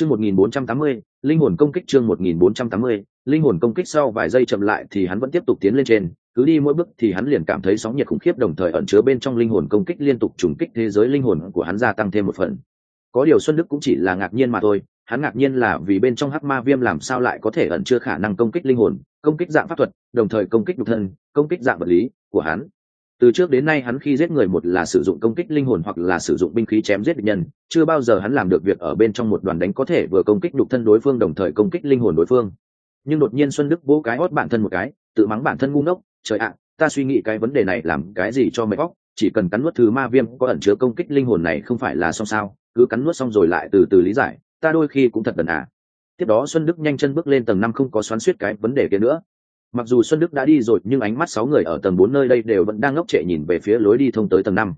chương 1480, linh hồn công kích chương 1480, linh hồn công kích sau vài giây chậm lại thì hắn vẫn tiếp tục tiến lên trên cứ đi mỗi bước thì hắn liền cảm thấy sóng nhiệt khủng khiếp đồng thời ẩn chứa bên trong linh hồn công kích liên tục trùng kích thế giới linh hồn của hắn gia tăng thêm một phần. Có điều xuân đức cũng chỉ là ngạc nhiên mà thôi hắn ngạc nhiên là vì bên trong hắc ma viêm làm sao lại có thể ẩn chứa khả năng công kích linh hồn công kích dạng pháp thuật đồng thời công kích nhục thân công kích dạng vật lý của hắn từ trước đến nay hắn khi giết người một là sử dụng công kích linh hồn hoặc là sử dụng binh khí chém giết địch nhân, chưa bao giờ hắn làm được việc ở bên trong một đoàn đánh có thể vừa công kích đục thân đối phương đồng thời công kích linh hồn đối phương. Nhưng đột nhiên xuân đức vỗ cái hót bản thân một cái, tự mắng bản thân ngu ngốc, trời ạ, ta suy nghĩ cái vấn đề này làm cái gì cho mệt óc, chỉ cần cắn nuốt thứ ma viêm có ẩn chứa công kích linh hồn này không phải là xong sao, cứ cắn nuốt xong rồi lại từ từ lý giải, ta đôi khi cũng thật đần à. Tiếp đó xuân đức nhanh chân bước lên tầng năm không có xoắn suýt cái vấn đề kia nữa mặc dù xuân đức đã đi rồi, nhưng ánh mắt sáu người ở tầng bốn nơi đây đều vẫn đang ngốc trệ nhìn về phía lối đi thông tới tầng năm.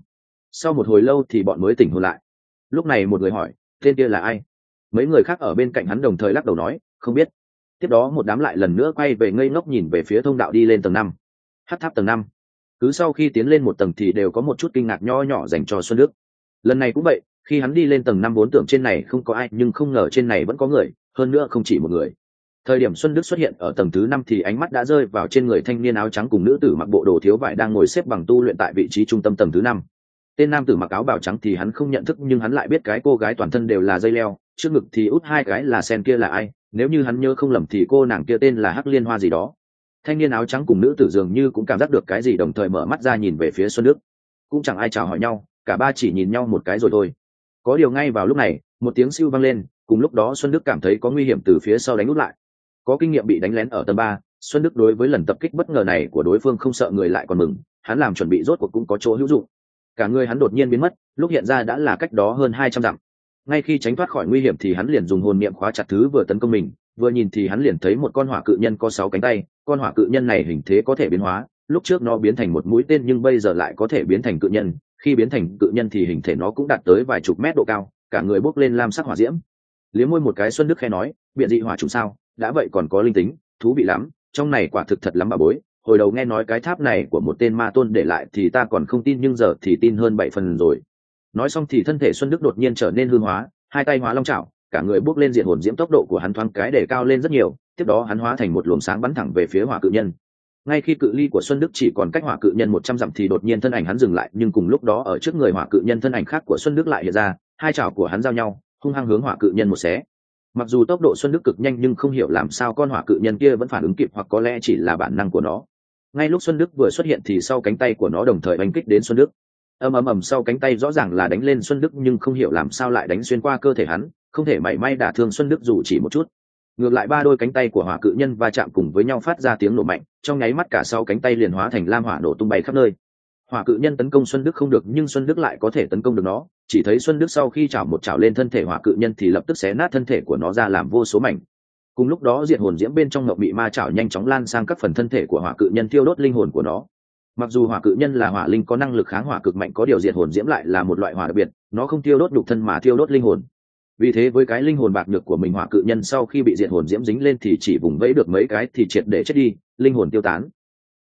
Sau một hồi lâu thì bọn mới tỉnh hồn lại. Lúc này một người hỏi, tên kia là ai? Mấy người khác ở bên cạnh hắn đồng thời lắc đầu nói, không biết. Tiếp đó một đám lại lần nữa quay về ngây ngốc nhìn về phía thông đạo đi lên tầng năm. Hát tháp tầng năm. Cứ sau khi tiến lên một tầng thì đều có một chút kinh ngạc nho nhỏ dành cho xuân đức. Lần này cũng vậy, khi hắn đi lên tầng năm bốn tưởng trên này không có ai, nhưng không ngờ trên này vẫn có người, hơn nữa không chỉ một người thời điểm xuân đức xuất hiện ở tầng thứ năm thì ánh mắt đã rơi vào trên người thanh niên áo trắng cùng nữ tử mặc bộ đồ thiếu vải đang ngồi xếp bằng tu luyện tại vị trí trung tâm tầng thứ năm. Tên nam tử mặc áo bào trắng thì hắn không nhận thức nhưng hắn lại biết cái cô gái toàn thân đều là dây leo, trước ngực thì út hai cái là sen kia là ai, nếu như hắn nhớ không lầm thì cô nàng kia tên là hắc liên hoa gì đó. Thanh niên áo trắng cùng nữ tử dường như cũng cảm giác được cái gì đồng thời mở mắt ra nhìn về phía xuân đức. Cũng chẳng ai chào hỏi nhau, cả ba chỉ nhìn nhau một cái rồi thôi. Có điều ngay vào lúc này, một tiếng siêu vang lên, cùng lúc đó xuân đức cảm thấy có nguy hiểm từ phía sau đánh út lại có kinh nghiệm bị đánh lén ở tầng ba, xuân đức đối với lần tập kích bất ngờ này của đối phương không sợ người lại còn mừng, hắn làm chuẩn bị rốt cuộc cũng có chỗ hữu dụng. Cả người hắn đột nhiên biến mất, lúc hiện ra đã là cách đó hơn hai trăm dặm. Ngay khi tránh thoát khỏi nguy hiểm thì hắn liền dùng hồn niệm khóa chặt thứ vừa tấn công mình, vừa nhìn thì hắn liền thấy một con hỏa cự nhân có sáu cánh tay, con hỏa cự nhân này hình thế có thể biến hóa, lúc trước nó biến thành một mũi tên nhưng bây giờ lại có thể biến thành cự nhân, khi biến thành cự nhân thì hình thể nó cũng đạt tới vài chục mét độ cao, cả người bốc lên lam sắc hỏa diễm. Liếm môi một cái xuân đức khe nói, biện dị hỏa trùng sao? Đã vậy còn có linh tính, thú vị lắm, trong này quả thực thật lắm bà bối. Hồi đầu nghe nói cái tháp này của một tên ma tôn để lại thì ta còn không tin, nhưng giờ thì tin hơn bảy phần rồi. Nói xong thì thân thể xuân đức đột nhiên trở nên hương hóa, hai tay hóa long trào cả người bước lên diện hồn diễm tốc độ của hắn thoáng cái để cao lên rất nhiều, tiếp đó hắn hóa thành một luồng sáng bắn thẳng về phía hỏa cự nhân. Ngay khi cự ly của xuân đức chỉ còn cách hỏa cự nhân một trăm dặm thì đột nhiên thân ảnh hắn dừng lại, nhưng cùng lúc đó ở trước người hỏa cự nhân thân ảnh khác của xuân đức lại hiện ra, hai chảo của hắn giao nhau, hung hăng hướng hỏa cự nhân một xé mặc dù tốc độ xuân đức cực nhanh nhưng không hiểu làm sao con hỏa cự nhân kia vẫn phản ứng kịp hoặc có lẽ chỉ là bản năng của nó. Ngay lúc xuân đức vừa xuất hiện thì sau cánh tay của nó đồng thời đánh kích đến xuân đức. Ầm ầm ầm, sau cánh tay rõ ràng là đánh lên xuân đức nhưng không hiểu làm sao lại đánh xuyên qua cơ thể hắn, không thể mảy may đả thương xuân đức dù chỉ một chút. Ngược lại ba đôi cánh tay của hỏa cự nhân va chạm cùng với nhau phát ra tiếng nổ mạnh, trong nháy mắt cả sau cánh tay liền hóa thành lam hỏa nổ tung bay khắp nơi hỏa cự nhân tấn công xuân đức không được, nhưng xuân đức lại có thể tấn công được nó. Chỉ thấy xuân đức sau khi chảo một chảo lên thân thể hỏa cự nhân thì lập tức xé nát thân thể của nó ra làm vô số mảnh. Cùng lúc đó diệt hồn diễm bên trong ngọc bị ma chảo nhanh chóng lan sang các phần thân thể của hỏa cự nhân thiêu đốt linh hồn của nó. Mặc dù hỏa cự nhân là hỏa linh có năng lực kháng hỏa cực mạnh, có điều diệt hồn diễm lại là một loại hỏa đặc biệt, nó không thiêu đốt đục thân mà thiêu đốt linh hồn. Vì thế với cái linh hồn bạc nhược của mình, hỏa cự nhân sau khi bị diệt hồn diễm dính lên thì chỉ vùng vẫy được mấy cái thì triệt để chết đi, linh hồn tiêu tán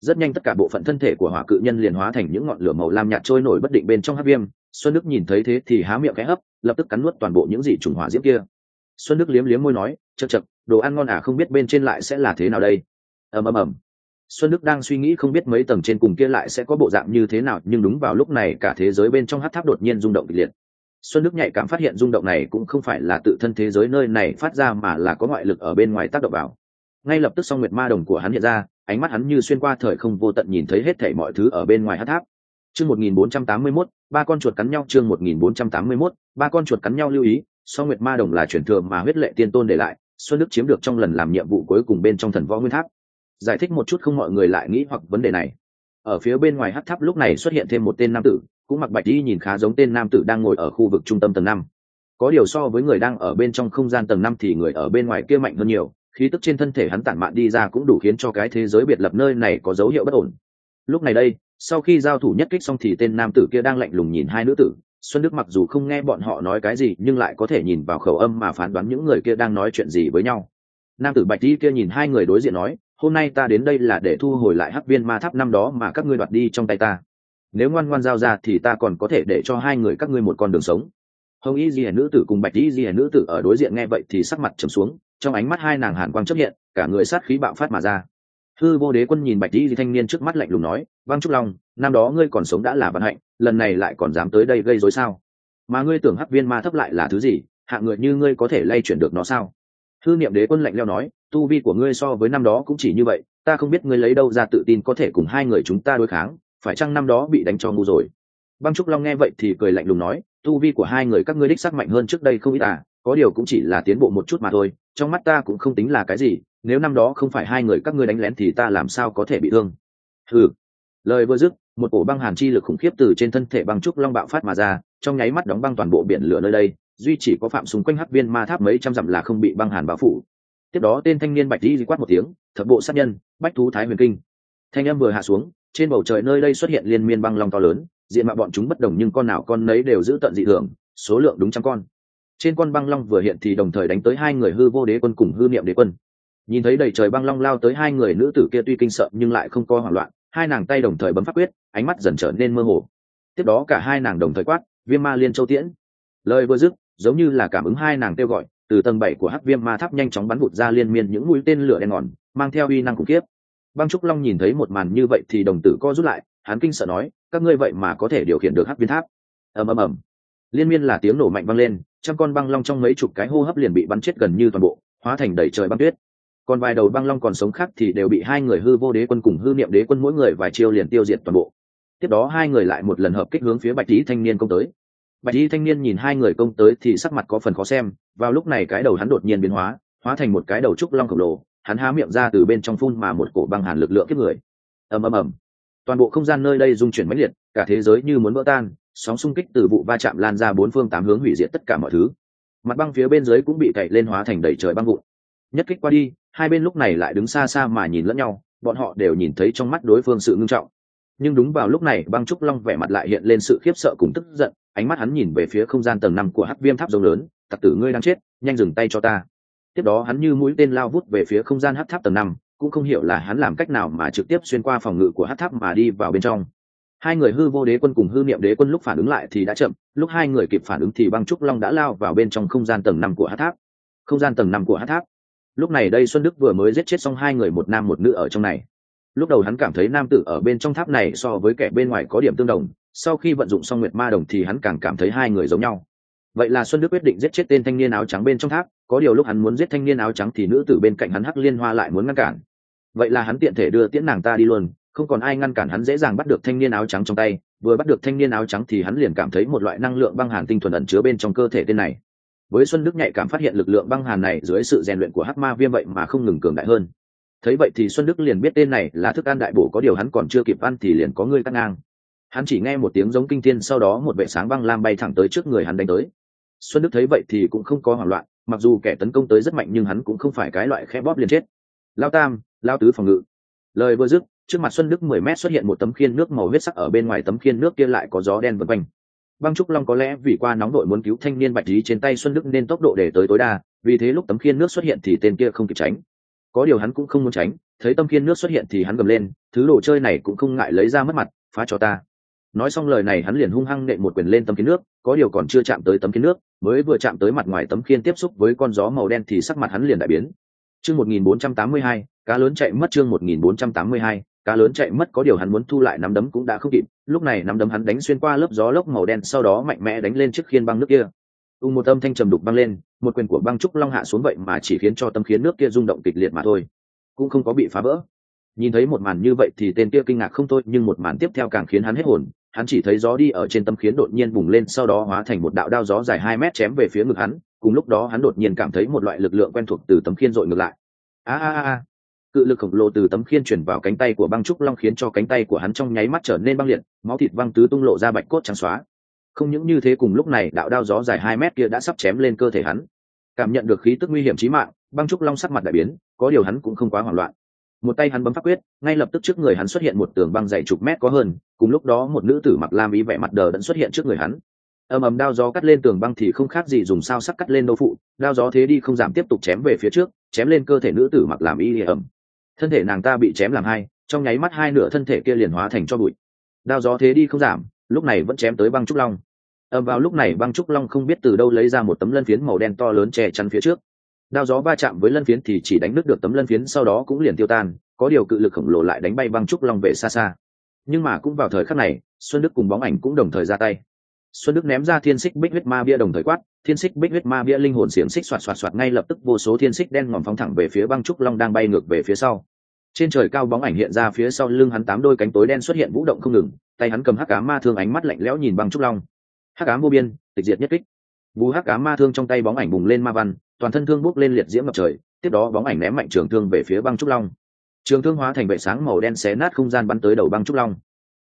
rất nhanh tất cả bộ phận thân thể của hỏa cự nhân liền hóa thành những ngọn lửa màu lam nhạt trôi nổi bất định bên trong hắc viêm. Xuân đức nhìn thấy thế thì há miệng cái hấp, lập tức cắn nuốt toàn bộ những gì trùng hỏa diễm kia. Xuân đức liếm liếm môi nói chật chật đồ ăn ngon à không biết bên trên lại sẽ là thế nào đây? Ầm ầm ầm. Xuân đức đang suy nghĩ không biết mấy tầng trên cùng kia lại sẽ có bộ dạng như thế nào, nhưng đúng vào lúc này cả thế giới bên trong hát tháp đột nhiên rung động kịch liệt. Xuân đức nhạy cảm phát hiện rung động này cũng không phải là tự thân thế giới nơi này phát ra mà là có ngoại lực ở bên ngoài tác động vào. Ngay lập tức song nguyệt ma đồng của hắn hiện ra ánh mắt hắn như xuyên qua thời không vô tận nhìn thấy hết thảy mọi thứ ở bên ngoài hát tháp. Chương 1481, ba con chuột cắn nhau chương 1481, ba con chuột cắn nhau lưu ý song nguyệt ma đồng là truyền thừa mà huyết lệ tiên tôn để lại xuân đức chiếm được trong lần làm nhiệm vụ cuối cùng bên trong thần võ nguyên tháp. Giải thích một chút không mọi người lại nghĩ hoặc vấn đề này. Ở phía bên ngoài hát tháp lúc này xuất hiện thêm một tên nam tử cũng mặc bạch đi nhìn khá giống tên nam tử đang ngồi ở khu vực trung tâm tầng năm. Có điều so với người đang ở bên trong không gian tầng năm thì người ở bên ngoài kia mạnh hơn nhiều khí tức trên thân thể hắn tản mạn đi ra cũng đủ khiến cho cái thế giới biệt lập nơi này có dấu hiệu bất ổn. Lúc này đây, sau khi giao thủ nhất kích xong thì tên nam tử kia đang lạnh lùng nhìn hai nữ tử. Xuân đức mặc dù không nghe bọn họ nói cái gì, nhưng lại có thể nhìn vào khẩu âm mà phán đoán những người kia đang nói chuyện gì với nhau. Nam tử bạch đi kia nhìn hai người đối diện nói, hôm nay ta đến đây là để thu hồi lại hắc viên ma tháp năm đó mà các ngươi đoạt đi trong tay ta. Nếu ngoan ngoan giao ra thì ta còn có thể để cho hai người các ngươi một con đường sống. Hồng y di nữ tử cùng bạch y di nữ tử ở đối diện nghe vậy thì sắc mặt trầm xuống trong ánh mắt hai nàng hàn quang chấp hiện, cả người sát khí bạo phát mà ra. Hư vô đế quân nhìn bạch y di thanh niên trước mắt lạnh lùng nói băng trúc long, năm đó ngươi còn sống đã là vận hạnh, lần này lại còn dám tới đây gây rối sao? Mà ngươi tưởng hắc viên ma thấp lại là thứ gì? Hạ người như ngươi có thể lay chuyển được nó sao? Hư niệm đế quân lạnh leo nói, tu vi của ngươi so với năm đó cũng chỉ như vậy, ta không biết ngươi lấy đâu ra tự tin có thể cùng hai người chúng ta đối kháng, phải chăng năm đó bị đánh cho ngu rồi? Băng trúc long nghe vậy thì cười lạnh lùng nói, tu vi của hai người các ngươi đích sắc mạnh hơn trước đây không ít à có điều cũng chỉ là tiến bộ một chút mà thôi, trong mắt ta cũng không tính là cái gì, nếu năm đó không phải hai người các ngươi đánh lén thì ta làm sao có thể bị thương? Ừ lời vừa dứt, một ổ băng hàn chi lực khủng khiếp từ trên thân thể băng trúc long bạo phát mà ra, trong nháy mắt đóng băng toàn bộ biển lửa nơi đây, duy chỉ có phạm xung quanh hắc viên ma tháp mấy trăm dặm là không bị băng hàn bao phủ. Tiếp đó tên thanh niên bạch di quát một tiếng, thập bộ sát nhân, bách thú thái huyền kinh. Thanh em vừa hạ xuống, trên bầu trời nơi đây xuất hiện liên miên băng long to lớn, diện mạo bọn chúng bất đồng nhưng con nào con nấy đều giữ tận dị thường, số lượng đúng trăm con trên con băng long vừa hiện thì đồng thời đánh tới hai người hư vô đế quân cùng hư niệm đế quân. Nhìn thấy đầy trời băng long lao tới hai người nữ tử kia tuy kinh sợ nhưng lại không có hoảng loạn, hai nàng tay đồng thời bấm phát quyết, ánh mắt dần trở nên mơ hồ. Tiếp đó cả hai nàng đồng thời quát, viêm ma liên châu tiễn. Lời vừa dứt, giống như là cảm ứng hai nàng kêu gọi, từ tầng bảy của hắc viêm ma tháp nhanh chóng bắn vụt ra liên miên những mũi tên lửa đen ngòn mang theo uy năng khủng khiếp. Băng trúc long nhìn thấy một màn như vậy thì đồng tử co rút lại, hắn kinh sợ nói, các ngươi vậy mà có thể điều khiển được hắc viên tháp. Ầm ầm ầm. Liên miên là tiếng nổ mạnh vang lên trăm con băng long trong mấy chục cái hô hấp liền bị bắn chết gần như toàn bộ, hóa thành đầy trời băng tuyết. Còn vài đầu băng long còn sống khác thì đều bị hai người hư vô đế quân cùng hư niệm đế quân mỗi người vài chiêu liền tiêu diệt toàn bộ. Tiếp đó hai người lại một lần hợp kích hướng phía bạch lý thanh niên công tới. Bạch lý thanh niên nhìn hai người công tới thì sắc mặt có phần khó xem, vào lúc này cái đầu hắn đột nhiên biến hóa hóa thành một cái đầu trúc long khổng lồ, hắn há miệng ra từ bên trong phun mà một cổ băng hàn lực lượng kiếp người. Ầm ầm ầm. Toàn bộ không gian nơi đây dung chuyển mãnh liệt, cả thế giới như muốn vỡ tan sóng xung kích từ vụ va chạm lan ra bốn phương tám hướng hủy diệt tất cả mọi thứ. Mặt băng phía bên dưới cũng bị cậy lên hóa thành đầy trời băng vụn. Nhất kích qua đi, hai bên lúc này lại đứng xa xa mà nhìn lẫn nhau, bọn họ đều nhìn thấy trong mắt đối phương sự ngưng trọng. Nhưng đúng vào lúc này, băng trúc long vẻ mặt lại hiện lên sự khiếp sợ cùng tức giận, ánh mắt hắn nhìn về phía không gian tầng năm của hắc viêm tháp rồng lớn, tặc tử ngươi đang chết, nhanh dừng tay cho ta. Tiếp đó hắn như mũi tên lao vút về phía không gian hắc tháp tầng năm, cũng không hiểu là hắn làm cách nào mà trực tiếp xuyên qua phòng ngự của hắc tháp mà đi vào bên trong hai người hư vô đế quân cùng hư niệm đế quân lúc phản ứng lại thì đã chậm, lúc hai người kịp phản ứng thì băng trúc long đã lao vào bên trong không gian tầng năm của hắc tháp. Không gian tầng năm của hắc tháp. Lúc này đây xuân đức vừa mới giết chết xong hai người một nam một nữ ở trong này. Lúc đầu hắn cảm thấy nam tử ở bên trong tháp này so với kẻ bên ngoài có điểm tương đồng, sau khi vận dụng xong nguyệt ma đồng thì hắn càng cảm thấy hai người giống nhau. Vậy là xuân đức quyết định giết chết tên thanh niên áo trắng bên trong tháp, có điều lúc hắn muốn giết thanh niên áo trắng thì nữ tử bên cạnh hắn hắc liên hoa lại muốn ngăn cản. Vậy là hắn tiện thể đưa tiễn nàng ta đi luôn không còn ai ngăn cản hắn dễ dàng bắt được thanh niên áo trắng trong tay, vừa bắt được thanh niên áo trắng thì hắn liền cảm thấy một loại năng lượng băng hàn tinh thuần ẩn chứa bên trong cơ thể tên này. Với xuân đức nhạy cảm phát hiện lực lượng băng hàn này dưới sự rèn luyện của hắc ma viêm vậy mà không ngừng cường đại hơn. Thấy vậy thì xuân đức liền biết tên này là thức ăn đại bổ có điều hắn còn chưa kịp ăn thì liền có người cắt ngang. Hắn chỉ nghe một tiếng giống kinh thiên sau đó một vệ sáng băng lam bay thẳng tới trước người hắn đánh tới. Xuân đức thấy vậy thì cũng không có hoảng loạn, mặc dù kẻ tấn công tới rất mạnh nhưng hắn cũng không phải cái loại khe bóp liền chết. Lao tam, lao tứ phòng ngự. Lời vừa dứt trước mặt xuân đức mười mét xuất hiện một tấm khiên nước màu huyết sắc ở bên ngoài tấm khiên nước kia lại có gió đen vân quanh. Băng trúc long có lẽ vì qua nóng đội muốn cứu thanh niên bạch lý trên tay xuân đức nên tốc độ để tới tối đa vì thế lúc tấm khiên nước xuất hiện thì tên kia không kịp tránh. Có điều hắn cũng không muốn tránh thấy tấm khiên nước xuất hiện thì hắn gầm lên thứ đồ chơi này cũng không ngại lấy ra mất mặt phá cho ta. Nói xong lời này hắn liền hung hăng nện một quyền lên tấm khiên nước có điều còn chưa chạm tới tấm khiên nước mới vừa chạm tới mặt ngoài tấm khiên tiếp xúc với con gió màu đen thì sắc mặt hắn liền đại biến. Chương 1482, cá lớn chạy mất chương 1482, cá lớn chạy mất có điều hắn muốn thu lại nắm đấm cũng đã không kịp, lúc này nắm đấm hắn đánh xuyên qua lớp gió lốc màu đen, sau đó mạnh mẽ đánh lên chiếc khiên băng nước kia. Ung một âm thanh trầm đục băng lên, một quyền của băng trúc long hạ xuống vậy mà chỉ khiến cho tâm khiến nước kia rung động kịch liệt mà thôi. Cũng không có bị phá vỡ. Nhìn thấy một màn như vậy thì tên kia kinh ngạc không thôi, nhưng một màn tiếp theo càng khiến hắn hết hồn, hắn chỉ thấy gió đi ở trên tâm khiến đột nhiên bùng lên, sau đó hóa thành một đạo đao gió dài hai mét chém về phía ngực hắn, cùng lúc đó hắn đột nhiên cảm thấy một loại lực lượng quen thuộc từ tấm khiên dội ngược lại. A a a cự lực khổng lồ từ tấm khiên chuyển vào cánh tay của băng trúc long khiến cho cánh tay của hắn trong nháy mắt trở nên băng liệt, máu thịt văng tứ tung lộ ra bạch cốt trắng xóa. Không những như thế cùng lúc này, đạo đao gió dài hai mét kia đã sắp chém lên cơ thể hắn. Cảm nhận được khí tức nguy hiểm chí mạng, băng trúc long sắc mặt đại biến, có điều hắn cũng không quá hoảng loạn. Một tay hắn bấm pháp quyết, ngay lập tức trước người hắn xuất hiện một tường băng dày chục mét có hơn, cùng lúc đó một nữ tử mặc lam ý vẻ mặt đờ đẫn xuất hiện trước người hắn. Ầm ầm đao gió cắt lên tường băng thì không khác gì dùng sao sắc cắt lên đô phụ, đao gió thế đi không giảm tiếp tục chém về phía trước, chém lên cơ thể nữ tử mặc làm y ẩm thân thể nàng ta bị chém làm hai, trong nháy mắt hai nửa thân thể kia liền hóa thành cho bụi. Đao gió thế đi không giảm, lúc này vẫn chém tới băng trúc long. Ầm vào lúc này băng trúc long không biết từ đâu lấy ra một tấm lân phiến màu đen to lớn che chắn phía trước. Đao gió va chạm với lân phiến thì chỉ đánh đứt được tấm lân phiến, sau đó cũng liền tiêu tan, có điều cự lực khổng lồ lại đánh bay băng trúc long về xa xa. Nhưng mà cũng vào thời khắc này, xuân đức cùng bóng ảnh cũng đồng thời ra tay xuân đức ném ra thiên xích bích huyết ma bia đồng thời quát, thiên xích bích huyết ma bia linh hồn xiềng xích xoạt xoạt xoạt ngay lập tức vô số thiên xích đen ngòm phóng thẳng về phía băng trúc long đang bay ngược về phía sau. Trên trời cao bóng ảnh hiện ra phía sau lưng hắn tám đôi cánh tối đen xuất hiện vũ động không ngừng, tay hắn cầm hắc cá ma thương ánh mắt lạnh lẽo nhìn băng trúc long. Hắc cá vô biên, tịch diệt nhất kích. Vú hắc cá ma thương trong tay bóng ảnh bùng lên ma văn, toàn thân thương bốc lên liệt diễm ngập trời, tiếp đó bóng ảnh ném mạnh trường thương về phía băng trúc long. Trường thương hóa thành vệ sáng màu đen xé nát không gian bắn tới đầu băng trúc long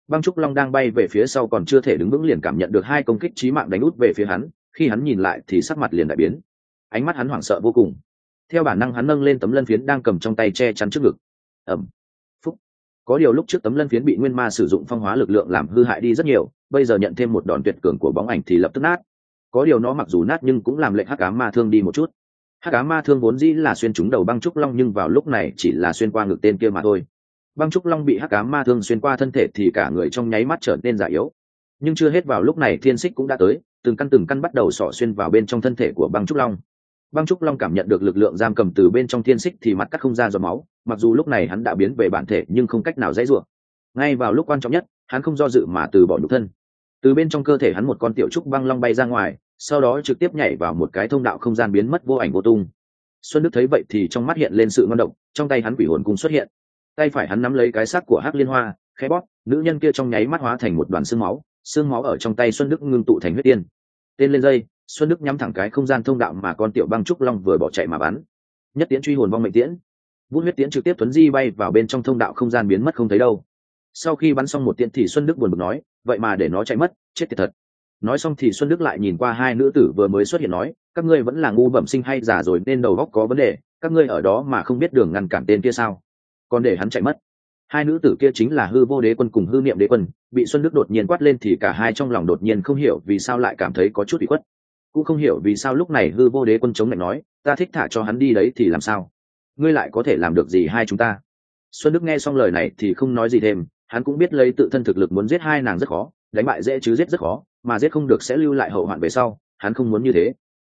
băng trúc long đang bay về phía sau còn chưa thể đứng vững liền cảm nhận được hai công kích trí mạng đánh út về phía hắn, khi hắn nhìn lại thì sắc mặt liền đại biến. Ánh mắt hắn hoảng sợ vô cùng. Theo bản năng hắn nâng lên tấm lân phiến đang cầm trong tay che chắn trước ngực. Ẩm phúc. Có điều lúc trước tấm lân phiến bị nguyên ma sử dụng phong hóa lực lượng làm hư hại đi rất nhiều, bây giờ nhận thêm một đòn tuyệt cường của bóng ảnh thì lập tức nát. Có điều nó mặc dù nát nhưng cũng làm lệnh hắc cá ma thương đi một chút. Hắc cá ma thương vốn dĩ là xuyên trúng đầu băng trúc long nhưng vào lúc này chỉ là xuyên qua ngực tên kia mà thôi băng trúc long bị hắc cá ma thương xuyên qua thân thể thì cả người trong nháy mắt trở nên già yếu. Nhưng chưa hết vào lúc này thiên xích cũng đã tới, từng căn từng căn bắt đầu sỏ xuyên vào bên trong thân thể của băng trúc long. Băng trúc long cảm nhận được lực lượng giam cầm từ bên trong thiên xích thì mặt cắt không ra giọt máu, mặc dù lúc này hắn đã biến về bản thể nhưng không cách nào dãy ruộng ngay vào lúc quan trọng nhất, hắn không do dự mà từ bỏ nhục thân. Từ bên trong cơ thể hắn một con tiểu trúc băng long bay ra ngoài, sau đó trực tiếp nhảy vào một cái thông đạo không gian biến mất vô ảnh vô tung. Xuân đức thấy vậy thì trong mắt hiện lên sự ngon động, trong tay hắn quỷ hồn cung xuất hiện tay phải hắn nắm lấy cái xác của hắc liên hoa, khẽ bóp, nữ nhân kia trong nháy mắt hóa thành một đoàn xương máu xương máu ở trong tay xuân đức ngưng tụ thành huyết tiên. Tên lên dây, xuân đức nhắm thẳng cái không gian thông đạo mà con tiểu băng trúc long vừa bỏ chạy mà bắn. Nhất tiễn truy hồn vong mệnh tiễn. Bút huyết tiễn trực tiếp tuấn di bay vào bên trong thông đạo không gian biến mất không thấy đâu. Sau khi bắn xong một tiễn thì xuân đức buồn bực nói, vậy mà để nó chạy mất, chết tiệt thật. Nói xong thì xuân đức lại nhìn qua hai nữ tử vừa mới xuất hiện nói, các ngươi vẫn là ngu bẩm sinh hay giả rồi nên đầu góc có vấn đề, các ngươi ở đó mà không biết đường ngăn cản tên kia sao? Còn để hắn chạy mất. Hai nữ tử kia chính là hư vô đế quân cùng hư niệm đế quân, bị xuân đức đột nhiên quát lên thì cả hai trong lòng đột nhiên không hiểu vì sao lại cảm thấy có chút bị khuất. Cũng không hiểu vì sao lúc này hư vô đế quân chống lạnh nói, ta thích thả cho hắn đi đấy thì làm sao? Ngươi lại có thể làm được gì hai chúng ta? Xuân đức nghe xong lời này thì không nói gì thêm, hắn cũng biết lấy tự thân thực lực muốn giết hai nàng rất khó, đánh bại dễ chứ giết rất khó, mà giết không được sẽ lưu lại hậu hoạn về sau, hắn không muốn như thế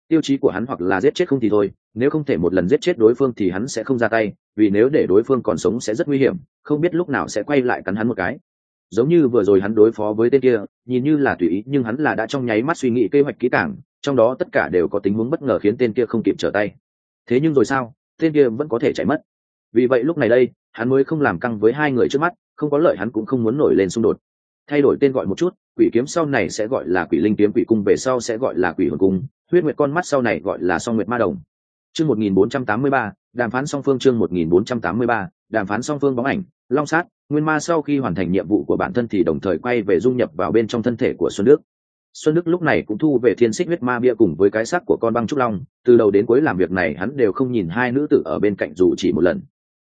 tiêu chí của hắn hoặc là giết chết không thì thôi, nếu không thể một lần giết chết đối phương thì hắn sẽ không ra tay, vì nếu để đối phương còn sống sẽ rất nguy hiểm, không biết lúc nào sẽ quay lại cắn hắn một cái. Giống như vừa rồi hắn đối phó với tên kia, nhìn như là tùy ý, nhưng hắn là đã trong nháy mắt suy nghĩ kế hoạch kỹ càng, trong đó tất cả đều có tình huống bất ngờ khiến tên kia không kịp trở tay. Thế nhưng rồi sao, tên kia vẫn có thể chạy mất. Vì vậy lúc này đây, hắn mới không làm căng với hai người trước mắt, không có lợi hắn cũng không muốn nổi lên xung đột. Thay đổi tên gọi một chút quỷ kiếm sau này sẽ gọi là quỷ linh kiếm, quỷ cung về sau sẽ gọi là quỷ hồn cung, huyết nguyệt con mắt sau này gọi là song nguyệt ma đồng. Chương một nghìn bốn trăm tám mươi ba, đàm phán song phương chương một nghìn bốn trăm tám mươi ba, đàm phán song phương bóng ảnh, long sát, nguyên ma sau khi hoàn thành nhiệm vụ của bản thân thì đồng thời quay về dung nhập vào bên trong thân thể của xuân đức. Xuân đức lúc này cũng thu về thiên xích huyết ma bia cùng với cái xác của con băng trúc long, từ đầu đến cuối làm việc này hắn đều không nhìn hai nữ tử ở bên cạnh dù chỉ một lần.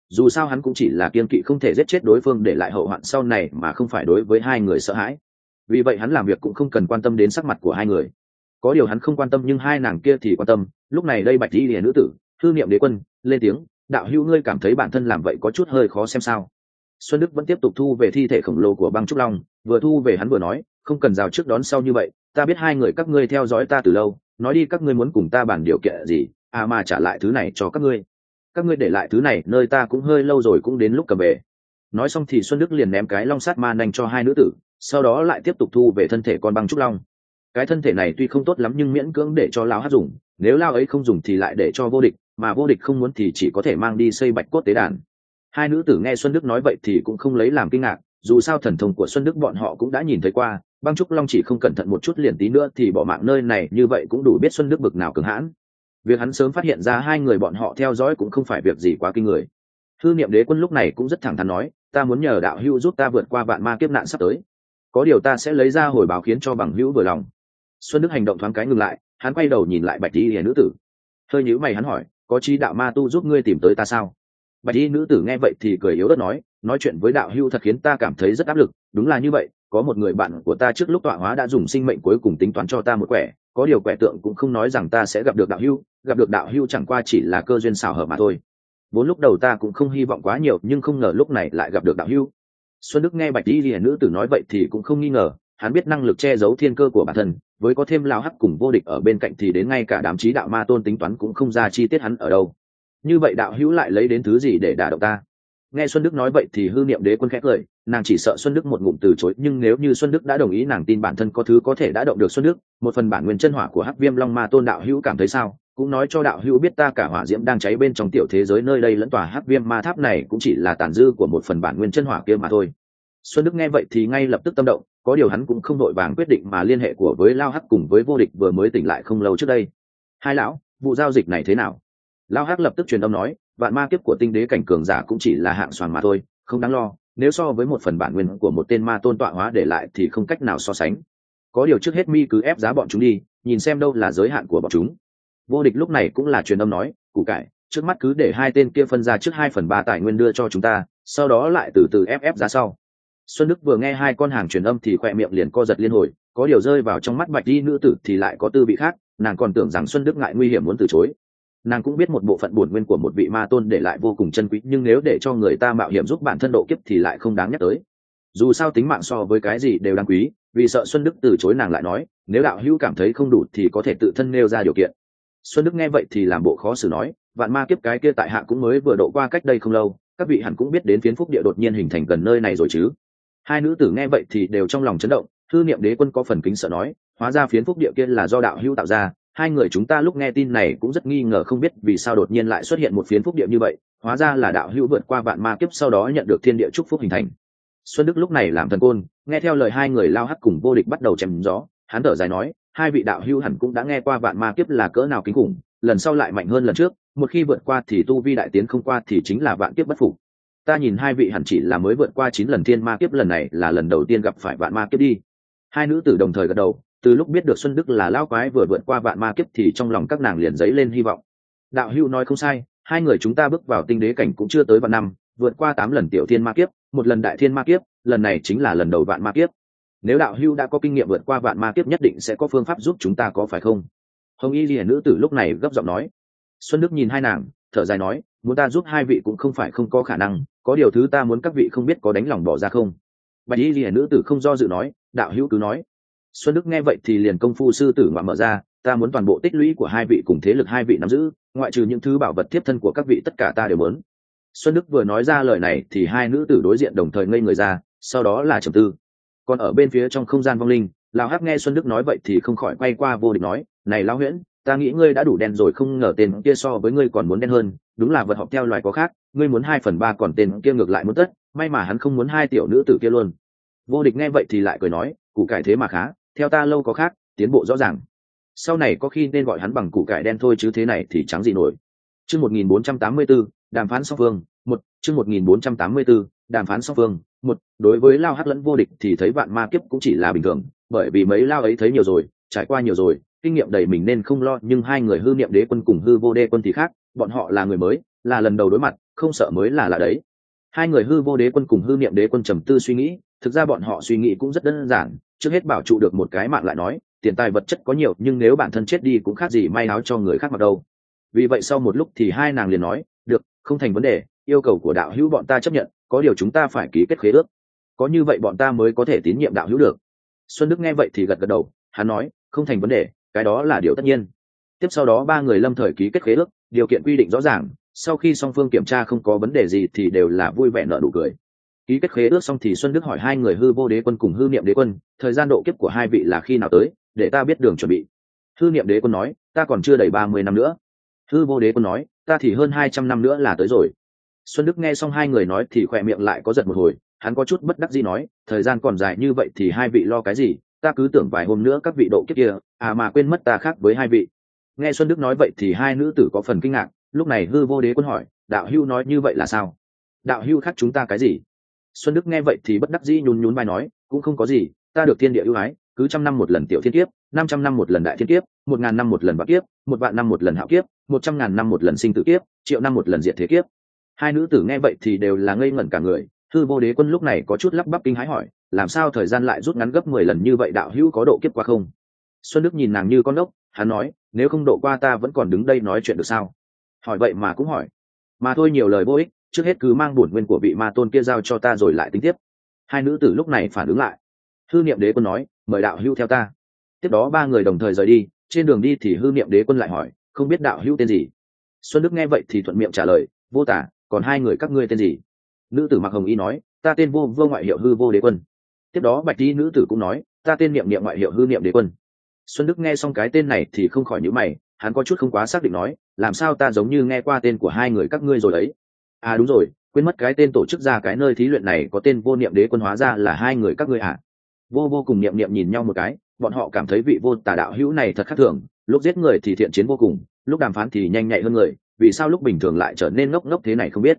Dù sao hắn cũng chỉ là kiên kỵ không thể giết chết đối phương để lại hậu hoạn sau này mà không phải đối với hai người sợ hãi vì vậy hắn làm việc cũng không cần quan tâm đến sắc mặt của hai người. Có điều hắn không quan tâm nhưng hai nàng kia thì quan tâm. Lúc này đây bạch di lìa nữ tử, thư niệm đế quân, lên tiếng, đạo hữu ngươi cảm thấy bản thân làm vậy có chút hơi khó xem sao? Xuân đức vẫn tiếp tục thu về thi thể khổng lồ của băng trúc long, vừa thu về hắn vừa nói, không cần rào trước đón sau như vậy, ta biết hai người các ngươi theo dõi ta từ lâu, nói đi các ngươi muốn cùng ta bàn điều kiện gì à mà trả lại thứ này cho các ngươi. Các ngươi để lại thứ này, nơi ta cũng hơi lâu rồi cũng đến lúc cầm về. Nói xong thì xuân đức liền ném cái long sát ma nanh cho hai nữ tử sau đó lại tiếp tục thu về thân thể con băng trúc long. Cái thân thể này tuy không tốt lắm nhưng miễn cưỡng để cho lao hát dùng, nếu lao ấy không dùng thì lại để cho vô địch, mà vô địch không muốn thì chỉ có thể mang đi xây bạch cốt tế đàn. Hai nữ tử nghe xuân đức nói vậy thì cũng không lấy làm kinh ngạc, dù sao thần thông của xuân đức bọn họ cũng đã nhìn thấy qua, băng trúc long chỉ không cẩn thận một chút liền tí nữa thì bỏ mạng nơi này, như vậy cũng đủ biết xuân đức bực nào cường hãn. Việc hắn sớm phát hiện ra hai người bọn họ theo dõi cũng không phải việc gì quá kinh người. Thư niệm đế quân lúc này cũng rất thẳng thắn nói, ta muốn nhờ đạo hưu giúp ta vượt qua vạn ma kiếp nạn sắp tới có điều ta sẽ lấy ra hồi báo khiến cho bằng hữu vừa lòng. Xuân đức hành động thoáng cái ngừng lại, hắn quay đầu nhìn lại bạch y hiền nữ tử. Hơi nhữ mày hắn hỏi, có chi đạo ma tu giúp ngươi tìm tới ta sao? Bạch y nữ tử nghe vậy thì cười yếu đất nói nói chuyện với đạo hưu thật khiến ta cảm thấy rất áp lực, đúng là như vậy, có một người bạn của ta trước lúc tọa hóa đã dùng sinh mệnh cuối cùng tính toán cho ta một quẻ, có điều quẻ tượng cũng không nói rằng ta sẽ gặp được đạo hưu gặp được đạo hưu chẳng qua chỉ là cơ duyên xào hợp mà thôi. Vốn lúc đầu ta cũng không hy vọng quá nhiều, nhưng không ngờ lúc này lại gặp được đạo hưu xuân đức nghe bạch y hiền nữ tử nói vậy thì cũng không nghi ngờ, hắn biết năng lực che giấu thiên cơ của bản thân, với có thêm lao hắc cùng vô địch ở bên cạnh thì đến ngay cả đám trí đạo ma tôn tính toán cũng không ra chi tiết hắn ở đâu. Như vậy đạo hữu lại lấy đến thứ gì để đả động ta? Nghe xuân đức nói vậy thì hư niệm đế quân khẽ cười, nàng chỉ sợ xuân đức một ngụm từ chối, nhưng nếu như xuân đức đã đồng ý nàng tin bản thân có thứ có thể đã động được xuân đức, một phần bản nguyên chân hỏa của hắc viêm long ma tôn đạo hữu cảm thấy sao? Cũng nói cho đạo hữu biết ta cả hỏa diễm đang cháy bên trong tiểu thế giới nơi đây lẫn tòa hắc viêm ma tháp này cũng chỉ là tàn dư của một phần bản nguyên chân hỏa kia mà thôi. Xuân đức nghe vậy thì ngay lập tức tâm động, có điều hắn cũng không đội vàng quyết định mà liên hệ của với lao hắc cùng với vô địch vừa mới tỉnh lại không lâu trước đây. Hai lão, vụ giao dịch này thế nào? Lao hắc lập tức truyền âm nói, vạn ma kiếp của tinh đế cảnh cường giả cũng chỉ là hạng soàn mà thôi, không đáng lo, nếu so với một phần bản nguyên của một tên ma tôn tọa hóa để lại thì không cách nào so sánh. Có điều trước hết mi cứ ép giá bọn chúng đi, nhìn xem đâu là giới hạn của bọn chúng vô địch lúc này cũng là truyền âm nói, củ cải, trước mắt cứ để hai tên kia phân ra trước hai phần ba tài nguyên đưa cho chúng ta, sau đó lại từ từ ép ép ra sau. Xuân đức vừa nghe hai con hàng truyền âm thì khoe miệng liền co giật liên hồi, có điều rơi vào trong mắt bạch đi nữ tử thì lại có tư vị khác, nàng còn tưởng rằng xuân đức ngại nguy hiểm muốn từ chối. Nàng cũng biết một bộ phận bổn nguyên của một vị ma tôn để lại vô cùng chân quý, nhưng nếu để cho người ta mạo hiểm giúp bản thân độ kiếp thì lại không đáng nhắc tới. Dù sao tính mạng so với cái gì đều đáng quý, vì sợ xuân đức từ chối nàng lại nói, nếu đạo hữu cảm thấy không đủ thì có thể tự thân nêu ra điều kiện xuân đức nghe vậy thì làm bộ khó xử nói, vạn ma kiếp cái kia tại hạ cũng mới vừa độ qua cách đây không lâu, các vị hẳn cũng biết đến phiến phúc địa đột nhiên hình thành gần nơi này rồi chứ. Hai nữ tử nghe vậy thì đều trong lòng chấn động, thư niệm đế quân có phần kính sợ nói, hóa ra phiến phúc địa kia là do đạo hữu tạo ra, hai người chúng ta lúc nghe tin này cũng rất nghi ngờ không biết vì sao đột nhiên lại xuất hiện một phiến phúc địa như vậy, hóa ra là đạo hữu vượt qua vạn ma kiếp sau đó nhận được thiên địa chúc phúc hình thành. Xuân đức lúc này làm thần côn, nghe theo lời hai người lao hắc cùng vô địch bắt đầu chém gió, hắn thở dài nói hai vị đạo hữu hẳn cũng đã nghe qua vạn ma kiếp là cỡ nào kinh khủng, lần sau lại mạnh hơn lần trước, một khi vượt qua thì tu vi đại tiến không qua thì chính là vạn kiếp bất phục. Ta nhìn hai vị hẳn chỉ là mới vượt qua chín lần thiên ma kiếp lần này là lần đầu tiên gặp phải vạn ma kiếp đi. Hai nữ tử đồng thời gật đầu, từ lúc biết được xuân đức là lao quái vừa vượt qua vạn ma kiếp thì trong lòng các nàng liền dấy lên hy vọng. Đạo hữu nói không sai, hai người chúng ta bước vào tinh đế cảnh cũng chưa tới vạn năm, vượt qua tám lần tiểu thiên ma kiếp, một lần đại thiên ma kiếp, lần này chính là lần đầu vạn ma kiếp nếu đạo hưu đã có kinh nghiệm vượt qua vạn ma kiếp nhất định sẽ có phương pháp giúp chúng ta có phải không? Hồng y ghi nữ tử lúc này gấp giọng nói. Xuân đức nhìn hai nàng, thở dài nói, muốn ta giúp hai vị cũng không phải không có khả năng, có điều thứ ta muốn các vị không biết có đánh lòng bỏ ra không? Bạch y ghi nữ tử không do dự nói, đạo hữu cứ nói. Xuân đức nghe vậy thì liền công phu sư tử ngoại mở ra, ta muốn toàn bộ tích lũy của hai vị cùng thế lực hai vị nắm giữ, ngoại trừ những thứ bảo vật tiếp thân của các vị tất cả ta đều muốn. Xuân đức vừa nói ra lời này thì hai nữ tử đối diện đồng thời ngây người ra, sau đó là trầm tư còn ở bên phía trong không gian vong linh lão hắc nghe xuân đức nói vậy thì không khỏi quay qua vô địch nói này lão huyễn ta nghĩ ngươi đã đủ đen rồi không ngờ tên kia so với ngươi còn muốn đen hơn đúng là vật họp theo loài có khác ngươi muốn hai phần ba còn tên kia ngược lại muốn tất may mà hắn không muốn hai tiểu nữ tử kia luôn. Vô địch nghe vậy thì lại cười nói củ cải thế mà khá theo ta lâu có khác tiến bộ rõ ràng. Sau này có khi nên gọi hắn bằng củ cải đen thôi chứ thế này thì trắng gì nổi. Chương 1484, đàm phán song phương một chương 1484, đàm phán song phương. Một, đối với lao hắc lẫn vô địch thì thấy vạn ma kiếp cũng chỉ là bình thường, bởi vì mấy lao ấy thấy nhiều rồi, trải qua nhiều rồi, kinh nghiệm đầy mình nên không lo, nhưng hai người hư niệm đế quân cùng hư vô đế quân thì khác, bọn họ là người mới, là lần đầu đối mặt, không sợ mới là là đấy. Hai người hư vô đế quân cùng hư niệm đế quân trầm tư suy nghĩ, thực ra bọn họ suy nghĩ cũng rất đơn giản, trước hết bảo trụ được một cái mạng lại nói, tiền tài vật chất có nhiều, nhưng nếu bản thân chết đi cũng khác gì may áo cho người khác mặc đâu. Vì vậy sau một lúc thì hai nàng liền nói, được, không thành vấn đề, yêu cầu của đạo hữu bọn ta chấp nhận có điều chúng ta phải ký kết khế ước. Có như vậy bọn ta mới có thể tín nhiệm đạo hữu được. Xuân đức nghe vậy thì gật gật đầu, hắn nói, không thành vấn đề, cái đó là điều tất nhiên. Tiếp sau đó ba người lâm thời ký kết khế ước, điều kiện quy định rõ ràng, sau khi song phương kiểm tra không có vấn đề gì thì đều là vui vẻ nợ nụ cười. Ký kết khế ước xong thì xuân đức hỏi hai người hư vô đế quân cùng hư niệm đế quân, thời gian độ kiếp của hai vị là khi nào tới, để ta biết đường chuẩn bị. Hư niệm đế quân nói, ta còn chưa đầy ba mươi năm nữa. Hư vô đế quân nói, ta thì hơn hai trăm năm nữa là tới rồi xuân đức nghe xong hai người nói thì khỏe miệng lại có giật một hồi, hắn có chút bất đắc gì nói, thời gian còn dài như vậy thì hai vị lo cái gì? Ta cứ tưởng vài hôm nữa các vị độ kiếp kia à mà quên mất ta khác với hai vị. Nghe xuân đức nói vậy thì hai nữ tử có phần kinh ngạc, lúc này hư vô đế quân hỏi, đạo hưu nói như vậy là sao? Đạo hưu khác chúng ta cái gì? Xuân đức nghe vậy thì bất đắc dĩ nhún nhún vai nói, cũng không có gì, ta được thiên địa ưu ái, cứ trăm năm một lần tiểu thiên kiếp, năm trăm năm một lần đại thiên kiếp, một ngàn năm một lần bạc kiếp, một vạn năm một lần hạo kiếp, một trăm ngàn năm một lần sinh tử kiếp, triệu năm một lần diệt thế kiếp hai nữ tử nghe vậy thì đều là ngây ngẩn cả người thư vô đế quân lúc này có chút lắp bắp kinh hãi hỏi, làm sao thời gian lại rút ngắn gấp mười lần như vậy đạo hữu có độ kiếp qua không? Xuân đức nhìn nàng như con ốc, hắn nói, nếu không độ qua ta vẫn còn đứng đây nói chuyện được sao? Hỏi vậy mà cũng hỏi. Mà thôi nhiều lời vô ích, trước hết cứ mang bổn nguyên của vị ma tôn kia giao cho ta rồi lại tính tiếp. Hai nữ tử lúc này phản ứng lại. Hư niệm đế quân nói, mời đạo hữu theo ta. Tiếp đó ba người đồng thời rời đi, trên đường đi thì hư niệm đế quân lại hỏi, không biết đạo hữu tên gì? Xuân đức nghe vậy thì thuận miệng trả lời, vô tả còn hai người các ngươi tên gì? Nữ tử mặc hồng y nói, ta tên vô vô ngoại hiệu hư vô đế quân. Tiếp đó bạch đi nữ tử cũng nói, ta tên niệm niệm ngoại hiệu hư niệm đế quân. Xuân đức nghe xong cái tên này thì không khỏi nhữ mày, hắn có chút không quá xác định nói, làm sao ta giống như nghe qua tên của hai người các ngươi rồi ấy? À đúng rồi, quên mất cái tên tổ chức ra cái nơi thí luyện này có tên vô niệm đế quân hóa ra là hai người các ngươi à vô vô cùng niệm niệm nhìn nhau một cái, bọn họ cảm thấy vị vô tà đạo hữu này thật khác thường, lúc giết người thì thiện chiến vô cùng, lúc đàm phán thì nhanh nhạy hơn người vì sao lúc bình thường lại trở nên ngốc ngốc thế này không biết?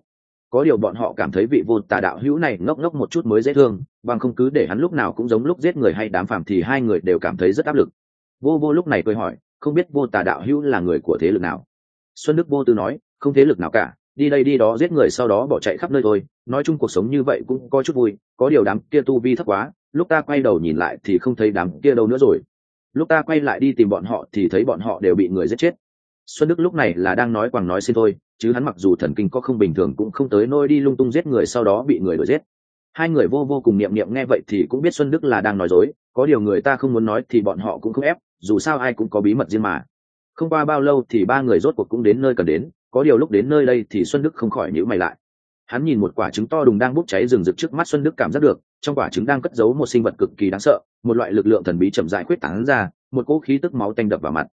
Có điều bọn họ cảm thấy vị vô tà đạo hữu này ngốc ngốc một chút mới dễ thương, bằng không cứ để hắn lúc nào cũng giống lúc giết người hay đám phàm thì hai người đều cảm thấy rất áp lực. Vô vô lúc này cười hỏi, không biết vô tà đạo hữu là người của thế lực nào? Xuân đức vô tư nói, không thế lực nào cả, đi đây đi đó giết người sau đó bỏ chạy khắp nơi thôi, nói chung cuộc sống như vậy cũng có chút vui, có điều đám kia tu vi thấp quá, lúc ta quay đầu nhìn lại thì không thấy đám kia đâu nữa rồi. Lúc ta quay lại đi tìm bọn họ thì thấy bọn họ đều bị người giết chết xuân đức lúc này là đang nói quàng nói xin thôi, chứ hắn mặc dù thần kinh có không bình thường cũng không tới nôi đi lung tung giết người sau đó bị người đuổi giết. Hai người vô vô cùng niệm niệm nghe vậy thì cũng biết xuân đức là đang nói dối, có điều người ta không muốn nói thì bọn họ cũng không ép, dù sao ai cũng có bí mật riêng mà. Không qua bao lâu thì ba người rốt cuộc cũng đến nơi cần đến, có điều lúc đến nơi đây thì xuân đức không khỏi nhữ mày lại. Hắn nhìn một quả trứng to đùng đang bốc cháy rừng rực trước mắt xuân đức cảm giác được, trong quả trứng đang cất giấu một sinh vật cực kỳ đáng sợ, một loại lực lượng thần bí chậm dại quyết tán ra, một cỗ khí tức máu tanh đập vào mặt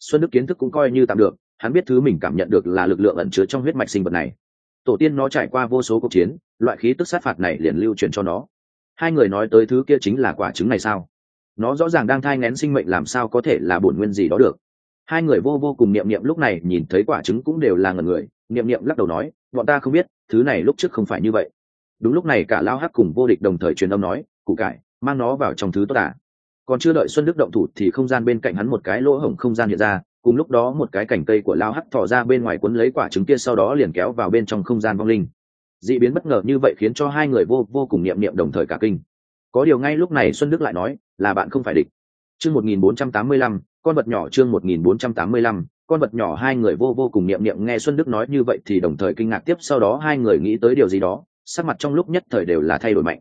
xuân đức kiến thức cũng coi như tạm được, hắn biết thứ mình cảm nhận được là lực lượng ẩn chứa trong huyết mạch sinh vật này. Tổ tiên nó trải qua vô số cuộc chiến, loại khí tức sát phạt này liền lưu truyền cho nó. Hai người nói tới thứ kia chính là quả trứng này sao? Nó rõ ràng đang thai ngén sinh mệnh làm sao có thể là bổn nguyên gì đó được. Hai người vô vô cùng niệm niệm lúc này nhìn thấy quả trứng cũng đều là ngần người, niệm niệm lắc đầu nói, bọn ta không biết, thứ này lúc trước không phải như vậy. Đúng lúc này cả lao hắc cùng vô địch đồng thời truyền âm nói cụ cải, mang nó vào trong thứ tốt à còn chưa đợi xuân đức động thủ thì không gian bên cạnh hắn một cái lỗ hổng không gian hiện ra, cùng lúc đó một cái cảnh cây của lao hắc thỏ ra bên ngoài cuốn lấy quả trứng kia sau đó liền kéo vào bên trong không gian vong linh. D ị biến bất ngờ như vậy khiến cho hai người vô vô cùng niệm niệm đồng thời cả kinh. Có điều ngay lúc này xuân đức lại nói, là bạn không phải địch. Chương một nghìn bốn trăm tám mươi lăm, con vật nhỏ chương một nghìn bốn trăm tám mươi lăm, con vật nhỏ hai người vô vô cùng niệm niệm nghe xuân đức nói như vậy thì đồng thời kinh ngạc tiếp sau đó hai người nghĩ tới điều gì đó, sắc mặt trong lúc nhất thời đều là thay đổi mạnh.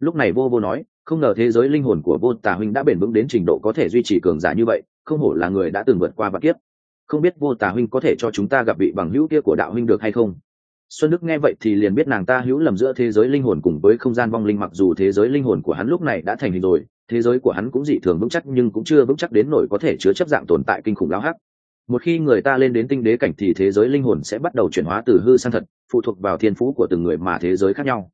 Lúc này vô vô nói không ngờ thế giới linh hồn của vô tà huynh đã bền vững đến trình độ có thể duy trì cường giả như vậy, không hổ là người đã từng vượt qua vạn kiếp. Không biết vô tà huynh có thể cho chúng ta gặp vị bằng hữu kia của đạo huynh được hay không? Xuân đức nghe vậy thì liền biết nàng ta hữu lầm giữa thế giới linh hồn cùng với không gian vong linh, mặc dù thế giới linh hồn của hắn lúc này đã thành hình rồi, thế giới của hắn cũng dị thường vững chắc nhưng cũng chưa vững chắc đến nổi có thể chứa chấp dạng tồn tại kinh khủng lao hắc. Một khi người ta lên đến tinh đế cảnh thì thế giới linh hồn sẽ bắt đầu chuyển hóa từ hư sang thật, phụ thuộc vào thiên phú của từng người mà thế giới khác nhau.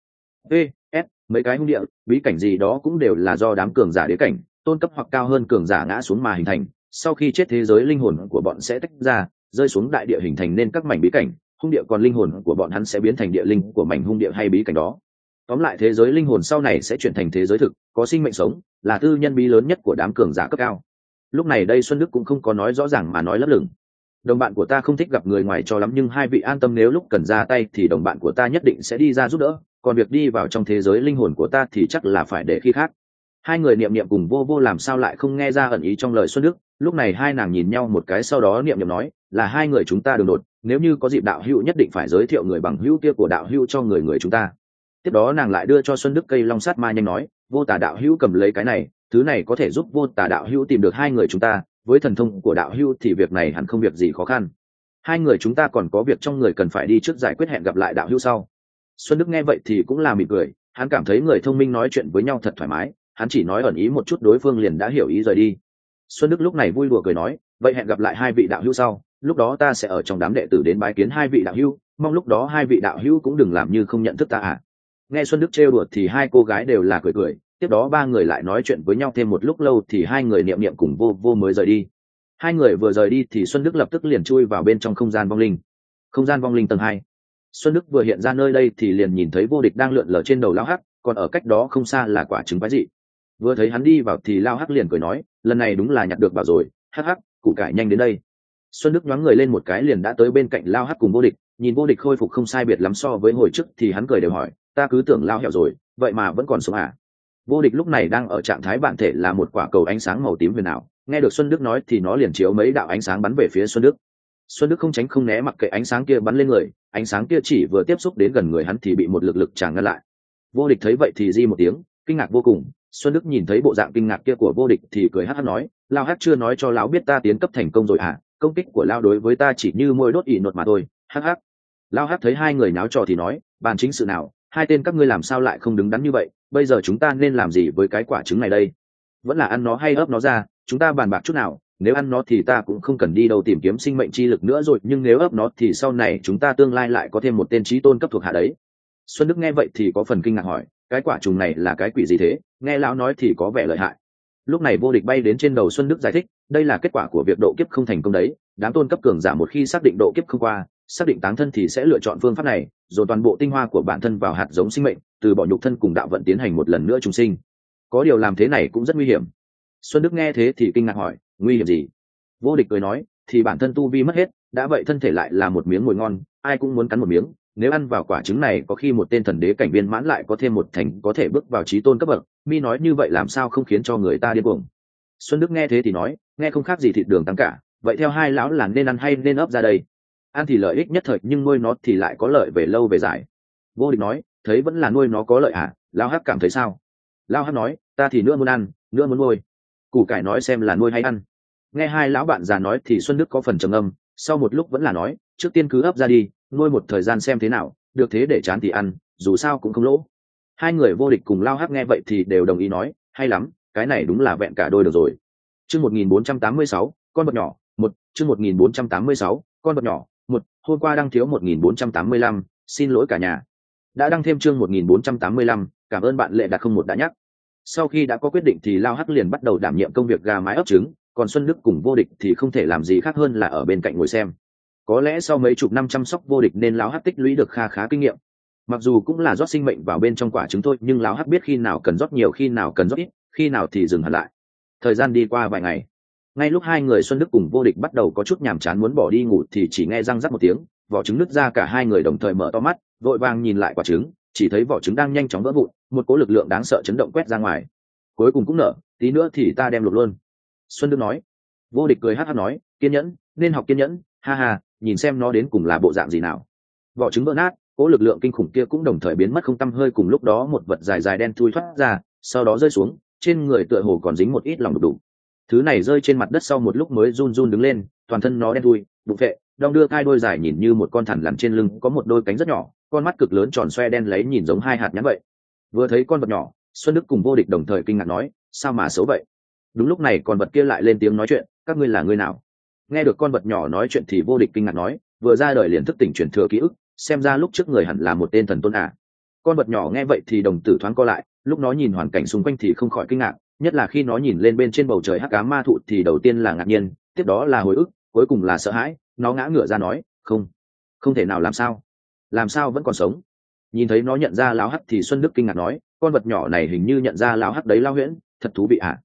V s mấy cái hung địa, bí cảnh gì đó cũng đều là do đám cường giả đế cảnh, tôn cấp hoặc cao hơn cường giả ngã xuống mà hình thành. Sau khi chết thế giới linh hồn của bọn sẽ tách ra, rơi xuống đại địa hình thành nên các mảnh bí cảnh, hung địa còn linh hồn của bọn hắn sẽ biến thành địa linh của mảnh hung địa hay bí cảnh đó. Tóm lại thế giới linh hồn sau này sẽ chuyển thành thế giới thực, có sinh mệnh sống, là tư nhân bí lớn nhất của đám cường giả cấp cao. Lúc này đây xuân đức cũng không có nói rõ ràng mà nói lấp lửng. Đồng bạn của ta không thích gặp người ngoài cho lắm nhưng hai vị an tâm nếu lúc cần ra tay thì đồng bạn của ta nhất định sẽ đi ra giúp đỡ còn việc đi vào trong thế giới linh hồn của ta thì chắc là phải để khi khác. Hai người niệm niệm cùng vô vô làm sao lại không nghe ra ẩn ý trong lời xuân đức. Lúc này hai nàng nhìn nhau một cái sau đó niệm niệm nói, là hai người chúng ta đường đột, nếu như có dịp đạo hữu nhất định phải giới thiệu người bằng hữu kia của đạo hữu cho người người chúng ta. Tiếp đó nàng lại đưa cho xuân đức cây long sát ma nhanh nói, vô tả đạo hữu cầm lấy cái này, thứ này có thể giúp vô tả đạo hữu tìm được hai người chúng ta, với thần thông của đạo hữu thì việc này hẳn không việc gì khó khăn. Hai người chúng ta còn có việc trong người cần phải đi trước giải quyết hẹn gặp lại đạo hữu sau xuân đức nghe vậy thì cũng là mỉm cười, hắn cảm thấy người thông minh nói chuyện với nhau thật thoải mái, hắn chỉ nói ẩn ý một chút đối phương liền đã hiểu ý rời đi. Xuân đức lúc này vui đùa cười nói, vậy hẹn gặp lại hai vị đạo hữu sau, lúc đó ta sẽ ở trong đám đệ tử đến bái kiến hai vị đạo hữu, mong lúc đó hai vị đạo hữu cũng đừng làm như không nhận thức ta à. Nghe xuân đức trêu đùa thì hai cô gái đều là cười cười, tiếp đó ba người lại nói chuyện với nhau thêm một lúc lâu thì hai người niệm niệm cùng vô vô mới rời đi. Hai người vừa rời đi thì xuân đức lập tức liền chui vào bên trong không gian vong linh. Không gian vong linh tầng hai xuân đức vừa hiện ra nơi đây thì liền nhìn thấy vô địch đang lượn lờ trên đầu lao hắc, còn ở cách đó không xa là quả trứng quái dị. Vừa thấy hắn đi vào thì lao hắc liền cười nói, lần này đúng là nhặt được bảo rồi, hắc hắc, củ cải nhanh đến đây. Xuân đức nhoáng người lên một cái liền đã tới bên cạnh lao hắc cùng vô địch, nhìn vô địch khôi phục không sai biệt lắm so với hồi trước thì hắn cười đều hỏi, ta cứ tưởng lao hẹo rồi, vậy mà vẫn còn sống à? Vô địch lúc này đang ở trạng thái bản thể là một quả cầu ánh sáng màu tím huyền ảo, nghe được xuân đức nói thì nó liền chiếu mấy đạo ánh sáng bắn về phía xuân đức xuân đức không tránh không né mặc kệ ánh sáng kia bắn lên người, ánh sáng kia chỉ vừa tiếp xúc đến gần người hắn thì bị một lực lực tràn ngăn lại. Vô địch thấy vậy thì di một tiếng, kinh ngạc vô cùng, xuân đức nhìn thấy bộ dạng kinh ngạc kia của vô địch thì cười hát hát nói, lao hát chưa nói cho lão biết ta tiến cấp thành công rồi à công kích của lao đối với ta chỉ như môi đốt ỉ nột mà thôi. Hắc hắc lao hát thấy hai người náo trò thì nói, bàn chính sự nào, hai tên các ngươi làm sao lại không đứng đắn như vậy? Bây giờ chúng ta nên làm gì với cái quả trứng này đây? Vẫn là ăn nó hay ấp nó ra, chúng ta bàn bạc chút nào nếu ăn nó thì ta cũng không cần đi đâu tìm kiếm sinh mệnh chi lực nữa rồi, nhưng nếu ấp nó thì sau này chúng ta tương lai lại có thêm một tên trí tôn cấp thuộc hạ đấy. Xuân đức nghe vậy thì có phần kinh ngạc hỏi, cái quả trùng này là cái quỷ gì thế? Nghe lão nói thì có vẻ lợi hại. Lúc này vô địch bay đến trên đầu xuân đức giải thích, đây là kết quả của việc độ kiếp không thành công đấy. Đám tôn cấp cường giả một khi xác định độ kiếp không qua, xác định táng thân thì sẽ lựa chọn phương pháp này, rồi toàn bộ tinh hoa của bản thân vào hạt giống sinh mệnh, từ bỏ nhục thân cùng đạo vận tiến hành một lần nữa trùng sinh. Có điều làm thế này cũng rất nguy hiểm xuân đức nghe thế thì kinh ngạc hỏi, nguy hiểm gì? Vô địch cười nói, thì bản thân tu vi mất hết, đã vậy thân thể lại là một miếng ngồi ngon, ai cũng muốn cắn một miếng. Nếu ăn vào quả trứng này, có khi một tên thần đế cảnh viên mãn lại có thêm một thành có thể bước vào trí tôn cấp bậc. Mi nói như vậy làm sao không khiến cho người ta điên cuồng? Xuân đức nghe thế thì nói, nghe không khác gì thịt đường tăng cả, vậy theo hai lão là nên ăn hay nên ấp ra đây? Ăn thì lợi ích nhất thời, nhưng nuôi nó thì lại có lợi về lâu về dài. Vô địch nói, thấy vẫn là nuôi nó có lợi à lao hắc cảm thấy sao? Lao hắc nói, ta thì nữa muốn ăn, nữa muốn nuôi củ cải nói xem là nuôi hay ăn. Nghe hai lão bạn già nói thì xuân đức có phần trầm âm, sau một lúc vẫn là nói, trước tiên cứ ấp ra đi, nuôi một thời gian xem thế nào, được thế để chán thì ăn, dù sao cũng không lỗ. Hai người vô địch cùng lao hắc nghe vậy thì đều đồng ý nói, hay lắm, cái này đúng là vẹn cả đôi được rồi. Chương một nghìn bốn trăm tám mươi sáu, con vật nhỏ, một, chương một nghìn bốn trăm tám mươi sáu, con vật nhỏ, một, hôm qua đăng thiếu một nghìn bốn trăm tám mươi lăm, xin lỗi cả nhà. Đã đăng thêm chương một nghìn bốn trăm tám mươi lăm, cảm ơn bạn lệ đạt không một đã nhắc sau khi đã có quyết định thì lao hắc liền bắt đầu đảm nhiệm công việc gà mái ấp trứng, còn xuân đức cùng vô địch thì không thể làm gì khác hơn là ở bên cạnh ngồi xem. Có lẽ sau mấy chục năm chăm sóc vô địch nên lão hắc tích lũy được kha khá kinh nghiệm. Mặc dù cũng là rót sinh mệnh vào bên trong quả trứng thôi, nhưng lão hắc biết khi nào cần rót nhiều, khi nào cần rót ít, khi nào thì dừng hẳn lại. Thời gian đi qua vài ngày, ngay lúc hai người xuân đức cùng vô địch bắt đầu có chút nhàm chán muốn bỏ đi ngủ thì chỉ nghe răng rắc một tiếng, vỏ trứng nứt ra, cả hai người đồng thời mở to mắt, vội vàng nhìn lại quả trứng chỉ thấy vỏ trứng đang nhanh chóng vỡ vụn, một cố lực lượng đáng sợ chấn động quét ra ngoài. Cuối cùng cũng nở, tí nữa thì ta đem lục luôn. Xuân đức nói. Vô địch cười hát hát nói, kiên nhẫn, nên học kiên nhẫn, ha ha, nhìn xem nó đến cùng là bộ dạng gì nào. Vỏ trứng vỡ nát, cỗ lực lượng kinh khủng kia cũng đồng thời biến mất không tăm hơi cùng lúc đó một vật dài dài đen thui thoát ra, sau đó rơi xuống, trên người tựa hồ còn dính một ít lòng đục đủ. Thứ này rơi trên mặt đất sau một lúc mới run run đứng lên, toàn thân nó đen thui, bụng vệ đong đưa hai đôi dài nhìn như một con thằn lằn trên lưng, có một đôi cánh rất nhỏ, con mắt cực lớn tròn xoe đen lấy nhìn giống hai hạt nhắn vậy. Vừa thấy con vật nhỏ, xuân đức cùng vô địch đồng thời kinh ngạc nói, sao mà xấu vậy? Đúng lúc này con vật kia lại lên tiếng nói chuyện, các ngươi là người nào? Nghe được con vật nhỏ nói chuyện thì vô địch kinh ngạc nói, vừa ra đời liền thức tỉnh truyền thừa ký ức, xem ra lúc trước người hẳn là một tên thần tôn à. con vật nhỏ nghe vậy thì đồng tử thoáng co lại, lúc nó nhìn hoàn cảnh xung quanh thì không khỏi kinh ngạc, nhất là khi nó nhìn lên bên trên bầu trời hắc cá ma thụ thì đầu tiên là ngạc nhiên, tiếp đó là hồi ức, cuối cùng là sợ hãi nó ngã ngửa ra nói, không không thể nào làm sao? Làm sao vẫn còn sống? Nhìn thấy nó nhận ra lão hắc thì xuân đức kinh ngạc nói, con vật nhỏ này hình như nhận ra lão hắc đấy lao huyễn, thật thú vị ạ à?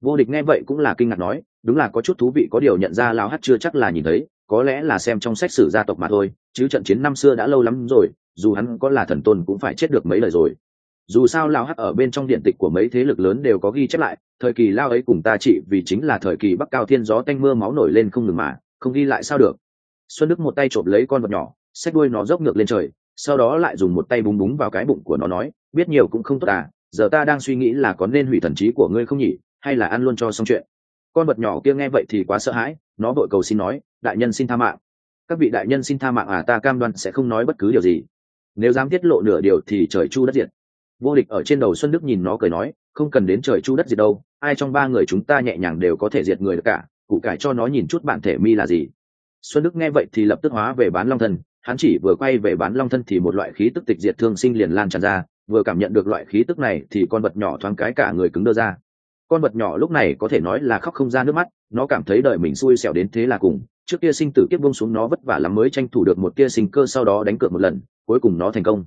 vô địch nghe vậy cũng là kinh ngạc nói, đúng là có chút thú vị, có điều nhận ra lão hắc chưa chắc là nhìn thấy, có lẽ là xem trong sách sử gia tộc mà thôi, chứ trận chiến năm xưa đã lâu lắm rồi, dù hắn có là thần tôn cũng phải chết được mấy lời rồi. Dù sao lao hắc ở bên trong điện tịch của mấy thế lực lớn đều có ghi chép lại, thời kỳ lao ấy cùng ta trị vì chính là thời kỳ bắc cao thiên gió tanh mưa máu nổi lên không ngừng mà không ghi lại sao được. Xuân đức một tay chộp lấy con vật nhỏ, xách đuôi nó dốc ngược lên trời, sau đó lại dùng một tay búng búng vào cái bụng của nó nói, biết nhiều cũng không tốt à giờ ta đang suy nghĩ là có nên hủy thần trí của ngươi không nhỉ, hay là ăn luôn cho xong chuyện. Con vật nhỏ kia nghe vậy thì quá sợ hãi, nó vội cầu xin nói, đại nhân xin tha mạng. Các vị đại nhân xin tha mạng à ta cam đoan sẽ không nói bất cứ điều gì. Nếu dám tiết lộ nửa điều thì trời chu đất diệt. Vô địch ở trên đầu xuân đức nhìn nó cười nói, không cần đến trời chu đất diệt đâu, ai trong ba người chúng ta nhẹ nhàng đều có thể diệt người được cả cụ cải cho nó nhìn chút bản thể mi là gì? Xuân đức nghe vậy thì lập tức hóa về bán long thân. Hắn chỉ vừa quay về bán long thân thì một loại khí tức tịch diệt thương sinh liền lan tràn ra. Vừa cảm nhận được loại khí tức này thì con vật nhỏ thoáng cái cả người cứng đơ ra. Con vật nhỏ lúc này có thể nói là khóc không ra nước mắt. Nó cảm thấy đời mình xui xẻo đến thế là cùng. Trước kia sinh tử kiếp bông xuống nó vất vả lắm mới tranh thủ được một tia sinh cơ sau đó đánh cược một lần. Cuối cùng nó thành công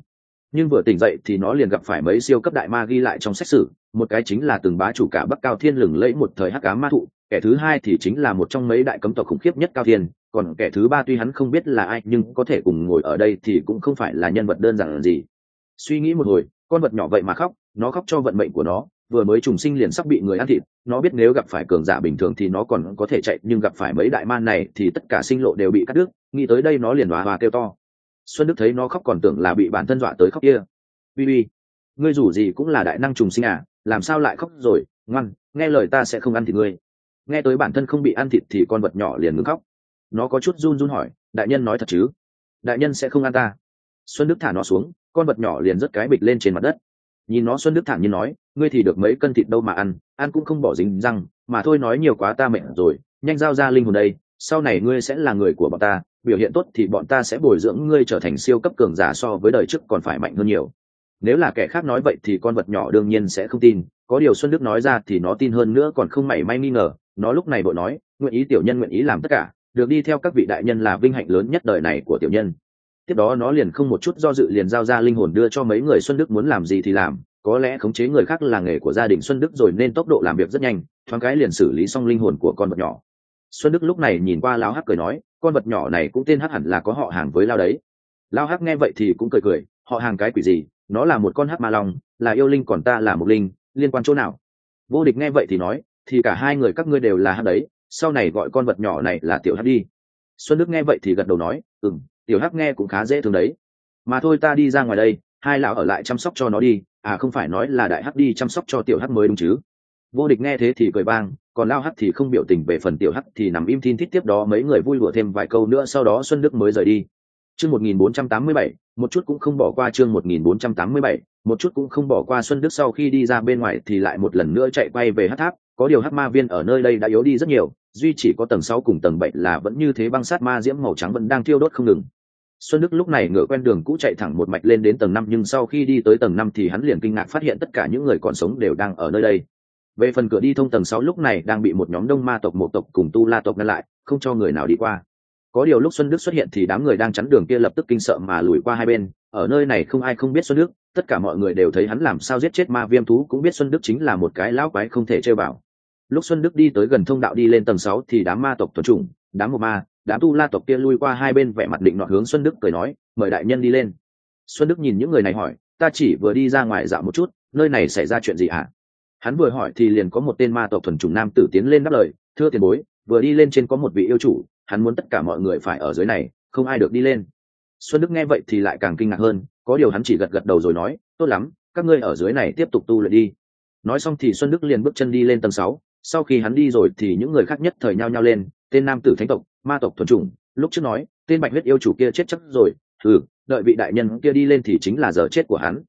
nhưng vừa tỉnh dậy thì nó liền gặp phải mấy siêu cấp đại ma ghi lại trong sách sử. một cái chính là từng bá chủ cả bắc cao thiên lừng lẫy một thời hắc cá ma thụ, kẻ thứ hai thì chính là một trong mấy đại cấm tộc khủng khiếp nhất cao thiên, còn kẻ thứ ba tuy hắn không biết là ai nhưng có thể cùng ngồi ở đây thì cũng không phải là nhân vật đơn giản gì suy nghĩ một hồi, con vật nhỏ vậy mà khóc, nó khóc cho vận mệnh của nó, vừa mới trùng sinh liền sắp bị người ăn thịt, nó biết nếu gặp phải cường giả bình thường thì nó còn có thể chạy, nhưng gặp phải mấy đại man này thì tất cả sinh lộ đều bị cắt đứt, nghĩ tới đây nó liền hòa hòa kêu to xuân đức thấy nó khóc còn tưởng là bị bản thân dọa tới khóc kia. Bi bi, ngươi dù gì cũng là đại năng trùng sinh à làm sao lại khóc rồi? Ngoan, nghe lời ta sẽ không ăn thịt ngươi. Nghe tới bản thân không bị ăn thịt thì con vật nhỏ liền ngừng khóc. Nó có chút run run hỏi, đại nhân nói thật chứ? Đại nhân sẽ không ăn ta? Xuân đức thả nó xuống, con vật nhỏ liền rất cái bịch lên trên mặt đất. Nhìn nó, xuân đức thản nhiên nói, ngươi thì được mấy cân thịt đâu mà ăn ăn cũng không bỏ dính răng, mà thôi nói nhiều quá ta mệt rồi, nhanh giao ra linh hồn đây sau này ngươi sẽ là người của bọn ta, biểu hiện tốt thì bọn ta sẽ bồi dưỡng ngươi trở thành siêu cấp cường giả so với đời trước còn phải mạnh hơn nhiều. Nếu là kẻ khác nói vậy thì con vật nhỏ đương nhiên sẽ không tin, có điều xuân đức nói ra thì nó tin hơn nữa còn không mảy may nghi ngờ, nó lúc này bội nói, nguyện ý tiểu nhân nguyện ý làm tất cả, được đi theo các vị đại nhân là vinh hạnh lớn nhất đời này của tiểu nhân. Tiếp đó nó liền không một chút do dự liền giao ra linh hồn đưa cho mấy người xuân đức muốn làm gì thì làm, có lẽ khống chế người khác là nghề của gia đình xuân đức rồi nên tốc độ làm việc rất nhanh, thoáng cái liền xử lý xong linh hồn của con vật nhỏ xuân đức lúc này nhìn qua lao hắc cười nói, con vật nhỏ này cũng tên hắc hẳn là có họ hàng với lao đấy. Lao hắc nghe vậy thì cũng cười cười, họ hàng cái quỷ gì? Nó là một con hắc ma long, là yêu linh còn ta là một linh, liên quan chỗ nào? Vô địch nghe vậy thì nói, thì cả hai người các ngươi đều là hắc đấy, sau này gọi con vật nhỏ này là tiểu hắc đi. Xuân đức nghe vậy thì gật đầu nói ừ m tiểu hắc nghe cũng khá dễ thương đấy. Mà thôi ta đi ra ngoài đây, hai lão ở lại chăm sóc cho nó đi à không phải nói là đại hắc đi chăm sóc cho tiểu hắc mới đúng chứ? Vô địch nghe thế thì cười bang còn lao hắc thì không biểu tình về phần tiểu hắc thì nằm im thin thít tiếp đó mấy người vui lụa thêm vài câu nữa, sau đó xuân đức mới rời đi. Chương một nghìn bốn trăm tám mươi bảy, một chút cũng không bỏ qua chương một nghìn bốn trăm tám mươi bảy, một chút cũng không bỏ qua xuân đức sau khi đi ra bên ngoài thì lại một lần nữa chạy quay về hát tháp. Có điều hát ma viên ở nơi đây đã yếu đi rất nhiều, duy chỉ có tầng sáu cùng tầng bảy là vẫn như thế băng sát ma diễm màu trắng vẫn đang thiêu đốt không ngừng. Xuân đức lúc này ngựa quen đường cũ chạy thẳng một mạch lên đến tầng năm, nhưng sau khi đi tới tầng năm thì hắn liền kinh ngạc phát hiện tất cả những người còn sống đều đang ở nơi đây về phần cửa đi thông tầng sáu lúc này đang bị một nhóm đông ma tộc một tộc cùng tu la tộc ngăn lại, không cho người nào đi qua có điều lúc xuân đức xuất hiện thì đám người đang chắn đường kia lập tức kinh sợ mà lùi qua hai bên ở nơi này không ai không biết xuân đức, tất cả mọi người đều thấy hắn làm sao giết chết ma viêm thú, cũng biết xuân đức chính là một cái lão quái không thể chơi bảo. lúc xuân đức đi tới gần thông đạo đi lên tầng sáu thì đám ma tộc tuần trùng đám một ma, đám tu la tộc kia lui qua hai bên vẻ mặt định nọ hướng xuân đức cười nói, mời đại nhân đi lên xuân đức nhìn những người này hỏi, ta chỉ vừa đi ra ngoài dạo một chút, nơi này xảy ra chuyện gì à? Hắn vừa hỏi thì liền có một tên ma tộc thuần chủng nam tử tiến lên đáp lời, thưa tiền bối, vừa đi lên trên có một vị yêu chủ, hắn muốn tất cả mọi người phải ở dưới này, không ai được đi lên. Xuân đức nghe vậy thì lại càng kinh ngạc hơn, có điều hắn chỉ gật gật đầu rồi nói, tốt lắm, các ngươi ở dưới này tiếp tục tu luyện đi. Nói xong thì xuân đức liền bước chân đi lên tầng sáu, sau khi hắn đi rồi thì những người khác nhất thời nhao nhao lên, tên nam tử thánh tộc, ma tộc thuần chủng, lúc trước nói, tên bạch huyết yêu chủ kia chết chắc rồi ừ đợi vị đại nhân kia đi lên thì chính là giờ chết của hắn.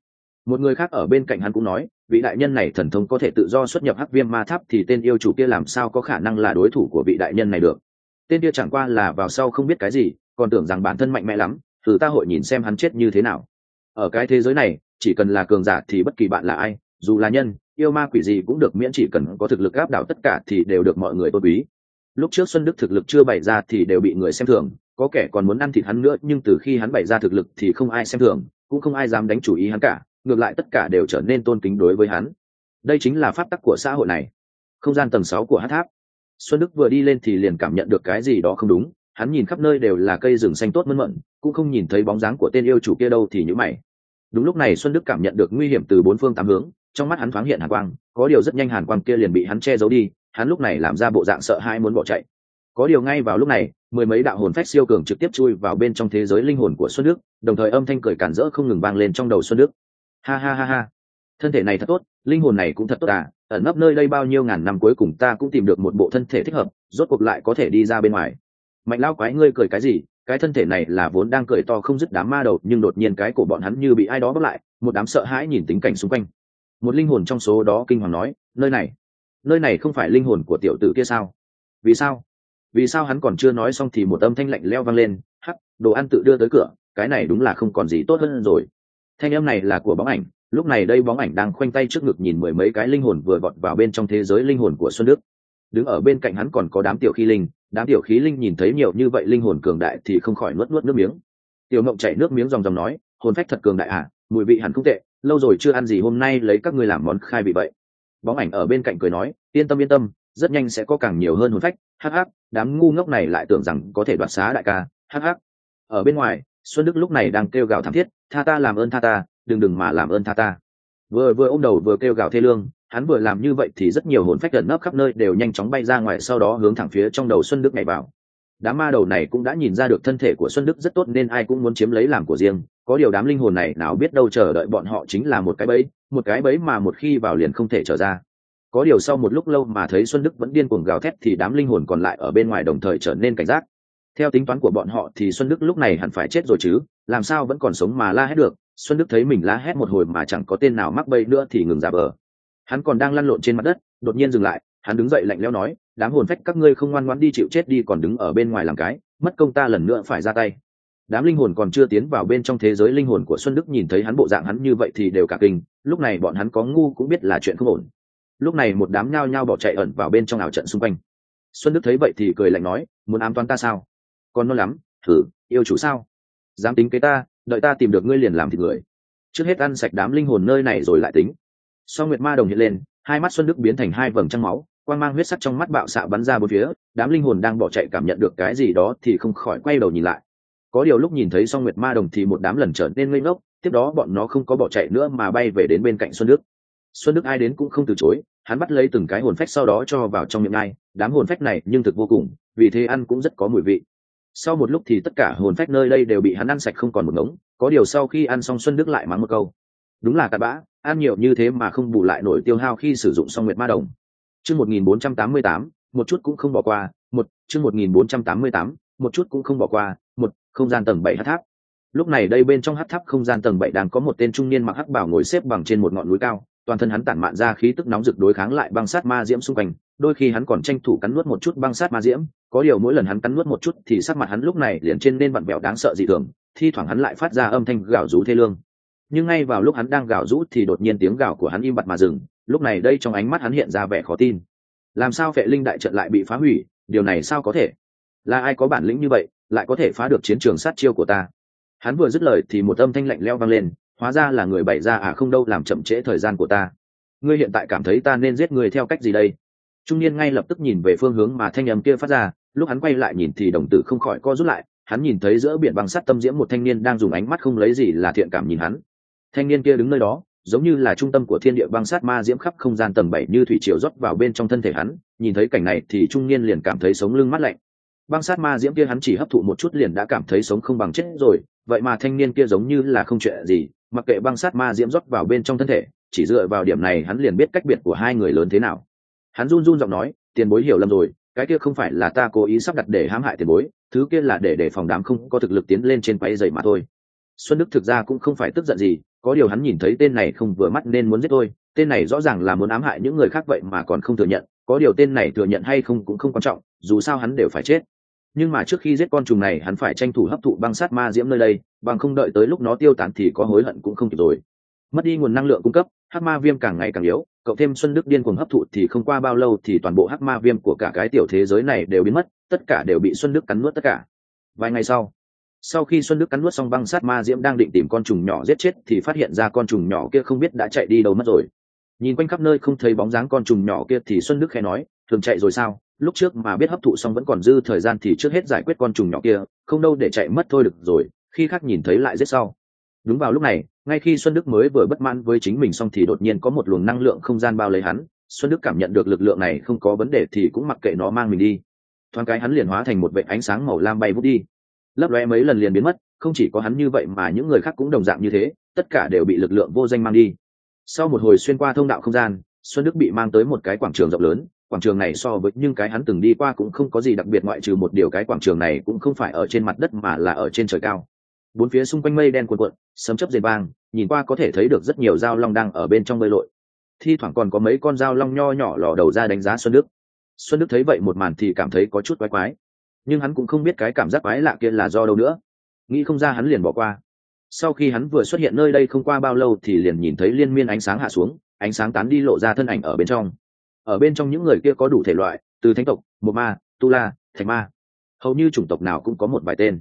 Một người khác ở bên cạnh hắn cũng nói vị đại nhân này thần thông có thể tự do xuất nhập hắc viêm ma tháp thì tên yêu chủ kia làm sao có khả năng là đối thủ của vị đại nhân này được? Tên kia chẳng qua là vào sau không biết cái gì, còn tưởng rằng bản thân mạnh mẽ lắm từ ta hội nhìn xem hắn chết như thế nào. Ở cái thế giới này, chỉ cần là cường giả thì bất kỳ bạn là ai, dù là nhân, yêu ma quỷ gì cũng được miễn chỉ cần có thực lực áp đảo tất cả thì đều được mọi người tôn quý. Lúc trước xuân đức thực lực chưa bày ra thì đều bị người xem thường, có kẻ còn muốn ăn thịt hắn nữa, nhưng từ khi hắn bày ra thực lực thì không ai xem thường, cũng không ai dám đánh chủ ý hắn cả ngược lại tất cả đều trở nên tôn kính đối với hắn. Đây chính là pháp tắc của xã hội này. Không gian tầng sáu của hát tháp. Xuân đức vừa đi lên thì liền cảm nhận được cái gì đó không đúng, hắn nhìn khắp nơi đều là cây rừng xanh tốt mơn mận, cũng không nhìn thấy bóng dáng của tên yêu chủ kia đâu thì nhữ mày. Đúng lúc này xuân đức cảm nhận được nguy hiểm từ bốn phương tám hướng, trong mắt hắn thoáng hiện hàn quang, có điều rất nhanh hàn quang kia liền bị hắn che giấu đi, hắn lúc này làm ra bộ dạng sợ hãi muốn bỏ chạy. Có điều ngay vào lúc này, mười mấy đạo hồn phách siêu cường trực tiếp chui vào bên trong thế giới linh hồn của xuân đức, đồng thời âm thanh cười cản rỡ không ngừng vang lên trong đầu xuân đức ha ha ha ha. Thân thể này thật tốt, linh hồn này cũng thật tốt à. Ẩn nấp nơi đây bao nhiêu ngàn năm cuối cùng ta cũng tìm được một bộ thân thể thích hợp, rốt cuộc lại có thể đi ra bên ngoài. Mạnh lao quái ngươi cười cái gì? Cái thân thể này là vốn đang cười to không dứt đám ma đầu, nhưng đột nhiên cái của bọn hắn như bị ai đó bắt lại, một đám sợ hãi nhìn tính cảnh xung quanh. Một linh hồn trong số đó kinh hoàng nói, nơi này nơi này không phải linh hồn của tiểu tử kia sao? Vì sao? Vì sao hắn còn chưa nói xong thì một âm thanh lạnh leo vang lên, hắc, đồ ăn tự đưa tới cửa, cái này đúng là không còn gì tốt hơn rồi thanh âm này là của bóng ảnh, lúc này đây bóng ảnh đang khoanh tay trước ngực nhìn mười mấy cái linh hồn vừa vọt vào bên trong thế giới linh hồn của xuân đức. Đứng ở bên cạnh hắn còn có đám tiểu khí linh, đám tiểu khí linh nhìn thấy nhiều như vậy linh hồn cường đại thì không khỏi nuốt nuốt nước miếng. Tiểu mộng chảy nước miếng ròng ròng nói, hồn phách thật cường đại à mùi vị hẳn không tệ, lâu rồi chưa ăn gì hôm nay lấy các ngươi làm món khai vị vậy. Bóng ảnh ở bên cạnh cười nói, yên tâm yên tâm, rất nhanh sẽ có càng nhiều hơn hồn phách, hắc hắc, đám ngu ngốc này lại tưởng rằng có thể đoạt xá đại ca, hắc hắc. Ở bên ngoài xuân đức lúc này đang kêu gào thảm thiết, tha ta làm ơn tha ta, đừng đừng mà làm ơn tha ta. Vừa vừa ôm đầu vừa kêu gào thê lương, hắn vừa làm như vậy thì rất nhiều hồn phách gần nấp khắp nơi đều nhanh chóng bay ra ngoài, sau đó hướng thẳng phía trong đầu xuân đức nhảy vào. Đám ma đầu này cũng đã nhìn ra được thân thể của xuân đức rất tốt nên ai cũng muốn chiếm lấy làm của riêng. Có điều đám linh hồn này nào biết đâu chờ đợi bọn họ chính là một cái bẫy, một cái bẫy mà một khi vào liền không thể trở ra. Có điều sau một lúc lâu mà thấy xuân đức vẫn điên cuồng gào thét thì đám linh hồn còn lại ở bên ngoài đồng thời trở nên cảnh giác theo tính toán của bọn họ thì xuân đức lúc này hẳn phải chết rồi chứ, làm sao vẫn còn sống mà la hét được? Xuân đức thấy mình la hét một hồi mà chẳng có tên nào mắc bẫy nữa thì ngừng giả bờ hắn còn đang lăn lộn trên mặt đất, đột nhiên dừng lại, hắn đứng dậy lạnh lẽo nói, đám hồn phách các ngươi không ngoan ngoãn đi chịu chết đi còn đứng ở bên ngoài làm cái, mất công ta lần nữa phải ra tay. Đám linh hồn còn chưa tiến vào bên trong thế giới linh hồn của xuân đức nhìn thấy hắn bộ dạng hắn như vậy thì đều cả kinh, lúc này bọn hắn có ngu cũng biết là chuyện không ổn. Lúc này một đám nhao nhao bỏ chạy ẩn vào bên trong ảo trận xung quanh. Xuân đức thấy vậy thì cười lạnh nói, muốn ám toán ta sao? Còn non lắm, thử, yêu chủ sao? Dám tính kế ta, đợi ta tìm được ngươi liền làm thịt người. Trước hết ăn sạch đám linh hồn nơi này rồi lại tính. Sau nguyệt ma đồng hiện lên, hai mắt xuân đức biến thành hai vầng trăng máu, quang mang huyết sắc trong mắt bạo xạ bắn ra bốn phía, đám linh hồn đang bỏ chạy cảm nhận được cái gì đó thì không khỏi quay đầu nhìn lại. Có điều lúc nhìn thấy song nguyệt ma đồng thì một đám lần trở nên ngây ngốc, tiếp đó bọn nó không có bỏ chạy nữa mà bay về đến bên cạnh xuân đức. Xuân đức ai đến cũng không từ chối, hắn bắt lấy từng cái hồn phách sau đó cho vào trong miệng ai, đám hồn phách này nhưng thực vô cùng, vì thế ăn cũng rất có mùi vị sau một lúc thì tất cả hồn phách nơi đây đều bị hắn ăn sạch không còn một ngống, có điều sau khi ăn xong xuân đức lại mắng một câu. Đúng là cặn bã, ăn nhiều như thế mà không bù lại nổi tiêu hao khi sử dụng xong nguyệt ma đồng. Chương một nghìn bốn trăm tám mươi tám, một chút cũng không bỏ qua, một, chương một nghìn bốn trăm tám mươi tám, một chút cũng không bỏ qua, một, không gian tầng bảy hát tháp. Lúc này đây bên trong hát tháp không gian tầng bảy đang có một tên trung niên mặc hắc bảo ngồi xếp bằng trên một ngọn núi cao, toàn thân hắn tản mạn ra khí tức nóng rực đối kháng lại băng sát ma diễm xung quanh, đôi khi hắn còn tranh thủ cắn nuốt một chút băng sát ma diễm có điều mỗi lần hắn cắn nuốt một chút thì sắc mặt hắn lúc này liền trên nên vặn vẹo đáng sợ dị thường, thi thoảng hắn lại phát ra âm thanh gào rú thê lương. Nhưng ngay vào lúc hắn đang gào rú thì đột nhiên tiếng gào của hắn im bặt mà dừng, lúc này đây trong ánh mắt hắn hiện ra vẻ khó tin. Làm sao vệ linh đại trận lại bị phá hủy? Điều này sao có thể? Là ai có bản lĩnh như vậy, lại có thể phá được chiến trường sát chiêu của ta? Hắn vừa dứt lời thì một âm thanh lạnh leo vang lên, hóa ra là người bày ra à không đâu làm chậm trễ thời gian của ta. Ngươi hiện tại cảm thấy ta nên giết người theo cách gì đây? Trung niên ngay lập tức nhìn về phương hướng mà thanh âm kia phát ra lúc hắn quay lại nhìn thì đồng tử không khỏi co rút lại, hắn nhìn thấy giữa biển băng sắt tâm diễm một thanh niên đang dùng ánh mắt không lấy gì là thiện cảm nhìn hắn. Thanh niên kia đứng nơi đó, giống như là trung tâm của thiên địa băng sát ma diễm khắp không gian tầng bảy như thủy triều rót vào bên trong thân thể hắn, nhìn thấy cảnh này thì trung niên liền cảm thấy sống lưng mát lạnh. Băng sát ma diễm kia hắn chỉ hấp thụ một chút liền đã cảm thấy sống không bằng chết rồi, vậy mà thanh niên kia giống như là không chuyện gì, mặc kệ băng sát ma diễm rót vào bên trong thân thể, chỉ dựa vào điểm này hắn liền biết cách biệt của hai người lớn thế nào. Hắn run run giọng nói, tiền bối hiểu lầm rồi cái kia không phải là ta cố ý sắp đặt để hãm hại tiền bối, thứ kia là để để phòng đám không có thực lực tiến lên trên quay dày mà thôi. Xuân đức thực ra cũng không phải tức giận gì, có điều hắn nhìn thấy tên này không vừa mắt nên muốn giết tôi, tên này rõ ràng là muốn ám hại những người khác vậy mà còn không thừa nhận, có điều tên này thừa nhận hay không cũng không quan trọng, dù sao hắn đều phải chết. Nhưng mà trước khi giết con trùng này hắn phải tranh thủ hấp thụ băng sát ma diễm nơi đây, bằng không đợi tới lúc nó tiêu tán thì có hối hận cũng không kịp rồi. Mất đi nguồn năng lượng cung cấp hát ma viêm càng ngày càng yếu cậu thêm xuân đức điên cuồng hấp thụ thì không qua bao lâu thì toàn bộ hắc ma viêm của cả cái tiểu thế giới này đều biến mất, tất cả đều bị xuân đức cắn nuốt tất cả. Vài ngày sau sau khi xuân đức cắn nuốt xong băng sát ma diễm đang định tìm con trùng nhỏ giết chết thì phát hiện ra con trùng nhỏ kia không biết đã chạy đi đâu mất rồi. Nhìn quanh khắp nơi không thấy bóng dáng con trùng nhỏ kia thì xuân đức khẽ nói, thường chạy rồi sao? Lúc trước mà biết hấp thụ xong vẫn còn dư thời gian thì trước hết giải quyết con trùng nhỏ kia, không đâu để chạy mất thôi được rồi, khi khác nhìn thấy lại giết sau đúng vào lúc này, ngay khi xuân đức mới vừa bất mãn với chính mình xong thì đột nhiên có một luồng năng lượng không gian bao lấy hắn. Xuân đức cảm nhận được lực lượng này không có vấn đề thì cũng mặc kệ nó mang mình đi. Thoáng cái hắn liền hóa thành một vệ ánh sáng màu lam bay vút đi. Lấp lóe mấy lần liền biến mất, không chỉ có hắn như vậy mà những người khác cũng đồng dạng như thế, tất cả đều bị lực lượng vô danh mang đi. Sau một hồi xuyên qua thông đạo không gian, xuân đức bị mang tới một cái quảng trường rộng lớn. Quảng trường này so với những cái hắn từng đi qua cũng không có gì đặc biệt ngoại trừ một điều cái quảng trường này cũng không phải ở trên mặt đất mà là ở trên trời cao bốn phía xung quanh mây đen cuộn cuộn, sấm chấp dền vang, nhìn qua có thể thấy được rất nhiều dao long đang ở bên trong bơi lội. Thi thoảng còn có mấy con dao long nho nhỏ lò đầu ra đánh giá xuân đức. Xuân đức thấy vậy một màn thì cảm thấy có chút quái quái. Nhưng hắn cũng không biết cái cảm giác quái lạ kia là do đâu nữa. Nghĩ không ra hắn liền bỏ qua. Sau khi hắn vừa xuất hiện nơi đây không qua bao lâu thì liền nhìn thấy liên miên ánh sáng hạ xuống, ánh sáng tán đi lộ ra thân ảnh ở bên trong. Ở bên trong những người kia có đủ thể loại, từ thánh tộc một ma, tu la, thạch ma. Hầu như chủng tộc nào cũng có một vài tên.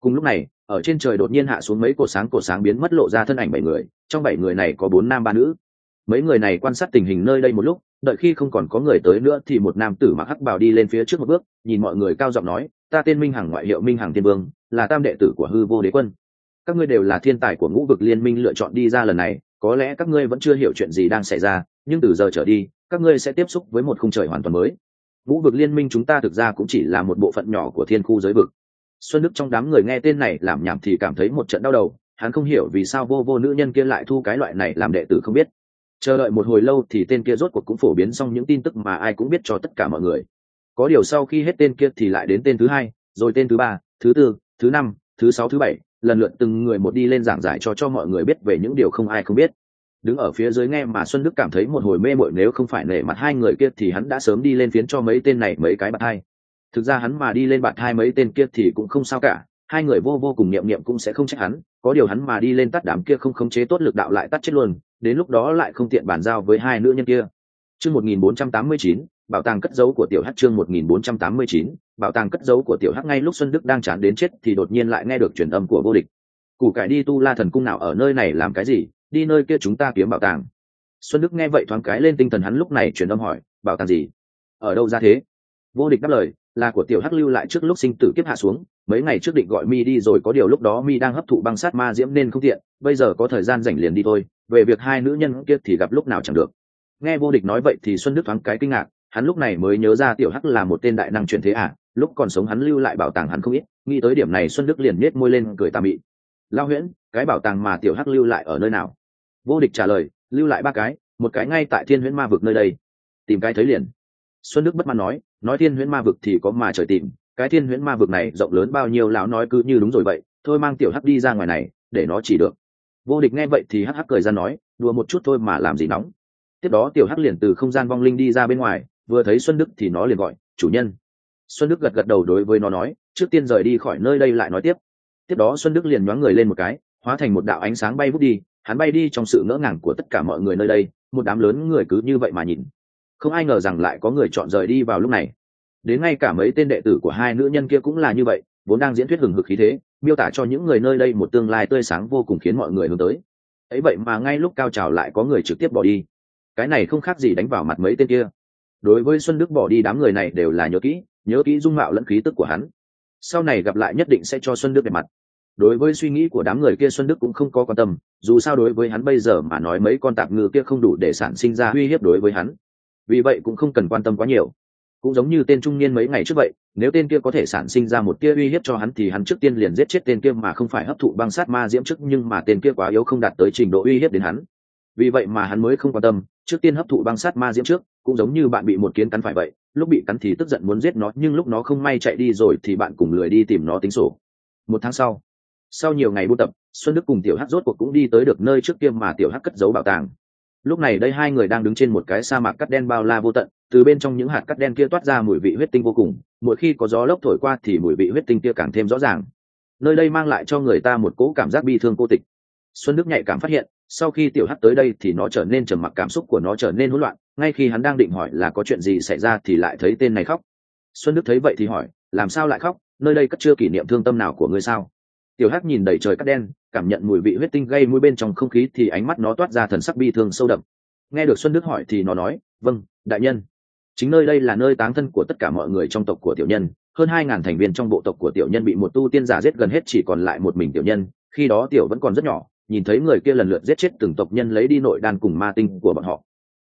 Cùng lúc này ở trên trời đột nhiên hạ xuống mấy cột sáng cột sáng biến mất lộ ra thân ảnh bảy người, trong bảy người này có bốn nam ba nữ. Mấy người này quan sát tình hình nơi đây một lúc, đợi khi không còn có người tới nữa thì một nam tử mặc hắc bào đi lên phía trước một bước, nhìn mọi người cao giọng nói, ta tên minh hằng, ngoại hiệu minh hằng thiên vương, là tam đệ tử của hư vô đế quân. Các ngươi đều là thiên tài của ngũ vực liên minh lựa chọn đi ra lần này, có lẽ các ngươi vẫn chưa hiểu chuyện gì đang xảy ra, nhưng từ giờ trở đi, các ngươi sẽ tiếp xúc với một khung trời hoàn toàn mới. Ngũ vực liên minh chúng ta thực ra cũng chỉ là một bộ phận nhỏ của thiên khu giới vực xuân đức trong đám người nghe tên này làm nhảm thì cảm thấy một trận đau đầu, hắn không hiểu vì sao vô vô nữ nhân kia lại thu cái loại này làm đệ tử không biết. Chờ đợi một hồi lâu thì tên kia rốt cuộc cũng phổ biến xong những tin tức mà ai cũng biết cho tất cả mọi người. Có điều sau khi hết tên kia thì lại đến tên thứ hai, rồi tên thứ ba, thứ tư, thứ năm, thứ sáu, thứ bảy, lần lượt từng người một đi lên giảng giải cho cho mọi người biết về những điều không ai không biết. Đứng ở phía dưới nghe mà xuân đức cảm thấy một hồi mê mội nếu không phải nể mặt hai người kia thì hắn đã sớm đi lên phiến cho mấy tên này mấy cái mặt hai thực ra hắn mà đi lên bạt hai mấy tên kia thì cũng không sao cả, hai người vô vô cùng niệm niệm cũng sẽ không trách hắn, có điều hắn mà đi lên tắt đám kia không khống chế tốt lực đạo lại tắt chết luôn, đến lúc đó lại không tiện bàn giao với hai nữ nhân kia. Chương một nghìn bốn trăm tám mươi chín, bảo tàng cất dấu của tiểu hát chương một nghìn bốn trăm tám mươi chín, bảo tàng cất dấu của tiểu hát ngay lúc xuân đức đang chán đến chết thì đột nhiên lại nghe được truyền âm của vô địch. Củ cải đi tu la thần cung nào ở nơi này làm cái gì? Đi nơi kia chúng ta kiếm bảo tàng. Xuân đức nghe vậy thoáng cái lên tinh thần hắn lúc này truyền âm hỏi, bảo tàng gì? Ở đâu ra thế? Vô địch đáp lời là của tiểu hắc lưu lại trước lúc sinh tử kiếp hạ xuống, mấy ngày trước định gọi mi đi rồi, có điều lúc đó mi đang hấp thụ băng sát ma diễm nên không tiện, bây giờ có thời gian rảnh liền đi thôi, về việc hai nữ nhân kia thì gặp lúc nào chẳng được. Nghe vô địch nói vậy thì xuân đức thoáng cái kinh ngạc, hắn lúc này mới nhớ ra tiểu hắc là một tên đại năng truyền thế à lúc còn sống hắn lưu lại bảo tàng hắn không ít, nghĩ tới điểm này xuân đức liền nhếch môi lên cười tà mị. Lao huyễn, cái bảo tàng mà tiểu hắc lưu lại ở nơi nào? Vô địch trả lời, lưu lại ba cái, một cái ngay tại thiên huyễn ma vực nơi đây. Tìm cái thấy liền xuân đức bất mãn nói nói thiên huyễn ma vực thì có mà trời tìm, cái thiên huyễn ma vực này rộng lớn bao nhiêu lão nói cứ như đúng rồi vậy, thôi mang tiểu hắc đi ra ngoài này, để nó chỉ được. Vô địch nghe vậy thì hắc hắc cười ra nói, đùa một chút thôi mà làm gì nóng. Tiếp đó tiểu hắc liền từ không gian vong linh đi ra bên ngoài, vừa thấy xuân đức thì nó liền gọi, chủ nhân. Xuân đức gật gật đầu đối với nó nói, trước tiên rời đi khỏi nơi đây lại nói tiếp. Tiếp đó xuân đức liền nhoáng người lên một cái, hóa thành một đạo ánh sáng bay vút đi, hắn bay đi trong sự ngỡ ngàng của tất cả mọi người nơi đây, một đám lớn người cứ như vậy mà nhìn không ai ngờ rằng lại có người chọn rời đi vào lúc này. Đến ngay cả mấy tên đệ tử của hai nữ nhân kia cũng là như vậy, vốn đang diễn thuyết hừng hực khí thế, miêu tả cho những người nơi đây một tương lai tươi sáng vô cùng khiến mọi người hướng tới. Ấy vậy mà ngay lúc cao trào lại có người trực tiếp bỏ đi. Cái này không khác gì đánh vào mặt mấy tên kia. Đối với xuân đức bỏ đi đám người này đều là nhớ kỹ nhớ kỹ dung mạo lẫn khí tức của hắn. Sau này gặp lại nhất định sẽ cho xuân đức đẹp mặt. Đối với suy nghĩ của đám người kia xuân đức cũng không có quan tâm, dù sao đối với hắn bây giờ mà nói mấy con tạp ngư kia không đủ để sản sinh ra uy hiếp đối với hắn vì vậy cũng không cần quan tâm quá nhiều. Cũng giống như tên trung niên mấy ngày trước vậy, nếu tên kia có thể sản sinh ra một tia uy hiếp cho hắn thì hắn trước tiên liền giết chết tên kia mà không phải hấp thụ băng sát ma diễm trước, nhưng mà tên kia quá yếu không đạt tới trình độ uy hiếp đến hắn. Vì vậy mà hắn mới không quan tâm, trước tiên hấp thụ băng sát ma diễm trước, cũng giống như bạn bị một kiến cắn phải vậy, lúc bị cắn thì tức giận muốn giết nó, nhưng lúc nó không may chạy đi rồi thì bạn cùng lười đi tìm nó tính sổ. Một tháng sau sau nhiều ngày buôn tập, xuân đức cùng tiểu hắc rốt cuộc cũng đi tới được nơi trước kia mà tiểu hắc cất giấu bảo tàng lúc này đây hai người đang đứng trên một cái sa mạc cắt đen bao la vô tận, từ bên trong những hạt cắt đen kia toát ra mùi vị huyết tinh vô cùng, mỗi khi có gió lốc thổi qua thì mùi vị huyết tinh kia càng thêm rõ ràng. Nơi đây mang lại cho người ta một cỗ cảm giác bi thương cô tịch. Xuân đức nhạy cảm phát hiện, sau khi tiểu hắc tới đây thì nó trở nên trầm mặc, cảm xúc của nó trở nên hỗn loạn, ngay khi hắn đang định hỏi là có chuyện gì xảy ra thì lại thấy tên này khóc. Xuân đức thấy vậy thì hỏi, làm sao lại khóc? Nơi đây cất chưa kỷ niệm thương tâm nào của ngươi sao? Tiểu hắc nhìn đầy trời cắt đen cảm nhận mùi vị huyết tinh gây mũi bên trong không khí thì ánh mắt nó toát ra thần sắc bi thương sâu đậm. Nghe được xuân đức hỏi thì nó nói vâng đại nhân. Chính nơi đây là nơi táng thân của tất cả mọi người trong tộc của tiểu nhân. Hơn hai ngàn thành viên trong bộ tộc của tiểu nhân bị một tu tiên giả giết gần hết chỉ còn lại một mình tiểu nhân. Khi đó tiểu vẫn còn rất nhỏ, nhìn thấy người kia lần lượt giết chết từng tộc nhân lấy đi nội đan cùng ma tinh của bọn họ.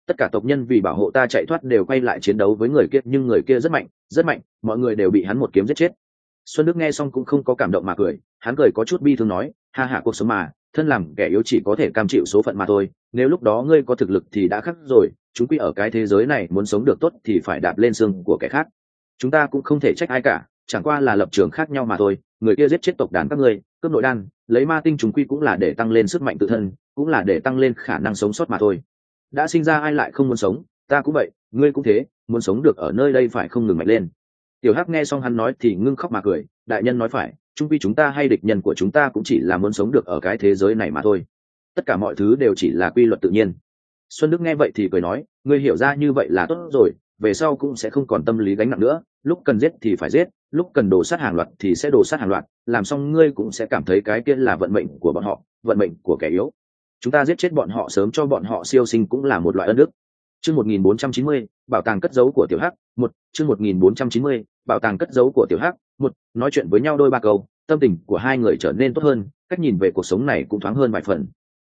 Tất cả tộc nhân vì bảo hộ ta chạy thoát đều quay lại chiến đấu với người kia, nhưng người kia rất mạnh rất mạnh, mọi người đều bị hắn một kiếm giết chết. Xuân đức nghe xong cũng không có cảm động mà cười, hắn cười có chút bi thương nói ha hạ cuộc sống mà, thân làm kẻ yếu chỉ có thể cam chịu số phận mà thôi. Nếu lúc đó ngươi có thực lực thì đã khắc rồi. Chúng quy ở cái thế giới này, muốn sống được tốt thì phải đạp lên xương của kẻ khác. Chúng ta cũng không thể trách ai cả, chẳng qua là lập trường khác nhau mà thôi. Người kia giết chết tộc đàn các ngươi, cướp nội đan, lấy ma tinh chúng quy cũng là để tăng lên sức mạnh tự thân, cũng là để tăng lên khả năng sống sót mà thôi. Đã sinh ra ai lại không muốn sống? Ta cũng vậy, ngươi cũng thế, muốn sống được ở nơi đây phải không ngừng mạnh lên. Tiểu hắc nghe xong hắn nói thì ngưng khóc mà cười, đại nhân nói phải chung quy chúng ta hay địch nhân của chúng ta cũng chỉ là muốn sống được ở cái thế giới này mà thôi. Tất cả mọi thứ đều chỉ là quy luật tự nhiên. Xuân đức nghe vậy thì cười nói ngươi hiểu ra như vậy là tốt rồi về sau cũng sẽ không còn tâm lý gánh nặng nữa. Lúc cần giết thì phải giết lúc cần đổ sát hàng loạt thì sẽ đổ sát hàng loạt. Làm xong ngươi cũng sẽ cảm thấy cái kia là vận mệnh của bọn họ vận mệnh của kẻ yếu. Chúng ta giết chết bọn họ sớm cho bọn họ siêu sinh cũng là một loại ân đức. Chương 1490, bảo tàng cất giấu của tiểu hắc một chương 1490, bảo tàng cất giấu của tiểu hắc, một, nói chuyện với nhau đôi ba câu, tâm tình của hai người trở nên tốt hơn, cách nhìn về cuộc sống này cũng thoáng hơn vài phần.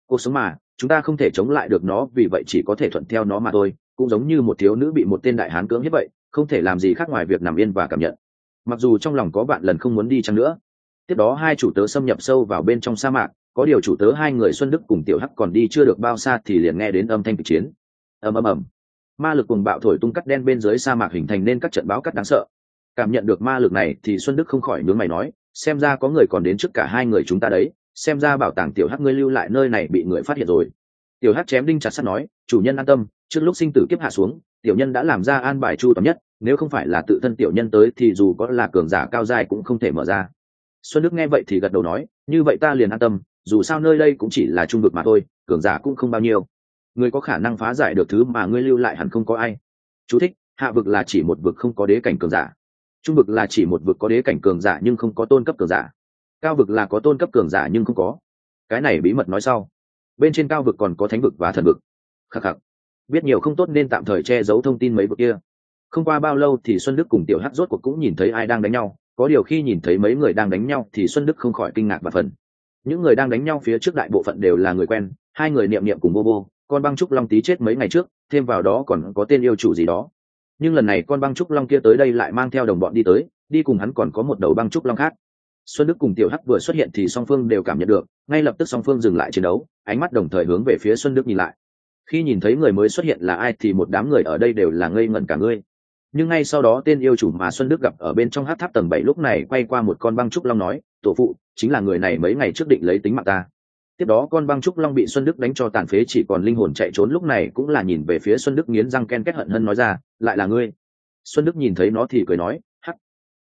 Cuộc sống mà, chúng ta không thể chống lại được nó, vì vậy chỉ có thể thuận theo nó mà thôi, cũng giống như một thiếu nữ bị một tên đại hán cưỡng như vậy, không thể làm gì khác ngoài việc nằm yên và cảm nhận. Mặc dù trong lòng có bạn lần không muốn đi chăng nữa. Tiếp đó hai chủ tớ xâm nhập sâu vào bên trong sa mạc, có điều chủ tớ hai người xuân đức cùng tiểu hắc còn đi chưa được bao xa thì liền nghe đến âm thanh kịch chiến. Ầm ầm ầm. Ma lực cùng bạo thổi tung cắt đen bên dưới sa mạc hình thành nên các trận báo cắt đáng sợ cảm nhận được ma lực này thì xuân đức không khỏi nhướng mày nói, xem ra có người còn đến trước cả hai người chúng ta đấy, xem ra bảo tàng tiểu hắc ngươi lưu lại nơi này bị người phát hiện rồi. Tiểu hắc chém đinh chặt sắt nói, chủ nhân an tâm, trước lúc sinh tử kiếp hạ xuống, tiểu nhân đã làm ra an bài chu toàn nhất, nếu không phải là tự thân tiểu nhân tới thì dù có là cường giả cao dài cũng không thể mở ra. Xuân đức nghe vậy thì gật đầu nói, như vậy ta liền an tâm, dù sao nơi đây cũng chỉ là trung vực mà thôi, cường giả cũng không bao nhiêu. Người có khả năng phá giải được thứ mà ngươi lưu lại hẳn không có ai. Chú thích, hạ vực là chỉ một vực không có đế cảnh cường giả trung vực là chỉ một vực có đế cảnh cường giả nhưng không có tôn cấp cường giả. Cao vực là có tôn cấp cường giả nhưng không có. Cái này bí mật nói sau. Bên trên cao vực còn có thánh vực và thần vực. Khắc khắc. Biết nhiều không tốt nên tạm thời che giấu thông tin mấy vực kia. Không qua bao lâu thì xuân đức cùng tiểu hắc rốt cuộc cũng nhìn thấy ai đang đánh nhau. Có điều khi nhìn thấy mấy người đang đánh nhau thì xuân đức không khỏi kinh ngạc và phần những người đang đánh nhau phía trước đại bộ phận đều là người quen, hai người niệm niệm cùng vô vô, con băng trúc long tí chết mấy ngày trước, thêm vào đó còn có tên yêu chủ gì đó nhưng lần này con băng trúc long kia tới đây lại mang theo đồng bọn đi tới, đi cùng hắn còn có một đầu băng trúc long khác. Xuân đức cùng tiểu hắc vừa xuất hiện thì song phương đều cảm nhận được, ngay lập tức song phương dừng lại chiến đấu, ánh mắt đồng thời hướng về phía xuân đức nhìn lại. Khi nhìn thấy người mới xuất hiện là ai thì một đám người ở đây đều là ngây ngẩn cả ngươi nhưng ngay sau đó tên yêu chủ mà xuân đức gặp ở bên trong hát tháp tầng bảy lúc này quay qua một con băng trúc long nói, tổ phụ, chính là người này mấy ngày trước định lấy tính mạng ta tiếp đó con băng trúc long bị xuân đức đánh cho tàn phế chỉ còn linh hồn chạy trốn, lúc này cũng là nhìn về phía xuân đức nghiến răng ken kết hận hân nói ra, lại là ngươi. Xuân đức nhìn thấy nó thì cười nói, hắc.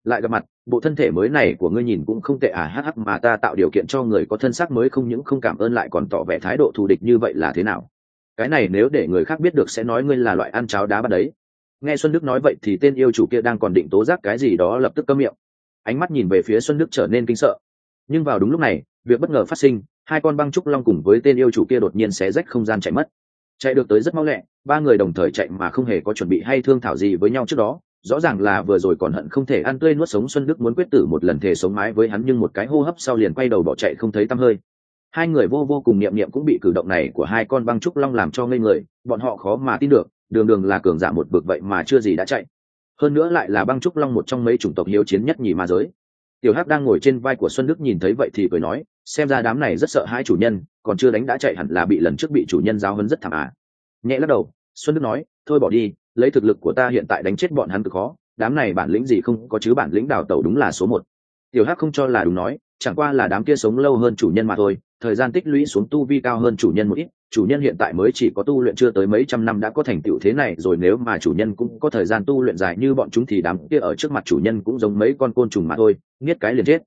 Lại gặp mặt, bộ thân thể mới này của ngươi nhìn cũng không tệ à hắc hắc, mà ta tạo điều kiện cho người có thân xác mới không những không cảm ơn lại còn tỏ vẻ thái độ thù địch như vậy là thế nào? Cái này nếu để người khác biết được sẽ nói ngươi là loại ăn cháo đá bắt đấy. Nghe xuân đức nói vậy thì tên yêu chủ kia đang còn định tố giác cái gì đó lập tức câm miệng. Ánh mắt nhìn về phía xuân đức trở nên kinh sợ. Nhưng vào đúng lúc này, việc bất ngờ phát sinh hai con băng trúc long cùng với tên yêu chủ kia đột nhiên xé rách không gian chạy mất. Chạy được tới rất mau lẹ, ba người đồng thời chạy mà không hề có chuẩn bị hay thương thảo gì với nhau trước đó. Rõ ràng là vừa rồi còn hận không thể ăn tươi nuốt sống xuân đức muốn quyết tử một lần thể sống mái với hắn nhưng một cái hô hấp sau liền quay đầu bỏ chạy không thấy tăm hơi. Hai người vô vô cùng niệm niệm cũng bị cử động này của hai con băng trúc long làm cho ngây người, bọn họ khó mà tin được, đường đường là cường giả một bực vậy mà chưa gì đã chạy. Hơn nữa lại là băng trúc long một trong mấy chủng tộc hiếu chiến nhất nhì ma giới tiểu hắc đang ngồi trên vai của xuân đức nhìn thấy vậy thì cười nói, xem ra đám này rất sợ hai chủ nhân, còn chưa đánh đã chạy hẳn là bị lần trước bị chủ nhân giáo hấn rất thảm à. Nhẹ lắc đầu, xuân đức nói, thôi bỏ đi, lấy thực lực của ta hiện tại đánh chết bọn hắn cực khó, đám này bản lĩnh gì không có chứ bản lĩnh đào tẩu đúng là số một. Tiểu hắc không cho là đúng nói, chẳng qua là đám kia sống lâu hơn chủ nhân mà thôi, thời gian tích lũy xuống tu vi cao hơn chủ nhân một ít chủ nhân hiện tại mới chỉ có tu luyện chưa tới mấy trăm năm đã có thành tựu thế này rồi, nếu mà chủ nhân cũng có thời gian tu luyện dài như bọn chúng thì đám kia ở trước mặt chủ nhân cũng giống mấy con côn trùng mà thôi, nghiết cái liền chết.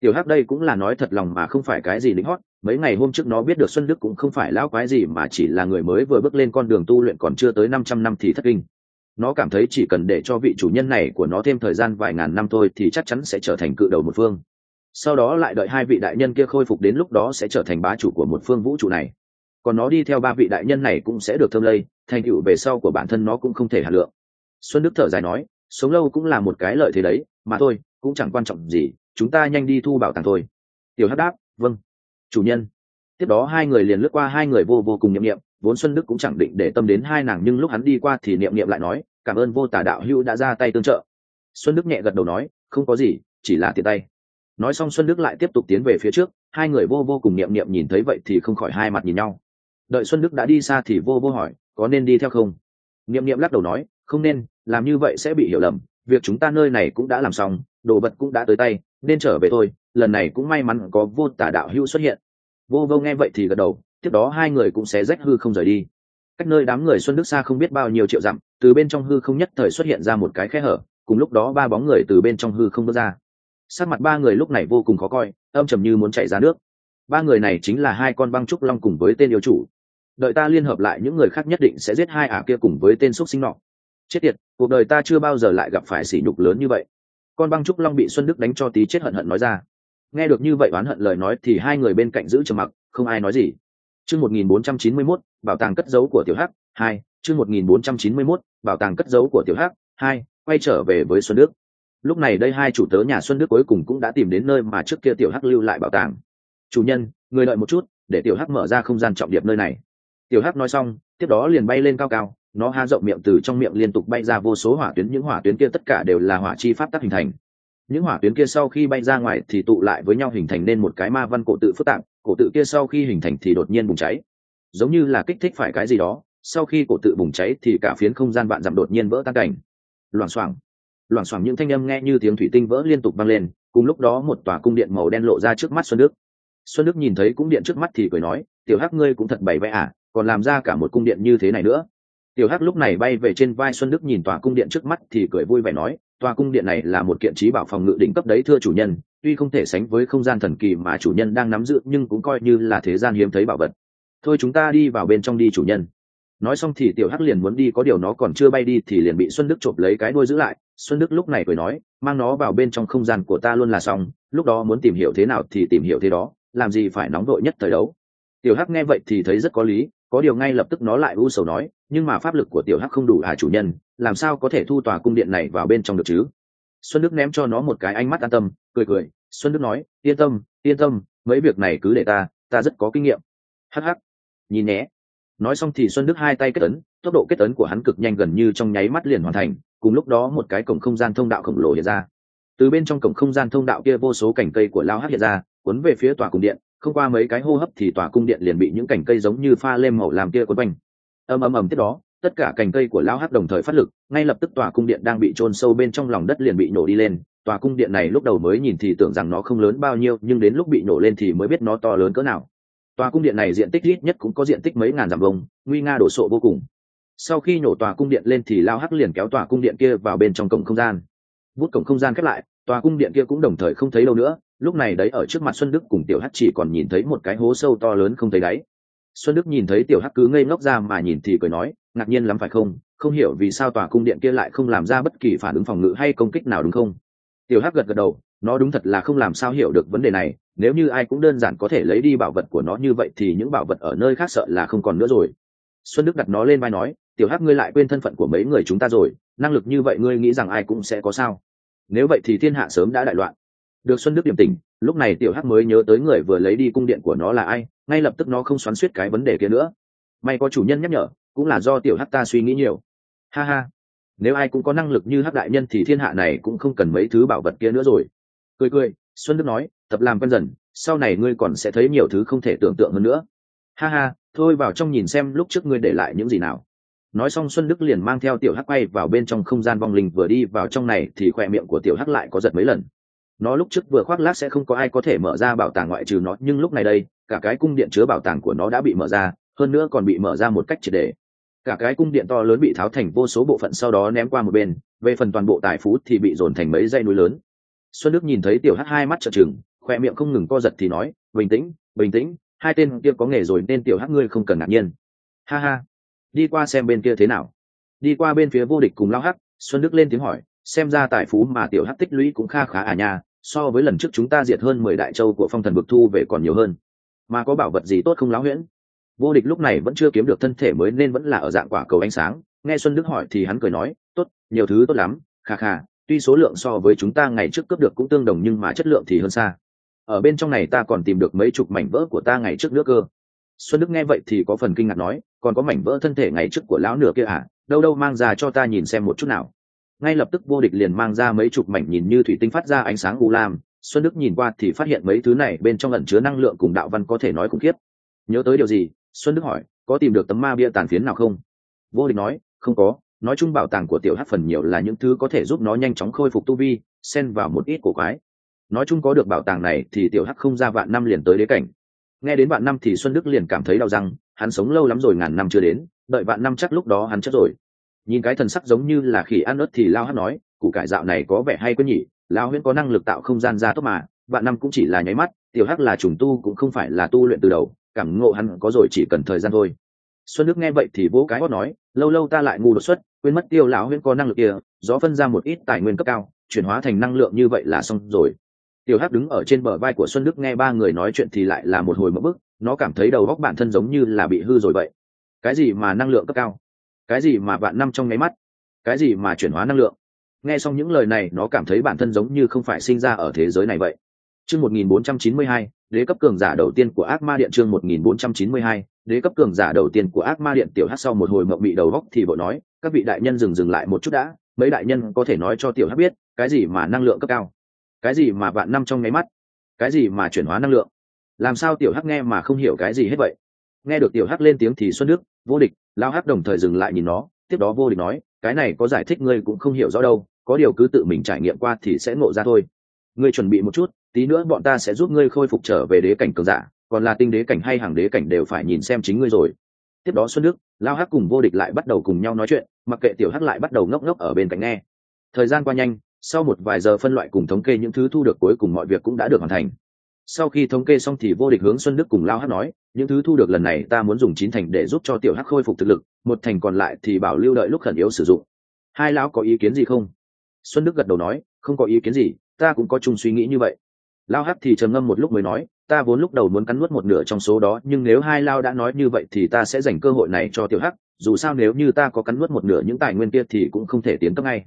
Tiểu hắc đây cũng là nói thật lòng mà không phải cái gì lính hót, mấy ngày hôm trước nó biết được xuân đức cũng không phải lão quái gì mà chỉ là người mới vừa bước lên con đường tu luyện còn chưa tới năm trăm năm thì thất kinh. Nó cảm thấy chỉ cần để cho vị chủ nhân này của nó thêm thời gian vài ngàn năm thôi thì chắc chắn sẽ trở thành cự đầu một phương. Sau đó lại đợi hai vị đại nhân kia khôi phục đến lúc đó sẽ trở thành bá chủ của một phương vũ trụ này còn nó đi theo ba vị đại nhân này cũng sẽ được thơm lây, thành tựu về sau của bản thân nó cũng không thể hạt lượng. Xuân đức thở dài nói, sống lâu cũng là một cái lợi thế đấy, mà thôi, cũng chẳng quan trọng gì, chúng ta nhanh đi thu bảo tàng thôi. Tiểu hắc đáp vâng. Chủ nhân. Tiếp đó hai người liền lướt qua hai người vô vô cùng nhậm nghiệm vốn xuân đức cũng chẳng định để tâm đến hai nàng nhưng lúc hắn đi qua thì niệm niệm lại nói, cảm ơn vô tả đạo hữu đã ra tay tương trợ. Xuân đức nhẹ gật đầu nói, không có gì, chỉ là tiện tay. Nói xong xuân đức lại tiếp tục tiến về phía trước, hai người vô vô cùng niệm niệm nhìn thấy vậy thì không khỏi hai mặt nhìn nhau đợi xuân đức đã đi xa thì vô vô hỏi, có nên đi theo không? Niệm niệm lắc đầu nói, không nên, làm như vậy sẽ bị hiểu lầm, việc chúng ta nơi này cũng đã làm xong, đồ vật cũng đã tới tay, nên trở về thôi, lần này cũng may mắn có vô tả đạo hữu xuất hiện. Vô vô nghe vậy thì gật đầu, tiếp đó hai người cũng sẽ rách hư không rời đi. Cách nơi đám người xuân đức xa không biết bao nhiêu triệu dặm, từ bên trong hư không nhất thời xuất hiện ra một cái khe hở, cùng lúc đó ba bóng người từ bên trong hư không bước ra. Sát mặt ba người lúc này vô cùng khó coi, âm trầm như muốn chạy ra nước. Ba người này chính là hai con băng trúc long cùng với tên yêu chủ đợi ta liên hợp lại những người khác nhất định sẽ giết hai ả kia cùng với tên xúc sinh nọ. Chết tiệt, cuộc đời ta chưa bao giờ lại gặp phải sỉ nhục lớn như vậy. Con băng trúc long bị xuân đức đánh cho tí chết hận hận nói ra. Nghe được như vậy oán hận lời nói thì hai người bên cạnh giữ trầm mặc, không ai nói gì. Chương một nghìn bốn trăm chín mươi mốt, bảo tàng cất dấu của tiểu hắc, hai, chương một nghìn bốn trăm chín mươi mốt, bảo tàng cất dấu của tiểu hắc, hai, quay trở về với xuân đức. Lúc này đây hai chủ tớ nhà xuân đức cuối cùng cũng đã tìm đến nơi mà trước kia tiểu hắc lưu lại bảo tàng. Chủ nhân, người đợi một chút, để tiểu hắc mở ra không gian trọng điệp nơi này tiểu hắc nói xong, tiếp đó liền bay lên cao cao, nó há rộng miệng từ trong miệng liên tục bay ra vô số hỏa tuyến, những hỏa tuyến kia tất cả đều là hỏa chi pháp tắc hình thành. Những hỏa tuyến kia sau khi bay ra ngoài thì tụ lại với nhau hình thành nên một cái ma văn cổ tự phức tạp, cổ tự kia sau khi hình thành thì đột nhiên bùng cháy. Giống như là kích thích phải cái gì đó, sau khi cổ tự bùng cháy thì cả phiến không gian bạn giảm đột nhiên vỡ tan cảnh. Loảng xoảng loảng xoảng những thanh âm nghe như tiếng thủy tinh vỡ liên tục vang lên, cùng lúc đó một tòa cung điện màu đen lộ ra trước mắt xuân đức xuân đức nhìn thấy cung điện trước mắt thì cười nói, tiểu hắc ngươi cũng thật bày vẽ à còn làm ra cả một cung điện như thế này nữa. Tiểu hắc lúc này bay về trên vai xuân đức nhìn tòa cung điện trước mắt thì cười vui vẻ nói, tòa cung điện này là một kiện trí bảo phòng ngự đỉnh cấp đấy, thưa chủ nhân, tuy không thể sánh với không gian thần kỳ mà chủ nhân đang nắm giữ, nhưng cũng coi như là thế gian hiếm thấy bảo vật. Thôi chúng ta đi vào bên trong đi, chủ nhân. Nói xong thì tiểu hắc liền muốn đi, có điều nó còn chưa bay đi thì liền bị xuân đức chộp lấy cái đuôi giữ lại. Xuân đức lúc này cười nói, mang nó vào bên trong không gian của ta luôn là xong, lúc đó muốn tìm hiểu thế nào thì tìm hiểu thế đó làm gì phải nóng đội nhất thời đấu. Tiểu hắc nghe vậy thì thấy rất có lý, có điều ngay lập tức nó lại u sầu nói, nhưng mà pháp lực của tiểu hắc không đủ à chủ nhân, làm sao có thể thu tòa cung điện này vào bên trong được chứ? Xuân đức ném cho nó một cái ánh mắt an tâm, cười cười. Xuân đức nói, yên tâm yên tâm, mấy việc này cứ để ta ta rất có kinh nghiệm. Hắc hắc. Nhìn nhé. Nói xong thì xuân đức hai tay kết ấn, tốc độ kết ấn của hắn cực nhanh gần như trong nháy mắt liền hoàn thành, cùng lúc đó một cái cổng không gian thông đạo khổng lồ hiện ra. Từ bên trong cổng không gian thông đạo kia vô số cành cây của lao hắc hiện ra cuốn về phía tòa cung điện, không qua mấy cái hô hấp thì tòa cung điện liền bị những cành cây giống như pha lêm màu làm kia quấn quanh. Ầm ầm ầm tiếp đó, tất cả cành cây của lao hắc đồng thời phát lực, ngay lập tức tòa cung điện đang bị chôn sâu bên trong lòng đất liền bị nổ đi lên. Tòa cung điện này lúc đầu mới nhìn thì tưởng rằng nó không lớn bao nhiêu, nhưng đến lúc bị nổ lên thì mới biết nó to lớn cỡ nào. Tòa cung điện này diện tích ít nhất cũng có diện tích mấy ngàn dặm vông nguy nga đổ sộ vô cùng. Sau khi nổ tòa cung điện lên thì lao hắc liền kéo tòa cung điện kia vào bên trong cổng không gian. Bút cổng không gian khép lại, tòa cung điện kia cũng đồng thời không thấy đâu nữa lúc này đấy ở trước mặt xuân đức cùng tiểu hắc chỉ còn nhìn thấy một cái hố sâu to lớn không thấy đáy. Xuân đức nhìn thấy tiểu hắc cứ ngây ngốc ra mà nhìn thì cười nói, ngạc nhiên lắm phải không? Không hiểu vì sao tòa cung điện kia lại không làm ra bất kỳ phản ứng phòng ngự hay công kích nào đúng không? Tiểu hắc gật gật đầu, nó đúng thật là không làm sao hiểu được vấn đề này. Nếu như ai cũng đơn giản có thể lấy đi bảo vật của nó như vậy thì những bảo vật ở nơi khác sợ là không còn nữa rồi. Xuân đức đặt nó lên vai nói, tiểu hắc ngươi lại quên thân phận của mấy người chúng ta rồi. Năng lực như vậy ngươi nghĩ rằng ai cũng sẽ có sao? Nếu vậy thì thiên hạ sớm đã đại loạn được xuân đức điểm tình, lúc này tiểu hắc mới nhớ tới người vừa lấy đi cung điện của nó là ai, ngay lập tức nó không xoắn suýt cái vấn đề kia nữa. May có chủ nhân nhắc nhở, cũng là do tiểu hắc ta suy nghĩ nhiều. Ha ha, nếu ai cũng có năng lực như hắc đại nhân thì thiên hạ này cũng không cần mấy thứ bảo vật kia nữa rồi. Cười cười, xuân đức nói, tập làm quen dần, sau này ngươi còn sẽ thấy nhiều thứ không thể tưởng tượng hơn nữa. Ha ha, thôi vào trong nhìn xem lúc trước ngươi để lại những gì nào. Nói xong xuân đức liền mang theo tiểu hắc quay vào bên trong không gian vong linh, vừa đi vào trong này thì khoe miệng của tiểu hắc lại có giật mấy lần nó lúc trước vừa khoác lác sẽ không có ai có thể mở ra bảo tàng ngoại trừ nó, nhưng lúc này đây, cả cái cung điện chứa bảo tàng của nó đã bị mở ra, hơn nữa còn bị mở ra một cách triệt để. Cả cái cung điện to lớn bị tháo thành vô số bộ phận sau đó ném qua một bên, về phần toàn bộ tài phú thì bị dồn thành mấy dây núi lớn. Xuân đức nhìn thấy tiểu hắc hai mắt trợn trừng, khoe miệng không ngừng co giật thì nói, bình tĩnh bình tĩnh, hai tên kia có nghề rồi nên tiểu hắc ngươi không cần ngạc nhiên. Ha ha, đi qua xem bên kia thế nào. Đi qua bên phía vô địch cùng lao hắc, xuân đức lên tiếng hỏi, xem ra tài phú mà tiểu hắc tích lũy cũng kha khá à nha so với lần trước chúng ta diệt hơn mười đại châu của phong thần vực thu về còn nhiều hơn. Mà có bảo vật gì tốt không láo huyễn? Vô địch lúc này vẫn chưa kiếm được thân thể mới nên vẫn là ở dạng quả cầu ánh sáng. Nghe xuân đức hỏi thì hắn cười nói, tốt, nhiều thứ tốt lắm, kha kha, tuy số lượng so với chúng ta ngày trước cướp được cũng tương đồng nhưng mà chất lượng thì hơn xa. Ở bên trong này ta còn tìm được mấy chục mảnh vỡ của ta ngày trước nữa cơ. Xuân đức nghe vậy thì có phần kinh ngạc nói, còn có mảnh vỡ thân thể ngày trước của lão nửa kia à? Đâu đâu mang ra cho ta nhìn xem một chút nào ngay lập tức vô địch liền mang ra mấy chục mảnh nhìn như thủy tinh phát ra ánh sáng u lam. Xuân đức nhìn qua thì phát hiện mấy thứ này bên trong ẩn chứa năng lượng cùng đạo văn có thể nói khủng khiếp. Nhớ tới điều gì? Xuân đức hỏi, có tìm được tấm ma bia tàn phiến nào không? Vô địch nói, không có. Nói chung bảo tàng của tiểu hát phần nhiều là những thứ có thể giúp nó nhanh chóng khôi phục tu vi, xen vào một ít cổ quái. Nói chung có được bảo tàng này thì tiểu hắc không ra vạn năm liền tới đế cảnh. Nghe đến vạn năm thì xuân đức liền cảm thấy đau răng, hắn sống lâu lắm rồi, ngàn năm chưa đến, đợi vạn năm chắc lúc đó hắn chết rồi nhìn cái thần sắc giống như là khỉ ăn ớt thì lao hắt nói, củ cải dạo này có vẻ hay quá nhỉ? Lao huyễn có năng lực tạo không gian ra tốt mà vạn năm cũng chỉ là nháy mắt, tiểu hắc là trùng tu cũng không phải là tu luyện từ đầu, cảm ngộ hắn có rồi chỉ cần thời gian thôi. Xuân đức nghe vậy thì vỗ cái hót nói, lâu lâu ta lại ngu đột xuất, quên mất tiêu lão huyễn có năng lực kia, gió phân ra một ít tài nguyên cấp cao, chuyển hóa thành năng lượng như vậy là xong rồi. Tiểu hắc đứng ở trên bờ vai của xuân đức nghe ba người nói chuyện thì lại là một hồi mất bức, nó cảm thấy đầu góc bản thân giống như là bị hư rồi vậy. Cái gì mà năng lượng cấp cao? Cái gì mà vạn năm trong nháy mắt? Cái gì mà chuyển hóa năng lượng? Nghe xong những lời này nó cảm thấy bản thân giống như không phải sinh ra ở thế giới này vậy. Chương 1492, đế cấp cường giả đầu tiên của ác ma điện. Chương 1492, đế cấp cường giả đầu tiên của ác ma điện. Tiểu hát sau một hồi mộng bị đầu góc thì vội nói các vị đại nhân dừng dừng lại một chút đã. Mấy đại nhân có thể nói cho tiểu hát biết cái gì mà năng lượng cấp cao? Cái gì mà vạn năm trong nháy mắt? Cái gì mà chuyển hóa năng lượng? Làm sao tiểu hắc nghe mà không hiểu cái gì hết vậy? Nghe được tiểu hắc lên tiếng thì xuân đức vô địch, lao hắc đồng thời dừng lại nhìn nó, tiếp đó vô địch nói, cái này có giải thích ngươi cũng không hiểu rõ đâu, có điều cứ tự mình trải nghiệm qua thì sẽ ngộ ra thôi. Ngươi chuẩn bị một chút, tí nữa bọn ta sẽ giúp ngươi khôi phục trở về đế cảnh cường giả, còn là tinh đế cảnh hay hàng đế cảnh đều phải nhìn xem chính ngươi rồi. Tiếp đó xuân đức, lao hắc cùng vô địch lại bắt đầu cùng nhau nói chuyện, mặc kệ tiểu hắc lại bắt đầu ngốc ngốc ở bên cạnh nghe. Thời gian qua nhanh, sau một vài giờ phân loại cùng thống kê những thứ thu được cuối cùng mọi việc cũng đã được hoàn thành sau khi thống kê xong thì vô địch hướng xuân đức cùng lao hắc nói, những thứ thu được lần này ta muốn dùng chín thành để giúp cho tiểu hắc khôi phục thực lực, một thành còn lại thì bảo lưu đợi lúc khẩn yếu sử dụng. Hai lão có ý kiến gì không? Xuân đức gật đầu nói, không có ý kiến gì, ta cũng có chung suy nghĩ như vậy. Lao hắc thì trầm ngâm một lúc mới nói, ta vốn lúc đầu muốn cắn nuốt một nửa trong số đó, nhưng nếu hai lao đã nói như vậy thì ta sẽ dành cơ hội này cho tiểu hắc, dù sao nếu như ta có cắn nuốt một nửa những tài nguyên kia thì cũng không thể tiến cấp ngay.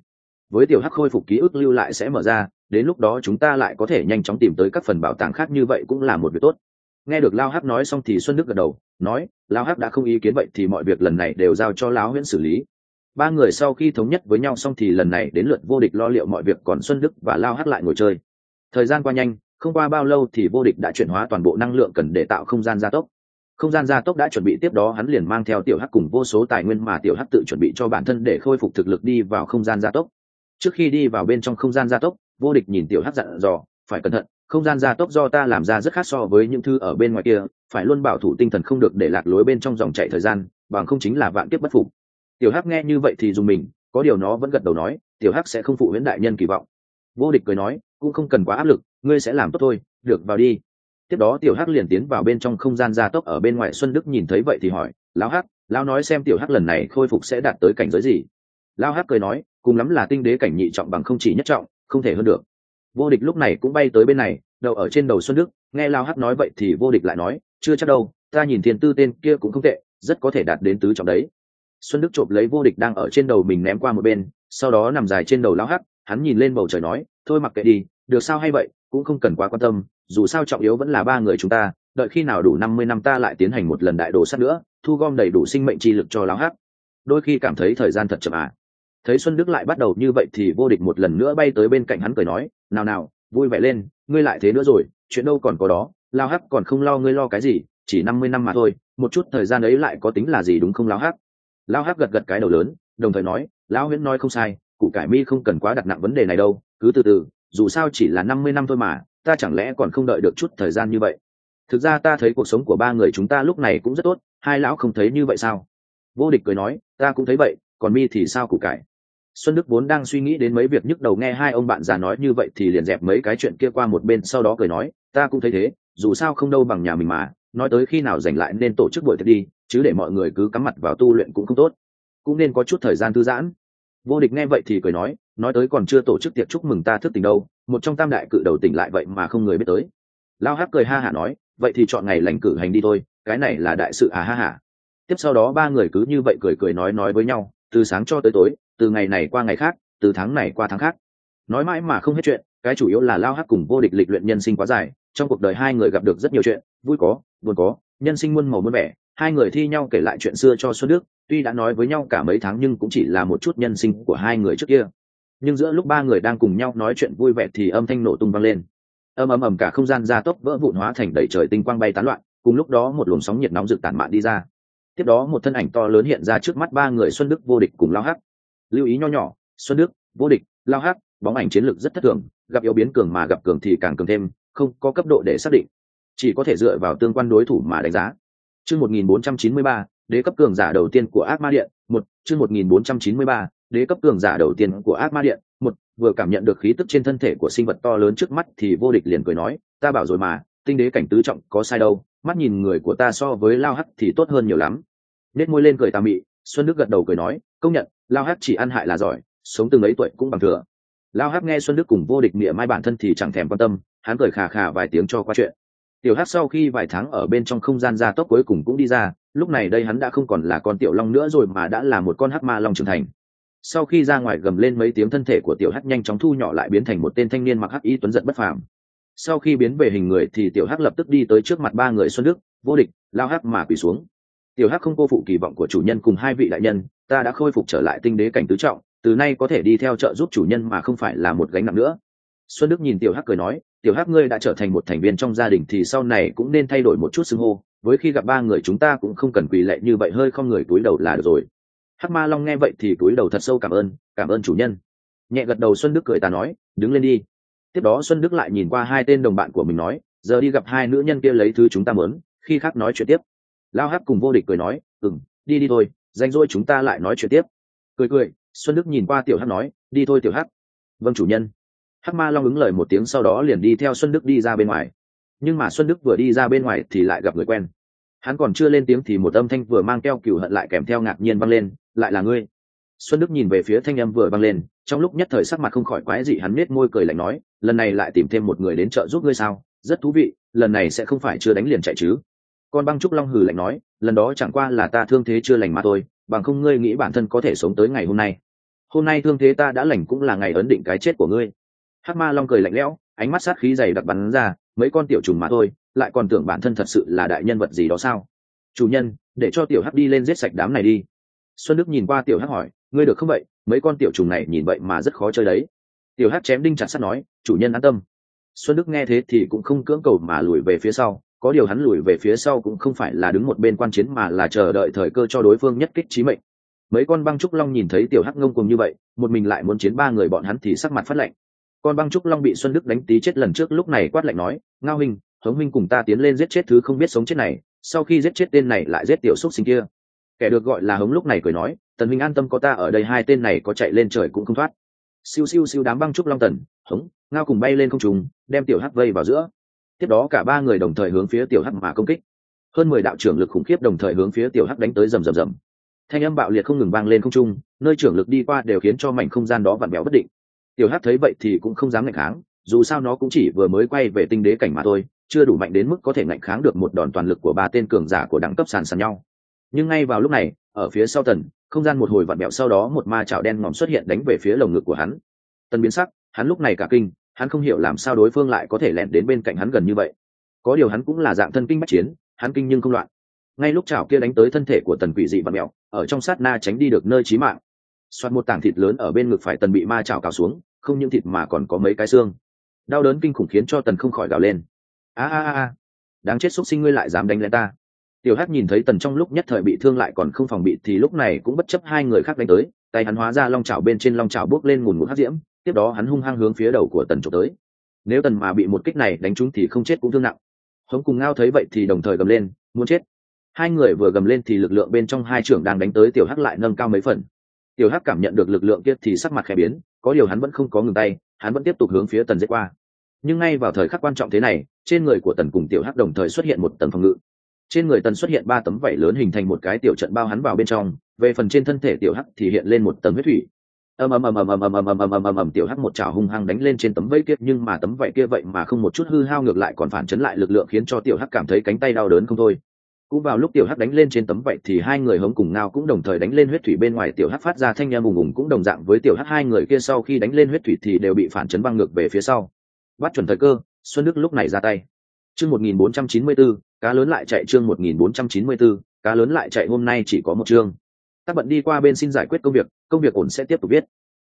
Với tiểu hắc khôi phục ký ức, lưu lại sẽ mở ra đến lúc đó chúng ta lại có thể nhanh chóng tìm tới các phần bảo tàng khác như vậy cũng là một việc tốt. Nghe được lao hắc nói xong thì xuân đức gật đầu, nói, lao hắc đã không ý kiến vậy thì mọi việc lần này đều giao cho lão huyễn xử lý. Ba người sau khi thống nhất với nhau xong thì lần này đến lượt vô địch lo liệu mọi việc còn xuân đức và lao hắc lại ngồi chơi. Thời gian qua nhanh, không qua bao lâu thì vô địch đã chuyển hóa toàn bộ năng lượng cần để tạo không gian gia tốc. Không gian gia tốc đã chuẩn bị tiếp đó hắn liền mang theo tiểu hắc cùng vô số tài nguyên mà tiểu hắc tự chuẩn bị cho bản thân để khôi phục thực lực đi vào không gian gia tốc. Trước khi đi vào bên trong không gian gia tốc vô địch nhìn tiểu hắc dặn dò, phải cẩn thận, không gian gia tốc do ta làm ra rất khác so với những thư ở bên ngoài kia, phải luôn bảo thủ tinh thần không được để lạc lối bên trong dòng chạy thời gian, bằng không chính là vạn kiếp bất phục. Tiểu hắc nghe như vậy thì dùng mình, có điều nó vẫn gật đầu nói, tiểu hắc sẽ không phụ huyễn đại nhân kỳ vọng. Vô địch cười nói, cũng không cần quá áp lực, ngươi sẽ làm tốt thôi, được, vào đi. Tiếp đó tiểu hắc liền tiến vào bên trong không gian gia tốc ở bên ngoài xuân đức nhìn thấy vậy thì hỏi, lão hắc, lão nói xem tiểu hắc lần này khôi phục sẽ đạt tới cảnh giới gì? Lão hắc cười nói, cùng lắm là tinh đế cảnh nhị trọng bằng không chỉ nhất trọng không thể hơn được. Vô địch lúc này cũng bay tới bên này đậu ở trên đầu xuân đức, nghe lao hắc nói vậy thì vô địch lại nói, chưa chắc đâu, ta nhìn thiên tư tên kia cũng không tệ, rất có thể đạt đến tứ trọng đấy. Xuân đức trộm lấy vô địch đang ở trên đầu mình ném qua một bên, sau đó nằm dài trên đầu lao hắc, hắn nhìn lên bầu trời nói, thôi mặc kệ đi, được sao hay vậy, cũng không cần quá quan tâm, dù sao trọng yếu vẫn là ba người chúng ta, đợi khi nào đủ năm mươi năm ta lại tiến hành một lần đại đồ sắt nữa, thu gom đầy đủ sinh mệnh chi lực cho lao hắc. Đôi khi cảm thấy thời gian thật chậm à thấy xuân đức lại bắt đầu như vậy thì vô địch một lần nữa bay tới bên cạnh hắn cười nói, nào nào, vui vẻ lên, ngươi lại thế nữa rồi, chuyện đâu còn có đó, lao hắc còn không lo ngươi lo cái gì, chỉ năm mươi năm mà thôi, một chút thời gian ấy lại có tính là gì đúng không lao hắc? Lao hắc gật gật cái đầu lớn, đồng thời nói, lão huyễn nói không sai cụ cải mi không cần quá đặt nặng vấn đề này đâu, cứ từ từ, dù sao chỉ là năm mươi năm thôi mà, ta chẳng lẽ còn không đợi được chút thời gian như vậy? Thực ra ta thấy cuộc sống của ba người chúng ta lúc này cũng rất tốt, hai lão không thấy như vậy sao? Vô địch cười nói, ta cũng thấy vậy, còn mi thì sao cụ cải? Xuân đức vốn đang suy nghĩ đến mấy việc nhức đầu nghe hai ông bạn già nói như vậy thì liền dẹp mấy cái chuyện kia qua một bên, sau đó cười nói, ta cũng thấy thế, dù sao không đâu bằng nhà mình mà, nói tới khi nào giành lại nên tổ chức buổi tiệc đi, chứ để mọi người cứ cắm mặt vào tu luyện cũng không tốt. Cũng nên có chút thời gian thư giãn. Vô địch nghe vậy thì cười nói nói tới còn chưa tổ chức tiệc chúc mừng ta thức tỉnh đâu, một trong tam đại cự đầu tỉnh lại vậy mà không người biết tới. Lao hắc cười ha hả nói, vậy thì chọn ngày lành cử hành đi thôi, cái này là đại sự à ha hả tiếp sau đó ba người cứ như vậy cười cười nói nói với nhau, từ sáng cho tới tối từ ngày này qua ngày khác, từ tháng này qua tháng khác. Nói mãi mà không hết chuyện, cái chủ yếu là lao hắc cùng vô địch lịch luyện nhân sinh quá dài, trong cuộc đời hai người gặp được rất nhiều chuyện, vui có, buồn có, nhân sinh muôn màu muôn vẻ, hai người thi nhau kể lại chuyện xưa cho xuân đức, tuy đã nói với nhau cả mấy tháng nhưng cũng chỉ là một chút nhân sinh của hai người trước kia. Nhưng giữa lúc ba người đang cùng nhau nói chuyện vui vẻ thì âm thanh nổ tung vang lên. Âm ầm ầm cả không gian gia tốc vỡ vụn hóa thành đầy trời tinh quang bay tán loạn, cùng lúc đó một luồng sóng nhiệt nóng rực tản mạn đi ra. Tiếp đó một thân ảnh to lớn hiện ra trước mắt ba người xuân đức, vô địch cùng lao hắc lưu ý nho nhỏ xuân đức vô địch lao Hát bóng ảnh chiến lược rất thất thường gặp yếu biến cường mà gặp cường thì càng cường thêm không có cấp độ để xác định. Chỉ có thể dựa vào tương quan đối thủ mà đánh giá. Chương 1493, đế cấp cường giả đầu tiên của ác ma điện một. Chương 1493, đế cấp cường giả đầu tiên của ác ma điện một. Vừa cảm nhận được khí tức trên thân thể của sinh vật to lớn trước mắt thì vô địch liền cười nói ta bảo rồi mà tinh đế cảnh tứ trọng có sai đâu mắt nhìn người của ta so với lao hắc thì tốt hơn nhiều lắm. Nết môi lên cười tà mị xuân đức gật đầu cười nói công nhận, lao hắc chỉ ăn hại là giỏi, sống từng ấy tuổi cũng bằng thừa. Lao hắc nghe xuân đức cùng vô địch nghĩa mai bản thân thì chẳng thèm quan tâm, hắn cười khà khà vài tiếng cho qua chuyện. Tiểu hắc sau khi vài tháng ở bên trong không gian gia tốc cuối cùng cũng đi ra, lúc này đây hắn đã không còn là con tiểu long nữa rồi mà đã là một con hắc ma long trưởng thành. Sau khi ra ngoài gầm lên mấy tiếng thân thể của tiểu hắc nhanh chóng thu nhỏ lại biến thành một tên thanh niên mặc hắc y tuấn giật bất phàm. Sau khi biến về hình người thì tiểu hắc lập tức đi tới trước mặt ba người xuân đức, vô địch, lao hắc mà quỳ xuống. Tiểu hắc không cô phụ kỳ vọng của chủ nhân cùng hai vị đại nhân ta đã khôi phục trở lại tinh đế cảnh tứ trọng, từ nay có thể đi theo trợ giúp chủ nhân mà không phải là một gánh nặng nữa. Xuân đức nhìn tiểu hắc cười nói, tiểu hắc ngươi đã trở thành một thành viên trong gia đình thì sau này cũng nên thay đổi một chút xưng hô, với khi gặp ba người chúng ta cũng không cần quỳ lệ như vậy hơi không người túi đầu là được rồi. Hắc ma long nghe vậy thì túi đầu thật sâu cảm ơn cảm ơn chủ nhân. Nhẹ gật đầu xuân đức cười ta nói, đứng lên đi. Tiếp đó xuân đức lại nhìn qua hai tên đồng bạn của mình nói, giờ đi gặp hai nữ nhân kia lấy thứ chúng ta muốn, khi khác nói chuyện tiếp. Lao hắc cùng vô địch cười nói ừng đi đi thôi danh dỗi chúng ta lại nói chuyện tiếp. Cười cười, xuân đức nhìn qua tiểu hắc nói, đi thôi tiểu hắc. Vâng chủ nhân. Hắc ma long ứng lời một tiếng sau đó liền đi theo xuân đức đi ra bên ngoài. Nhưng mà xuân đức vừa đi ra bên ngoài thì lại gặp người quen. Hắn còn chưa lên tiếng thì một âm thanh vừa mang keo cựu hận lại kèm theo ngạc nhiên vang lên, lại là ngươi. Xuân đức nhìn về phía thanh âm vừa vang lên, trong lúc nhất thời sắc mặt không khỏi quái dị, hắn nết môi cười lạnh nói, lần này lại tìm thêm một người đến chợ giúp ngươi sao? Rất thú vị, lần này sẽ không phải chưa đánh liền chạy chứ con băng trúc long hừ lạnh nói, lần đó chẳng qua là ta thương thế chưa lành mà thôi, bằng không ngươi nghĩ bản thân có thể sống tới ngày hôm nay. Hôm nay thương thế ta đã lành cũng là ngày ấn định cái chết của ngươi. Hắc ma long cười lạnh lẽo, ánh mắt sát khí dày đặc bắn ra, mấy con tiểu trùng mà thôi, lại còn tưởng bản thân thật sự là đại nhân vật gì đó sao? Chủ nhân, để cho tiểu hắc đi lên giết sạch đám này đi. Xuân đức nhìn qua tiểu hắc hỏi, ngươi được không vậy? Mấy con tiểu trùng này nhìn vậy mà rất khó chơi đấy. Tiểu hắc chém đinh chặt sắt nói, chủ nhân an tâm. Xuân đức nghe thế thì cũng không cưỡng cầu mà lùi về phía sau có điều hắn lùi về phía sau cũng không phải là đứng một bên quan chiến mà là chờ đợi thời cơ cho đối phương nhất kích trí mệnh. Mấy con băng trúc long nhìn thấy tiểu hắc ngông cùng như vậy, một mình lại muốn chiến ba người bọn hắn thì sắc mặt phát lạnh. Con băng trúc long bị xuân đức đánh tí chết lần trước lúc này quát lạnh nói, ngao huynh, hống huynh cùng ta tiến lên giết chết thứ không biết sống chết này, sau khi giết chết tên này lại giết tiểu xúc sinh kia. Kẻ được gọi là hống lúc này cười nói, tần huynh an tâm có ta ở đây hai tên này có chạy lên trời cũng không thoát. Siêu siêu siêu đám băng trúc long tần, hống, ngao cùng bay lên không trùng, đem tiểu hắc vây vào giữa tiếp đó cả ba người đồng thời hướng phía tiểu hắc mà công kích. Hơn mười đạo trưởng lực khủng khiếp đồng thời hướng phía tiểu hắc đánh tới rầm rầm rầm. Thanh âm bạo liệt không ngừng vang lên không trung, nơi trưởng lực đi qua đều khiến cho mảnh không gian đó vặn béo bất định. Tiểu hắc thấy vậy thì cũng không dám ngạnh kháng, dù sao nó cũng chỉ vừa mới quay về tinh đế cảnh mà thôi, chưa đủ mạnh đến mức có thể ngạnh kháng được một đòn toàn lực của ba tên cường giả của đẳng cấp sàn sàn nhau. Nhưng ngay vào lúc này, ở phía sau tần, không gian một hồi vặn bẹo sau đó một ma chảo đen ngòm xuất hiện đánh về phía lồng ngực của hắn. Tần biến sắc, hắn lúc này cả kinh hắn không hiểu làm sao đối phương lại có thể lẻn đến bên cạnh hắn gần như vậy. Có điều hắn cũng là dạng thân kinh bắt chiến, hắn kinh nhưng không loạn. Ngay lúc chảo kia đánh tới thân thể của tần quỷ dị và mẹo, ở trong sát na tránh đi được nơi trí mạng. Xoát một tảng thịt lớn ở bên ngực phải tần bị ma chảo cào xuống, không những thịt mà còn có mấy cái xương. Đau đớn kinh khủng khiến cho tần không khỏi gào lên. A a a, đáng chết xúc sinh ngươi lại dám đánh lên ta. Tiểu hắc nhìn thấy tần trong lúc nhất thời bị thương lại còn không phòng bị thì lúc này cũng bất chấp hai người khác đánh tới, tay hắn hóa ra long chảo bên trên long chảo bước lên ngùn ngụt hắc diễm tiếp đó hắn hung hăng hướng phía đầu của tần trộm tới. Nếu tần mà bị một kích này đánh trúng thì không chết cũng thương nặng. Hống cùng ngao thấy vậy thì đồng thời gầm lên, muốn chết. Hai người vừa gầm lên thì lực lượng bên trong hai trưởng đang đánh tới tiểu hắc lại nâng cao mấy phần. Tiểu hắc cảm nhận được lực lượng kia thì sắc mặt khẽ biến, có điều hắn vẫn không có ngừng tay, hắn vẫn tiếp tục hướng phía tần giết qua. Nhưng ngay vào thời khắc quan trọng thế này, trên người của tần cùng tiểu hắc đồng thời xuất hiện một tầng phòng ngự. Trên người tần xuất hiện ba tấm vảy lớn hình thành một cái tiểu trận bao hắn vào bên trong, về phần trên thân thể tiểu hắc thì hiện lên một tầng huyết thủy ầm ầm ầm ầm ầm ầm ầm ầm ầm ầm ầm ầm tiểu hắc một chảo hung hăng đánh lên trên tấm vây kia nhưng mà tấm vây kia vậy mà không một chút hư hao ngược lại còn phản chấn lại lực lượng khiến cho tiểu hắc cảm thấy cánh tay đau đớn không thôi cũng vào lúc tiểu hắc đánh lên trên tấm vây thì hai người hống cùng ngao cũng đồng thời đánh lên huyết thủy bên ngoài tiểu hắc phát ra thanh em ùng ùng cũng đồng dạng với tiểu hắc hai người kia sau khi đánh lên huyết thủy thì đều bị phản chấn băng ngược về phía sau bắt chuẩn thời cơ xuân đức lúc này ra tay chương 1494, cá lớn lại chạy chương 1494, cá lớn lại chạy hôm nay chỉ có một chương tác bận đi qua bên xin giải quyết công việc công việc ổn sẽ tiếp tục viết.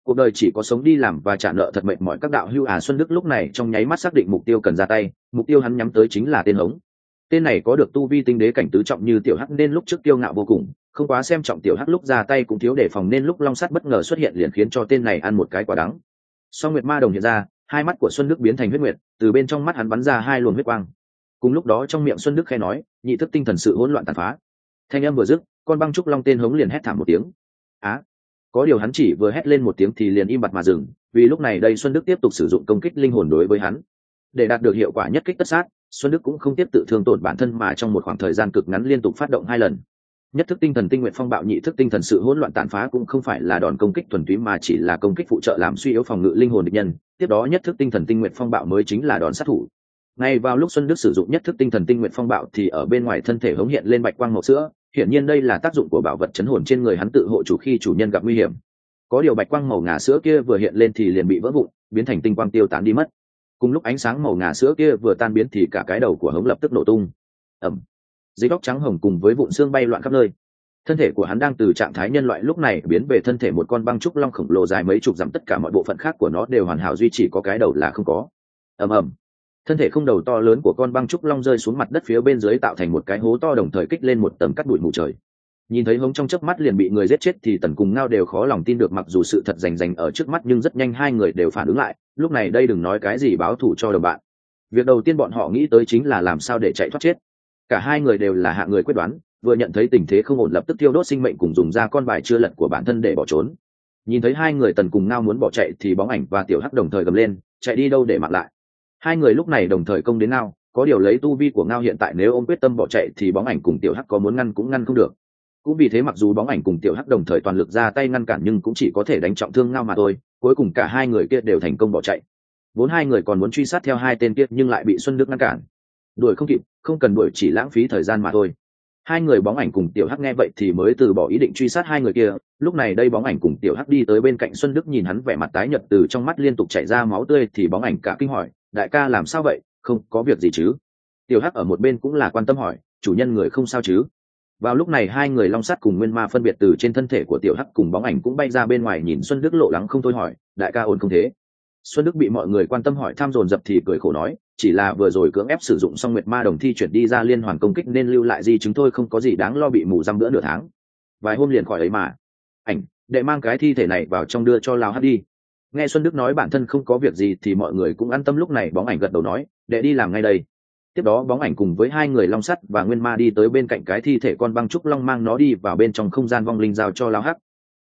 Cuộc đời chỉ có sống đi làm và trả nợ thật mệnh mọi các đạo hưu à xuân đức lúc này trong nháy mắt xác định mục tiêu cần ra tay, mục tiêu hắn nhắm tới chính là tên hống. Tên này có được tu vi tinh đế cảnh tứ trọng như tiểu hắc nên lúc trước tiêu ngạo vô cùng, không quá xem trọng tiểu hắc lúc ra tay cũng thiếu đề phòng nên lúc long sắt bất ngờ xuất hiện liền khiến cho tên này ăn một cái quả đắng. Sau nguyệt ma đồng hiện ra, hai mắt của xuân đức biến thành huyết nguyệt, từ bên trong mắt hắn bắn ra hai luồng huyết quang. Cùng lúc đó trong miệng xuân đức khe nói, nhị thức tinh thần sự hỗn loạn tàn phá. Thanh âm vừa dứt con băng trúc long tên hống liền hét thảm một tiếng. Á, có điều hắn chỉ vừa hét lên một tiếng thì liền im bặt mà dừng, vì lúc này đây xuân đức tiếp tục sử dụng công kích linh hồn đối với hắn. Để đạt được hiệu quả nhất kích tất sát, xuân đức cũng không tiếp tự thương tổn bản thân mà trong một khoảng thời gian cực ngắn liên tục phát động hai lần. Nhất thức tinh thần tinh nguyện phong bạo, nhị thức tinh thần sự hỗn loạn tàn phá cũng không phải là đòn công kích thuần túy mà chỉ là công kích phụ trợ làm suy yếu phòng ngự linh hồn địch nhân. Tiếp đó nhất thức tinh thần tinh nguyện phong bạo mới chính là đòn sát thủ. Ngay vào lúc xuân đức sử dụng nhất thức tinh thần tinh nguyện phong bạo thì ở bên ngoài thân thể hống hiện lên bạch quang màu sữa hiển nhiên đây là tác dụng của bảo vật chấn hồn trên người hắn tự hộ chủ khi chủ nhân gặp nguy hiểm. Có điều bạch quang màu ngà sữa kia vừa hiện lên thì liền bị vỡ vụn, biến thành tinh quang tiêu tán đi mất. Cùng lúc ánh sáng màu ngà sữa kia vừa tan biến thì cả cái đầu của hống lập tức nổ tung. Ẩm. Dây góc trắng hồng cùng với vụn xương bay loạn khắp nơi. Thân thể của hắn đang từ trạng thái nhân loại lúc này biến về thân thể một con băng trúc long khổng lồ dài mấy chục dặm, tất cả mọi bộ phận khác của nó đều hoàn hảo duy trì có cái đầu là không có. Ầm ầm thân thể không đầu to lớn của con băng trúc long rơi xuống mặt đất phía bên dưới tạo thành một cái hố to đồng thời kích lên một tầng cắt bụi mù trời. Nhìn thấy hống trong chớp mắt liền bị người giết chết thì tần cùng ngao đều khó lòng tin được mặc dù sự thật rành rành ở trước mắt nhưng rất nhanh hai người đều phản ứng lại, lúc này đây đừng nói cái gì báo thù cho đồng bạn. Việc đầu tiên bọn họ nghĩ tới chính là làm sao để chạy thoát chết. Cả hai người đều là hạ người quyết đoán, vừa nhận thấy tình thế không ổn lập tức tiêu đốt sinh mệnh cùng dùng ra con bài chưa lật của bản thân để bỏ trốn. Nhìn thấy hai người tần cùng ngao muốn bỏ chạy thì bóng ảnh và tiểu hắc đồng thời gầm lên, chạy đi đâu để mặc lại hai người lúc này đồng thời công đến ngao, có điều lấy tu vi của ngao hiện tại nếu ông quyết tâm bỏ chạy thì bóng ảnh cùng tiểu hắc có muốn ngăn cũng ngăn không được. Cũng vì thế mặc dù bóng ảnh cùng tiểu hắc đồng thời toàn lực ra tay ngăn cản nhưng cũng chỉ có thể đánh trọng thương ngao mà thôi, cuối cùng cả hai người kia đều thành công bỏ chạy. Vốn hai người còn muốn truy sát theo hai tên kia nhưng lại bị xuân đức ngăn cản. Đuổi không kịp, không cần đuổi chỉ lãng phí thời gian mà thôi. Hai người bóng ảnh cùng tiểu hắc nghe vậy thì mới từ bỏ ý định truy sát hai người kia, lúc này đây bóng ảnh cùng tiểu hắc đi tới bên cạnh xuân đức nhìn hắn vẻ mặt tái nhợt từ trong mắt liên tục chảy ra máu tươi thì bóng ảnh cả kinh hỏi đại ca làm sao vậy? Không có việc gì chứ? Tiểu hắc ở một bên cũng là quan tâm hỏi, chủ nhân người không sao chứ? Vào lúc này hai người long sắt cùng nguyên ma phân biệt từ trên thân thể của tiểu hắc cùng bóng ảnh cũng bay ra bên ngoài nhìn xuân đức lộ lắng không thôi hỏi, đại ca ổn không thế? Xuân đức bị mọi người quan tâm hỏi tham dồn dập thì cười khổ nói, chỉ là vừa rồi cưỡng ép sử dụng xong nguyệt ma đồng thi chuyển đi ra liên hoàn công kích nên lưu lại gì chứng thôi không có gì đáng lo bị mù răm bữa nửa tháng. Vài hôm liền khỏi ấy mà. Ảnh, đệ mang cái thi thể này vào trong đưa cho lao hát đi nghe xuân đức nói bản thân không có việc gì thì mọi người cũng an tâm lúc này, bóng ảnh gật đầu nói, để đi làm ngay đây. Tiếp đó bóng ảnh cùng với hai người long sắt và nguyên ma đi tới bên cạnh cái thi thể con băng trúc long mang nó đi vào bên trong không gian vong linh giao cho lao hắc.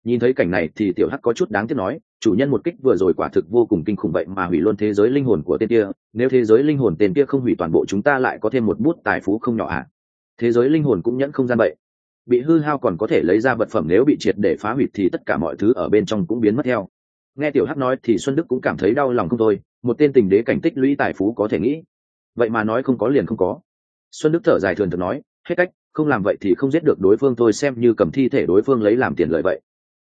Nhìn thấy cảnh này thì tiểu hắc có chút đáng tiếc nói, chủ nhân một kích vừa rồi quả thực vô cùng kinh khủng vậy mà hủy luôn thế giới linh hồn của tên kia, nếu thế giới linh hồn tên kia không hủy toàn bộ chúng ta lại có thêm một bút tài phú không nhỏ ạ à. thế giới linh hồn cũng nhẫn không gian vậy. Bị hư hao còn có thể lấy ra vật phẩm nếu bị triệt để phá hủy thì tất cả mọi thứ ở bên trong cũng biến mất theo nghe tiểu hắc nói thì xuân đức cũng cảm thấy đau lòng không thôi, một tên tình đế cảnh tích lũy tài phú có thể nghĩ. Vậy mà nói không có liền không có. Xuân đức thở dài thường thường nói, hết cách, không làm vậy thì không giết được đối phương thôi, xem như cầm thi thể đối phương lấy làm tiền lợi vậy.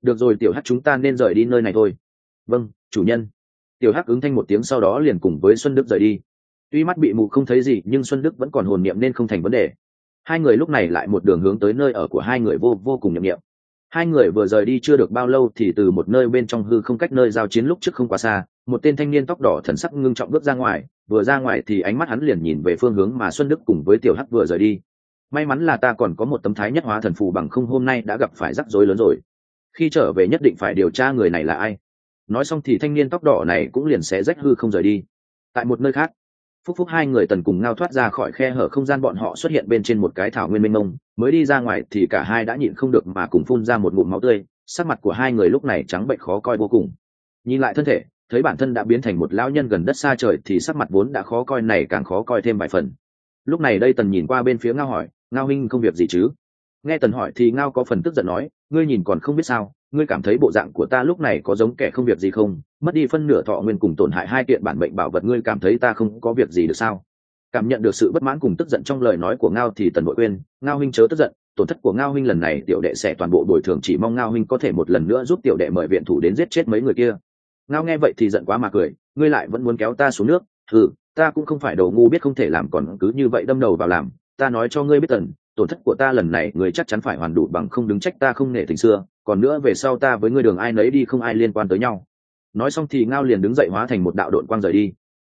Được rồi, tiểu hắc, chúng ta nên rời đi nơi này thôi. Vâng chủ nhân. Tiểu hắc ứng thanh một tiếng sau đó liền cùng với xuân đức rời đi. Tuy mắt bị mù không thấy gì, nhưng xuân đức vẫn còn hồn niệm nên không thành vấn đề. Hai người lúc này lại một đường hướng tới nơi ở của hai người vô vô cùng nhậm niệm hai người vừa rời đi chưa được bao lâu thì từ một nơi bên trong hư không cách nơi giao chiến lúc trước không quá xa, một tên thanh niên tóc đỏ thần sắc ngưng trọng bước ra ngoài, vừa ra ngoài thì ánh mắt hắn liền nhìn về phương hướng mà xuân đức cùng với tiểu hắc vừa rời đi. May mắn là ta còn có một tấm thái nhất hóa thần phù bằng không hôm nay đã gặp phải rắc rối lớn rồi. Khi trở về nhất định phải điều tra người này là ai. Nói xong thì thanh niên tóc đỏ này cũng liền xé rách hư không rời đi. Tại một nơi khác phúc phúc hai người tần cùng ngao thoát ra khỏi khe hở không gian, bọn họ xuất hiện bên trên một cái thảo nguyên mênh mông. Mới đi ra ngoài thì cả hai đã nhịn không được mà cùng phun ra một ngụm máu tươi. Sắc mặt của hai người lúc này trắng bệnh khó coi vô cùng. Nhìn lại thân thể, thấy bản thân đã biến thành một lão nhân gần đất xa trời thì sắc mặt vốn đã khó coi này càng khó coi thêm vài phần. Lúc này đây tần nhìn qua bên phía ngao hỏi, ngao huynh không việc gì chứ? Nghe tần hỏi thì ngao có phần tức giận nói, ngươi nhìn còn không biết sao? Ngươi cảm thấy bộ dạng của ta lúc này có giống kẻ không việc gì không? Mất đi phân nửa thọ nguyên cùng tổn hại hai kiện bản bệnh bảo vật, ngươi cảm thấy ta không có việc gì được sao? Cảm nhận được sự bất mãn cùng tức giận trong lời nói của ngao thì tần nội quên ngao huynh chớ tức giận, tổn thất của ngao huynh lần này tiểu đệ sẽ toàn bộ bồi thường, chỉ mong ngao huynh có thể một lần nữa giúp tiểu đệ mời viện thủ đến giết chết mấy người kia. Ngao nghe vậy thì giận quá mà cười, ngươi lại vẫn muốn kéo ta xuống nước? Ừ ta cũng không phải đầu ngu biết không thể làm, còn cứ như vậy đâm đầu vào làm. Ta nói cho ngươi biết tần, tổn thất của ta lần này người chắc chắn phải hoàn đủ bằng không đứng trách ta không nể tình xưa còn nữa về sau ta với ngươi đường ai nấy đi không ai liên quan tới nhau. Nói xong thì ngao liền đứng dậy hóa thành một đạo đội quang rời đi.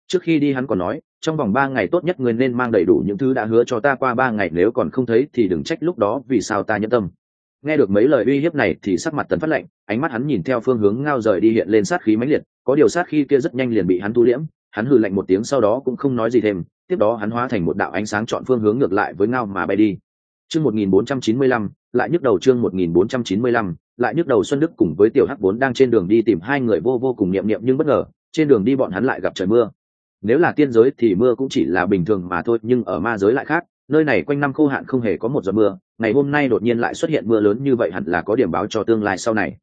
Trước khi đi hắn còn nói trong vòng ba ngày tốt nhất ngươi nên mang đầy đủ những thứ đã hứa cho ta qua ba ngày nếu còn không thấy thì đừng trách lúc đó vì sao ta nhẫn tâm. Nghe được mấy lời uy hiếp này thì sắc mặt tấn phát lạnh ánh mắt hắn nhìn theo phương hướng ngao rời đi hiện lên sát khí mãnh liệt có điều sát khí kia rất nhanh liền bị hắn tu liễm hắn hừ lạnh một tiếng sau đó cũng không nói gì thêm tiếp đó hắn hóa thành một đạo ánh sáng chọn phương hướng ngược lại với ngao mà bay đi. Chương 1495, lại nhức đầu chương 1495, lại nhức đầu xuân đức cùng với tiểu hắc vốn đang trên đường đi tìm hai người vô vô cùng niệm niệm nhưng bất ngờ trên đường đi bọn hắn lại gặp trời mưa. Nếu là tiên giới thì mưa cũng chỉ là bình thường mà thôi nhưng ở ma giới lại khác nơi này quanh năm khô hạn không hề có một giọt mưa ngày hôm nay đột nhiên lại xuất hiện mưa lớn như vậy hẳn là có điểm báo cho tương lai sau này.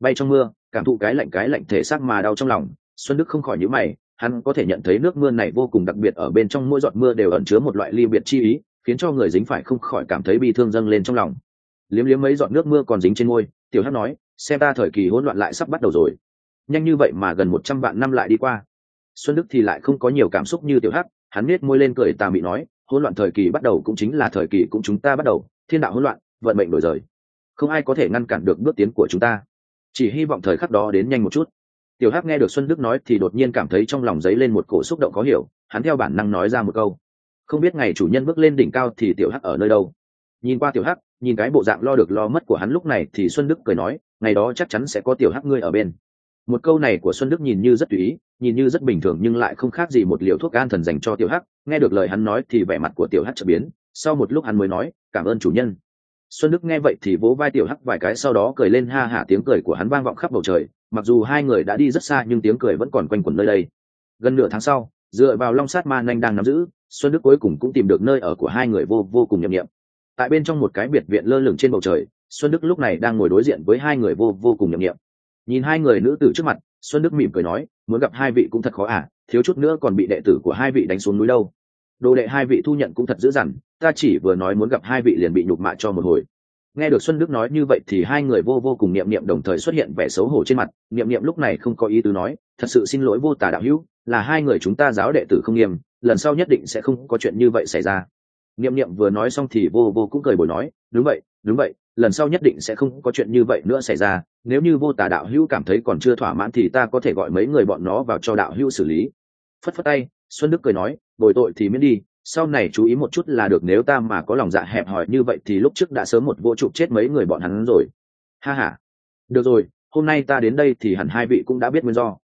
Bay trong mưa cảm thụ cái lạnh cái lạnh thể xác mà đau trong lòng xuân đức không khỏi nhíu mày hắn có thể nhận thấy nước mưa này vô cùng đặc biệt ở bên trong mỗi giọt mưa đều ẩn chứa một loại ly biệt chi ý khiến cho người dính phải không khỏi cảm thấy bi thương dâng lên trong lòng liếm liếm mấy giọt nước mưa còn dính trên môi, tiểu hắc nói, xem ta thời kỳ hỗn loạn lại sắp bắt đầu rồi. Nhanh như vậy mà gần một trăm vạn năm lại đi qua. Xuân đức thì lại không có nhiều cảm xúc như tiểu hắc, hắn nết môi lên cười tà mị nói, hỗn loạn thời kỳ bắt đầu cũng chính là thời kỳ cũng chúng ta bắt đầu, thiên đạo hỗn loạn, vận mệnh đổi rời. Không ai có thể ngăn cản được bước tiến của chúng ta. Chỉ hy vọng thời khắc đó đến nhanh một chút. Tiểu hắc nghe được xuân đức nói thì đột nhiên cảm thấy trong lòng dấy lên một cổ xúc động có hiểu, hắn theo bản năng nói ra một câu, không biết ngày chủ nhân bước lên đỉnh cao thì tiểu hắc ở nơi đâu? Nhìn qua tiểu hắc nhìn cái bộ dạng lo được lo mất của hắn lúc này thì xuân đức cười nói, ngày đó chắc chắn sẽ có tiểu hắc ngươi ở bên. Một câu này của xuân đức nhìn như rất tùy ý, nhìn như rất bình thường nhưng lại không khác gì một liều thuốc an thần dành cho tiểu hắc. Nghe được lời hắn nói thì vẻ mặt của tiểu hắc trở biến, sau một lúc hắn mới nói, cảm ơn chủ nhân. Xuân đức nghe vậy thì vỗ vai tiểu hắc vài cái, sau đó cười lên ha hả tiếng cười của hắn vang vọng khắp bầu trời. Mặc dù hai người đã đi rất xa nhưng tiếng cười vẫn còn quanh quẩn nơi đây. Gần nửa tháng sau, dựa vào long sát ma nhanh đang nắm giữ, xuân đức cuối cùng cũng tìm được nơi ở của hai người vô vô cùng nhậm nghiệm tại bên trong một cái biệt viện lơ lửng trên bầu trời, xuân đức lúc này đang ngồi đối diện với hai người vô vô cùng nhậm nghiệm nhìn hai người nữ tử trước mặt, xuân đức mỉm cười nói, muốn gặp hai vị cũng thật khó à thiếu chút nữa còn bị đệ tử của hai vị đánh xuống núi đâu. Đồ đệ hai vị thu nhận cũng thật dữ dằn, ta chỉ vừa nói muốn gặp hai vị liền bị nhục mạ cho một hồi. Nghe được xuân đức nói như vậy thì hai người vô vô cùng niệm niệm đồng thời xuất hiện vẻ xấu hổ trên mặt niệm niệm lúc này không có ý tứ nói, thật sự xin lỗi vô tả đạo hữu, là hai người chúng ta giáo đệ tử không nghiêm, lần sau nhất định sẽ không có chuyện như vậy xảy ra niệm niệm vừa nói xong thì vô vô cũng cười bồi nói, đúng vậy đúng vậy, lần sau nhất định sẽ không có chuyện như vậy nữa xảy ra. Nếu như vô tà đạo hữu cảm thấy còn chưa thỏa mãn thì ta có thể gọi mấy người bọn nó vào cho đạo hữu xử lý. Phất phất tay, xuân đức cười nói, bồi tội thì miễn đi, sau này chú ý một chút là được nếu ta mà có lòng dạ hẹp hòi như vậy thì lúc trước đã sớm một vô chụp chết mấy người bọn hắn rồi. Ha ha. Được rồi, hôm nay ta đến đây thì hẳn hai vị cũng đã biết nguyên do.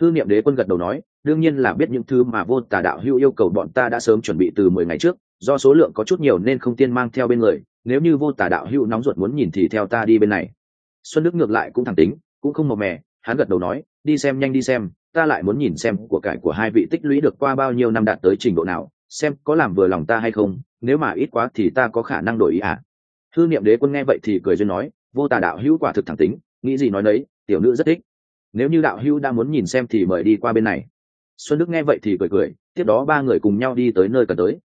Thư niệm đế quân gật đầu nói, đương nhiên là biết những thứ mà vô tà đạo hữu yêu cầu bọn ta đã sớm chuẩn bị từ mười ngày trước do số lượng có chút nhiều nên không tiên mang theo bên người, nếu như vô tà đạo hữu nóng ruột muốn nhìn thì theo ta đi bên này. Xuân đức ngược lại cũng thẳng tính, cũng không màu mè hắn gật đầu nói, đi xem nhanh đi xem, ta lại muốn nhìn xem của cải của hai vị tích lũy được qua bao nhiêu năm đạt tới trình độ nào, xem có làm vừa lòng ta hay không, nếu mà ít quá thì ta có khả năng đổi ý à. Thư niệm đế quân nghe vậy thì cười duyên nói, vô tà đạo hữu quả thực thẳng tính, nghĩ gì nói đấy tiểu nữ rất thích. Nếu như đạo hữu đang muốn nhìn xem thì mời đi qua bên này. Xuân đức nghe vậy thì cười cười, tiếp đó ba người cùng nhau đi tới nơi cần tới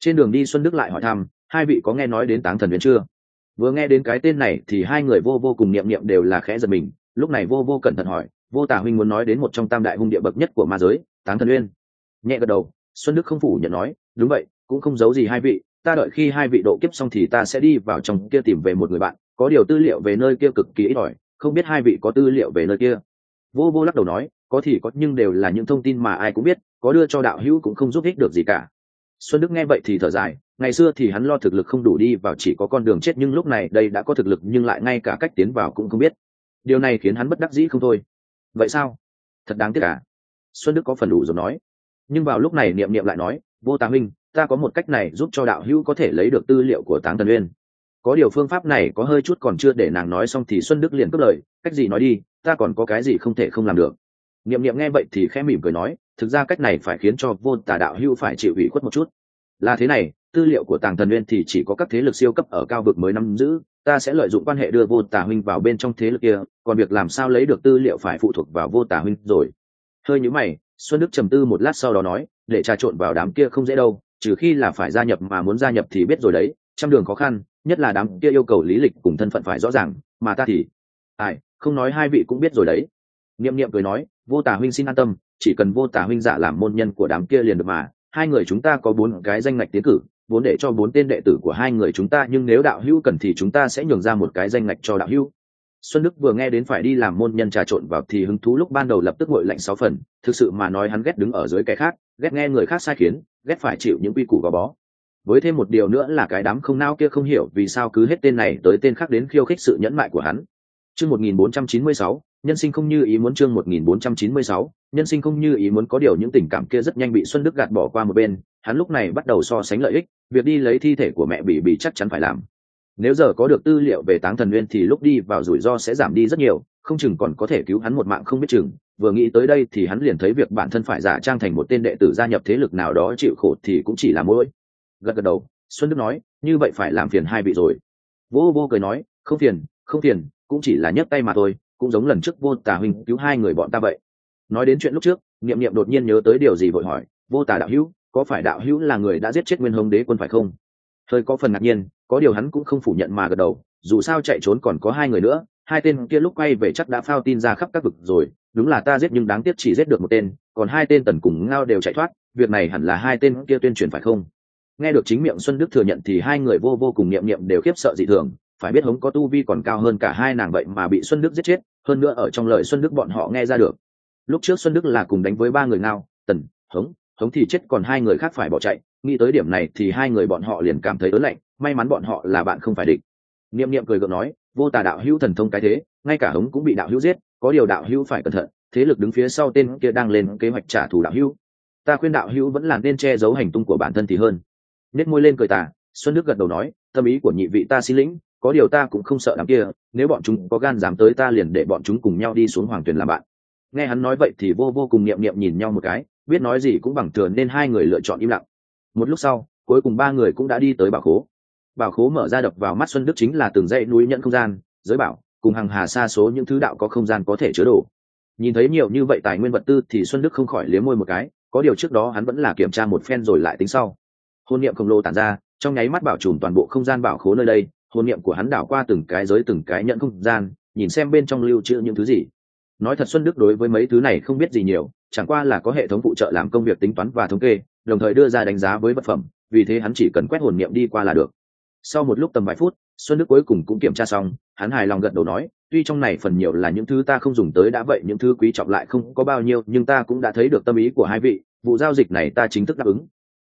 trên đường đi xuân đức lại hỏi thăm, hai vị có nghe nói đến táng thần viên chưa? Vừa nghe đến cái tên này thì hai người vô vô cùng niệm niệm đều là khẽ giật mình, lúc này vô vô cẩn thận hỏi, vô tả huynh muốn nói đến một trong tam đại hung địa bậc nhất của ma giới, táng thần uyên? Nhẹ gật đầu, xuân đức không phủ nhận nói, đúng vậy, cũng không giấu gì hai vị, ta đợi khi hai vị độ kiếp xong thì ta sẽ đi vào trong kia tìm về một người bạn, có điều tư liệu về nơi kia cực kỳ ít ỏi, không biết hai vị có tư liệu về nơi kia? Vô vô lắc đầu nói, có thì có, nhưng đều là những thông tin mà ai cũng biết, có đưa cho đạo hữu cũng không giúp ích được gì cả xuân đức nghe vậy thì thở dài, ngày xưa thì hắn lo thực lực không đủ đi vào chỉ có con đường chết nhưng lúc này đây đã có thực lực nhưng lại ngay cả cách tiến vào cũng không biết. Điều này khiến hắn bất đắc dĩ không thôi. Vậy sao? Thật đáng tiếc à? Xuân đức có phần đủ rồi nói. Nhưng vào lúc này niệm niệm lại nói, vô tá minh, ta có một cách này giúp cho đạo hữu có thể lấy được tư liệu của táng tần uyên. Có điều phương pháp này có hơi chút còn chưa để nàng nói xong thì xuân đức liền cất lời, cách gì nói đi, ta còn có cái gì không thể không làm được niệm niệm nghe vậy thì khẽ mỉm cười nói, thực ra cách này phải khiến cho vô tà đạo hưu phải chịu ủy khuất một chút. Là thế này, tư liệu của tàng thần nguyên thì chỉ có các thế lực siêu cấp ở cao vực mới nắm giữ, ta sẽ lợi dụng quan hệ đưa vô tà huynh vào bên trong thế lực kia, còn việc làm sao lấy được tư liệu phải phụ thuộc vào vô tà huynh rồi. Hơi nhữ mày, xuân đức trầm tư một lát sau đó nói, để trà trộn vào đám kia không dễ đâu, trừ khi là phải gia nhập mà muốn gia nhập thì biết rồi đấy, trăm đường khó khăn, nhất là đám kia yêu cầu lý lịch cùng thân phận phải rõ ràng, mà ta thì, ai, không nói hai vị cũng biết rồi đấy niệm niệm cười nói vô tả huynh xin an tâm chỉ cần vô tả huynh giả làm môn nhân của đám kia liền được mà. Hai người chúng ta có bốn cái danh ngạch tiến cử vốn để cho bốn tên đệ tử của hai người chúng ta nhưng nếu đạo hữu cần thì chúng ta sẽ nhường ra một cái danh ngạch cho đạo hữu. Xuân đức vừa nghe đến phải đi làm môn nhân trà trộn vào thì hứng thú lúc ban đầu lập tức nguội lạnh sáu phần thực sự mà nói hắn ghét đứng ở dưới cái khác ghét nghe người khác sai khiến ghét phải chịu những quy củ gò bó. Với thêm một điều nữa là cái đám không nao kia không hiểu vì sao cứ hết tên này tới tên khác đến khiêu khích sự nhẫn mại của hắn. Chương 1496, nhân sinh không như ý muốn chương một nghìn bốn trăm chín mươi sáu, nhân sinh không như ý muốn có điều những tình cảm kia rất nhanh bị xuân đức gạt bỏ qua một bên, hắn lúc này bắt đầu so sánh lợi ích, việc đi lấy thi thể của mẹ bị bị chắc chắn phải làm. Nếu giờ có được tư liệu về táng thần nguyên thì lúc đi vào rủi ro sẽ giảm đi rất nhiều, không chừng còn có thể cứu hắn một mạng không biết chừng. Vừa nghĩ tới đây thì hắn liền thấy việc bản thân phải giả trang thành một tên đệ tử gia nhập thế lực nào đó chịu khổ thì cũng chỉ là mỗi gật gật đầu, xuân đức nói, như vậy phải làm phiền hai vị rồi. Vô vô cười nói, không phiền không phiền, cũng chỉ là nhấc tay mà thôi cũng giống lần trước vô tà huynh cứu hai người bọn ta vậy. Nói đến chuyện lúc trước, niệm niệm đột nhiên nhớ tới điều gì vội hỏi, vô tà đạo hữu, có phải đạo hữu là người đã giết chết nguyên hồng đế quân phải không? Hơi có phần ngạc nhiên, có điều hắn cũng không phủ nhận mà gật đầu, dù sao chạy trốn còn có hai người nữa, hai tên kia lúc quay về chắc đã phao tin ra khắp các vực rồi, đúng là ta giết nhưng đáng tiếc chỉ giết được một tên, còn hai tên tần cùng ngao đều chạy thoát, việc này hẳn là hai tên kia tuyên truyền phải không? Nghe được chính miệng xuân đức thừa nhận thì hai người vô vô cùng niệm niệm đều khiếp sợ dị thường phải biết hống có tu vi còn cao hơn cả hai nàng vậy mà bị xuân đức giết chết, hơn nữa ở trong lời xuân đức bọn họ nghe ra được. Lúc trước xuân đức là cùng đánh với ba người ngao, tần, hống hống thì chết còn hai người khác phải bỏ chạy, nghĩ tới điểm này thì hai người bọn họ liền cảm thấy ớn lạnh, may mắn bọn họ là bạn không phải địch. Niệm niệm cười gượng nói, vô tà đạo hữu thần thông cái thế, ngay cả hống cũng bị đạo hữu giết, có điều đạo hữu phải cẩn thận, thế lực đứng phía sau tên kia đang lên kế hoạch trả thù đạo hữu. Ta khuyên đạo hữu vẫn là nên che giấu hành tung của bản thân thì hơn. Nết môi lên cười tà, xuân đức gật đầu nói, tâm ý của nhị vị ta xin lĩnh có điều ta cũng không sợ đám kia, nếu bọn chúng có gan dám tới ta liền để bọn chúng cùng nhau đi xuống hoàng tuyền làm bạn. Nghe hắn nói vậy thì vô vô cùng niệm niệm nhìn nhau một cái, biết nói gì cũng bằng thừa nên hai người lựa chọn im lặng. Một lúc sau, cuối cùng ba người cũng đã đi tới bảo khố. Bảo khố mở ra đập vào mắt xuân đức chính là từng dãy núi nhận không gian, giới bảo, cùng hàng hà xa số những thứ đạo có không gian có thể chứa đồ. Nhìn thấy nhiều như vậy tài nguyên vật tư thì xuân đức không khỏi liếm môi một cái, có điều trước đó hắn vẫn là kiểm tra một phen rồi lại tính sau. Hôn niệm khổng lồ tản ra, trong nháy mắt bảo trùm toàn bộ không gian bảo khố nơi đây hồn niệm của hắn đảo qua từng cái giới từng cái nhận không gian, nhìn xem bên trong lưu trữ những thứ gì. Nói thật xuân đức đối với mấy thứ này không biết gì nhiều, chẳng qua là có hệ thống phụ trợ làm công việc tính toán và thống kê, đồng thời đưa ra đánh giá với vật phẩm, vì thế hắn chỉ cần quét hồn niệm đi qua là được. Sau một lúc tầm vài phút, xuân đức cuối cùng cũng kiểm tra xong, hắn hài lòng gật đầu nói, tuy trong này phần nhiều là những thứ ta không dùng tới đã vậy những thứ quý trọng lại không có bao nhiêu, nhưng ta cũng đã thấy được tâm ý của hai vị, vụ giao dịch này ta chính thức đáp ứng.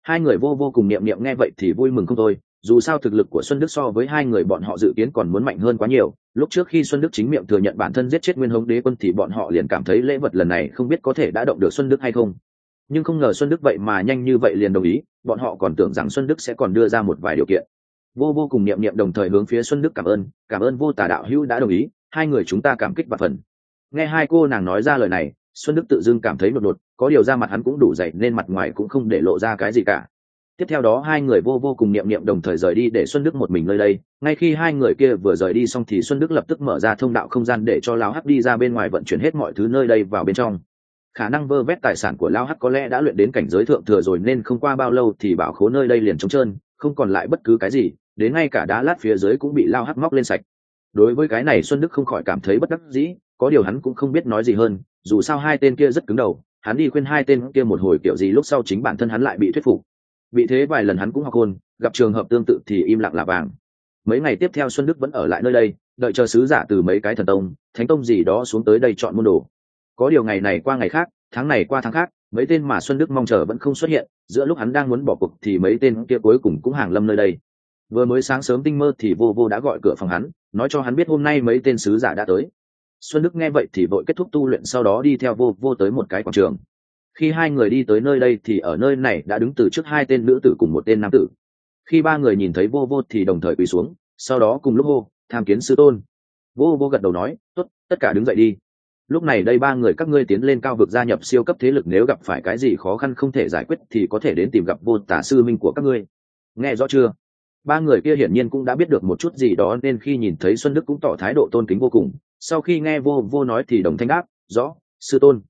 Hai người vô vô cùng niệm niệm nghe vậy thì vui mừng không thôi dù sao thực lực của xuân đức so với hai người bọn họ dự kiến còn muốn mạnh hơn quá nhiều. Lúc trước khi xuân đức chính miệng thừa nhận bản thân giết chết nguyên hống đế quân thì bọn họ liền cảm thấy lễ vật lần này không biết có thể đã động được xuân đức hay không. Nhưng không ngờ xuân đức vậy mà nhanh như vậy liền đồng ý, bọn họ còn tưởng rằng xuân đức sẽ còn đưa ra một vài điều kiện. Vô vô cùng niệm niệm đồng thời hướng phía xuân đức cảm ơn cảm ơn vô Tả đạo hữu đã đồng ý, hai người chúng ta cảm kích và phần. Nghe hai cô nàng nói ra lời này, xuân đức tự dưng cảm thấy một đột có điều ra mặt hắn cũng đủ dậy nên mặt ngoài cũng không để lộ ra cái gì cả tiếp theo đó hai người vô vô cùng niệm niệm đồng thời rời đi để xuân đức một mình nơi đây. Ngay khi hai người kia vừa rời đi xong thì xuân đức lập tức mở ra thông đạo không gian để cho lao hắc đi ra bên ngoài vận chuyển hết mọi thứ nơi đây vào bên trong. Khả năng vơ vét tài sản của lao hắc có lẽ đã luyện đến cảnh giới thượng thừa rồi nên không qua bao lâu thì bảo khố nơi đây liền trống trơn, không còn lại bất cứ cái gì, đến ngay cả đá lát phía dưới cũng bị lao hắc móc lên sạch. Đối với cái này xuân đức không khỏi cảm thấy bất đắc dĩ, có điều hắn cũng không biết nói gì hơn, dù sao hai tên kia rất cứng đầu, hắn đi khuyên hai tên kia một hồi kiểu gì lúc sau chính bản thân hắn lại bị thuyết phục bị thế vài lần hắn cũng học hôn, gặp trường hợp tương tự thì im lặng là vàng. Mấy ngày tiếp theo xuân đức vẫn ở lại nơi đây, đợi chờ sứ giả từ mấy cái thần tông, thánh tông gì đó xuống tới đây chọn môn đồ. Có điều ngày này qua ngày khác, tháng này qua tháng khác, mấy tên mà xuân đức mong chờ vẫn không xuất hiện, giữa lúc hắn đang muốn bỏ cuộc thì mấy tên kia cuối cùng cũng hàng lâm nơi đây. Vừa mới sáng sớm tinh mơ thì vô vô đã gọi cửa phòng hắn, nói cho hắn biết hôm nay mấy tên sứ giả đã tới. Xuân đức nghe vậy thì vội kết thúc tu luyện, sau đó đi theo vô vô tới một cái quảng trường khi hai người đi tới nơi đây thì ở nơi này đã đứng từ trước hai tên nữ tử cùng một tên nam tử. Khi ba người nhìn thấy vô vô thì đồng thời quỳ xuống, sau đó cùng lúc hô, tham kiến sư tôn. Vô vô gật đầu nói, tốt, tất cả đứng dậy đi. Lúc này đây ba người các ngươi tiến lên cao vực gia nhập siêu cấp thế lực, nếu gặp phải cái gì khó khăn không thể giải quyết thì có thể đến tìm gặp vô tả sư minh của các ngươi. Nghe rõ chưa? Ba người kia hiển nhiên cũng đã biết được một chút gì đó nên khi nhìn thấy xuân đức cũng tỏ thái độ tôn kính vô cùng. Sau khi nghe vô vô nói thì đồng thanh đáp, rõ, sư tôn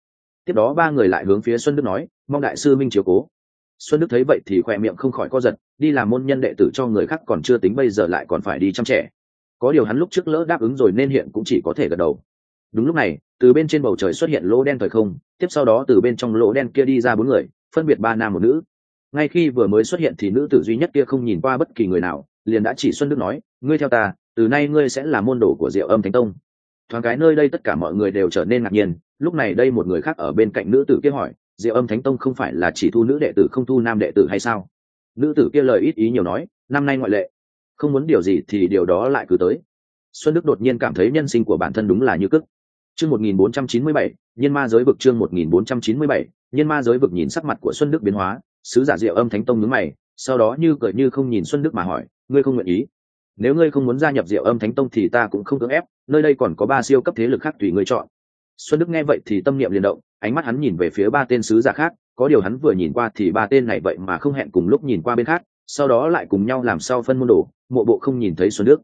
tiếp đó ba người lại hướng phía xuân đức nói, mong đại sư minh chiếu cố. Xuân đức thấy vậy thì khỏe miệng không khỏi co giật, đi làm môn nhân đệ tử cho người khác còn chưa tính bây giờ lại còn phải đi chăm trẻ. Có điều hắn lúc trước lỡ đáp ứng rồi nên hiện cũng chỉ có thể gật đầu. Đúng lúc này, từ bên trên bầu trời xuất hiện lỗ đen thời không, tiếp sau đó từ bên trong lỗ đen kia đi ra bốn người, phân biệt ba nam một nữ. Ngay khi vừa mới xuất hiện thì nữ tử duy nhất kia không nhìn qua bất kỳ người nào, liền đã chỉ xuân đức nói, ngươi theo ta, từ nay ngươi sẽ là môn đồ của diệu âm thánh tông. Thoáng cái nơi đây tất cả mọi người đều trở nên ngạc nhiên lúc này đây một người khác ở bên cạnh nữ tử kia hỏi, diệu âm thánh tông không phải là chỉ thu nữ đệ tử không thu nam đệ tử hay sao? Nữ tử kia lời ít ý nhiều nói, năm nay ngoại lệ, không muốn điều gì thì điều đó lại cứ tới. Xuân đức đột nhiên cảm thấy nhân sinh của bản thân đúng là như cức chương một nghìn bốn trăm chín mươi bảy, nhân ma giới vực chương một nghìn bốn trăm chín mươi bảy, nhân ma giới vực nhìn sắc mặt của xuân đức biến hóa, sứ giả diệu âm thánh tông nhướng mày, sau đó như cười như không nhìn xuân đức mà hỏi, ngươi không nguyện ý? Nếu ngươi không muốn gia nhập diệu âm thánh tông thì ta cũng không cưỡng ép, nơi đây còn có ba siêu cấp thế lực khác tùy ngươi chọn xuân đức nghe vậy thì tâm niệm liền động, ánh mắt hắn nhìn về phía ba tên sứ giả khác, có điều hắn vừa nhìn qua thì ba tên này vậy mà không hẹn cùng lúc nhìn qua bên khác, sau đó lại cùng nhau làm sao phân môn đồ, mộ bộ không nhìn thấy xuân đức.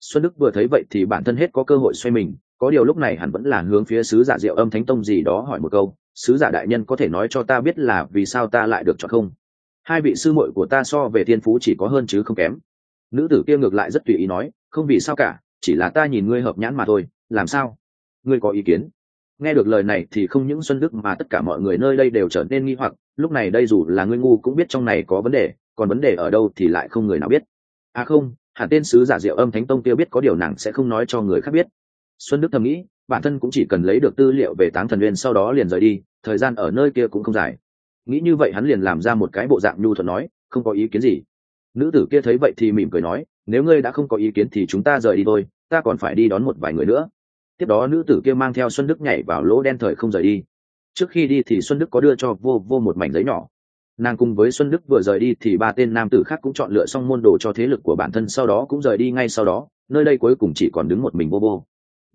Xuân đức vừa thấy vậy thì bản thân hết có cơ hội xoay mình, có điều lúc này hắn vẫn là hướng phía sứ giả diệu âm thánh tông gì đó hỏi một câu, sứ giả đại nhân có thể nói cho ta biết là vì sao ta lại được chọn không? Hai vị sư muội của ta so về thiên phú chỉ có hơn chứ không kém. Nữ tử kia ngược lại rất tùy ý nói, không vì sao cả, chỉ là ta nhìn ngươi hợp nhãn mà thôi, làm sao? Ngươi có ý kiến? Nghe được lời này thì không những xuân đức mà tất cả mọi người nơi đây đều trở nên nghi hoặc, lúc này đây dù là ngươi ngu cũng biết trong này có vấn đề, còn vấn đề ở đâu thì lại không người nào biết. À không, hẳn tên sứ giả diệu âm thánh tông tiêu biết có điều nàng sẽ không nói cho người khác biết. Xuân đức thầm nghĩ, bản thân cũng chỉ cần lấy được tư liệu về táng thần uyên sau đó liền rời đi, thời gian ở nơi kia cũng không dài. Nghĩ như vậy hắn liền làm ra một cái bộ dạng nhu thuận nói, không có ý kiến gì. Nữ tử kia thấy vậy thì mỉm cười nói, nếu ngươi đã không có ý kiến thì chúng ta rời đi thôi, ta còn phải đi đón một vài người nữa tiếp đó nữ tử kia mang theo xuân đức nhảy vào lỗ đen thời không rời đi. Trước khi đi thì xuân đức có đưa cho vô vô một mảnh giấy nhỏ. Nàng cùng với xuân đức vừa rời đi thì ba tên nam tử khác cũng chọn lựa xong môn đồ cho thế lực của bản thân, sau đó cũng rời đi ngay sau đó, nơi đây cuối cùng chỉ còn đứng một mình vô vô.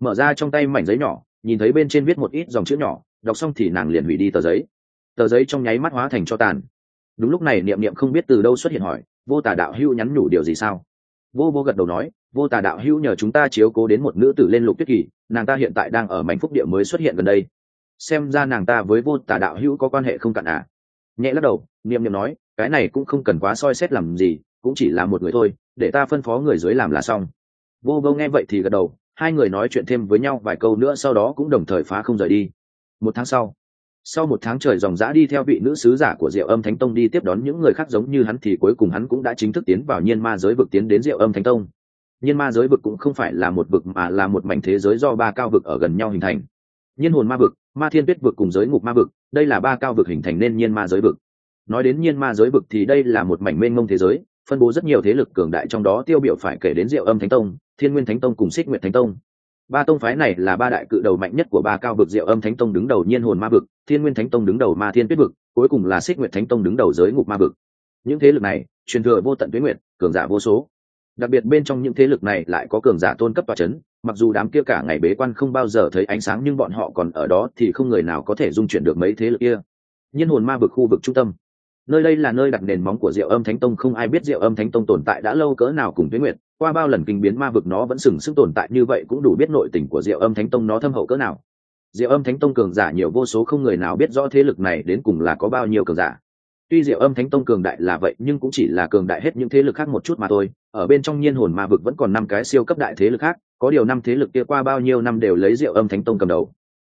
Mở ra trong tay mảnh giấy nhỏ, nhìn thấy bên trên viết một ít dòng chữ nhỏ, đọc xong thì nàng liền hủy đi tờ giấy. Tờ giấy trong nháy mắt hóa thành cho tàn. Đúng lúc này niệm niệm không biết từ đâu xuất hiện hỏi, vô Tả đạo hữu nhắn nhủ điều gì sao? Vô vô gật đầu nói vô tà đạo hữu nhờ chúng ta chiếu cố đến một nữ tử lên lục tuyết kỳ, nàng ta hiện tại đang ở mảnh phúc địa mới xuất hiện gần đây. Xem ra nàng ta với vô tà đạo hữu có quan hệ không cạn à? Nhẹ lắc đầu, niệm niệm nói, cái này cũng không cần quá soi xét làm gì, cũng chỉ là một người thôi, để ta phân phó người dưới làm là xong. Vô vô nghe vậy thì gật đầu, hai người nói chuyện thêm với nhau vài câu nữa sau đó cũng đồng thời phá không rời đi. Một tháng sau sau một tháng trời dòng dã đi theo vị nữ sứ giả của diệu âm thánh tông đi tiếp đón những người khác giống như hắn thì cuối cùng hắn cũng đã chính thức tiến vào nhiên ma giới vực tiến đến diệu âm thánh tông nhiên ma giới vực cũng không phải là một vực mà là một mảnh thế giới do ba cao vực ở gần nhau hình thành. Nhiên hồn ma vực, ma thiên tuyết vực cùng giới ngục ma vực, đây là ba cao vực hình thành nên nhiên ma giới vực. Nói đến nhiên ma giới vực thì đây là một mảnh mênh mông thế giới, phân bố rất nhiều thế lực cường đại trong đó tiêu biểu phải kể đến diệu âm thánh tông, thiên nguyên thánh tông cùng xích nguyện thánh tông. Ba tông phái này là ba đại cự đầu mạnh nhất của ba cao vực diệu âm thánh tông đứng đầu nhiên hồn ma vực, thiên nguyên thánh tông đứng đầu ma thiên tuyết vực, cuối cùng là xích nguyện thánh tông đứng đầu giới ngục ma vực. Những thế lực này, truyền thừa vô tận tuyết nguyện cường giả vô số đặc biệt bên trong những thế lực này lại có cường giả tôn cấp tòa c h ấ n mặc dù đám kia cả ngày bế quan không bao giờ thấy ánh sáng nhưng bọn họ còn ở đó thì không người nào có thể dung chuyển được mấy thế lực kia. Nhiên hồn ma vực khu vực trung tâm. Nơi đây là nơi đặt nền móng của diệu âm thánh tông, không ai biết diệu âm thánh tông tồn tại đã lâu cỡ nào cùng tuyến nguyệt, qua bao lần kinh biến ma vực nó vẫn sừng sức tồn tại như vậy cũng đủ biết nội tình của diệu âm thánh tông nó thâm hậu cỡ nào. Diệu âm thánh tông cường giả nhiều vô số không người nào biết rõ thế lực này đến cùng là có bao nhiêu cường giả tuy diệu âm thánh tông cường đại là vậy, nhưng cũng chỉ là cường đại hết những thế lực khác một chút mà thôi. Ở bên trong nhiên hồn ma vực vẫn còn năm cái siêu cấp đại thế lực khác, có điều năm thế lực kia qua bao nhiêu năm đều lấy diệu âm thánh tông cầm đầu.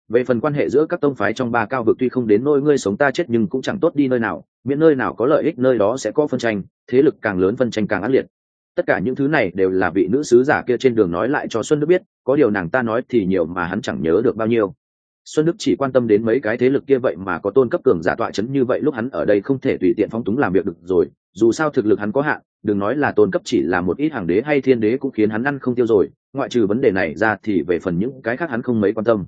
Về phần quan hệ giữa các tông phái trong ba cao vực tuy không đến nôi ngươi sống ta chết nhưng cũng chẳng tốt đi nơi nào, miễn nơi nào có lợi ích nơi đó sẽ có phân tranh, thế lực càng lớn phân tranh càng ác liệt. Tất cả những thứ này đều là vị nữ sứ giả kia trên đường nói lại cho xuân đức biết, có điều nàng ta nói thì nhiều mà hắn chẳng nhớ được bao nhiêu xuân đức chỉ quan tâm đến mấy cái thế lực kia vậy mà có tôn cấp cường giả tọa chấn như vậy lúc hắn ở đây không thể tùy tiện phóng túng làm việc được rồi, dù sao thực lực hắn có hạn, đừng nói là tôn cấp chỉ là một ít hàng đế hay thiên đế cũng khiến hắn ăn không tiêu rồi, ngoại trừ vấn đề này ra thì về phần những cái khác hắn không mấy quan tâm.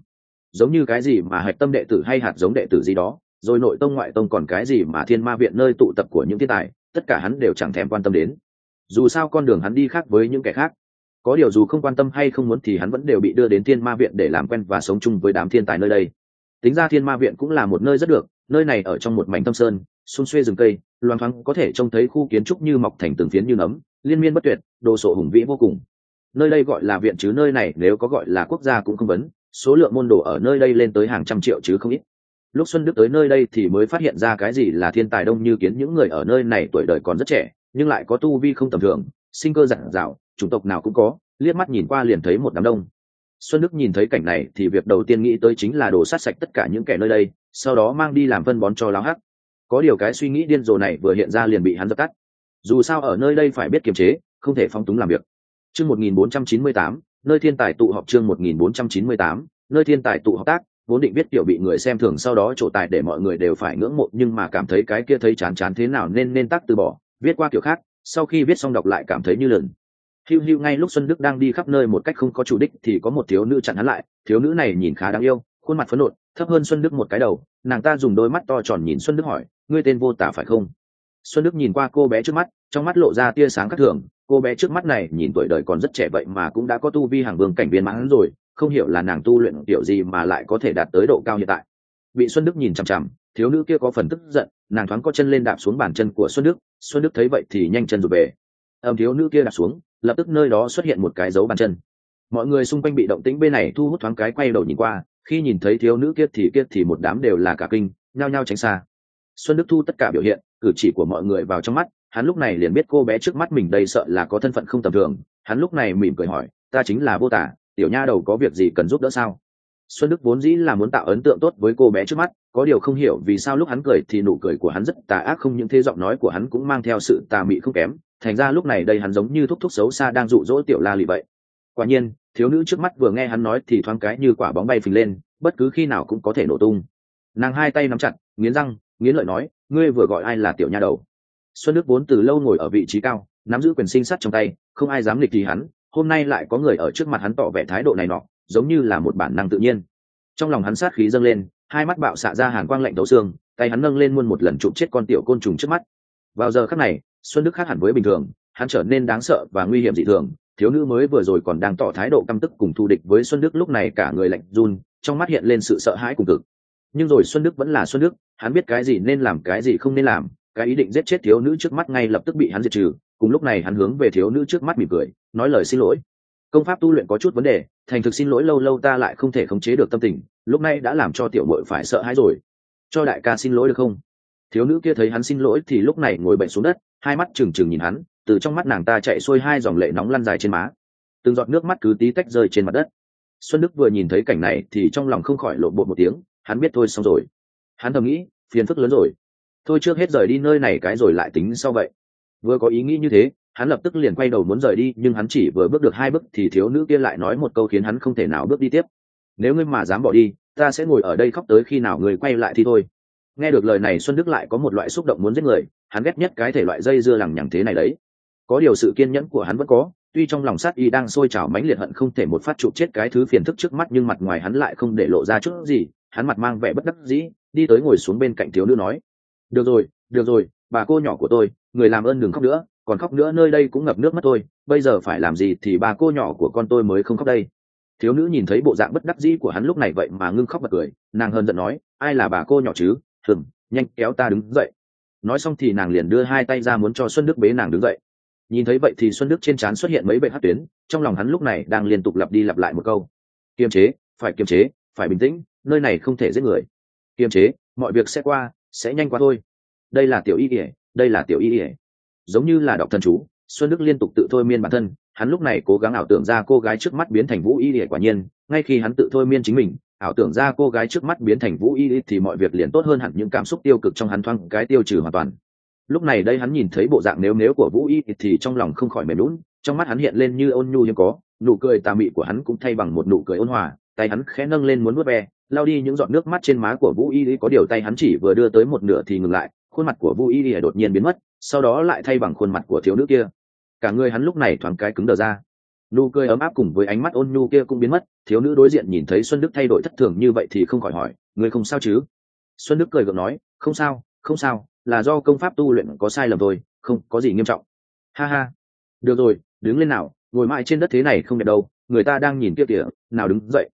Giống như cái gì mà hạch tâm đệ tử hay hạt giống đệ tử gì đó, rồi nội tông ngoại tông còn cái gì mà thiên ma viện nơi tụ tập của những thiên tài, tất cả hắn đều chẳng thèm quan tâm đến. Dù sao con đường hắn đi khác với những kẻ khác có điều dù không quan tâm hay không muốn thì hắn vẫn đều bị đưa đến thiên ma viện để làm quen và sống chung với đám thiên tài nơi đây. Tính ra thiên ma viện cũng là một nơi rất được, nơi này ở trong một mảnh tâm sơn, xung xuê rừng cây, loang thoáng có thể trông thấy khu kiến trúc như mọc thành từng phiến như nấm liên miên bất tuyệt, đồ sộ hùng vĩ vô cùng. Nơi đây gọi là viện chứ nơi này nếu có gọi là quốc gia cũng không vấn, số lượng môn đồ ở nơi đây lên tới hàng trăm triệu chứ không ít. Lúc xuân đức tới nơi đây thì mới phát hiện ra cái gì là thiên tài đông như kiến những người ở nơi này tuổi đời còn rất trẻ, nhưng lại có tu vi không tầm thường, sinh cơ giản dạo chủng tộc nào cũng có liếc mắt nhìn qua liền thấy một đám đông. Xuân đức nhìn thấy cảnh này thì việc đầu tiên nghĩ tới chính là đổ sát sạch tất cả những kẻ nơi đây sau đó mang đi làm phân bón cho láo hắc. Có điều cái suy nghĩ điên rồ này vừa hiện ra liền bị hắn dập tắt. Dù sao ở nơi đây phải biết kiềm chế không thể phóng túng làm việc. Chương 1498, nơi thiên tài tụ họp chương 1498, nơi thiên tài tụ họp tác vốn định biết kiểu bị người xem thường sau đó trổ tài để mọi người đều phải ngưỡng mộ nhưng mà cảm thấy cái kia thấy chán chán thế nào nên nên tắc từ bỏ viết qua kiểu khác sau khi viết xong đọc lại cảm thấy như lần hiu hiu ngay lúc xuân đức đang đi khắp nơi một cách không có chủ đích thì có một thiếu nữ chặn hắn lại. Thiếu nữ này nhìn khá đáng yêu, khuôn mặt phấn nộn, thấp hơn xuân đức một cái đầu. Nàng ta dùng đôi mắt to tròn nhìn xuân đức hỏi, ngươi tên vô tả phải không? Xuân đức nhìn qua cô bé trước mắt, trong mắt lộ ra tia sáng khác thường. Cô bé trước mắt này nhìn tuổi đời còn rất trẻ vậy mà cũng đã có tu vi hàng vương cảnh viên mãn rồi, không hiểu là nàng tu luyện kiểu gì mà lại có thể đạt tới độ cao hiện tại. Bị xuân đức nhìn chằm chằm, thiếu nữ kia có phần tức giận, nàng thoáng có chân lên đạp xuống bàn chân của xuân đức. Xuân đức thấy vậy thì nhanh chân rụt về. Âm thiếu nữ kia đạp xuống lập tức nơi đó xuất hiện một cái dấu bàn chân. Mọi người xung quanh bị động tĩnh bên này thu hút thoáng cái quay đầu nhìn qua, khi nhìn thấy thiếu nữ kia thì kia thì một đám đều là cả kinh, nhao nhao tránh xa. Xuân đức thu tất cả biểu hiện, cử chỉ của mọi người vào trong mắt, hắn lúc này liền biết cô bé trước mắt mình đây sợ là có thân phận không tầm thường, hắn lúc này mỉm cười hỏi, ta chính là vô tả, tiểu nha đầu có việc gì cần giúp đỡ sao? Xuân đức vốn dĩ là muốn tạo ấn tượng tốt với cô bé trước mắt, có điều không hiểu vì sao lúc hắn cười thì nụ cười của hắn rất tà ác không những thế giọng nói của hắn cũng mang theo sự tà mị không kém thành ra lúc này đây hắn giống như thúc thúc xấu xa đang dụ dỗ tiểu la lì vậy. Quả nhiên, thiếu nữ trước mắt vừa nghe hắn nói thì thoáng cái như quả bóng bay phình lên, bất cứ khi nào cũng có thể nổ tung. Nàng hai tay nắm chặt, nghiến răng, nghiến lợi nói, ngươi vừa gọi ai là tiểu nha đầu? Xuân đức vốn từ lâu ngồi ở vị trí cao, nắm giữ quyền sinh sát trong tay, không ai dám nghịch thì hắn, hôm nay lại có người ở trước mặt hắn tỏ vẻ thái độ này nọ, giống như là một bản năng tự nhiên. Trong lòng hắn sát khí dâng lên, hai mắt bạo xạ ra hàn quang lạnh tấu xương, tay hắn nâng lên muôn một lần chụp chết con tiểu côn trùng trước mắt. Vào giờ khắc này xuân đức khác hẳn với bình thường, hắn trở nên đáng sợ và nguy hiểm dị thường. Thiếu nữ mới vừa rồi còn đang tỏ thái độ căm tức cùng thù địch với xuân đức, lúc này cả người lạnh run, trong mắt hiện lên sự sợ hãi cùng cực. Nhưng rồi xuân đức vẫn là xuân đức, hắn biết cái gì nên làm, cái gì không nên làm, cái ý định giết chết thiếu nữ trước mắt ngay lập tức bị hắn diệt trừ. Cùng lúc này hắn hướng về thiếu nữ trước mắt mỉm cười, nói lời xin lỗi. Công pháp tu luyện có chút vấn đề, thành thực xin lỗi lâu lâu ta lại không thể khống chế được tâm tình, lúc này đã làm cho tiểu bội phải sợ hãi rồi. Cho đại ca xin lỗi được không? Thiếu nữ kia thấy hắn xin lỗi thì lúc này ngồi bệnh xuống đất hai mắt trừng trừng nhìn hắn, từ trong mắt nàng ta chạy xuôi hai dòng lệ nóng lăn dài trên má. Từng giọt nước mắt cứ tí tách rơi trên mặt đất. Xuân đức vừa nhìn thấy cảnh này thì trong lòng không khỏi lộ bột một tiếng, hắn biết thôi xong rồi. Hắn thầm nghĩ, phiền phức lớn rồi. Thôi trước hết rời đi nơi này cái rồi lại tính sau vậy. Vừa có ý nghĩ như thế, hắn lập tức liền quay đầu muốn rời đi, nhưng hắn chỉ vừa bước được hai bước thì thiếu nữ kia lại nói một câu khiến hắn không thể nào bước đi tiếp. Nếu ngươi mà dám bỏ đi, ta sẽ ngồi ở đây khóc tới khi nào người quay lại thì thôi nghe được lời này, xuân đức lại có một loại xúc động muốn giết người, hắn ghét nhất cái thể loại dây dưa lằng nhằng thế này đấy. Có điều sự kiên nhẫn của hắn vẫn có, tuy trong lòng sát y đang sôi trào mãnh liệt hận không thể một phát trụ chết cái thứ phiền thức trước mắt, nhưng mặt ngoài hắn lại không để lộ ra chút gì, hắn mặt mang vẻ bất đắc dĩ, đi tới ngồi xuống bên cạnh thiếu nữ nói, được rồi được rồi, bà cô nhỏ của tôi, người làm ơn đừng khóc nữa, còn khóc nữa nơi đây cũng ngập nước mất tôi, bây giờ phải làm gì thì bà cô nhỏ của con tôi mới không khóc đây? Thiếu nữ nhìn thấy bộ dạng bất đắc dĩ của hắn lúc này vậy mà ngưng khóc bật cười, nàng hờn giận nói, ai là bà cô nhỏ chứ? Hừng nhanh, kéo ta đứng dậy. Nói xong thì nàng liền đưa hai tay ra muốn cho xuân đức bế nàng đứng dậy. Nhìn thấy vậy thì xuân đức trên trán xuất hiện mấy bệnh hát tuyến, trong lòng hắn lúc này đang liên tục lặp đi lặp lại một câu. Kiềm chế, phải kiềm chế, phải bình tĩnh, nơi này không thể giết người. Kiềm chế, mọi việc sẽ qua, sẽ nhanh qua thôi. Đây là tiểu y ỉa đây là tiểu y ỉa giống như là đọc thần chú, xuân đức liên tục tự thôi miên bản thân, hắn lúc này cố gắng ảo tưởng ra cô gái trước mắt biến thành vũ y ỉa quả nhiên, ngay khi hắn tự thôi miên chính mình ảo tưởng ra cô gái trước mắt biến thành vũ y thì mọi việc liền tốt hơn hẳn những cảm xúc tiêu cực trong hắn thoáng cái tiêu trừ hoàn toàn. Lúc này đây hắn nhìn thấy bộ dạng nếu nếu của vũ y thì trong lòng không khỏi mềm lún trong mắt hắn hiện lên như ôn nhu hiếm có, nụ cười tà mị của hắn cũng thay bằng một nụ cười ôn hòa, tay hắn khẽ nâng lên muốn nuốt ve lao đi những giọt nước mắt trên má của vũ y có điều tay hắn chỉ vừa đưa tới một nửa thì ngừng lại, khuôn mặt của vũ y đột nhiên biến mất, sau đó lại thay bằng khuôn mặt của thiếu nữ kia. Cả người hắn lúc này thoáng cái cứng đờ ra nụ cười ấm áp cùng với ánh mắt ôn nhu kia cũng biến mất, thiếu nữ đối diện nhìn thấy xuân đức thay đổi thất thường như vậy thì không khỏi hỏi người không sao chứ? Xuân đức cười gượng nói, không sao không sao, là do công pháp tu luyện có sai lầm thôi, không có gì nghiêm trọng. Ha ha, được rồi, đứng lên nào, ngồi mãi trên đất thế này không đẹp đâu, người ta đang nhìn kia kìa, nào đứng dậy.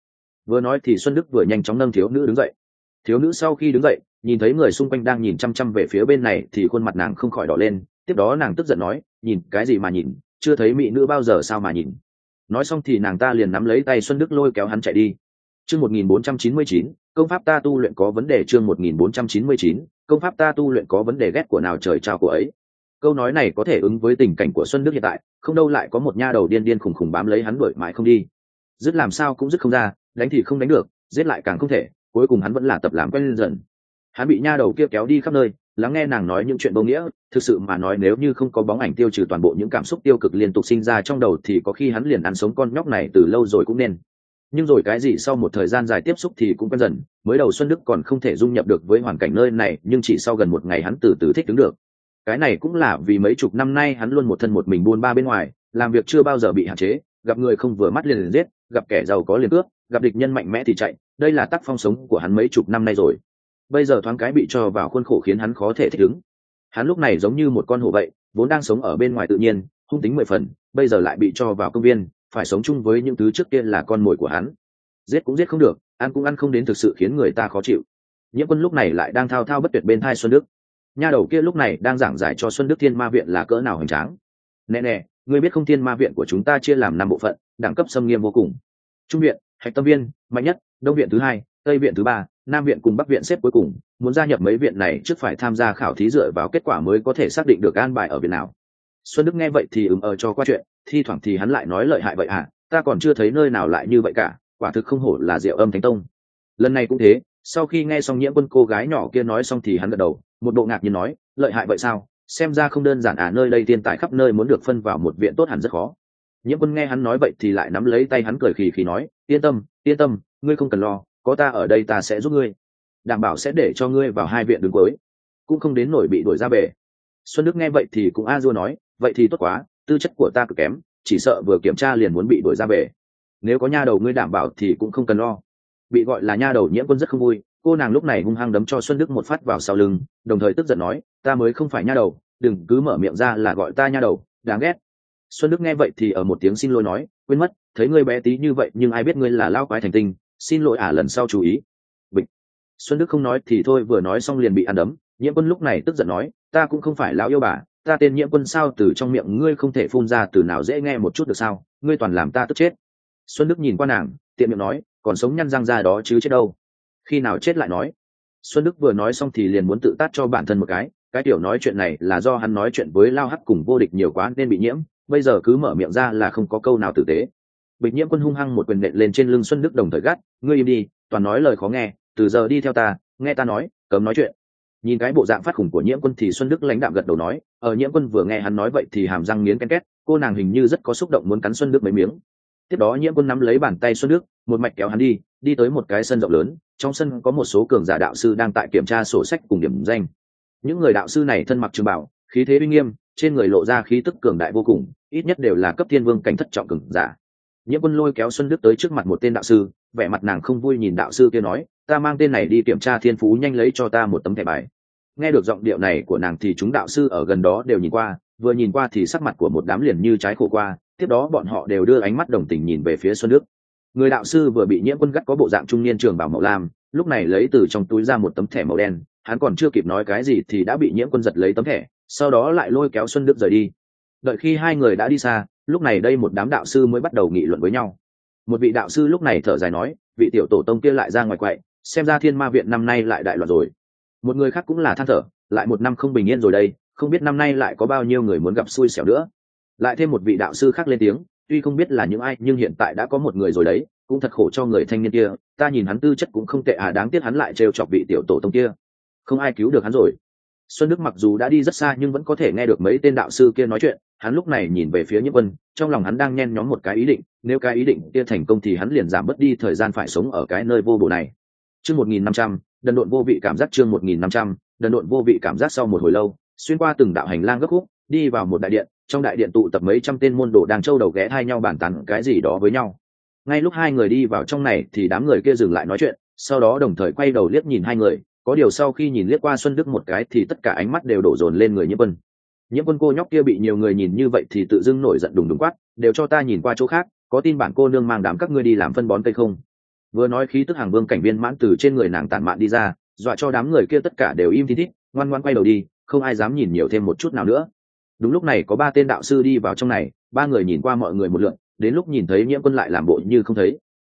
Vừa nói thì xuân đức vừa nhanh chóng nâng thiếu nữ đứng dậy. Thiếu nữ sau khi đứng dậy, nhìn thấy người xung quanh đang nhìn chăm chăm về phía bên này thì khuôn mặt nàng không khỏi đỏ lên, tiếp đó nàng tức giận nói, nhìn cái gì mà nhìn, chưa thấy mỹ nữ bao giờ sao mà nhìn nói xong thì nàng ta liền nắm lấy tay xuân đức lôi kéo hắn chạy đi. Chương một nghìn bốn trăm chín mươi chín, công pháp ta tu luyện có vấn đề chương một nghìn bốn trăm chín mươi chín, công pháp ta tu luyện có vấn đề ghét của nào trời trao của ấy. Câu nói này có thể ứng với tình cảnh của xuân đức hiện tại, không đâu lại có một nha đầu điên điên khùng khùng bám lấy hắn đuổi mãi không đi. Dứt làm sao cũng dứt không ra, đánh thì không đánh được, giết lại càng không thể, cuối cùng hắn vẫn là tập làm quen dần. Hắn bị nha đầu kia kéo đi khắp nơi lắng nghe nàng nói những chuyện vô nghĩa, thực sự mà nói nếu như không có bóng ảnh tiêu trừ toàn bộ những cảm xúc tiêu cực liên tục sinh ra trong đầu thì có khi hắn liền ăn sống con nhóc này từ lâu rồi cũng nên. Nhưng rồi cái gì sau một thời gian dài tiếp xúc thì cũng quen dần, mới đầu xuân đức còn không thể dung nhập được với hoàn cảnh nơi này, nhưng chỉ sau gần một ngày hắn từ từ thích đứng được. Cái này cũng là vì mấy chục năm nay hắn luôn một thân một mình buôn ba bên ngoài, làm việc chưa bao giờ bị hạn chế, gặp người không vừa mắt liền liền giết, gặp kẻ giàu có liền cướp, gặp địch nhân mạnh mẽ thì chạy, đây là tác phong sống của hắn mấy chục năm nay rồi bây giờ thoáng cái bị cho vào khuôn khổ khiến hắn khó thể thích ứng. Hắn lúc này giống như một con hổ vậy, vốn đang sống ở bên ngoài tự nhiên, hung tính mười phần, bây giờ lại bị cho vào công viên, phải sống chung với những thứ trước kia là con mồi của hắn. Giết cũng giết không được, ăn cũng ăn không đến thực sự khiến người ta khó chịu. Nhiễm quân lúc này lại đang thao thao bất tuyệt bên thai xuân đức. Nha đầu kia lúc này đang giảng giải cho xuân đức thiên ma viện là cỡ nào hoành tráng. Nè nè, ngươi biết không, thiên ma viện của chúng ta chia làm năm bộ phận, đẳng cấp xâm nghiêm vô cùng. Trung viện, hạch tâm viên, mạnh nhất, đông viện thứ hai, tây viện thứ ba nam viện cùng bắc viện xếp cuối cùng, muốn gia nhập mấy viện này trước phải tham gia khảo thí dựa vào kết quả mới có thể xác định được an bài ở viện nào. Xuân đức nghe vậy thì ừm ờ cho qua chuyện, thi thoảng thì hắn lại nói lợi hại vậy à ta còn chưa thấy nơi nào lại như vậy cả, quả thực không hổ là diệu âm thánh tông. Lần này cũng thế, sau khi nghe xong nhiễm quân cô gái nhỏ kia nói xong thì hắn gật đầu, một bộ ngạc nhiên nói, lợi hại vậy sao, xem ra không đơn giản à nơi đây thiên tài khắp nơi muốn được phân vào một viện tốt hẳn rất khó. Nhiễm quân nghe hắn nói vậy thì lại nắm lấy tay hắn cười khì khì nói, yên tâm yên tâm, ngươi không cần lo có ta ở đây ta sẽ giúp ngươi. Đảm bảo sẽ để cho ngươi vào hai viện đứng cuối, cũng không đến nổi bị đuổi ra về. Xuân đức nghe vậy thì cũng a dua nói, vậy thì tốt quá, tư chất của ta cực kém, chỉ sợ vừa kiểm tra liền muốn bị đuổi ra về. Nếu có nha đầu ngươi đảm bảo thì cũng không cần lo. Bị gọi là nha đầu nhiễm quân rất không vui, cô nàng lúc này hung hăng đấm cho xuân đức một phát vào sau lưng, đồng thời tức giận nói, ta mới không phải nha đầu, đừng cứ mở miệng ra là gọi ta nha đầu, đáng ghét. Xuân đức nghe vậy thì ở một tiếng xin lỗi nói, quên mất, thấy ngươi bé tí như vậy nhưng ai biết ngươi là lao quái thành tinh xin lỗi ả à, lần sau chú ý. Bịch. Xuân đức không nói thì thôi vừa nói xong liền bị ăn đấm. Nhiễm quân lúc này tức giận nói ta cũng không phải lão yêu bà ta tên nhiễm quân sao từ trong miệng ngươi không thể phun ra từ nào dễ nghe một chút được sao? Ngươi toàn làm ta tức chết. Xuân đức nhìn qua nàng tiện miệng nói còn sống nhăn răng ra đó chứ chết đâu. Khi nào chết lại nói. Xuân đức vừa nói xong thì liền muốn tự tát cho bản thân một cái cái kiểu nói chuyện này là do hắn nói chuyện với lao hắc cùng vô địch nhiều quá nên bị nhiễm bây giờ cứ mở miệng ra là không có câu nào tử tế bịch nhiễm quân hung hăng một quyền nện lên trên lưng xuân đức đồng thời gắt, ngươi im đi, toàn nói lời khó nghe, từ giờ đi theo ta, nghe ta nói, cấm nói chuyện. Nhìn cái bộ dạng phát khủng của nhiễm quân thì xuân đức lãnh đạm gật đầu nói ở nhiễm quân vừa nghe hắn nói vậy thì hàm răng nghiến ken két, cô nàng hình như rất có xúc động muốn cắn xuân đức mấy miếng. Tiếp đó nhiễm quân nắm lấy bàn tay xuân đức, một mạch kéo hắn đi đi tới một cái sân rộng lớn, trong sân có một số cường giả đạo sư đang tại kiểm tra sổ sách cùng điểm danh. Những người đạo sư này thân mặc trường bảo, khí thế uy nghiêm, trên người lộ ra khí tức cường đại vô cùng, ít nhất đều là cấp thiên vương cảnh thất trọng cường giả nhiễm quân lôi kéo xuân đức tới trước mặt một tên đạo sư, vẻ mặt nàng không vui nhìn đạo sư kia nói, ta mang tên này đi kiểm tra thiên phú, nhanh lấy cho ta một tấm thẻ bài. Nghe được giọng điệu này của nàng thì chúng đạo sư ở gần đó đều nhìn qua, vừa nhìn qua thì sắc mặt của một đám liền như trái khổ qua, tiếp đó bọn họ đều đưa ánh mắt đồng tình nhìn về phía xuân đức. Người đạo sư vừa bị nhiễm quân gắt có bộ dạng trung niên trường bảo mậu lam, lúc này lấy từ trong túi ra một tấm thẻ màu đen, hắn còn chưa kịp nói cái gì thì đã bị nhiễm quân giật lấy tấm thẻ, sau đó lại lôi kéo xuân đức rời đi. Đợi khi hai người đã đi xa lúc này đây một đám đạo sư mới bắt đầu nghị luận với nhau. Một vị đạo sư lúc này thở dài nói, vị tiểu tổ tông kia lại ra ngoài quậy, xem ra thiên ma viện năm nay lại đại loạn rồi. Một người khác cũng là than thở, lại một năm không bình yên rồi đây, không biết năm nay lại có bao nhiêu người muốn gặp xui xẻo nữa. Lại thêm một vị đạo sư khác lên tiếng, tuy không biết là những ai, nhưng hiện tại đã có một người rồi đấy, cũng thật khổ cho người thanh niên kia, ta nhìn hắn tư chất cũng không tệ à đáng tiếc hắn lại trêu chọc vị tiểu tổ tông kia. Không ai cứu được hắn rồi xuân đức mặc dù đã đi rất xa nhưng vẫn có thể nghe được mấy tên đạo sư kia nói chuyện. Hắn lúc này nhìn về phía nhiễm quân, trong lòng hắn đang nhen nhóm một cái ý định, nếu cái ý định kia thành công thì hắn liền giảm bớt đi thời gian phải sống ở cái nơi vô bổ này. Chương một nghìn năm trăm, đần độn vô vị cảm giác chương một nghìn năm trăm, đần độn vô vị cảm giác sau một hồi lâu, xuyên qua từng đạo hành lang gấp khúc, đi vào một đại điện, trong đại điện tụ tập mấy trăm tên môn đồ đang trâu đầu ghé hai nhau bàn tán cái gì đó với nhau. Ngay lúc hai người đi vào trong này thì đám người kia dừng lại nói chuyện, sau đó đồng thời quay đầu liếc nhìn hai người có điều sau khi nhìn liếc qua xuân đức một cái thì tất cả ánh mắt đều đổ dồn lên người nhiễm quân. Nhiễm quân cô nhóc kia bị nhiều người nhìn như vậy thì tự dưng nổi giận đùng đùng quát đều cho ta nhìn qua chỗ khác có tin bản cô nương mang đám các ngươi đi làm phân bón cây không? Vừa nói khí tức hàng vương cảnh viên mãn từ trên người nàng tản mạn đi ra dọa cho đám người kia tất cả đều im thi thít, ngoan ngoan quay đầu đi không ai dám nhìn nhiều thêm một chút nào nữa. Đúng lúc này có ba tên đạo sư đi vào trong này ba người nhìn qua mọi người một lượn đến lúc nhìn thấy nhiễm quân lại làm bộ như không thấy.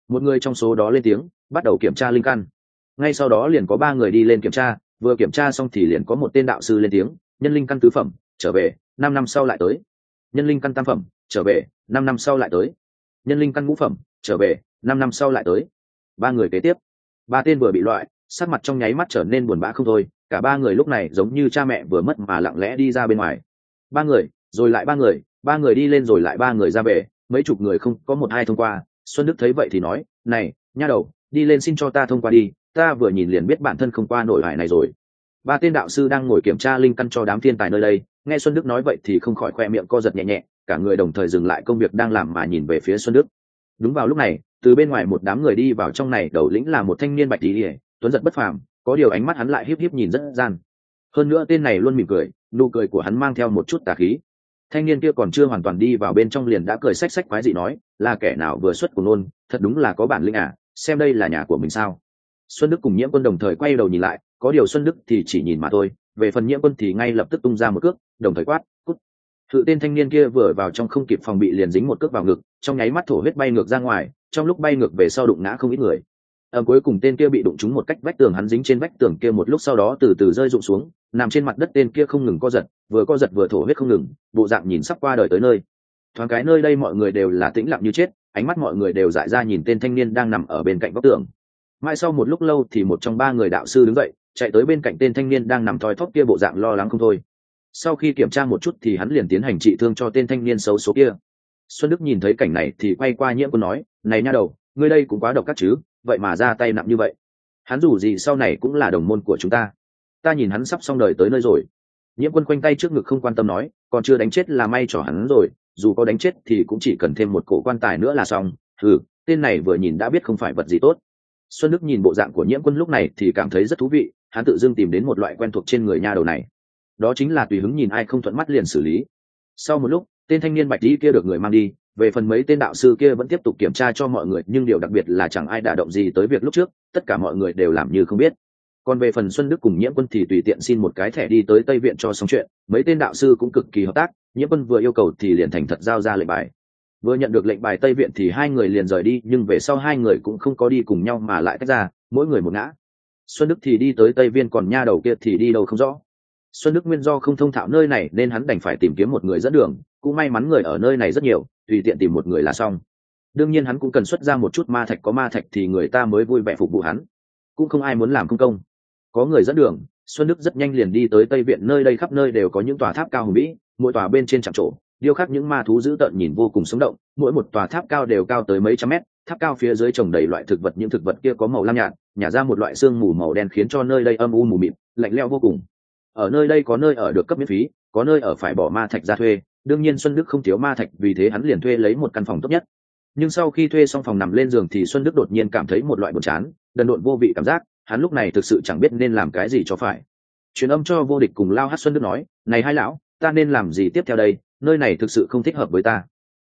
Một người trong số đó lên tiếng bắt đầu kiểm tra linh căn ngay sau đó liền có ba người đi lên kiểm tra, vừa kiểm tra xong thì liền có một tên đạo sư lên tiếng, nhân linh căn tứ phẩm, trở về, năm năm sau lại tới. Nhân linh căn tam phẩm, trở về, năm năm sau lại tới. Nhân linh căn ngũ phẩm, trở về, năm năm sau lại tới. Ba người kế tiếp. Ba tên vừa bị loại, sắc mặt trong nháy mắt trở nên buồn bã không thôi, cả ba người lúc này giống như cha mẹ vừa mất mà lặng lẽ đi ra bên ngoài. Ba người, rồi lại ba người ba người đi lên rồi lại ba người ra về, mấy chục người không có một ai thông qua. Xuân đức thấy vậy thì nói, này, nha đầu, đi lên xin cho ta thông qua đi ta vừa nhìn liền biết bản thân không qua nổi hải này rồi. Ba tên đạo sư đang ngồi kiểm tra linh căn cho đám thiên tài nơi đây, nghe xuân đức nói vậy thì không khỏi khoe miệng co giật nhẹ nhẹ, cả người đồng thời dừng lại công việc đang làm mà nhìn về phía xuân đức. Đúng vào lúc này, từ bên ngoài một đám người đi vào trong này, đầu lĩnh là một thanh niên bạch tí ỉa tuấn giật bất phàm, có điều ánh mắt hắn lại híp híp nhìn rất gian. Hơn nữa tên này luôn mỉm cười, nụ cười của hắn mang theo một chút tà khí. Thanh niên kia còn chưa hoàn toàn đi vào bên trong liền đã cười xách xách quái dị nói, là kẻ nào vừa xuất của nôn, thật đúng là có bản lĩnh à xem đây là nhà của mình sao? Xuân đức cùng nhiễm quân đồng thời quay đầu nhìn lại, có điều xuân đức thì chỉ nhìn mà thôi, về phần nhiễm quân thì ngay lập tức tung ra một cước, đồng thời quát, cút. Tự tên thanh niên kia vừa vào trong không kịp phòng bị liền dính một cước vào ngực, trong nháy mắt thổ huyết bay ngược ra ngoài, trong lúc bay ngược về sau đụng ngã không ít người. Ở cuối cùng tên kia bị đụng trúng một cách vách tường, hắn dính trên vách tường kia một lúc sau đó từ từ rơi rụng xuống, nằm trên mặt đất tên kia không ngừng co giật, vừa co giật vừa thổ huyết không ngừng, bộ dạng nhìn sắp qua đời tới nơi. Thoáng cái nơi đây mọi người đều là tĩnh lặng như chết, ánh mắt mọi người đều dại ra nhìn tên thanh niên đang nằm ở bên cạnh vách tường mãi sau một lúc lâu thì một trong ba người đạo sư đứng dậy, chạy tới bên cạnh tên thanh niên đang nằm thoi thóp kia bộ dạng lo lắng không thôi. Sau khi kiểm tra một chút thì hắn liền tiến hành trị thương cho tên thanh niên xấu số kia. Xuân đức nhìn thấy cảnh này thì quay qua nhiễm quân nói, này nha đầu, ngươi đây cũng quá độc các chứ, vậy mà ra tay nặng như vậy. Hắn dù gì sau này cũng là đồng môn của chúng ta. Ta nhìn hắn sắp xong đời tới nơi rồi. Nhiễm quân quanh tay trước ngực không quan tâm nói, còn chưa đánh chết là may cho hắn rồi, dù có đánh chết thì cũng chỉ cần thêm một cổ quan tài nữa là xong. Ừ tên này vừa nhìn đã biết không phải vật gì tốt xuân đức nhìn bộ dạng của nhiễm quân lúc này thì cảm thấy rất thú vị, hắn tự dưng tìm đến một loại quen thuộc trên người nha đầu này. Đó chính là tùy hứng nhìn ai không thuận mắt liền xử lý. Sau một lúc, tên thanh niên bạch tý kia được người mang đi, về phần mấy tên đạo sư kia vẫn tiếp tục kiểm tra cho mọi người, nhưng điều đặc biệt là chẳng ai đả động gì tới việc lúc trước, tất cả mọi người đều làm như không biết. Còn về phần xuân đức cùng nhiễm quân thì tùy tiện xin một cái thẻ đi tới tây viện cho xong chuyện, mấy tên đạo sư cũng cực kỳ hợp tác, nhiễm quân vừa yêu cầu thì liền thành thật giao ra lệnh bài vừa nhận được lệnh bài tây viện thì hai người liền rời đi, nhưng về sau hai người cũng không có đi cùng nhau mà lại tách ra, mỗi người một ngã. Xuân đức thì đi tới tây viên, còn nha đầu kia thì đi đâu không rõ. Xuân đức nguyên do không thông thạo nơi này nên hắn đành phải tìm kiếm một người dẫn đường, cũng may mắn người ở nơi này rất nhiều, tùy tiện tìm một người là xong. Đương nhiên hắn cũng cần xuất ra một chút ma thạch, có ma thạch thì người ta mới vui vẻ phục vụ hắn. Cũng không ai muốn làm công công. Có người dẫn đường, xuân đức rất nhanh liền đi tới tây viện, nơi đây khắp nơi đều có những tòa tháp cao hùng vĩ, mỗi tòa bên trên chạm trổ điêu khắc những ma thú dữ tợn nhìn vô cùng sống động, mỗi một tòa tháp cao đều cao tới mấy trăm mét, tháp cao phía dưới trồng đầy loại thực vật, những thực vật kia có màu lam nhạt, nhả ra một loại xương mù màu đen khiến cho nơi đây âm u mù mịt, lạnh leo vô cùng. Ở nơi đây có nơi ở được cấp miễn phí, có nơi ở phải bỏ ma thạch ra thuê, đương nhiên xuân đức không thiếu ma thạch, vì thế hắn liền thuê lấy một căn phòng tốt nhất. Nhưng sau khi thuê xong phòng nằm lên giường thì xuân đức đột nhiên cảm thấy một loại buồn chán, đần độn vô vị cảm giác, hắn lúc này thực sự chẳng biết nên làm cái gì cho phải. Truyền âm cho vô địch cùng lao hát xuân đức nói, này hai lão, ta nên làm gì tiếp theo đây? Nơi này thực sự không thích hợp với ta.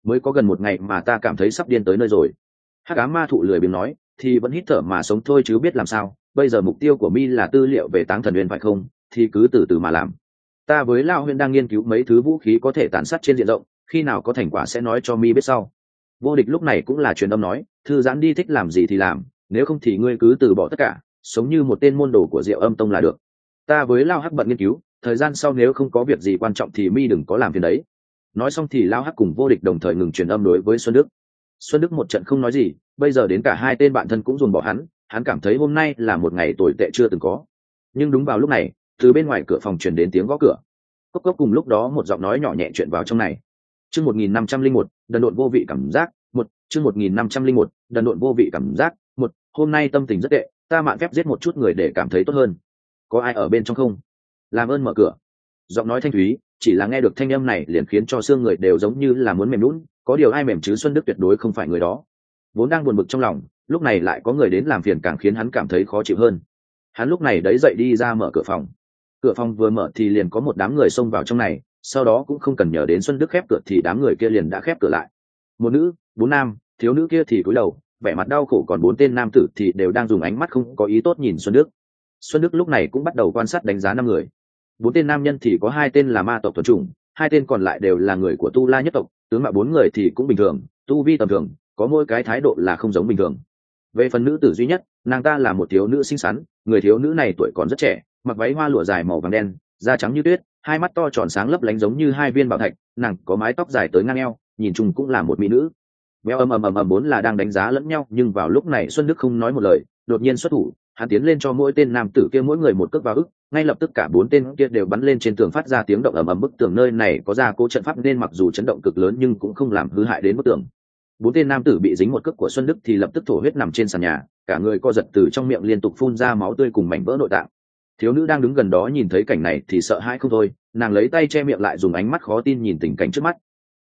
Mới có gần một ngày mà ta cảm thấy sắp điên tới nơi rồi. Hắc cá ma thụ lười biếng nói, thì vẫn hít thở mà sống thôi chứ biết làm sao. Bây giờ mục tiêu của mi là tư liệu về táng thần huyền phải không? Thì cứ từ từ mà làm. Ta với lao huyên đang nghiên cứu mấy thứ vũ khí có thể tàn sát trên diện rộng, khi nào có thành quả sẽ nói cho mi biết sau. Vô địch lúc này cũng là truyền âm nói, thư giãn đi thích làm gì thì làm, nếu không thì ngươi cứ từ bỏ tất cả, sống như một tên môn đồ của diệu âm tông là được. Ta với lao hắc bận nghiên cứu, thời gian sau nếu không có việc gì quan trọng thì mi đừng có làm phiền đấy nói xong thì lao hắc cùng vô địch đồng thời ngừng truyền âm đối với xuân đức. Xuân đức một trận không nói gì, bây giờ đến cả hai tên bạn thân cũng dồn bỏ hắn hắn cảm thấy hôm nay là một ngày tồi tệ chưa từng có. Nhưng đúng vào lúc này, từ bên ngoài cửa phòng truyền đến tiếng gõ cửa. Cốc cốc cùng lúc đó một giọng nói nhỏ nhẹ chuyện vào trong này. Chương một nghìn năm trăm linh một, đần độn vô vị cảm giác, một, chương một nghìn năm trăm linh một, đần độn vô vị cảm giác, một, hôm nay tâm tình rất tệ, ta mạn phép giết một chút người để cảm thấy tốt hơn. Có ai ở bên trong không? Làm ơn mở cửa giọng nói thanh thúy, chỉ là nghe được thanh âm này liền khiến cho xương người đều giống như là muốn mềm lún có điều ai mềm chứ xuân đức tuyệt đối không phải người đó. Vốn đang buồn bực trong lòng, lúc này lại có người đến làm phiền càng khiến hắn cảm thấy khó chịu hơn. Hắn lúc này đấy dậy đi ra mở cửa phòng. Cửa phòng vừa mở thì liền có một đám người xông vào trong này, sau đó cũng không cần nhờ đến xuân đức khép cửa thì đám người kia liền đã khép cửa lại. Một nữ, bốn nam, thiếu nữ kia thì cúi đầu, vẻ mặt đau khổ còn bốn tên nam tử thì đều đang dùng ánh mắt không có ý tốt nhìn xuân đức. Xuân đức lúc này cũng bắt đầu quan sát đánh giá năm người bốn tên nam nhân thì có hai tên là ma tộc thuần chủng, hai tên còn lại đều là người của tu la nhất tộc, tướng mạo bốn người thì cũng bình thường, tu vi tầm thường, có mỗi cái thái độ là không giống bình thường. Về phần nữ tử duy nhất, nàng ta là một thiếu nữ xinh xắn, người thiếu nữ này tuổi còn rất trẻ, mặc váy hoa lụa dài màu vàng đen, da trắng như tuyết, hai mắt to tròn sáng lấp lánh giống như hai viên bảo thạch, nàng có mái tóc dài tới ngang eo, nhìn chung cũng là một mỹ nữ. Veo ầm ầm ầm ầm bốn là đang đánh giá lẫn nhau, nhưng vào lúc này xuân đức không nói một lời, đột nhiên xuất thủ, hắn tiến lên cho mỗi tên nam tử kia mỗi người một cước vào ức ngay lập tức cả bốn tên kia đều bắn lên trên tường phát ra tiếng động ầm ầm bức tường nơi này có ra cố trận pháp nên mặc dù chấn động cực lớn nhưng cũng không làm hư hại đến bức tường. Bốn tên nam tử bị dính một cước của xuân đức thì lập tức thổ huyết nằm trên sàn nhà, cả người co giật từ trong miệng liên tục phun ra máu tươi cùng mảnh vỡ nội tạng. Thiếu nữ đang đứng gần đó nhìn thấy cảnh này thì sợ hãi không thôi, nàng lấy tay che miệng lại dùng ánh mắt khó tin nhìn tình cảnh trước mắt.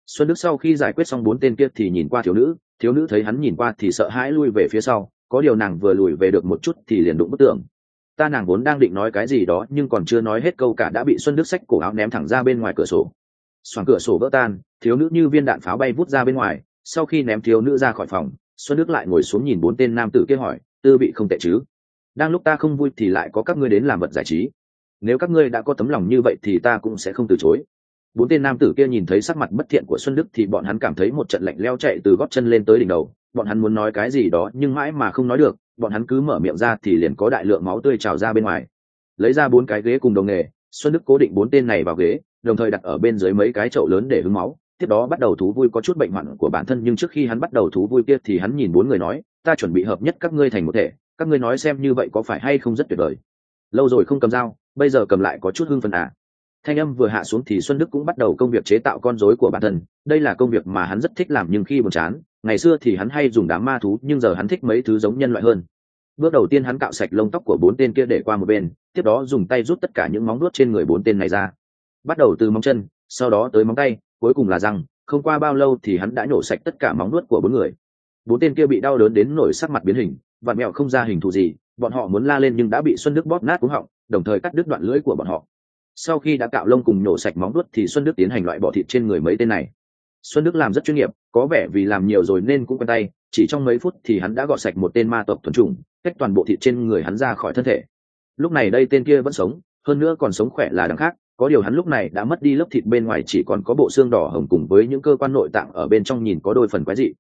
Xuân đức sau khi giải quyết xong bốn tên kia thì nhìn qua thiếu nữ thiếu nữ thấy hắn nhìn qua thì sợ hãi lui về phía sau, có điều nàng vừa lùi về được một chút thì liền đụng bức tường ta nàng vốn đang định nói cái gì đó, nhưng còn chưa nói hết câu cả đã bị xuân đức xách cổ áo ném thẳng ra bên ngoài cửa sổ. Xoàng cửa sổ vỡ tan, thiếu nữ như viên đạn pháo bay vút ra bên ngoài. Sau khi ném thiếu nữ ra khỏi phòng, xuân đức lại ngồi xuống nhìn bốn tên nam tử kia hỏi, tư vị không tệ chứ? Đang lúc ta không vui thì lại có các ngươi đến làm vật giải trí. Nếu các ngươi đã có tấm lòng như vậy thì ta cũng sẽ không từ chối. Bốn tên nam tử kia nhìn thấy sắc mặt bất thiện của xuân đức thì bọn hắn cảm thấy một trận lạnh leo chạy từ gót chân lên tới đỉnh đầu bọn hắn muốn nói cái gì đó nhưng mãi mà không nói được, bọn hắn cứ mở miệng ra thì liền có đại lượng máu tươi trào ra bên ngoài. Lấy ra bốn cái ghế cùng đồng nghề, xuân đức cố định bốn tên này vào ghế, đồng thời đặt ở bên dưới mấy cái chậu lớn để hứng máu, tiếp đó bắt đầu thú vui có chút bệnh hoạn của bản thân nhưng trước khi hắn bắt đầu thú vui kia thì hắn nhìn bốn người nói, ta chuẩn bị hợp nhất các ngươi thành một thể, các ngươi nói xem như vậy có phải hay không rất tuyệt vời. Lâu rồi không cầm dao, bây giờ cầm lại có chút hưng phần à? Thanh âm vừa hạ xuống thì xuân đức cũng bắt đầu công việc chế tạo con rối của bản thân, đây là công việc mà hắn rất thích làm nhưng khi buồn chán ngày xưa thì hắn hay dùng đám ma thú, nhưng giờ hắn thích mấy thứ giống nhân loại hơn. Bước đầu tiên hắn cạo sạch lông tóc của bốn tên kia để qua một bên, tiếp đó dùng tay rút tất cả những móng nuốt trên người bốn tên này ra. Bắt đầu từ móng chân, sau đó tới móng tay, cuối cùng là răng, không qua bao lâu thì hắn đã nhổ sạch tất cả móng nuốt của bốn người. Bốn tên kia bị đau đớn đến nổi sắc mặt biến hình vạt mẹo không ra hình thù gì, bọn họ muốn la lên nhưng đã bị xuân đức bóp nát cúng họng, đồng thời cắt đứt đoạn lưỡi của bọn họ. Sau khi đã cạo lông cùng nhổ sạch móng nuốt thì xuân đức tiến hành loại bỏ thịt trên người mấy tên này xuân đức làm rất chuyên nghiệp, có vẻ vì làm nhiều rồi nên cũng quen tay, chỉ trong mấy phút thì hắn đã gọt sạch một tên ma tộc thuần trùng cách toàn bộ thịt trên người hắn ra khỏi thân thể. Lúc này đây tên kia vẫn sống, hơn nữa còn sống khỏe là đằng khác, có điều hắn lúc này đã mất đi lớp thịt bên ngoài chỉ còn có bộ xương đỏ hồng cùng với những cơ quan nội tạng ở bên trong nhìn có đôi phần quái dị.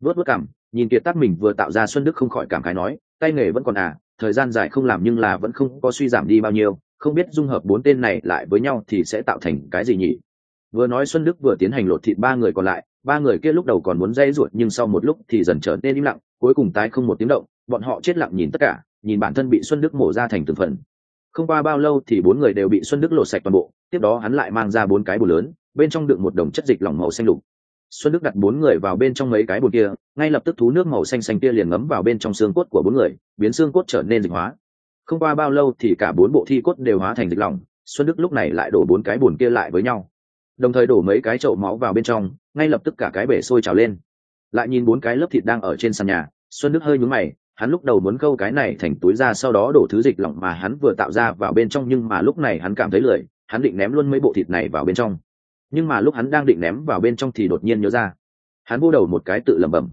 Vớt vớt cảm, nhìn kiệt tác mình vừa tạo ra xuân đức không khỏi cảm khái nói, tay nghề vẫn còn à thời gian dài không làm nhưng là vẫn không có suy giảm đi bao nhiêu, không biết dung hợp bốn tên này lại với nhau thì sẽ tạo thành cái gì nhỉ? Vừa nói xuân đức vừa tiến hành lột thịt ba người còn lại, ba người kia lúc đầu còn muốn dây ruột nhưng sau một lúc thì dần trở nên im lặng, cuối cùng tái không một tiếng động, bọn họ chết lặng nhìn tất cả, nhìn bản thân bị xuân đức mổ ra thành từng phần. Không qua bao lâu thì bốn người đều bị xuân đức lột sạch toàn bộ, tiếp đó hắn lại mang ra bốn cái bùn lớn, bên trong đựng một đồng chất dịch lỏng màu xanh lục. Xuân đức đặt bốn người vào bên trong mấy cái bùn kia, ngay lập tức thú nước màu xanh xanh kia liền ngấm vào bên trong xương cốt của bốn người, biến xương cốt trở nên dịch hóa. Không qua bao lâu thì cả bốn bộ thi cốt đều hóa thành dịch lỏng, xuân đức lúc này lại đổ bốn cái bồn kia lại với nhau đồng thời đổ mấy cái chậu máu vào bên trong, ngay lập tức cả cái bể sôi trào lên. Lại nhìn bốn cái lớp thịt đang ở trên sàn nhà, xuân đức hơi nhúng mày, hắn lúc đầu muốn câu cái này thành túi ra sau đó đổ thứ dịch lỏng mà hắn vừa tạo ra vào bên trong nhưng mà lúc này hắn cảm thấy lười, hắn định ném luôn mấy bộ thịt này vào bên trong. Nhưng mà lúc hắn đang định ném vào bên trong thì đột nhiên nhớ ra, hắn vô đầu một cái tự lẩm bẩm,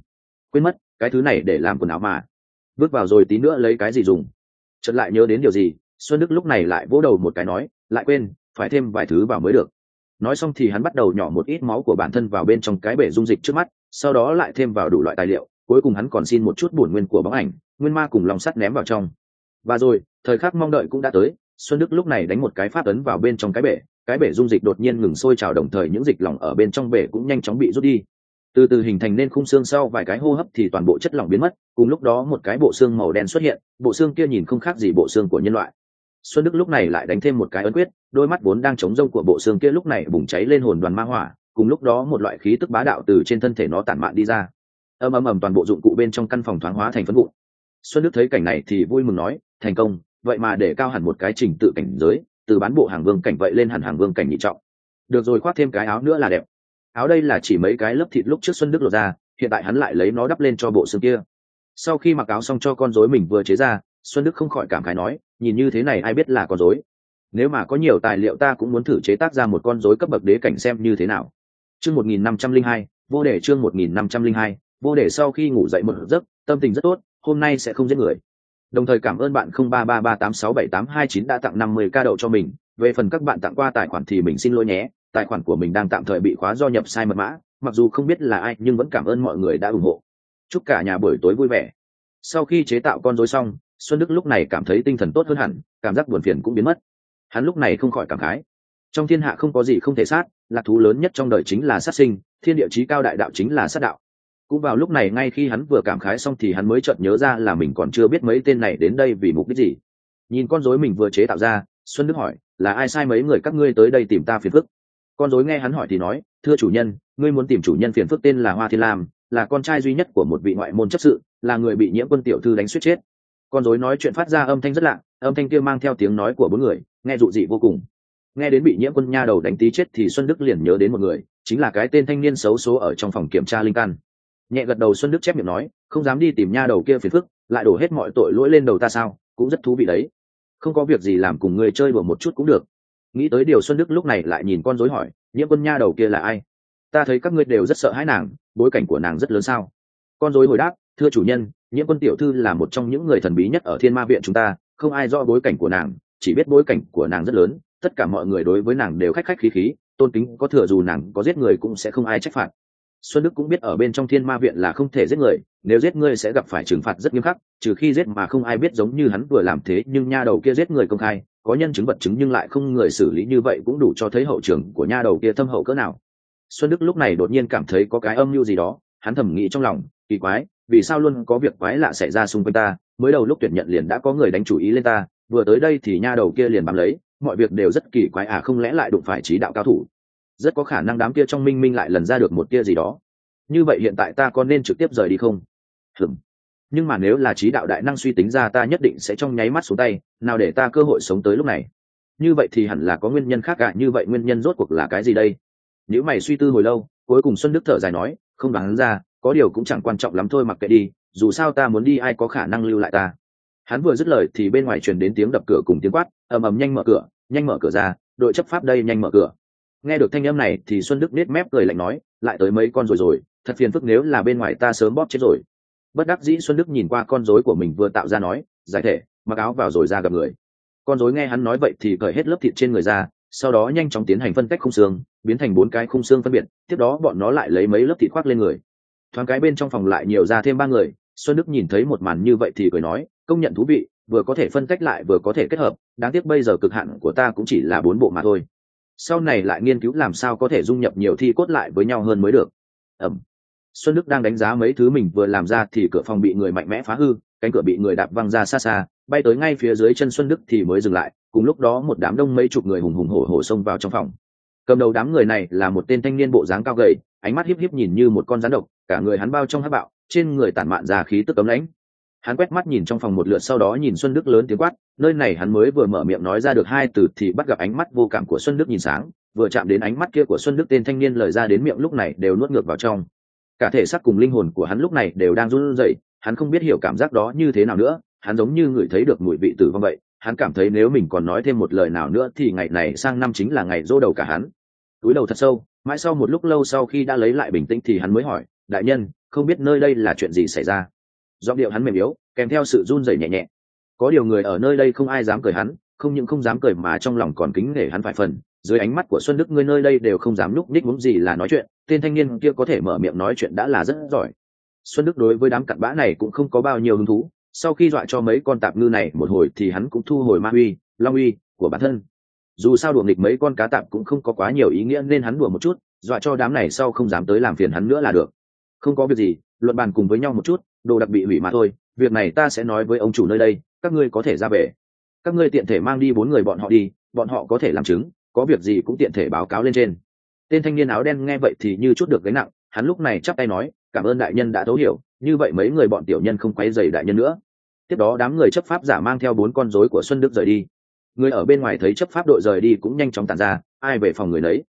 quên mất, cái thứ này để làm quần áo mà. Bước vào rồi tí nữa lấy cái gì dùng? Chợt lại nhớ đến điều gì, xuân đức lúc này lại vỗ đầu một cái nói, lại quên, phải thêm vài thứ vào mới được nói xong thì hắn bắt đầu nhỏ một ít máu của bản thân vào bên trong cái bể dung dịch trước mắt, sau đó lại thêm vào đủ loại tài liệu, cuối cùng hắn còn xin một chút bổn nguyên của bóng ảnh, nguyên ma cùng lòng sắt ném vào trong. Và rồi, thời khắc mong đợi cũng đã tới, xuân đức lúc này đánh một cái phát ấn vào bên trong cái bể cái bể dung dịch đột nhiên ngừng sôi trào đồng thời những dịch lỏng ở bên trong bể cũng nhanh chóng bị rút đi. Từ từ hình thành nên khung xương sau vài cái hô hấp thì toàn bộ chất lỏng biến mất, cùng lúc đó một cái bộ xương màu đen xuất hiện, bộ xương kia nhìn không khác gì bộ xương của nhân loại xuân đức lúc này lại đánh thêm một cái ấn quyết, đôi mắt vốn đang chống rông của bộ xương kia lúc này bùng cháy lên hồn đoàn ma hỏa, cùng lúc đó một loại khí tức bá đạo từ trên thân thể nó tản mạn đi ra. Ầm ầm ầm, toàn bộ dụng cụ bên trong căn phòng thoáng hóa thành phân vụn. Xuân đức thấy cảnh này thì vui mừng nói, thành công, vậy mà để cao hẳn một cái trình tự cảnh giới, từ bán bộ hàng vương cảnh vậy lên hẳn hàng vương cảnh nhị trọng. Được rồi, khoác thêm cái áo nữa là đẹp. Áo đây là chỉ mấy cái lớp thịt lúc trước xuân đức lột ra, hiện tại hắn lại lấy nó đắp lên cho bộ xương kia. Sau khi mặc áo xong cho con rối mình vừa chế ra xuân đức không khỏi cảm khái nói, nhìn như thế này ai biết là con rối. Nếu mà có nhiều tài liệu ta cũng muốn thử chế tác ra một con rối cấp bậc đế cảnh xem như thế nào. Chương một nghìn năm trăm linh hai, vô đề chương một nghìn năm trăm linh hai, vô đề sau khi ngủ dậy một giấc, tâm tình rất tốt, hôm nay sẽ không giết người. Đồng thời cảm ơn bạn không ba ba ba tám sáu bảy tám hai chín đã tặng năm mươi ca đậu cho mình, về phần các bạn tặng qua tài khoản thì mình xin lỗi nhé, tài khoản của mình đang tạm thời bị khóa do nhập sai mật mã, mặc dù không biết là ai nhưng vẫn cảm ơn mọi người đã ủng hộ. Chúc cả nhà buổi tối vui vẻ. Sau khi chế tạo con dối xong xuân đức lúc này cảm thấy tinh thần tốt hơn hẳn, cảm giác buồn phiền cũng biến mất. Hắn lúc này không khỏi cảm khái. Trong thiên hạ không có gì không thể sát, lạc thú lớn nhất trong đời chính là sát sinh, thiên địa chí cao đại đạo chính là sát đạo. Cũng vào lúc này ngay khi hắn vừa cảm khái xong thì hắn mới chợt nhớ ra là mình còn chưa biết mấy tên này đến đây vì mục đích gì. Nhìn con rối mình vừa chế tạo ra, xuân đức hỏi, là ai sai mấy người các ngươi tới đây tìm ta phiền phức? Con rối nghe hắn hỏi thì nói, thưa chủ nhân, ngươi muốn tìm chủ nhân phiền phức tên là hoa thiên lam, là con trai duy nhất của một vị ngoại môn chấp sự, là người bị nhiễm quân tiểu thư đánh suýt chết con rối nói chuyện phát ra âm thanh rất lạ, âm thanh kia mang theo tiếng nói của bốn người, nghe dụ dị vô cùng. Nghe đến bị nhiễm quân nha đầu đánh tí chết thì xuân đức liền nhớ đến một người, chính là cái tên thanh niên xấu số ở trong phòng kiểm tra linh căn. Nhẹ gật đầu xuân đức chép miệng nói, không dám đi tìm nha đầu kia phiền phức, lại đổ hết mọi tội lỗi lên đầu ta sao, cũng rất thú vị đấy. Không có việc gì làm cùng người chơi bừa một chút cũng được. Nghĩ tới điều xuân đức lúc này lại nhìn con dối hỏi, nhiễm quân nha đầu kia là ai? Ta thấy các ngươi đều rất sợ hãi nàng, bối cảnh của nàng rất lớn sao? Con dối hồi đáp thưa chủ nhân, nhiễm quân tiểu thư là một trong những người thần bí nhất ở thiên ma viện chúng ta, không ai rõ bối cảnh của nàng, chỉ biết bối cảnh của nàng rất lớn, tất cả mọi người đối với nàng đều khách khách khí khí, tôn kính có thừa dù nàng có giết người cũng sẽ không ai trách phạt. Xuân đức cũng biết ở bên trong thiên ma viện là không thể giết người, nếu giết ngươi sẽ gặp phải trừng phạt rất nghiêm khắc, trừ khi giết mà không ai biết giống như hắn vừa làm thế, nhưng nha đầu kia giết người công khai, có nhân chứng vật chứng nhưng lại không người xử lý như vậy cũng đủ cho thấy hậu trường của nha đầu kia thâm hậu cỡ nào. Xuân đức lúc này đột nhiên cảm thấy có cái âm mưu gì đó, hắn thầm nghĩ trong lòng, kỳ quái vì sao luôn có việc quái lạ xảy ra xung quanh ta, mới đầu lúc tuyển nhận liền đã có người đánh chủ ý lên ta, vừa tới đây thì nha đầu kia liền bám lấy, mọi việc đều rất kỳ quái à không lẽ lại đụng phải trí đạo cao thủ? Rất có khả năng đám kia trong minh minh lại lần ra được một kia gì đó. Như vậy hiện tại ta có nên trực tiếp rời đi không? Hừm nhưng mà nếu là trí đạo đại năng suy tính ra ta nhất định sẽ trong nháy mắt xuống tay, nào để ta cơ hội sống tới lúc này. Như vậy thì hẳn là có nguyên nhân khác cả, như vậy nguyên nhân rốt cuộc là cái gì đây? Nếu mày suy tư hồi lâu, cuối cùng xuân đức thở dài nói, không đoán ra có điều cũng chẳng quan trọng lắm thôi mặc kệ đi, dù sao ta muốn đi ai có khả năng lưu lại ta. Hắn vừa dứt lời thì bên ngoài truyền đến tiếng đập cửa cùng tiếng quát, ầm ầm nhanh mở cửa, nhanh mở cửa ra, đội chấp pháp đây nhanh mở cửa. Nghe được thanh âm này thì xuân đức nết mép cười lạnh nói, lại tới mấy con rồi rồi, thật phiền phức nếu là bên ngoài ta sớm bóp chết rồi. Bất đắc dĩ xuân đức nhìn qua con rối của mình vừa tạo ra nói, giải thể, mặc áo vào rồi ra gặp người. Con rối nghe hắn nói vậy thì cởi hết lớp thịt trên người ra, sau đó nhanh chóng tiến hành phân cách khung xương, biến thành bốn cái khung xương phân biệt, tiếp đó bọn nó lại lấy mấy lớp thịt khoác lên người thoáng cái bên trong phòng lại nhiều ra thêm ba người, xuân đức nhìn thấy một màn như vậy thì cười nói, công nhận thú vị, vừa có thể phân cách lại vừa có thể kết hợp, đáng tiếc bây giờ cực hạn của ta cũng chỉ là bốn bộ mà thôi. Sau này lại nghiên cứu làm sao có thể dung nhập nhiều thi cốt lại với nhau hơn mới được. Ẩm. Xuân đức đang đánh giá mấy thứ mình vừa làm ra thì cửa phòng bị người mạnh mẽ phá hư, cánh cửa bị người đạp văng ra xa xa, bay tới ngay phía dưới chân xuân đức thì mới dừng lại, cùng lúc đó một đám đông mấy chục người hùng hùng hổ hổ xông vào trong phòng. Cầm đầu đám người này là một tên thanh niên bộ dáng cao gầy, ánh mắt hiếp hiếp nhìn như một con rắn độc cả người hắn bao trong hát bạo, trên người tản mạn ra khí tức cấm lãnh. Hắn quét mắt nhìn trong phòng một lượt, sau đó nhìn xuân đức lớn tiếng quát, nơi này hắn mới vừa mở miệng nói ra được hai từ thì bắt gặp ánh mắt vô cảm của xuân đức nhìn sáng, vừa chạm đến ánh mắt kia của xuân đức tên thanh niên lời ra đến miệng lúc này đều nuốt ngược vào trong. Cả thể xác cùng linh hồn của hắn lúc này đều đang run rẩy, hắn không biết hiểu cảm giác đó như thế nào nữa, hắn giống như người thấy được mùi vị tử vong vậy, hắn cảm thấy nếu mình còn nói thêm một lời nào nữa thì ngày này sang năm chính là ngày dỗ đầu cả hắn. Túi đầu thật sâu, mãi sau một lúc lâu sau khi đã lấy lại bình tĩnh thì hắn mới hỏi đại nhân, không biết nơi đây là chuyện gì xảy ra. Giọng điệu hắn mềm yếu, kèm theo sự run rẩy nhẹ nhẹ. Có điều người ở nơi đây không ai dám cười hắn, không những không dám cười mà trong lòng còn kính nể hắn phải phần. Dưới ánh mắt của xuân đức ngươi nơi đây đều không dám nhúc ních muốn gì là nói chuyện, tên thanh niên kia có thể mở miệng nói chuyện đã là rất giỏi. Xuân đức đối với đám cặn bã này cũng không có bao nhiêu hứng thú. Sau khi dọa cho mấy con tạp ngư này một hồi thì hắn cũng thu hồi ma uy, long uy của bản thân. Dù sao đùa nghịch mấy con cá tạp cũng không có quá nhiều ý nghĩa nên hắn đùa một chút, dọa cho đám này sau không dám tới làm phiền hắn nữa là được không có việc gì, luận bàn cùng với nhau một chút, đồ đặc bị hủy mà thôi, việc này ta sẽ nói với ông chủ nơi đây, các ngươi có thể ra về. Các ngươi tiện thể mang đi bốn người bọn họ đi, bọn họ có thể làm chứng, có việc gì cũng tiện thể báo cáo lên trên. Tên thanh niên áo đen nghe vậy thì như chút được gánh nặng, hắn lúc này chắp tay nói, cảm ơn đại nhân đã thấu hiểu, như vậy mấy người bọn tiểu nhân không quấy dày đại nhân nữa. Tiếp đó đám người chấp pháp giả mang theo bốn con rối của xuân đức rời đi. Người ở bên ngoài thấy chấp pháp đội rời đi cũng nhanh chóng tản ra, ai về phòng người lấy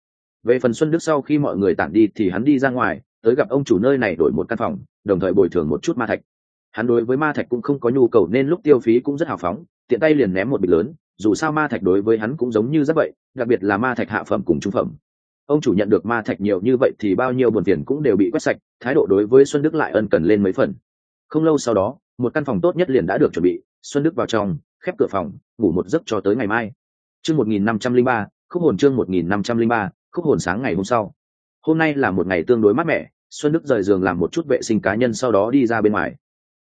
về phần xuân đức sau khi mọi người tản đi thì hắn đi ra ngoài tới gặp ông chủ nơi này đổi một căn phòng, đồng thời bồi thường một chút ma thạch. Hắn đối với ma thạch cũng không có nhu cầu nên lúc tiêu phí cũng rất hào phóng, tiện tay liền ném một bịch lớn, dù sao ma thạch đối với hắn cũng giống như rất vậy, đặc biệt là ma thạch hạ phẩm cùng trung phẩm. Ông chủ nhận được ma thạch nhiều như vậy thì bao nhiêu buồn tiền cũng đều bị quét sạch, thái độ đối với xuân đức lại ân cần lên mấy phần. Không lâu sau đó, một căn phòng tốt nhất liền đã được chuẩn bị, xuân đức vào trong, khép cửa phòng, ngủ một giấc cho tới ngày mai. Chương một nghìn năm trăm linh ba, khúc hồn chương một nghìn năm trăm linh ba, khúc hồn sáng ngày hôm sau hôm nay là một ngày tương đối mát mẻ, xuân đức rời giường làm một chút vệ sinh cá nhân sau đó đi ra bên ngoài.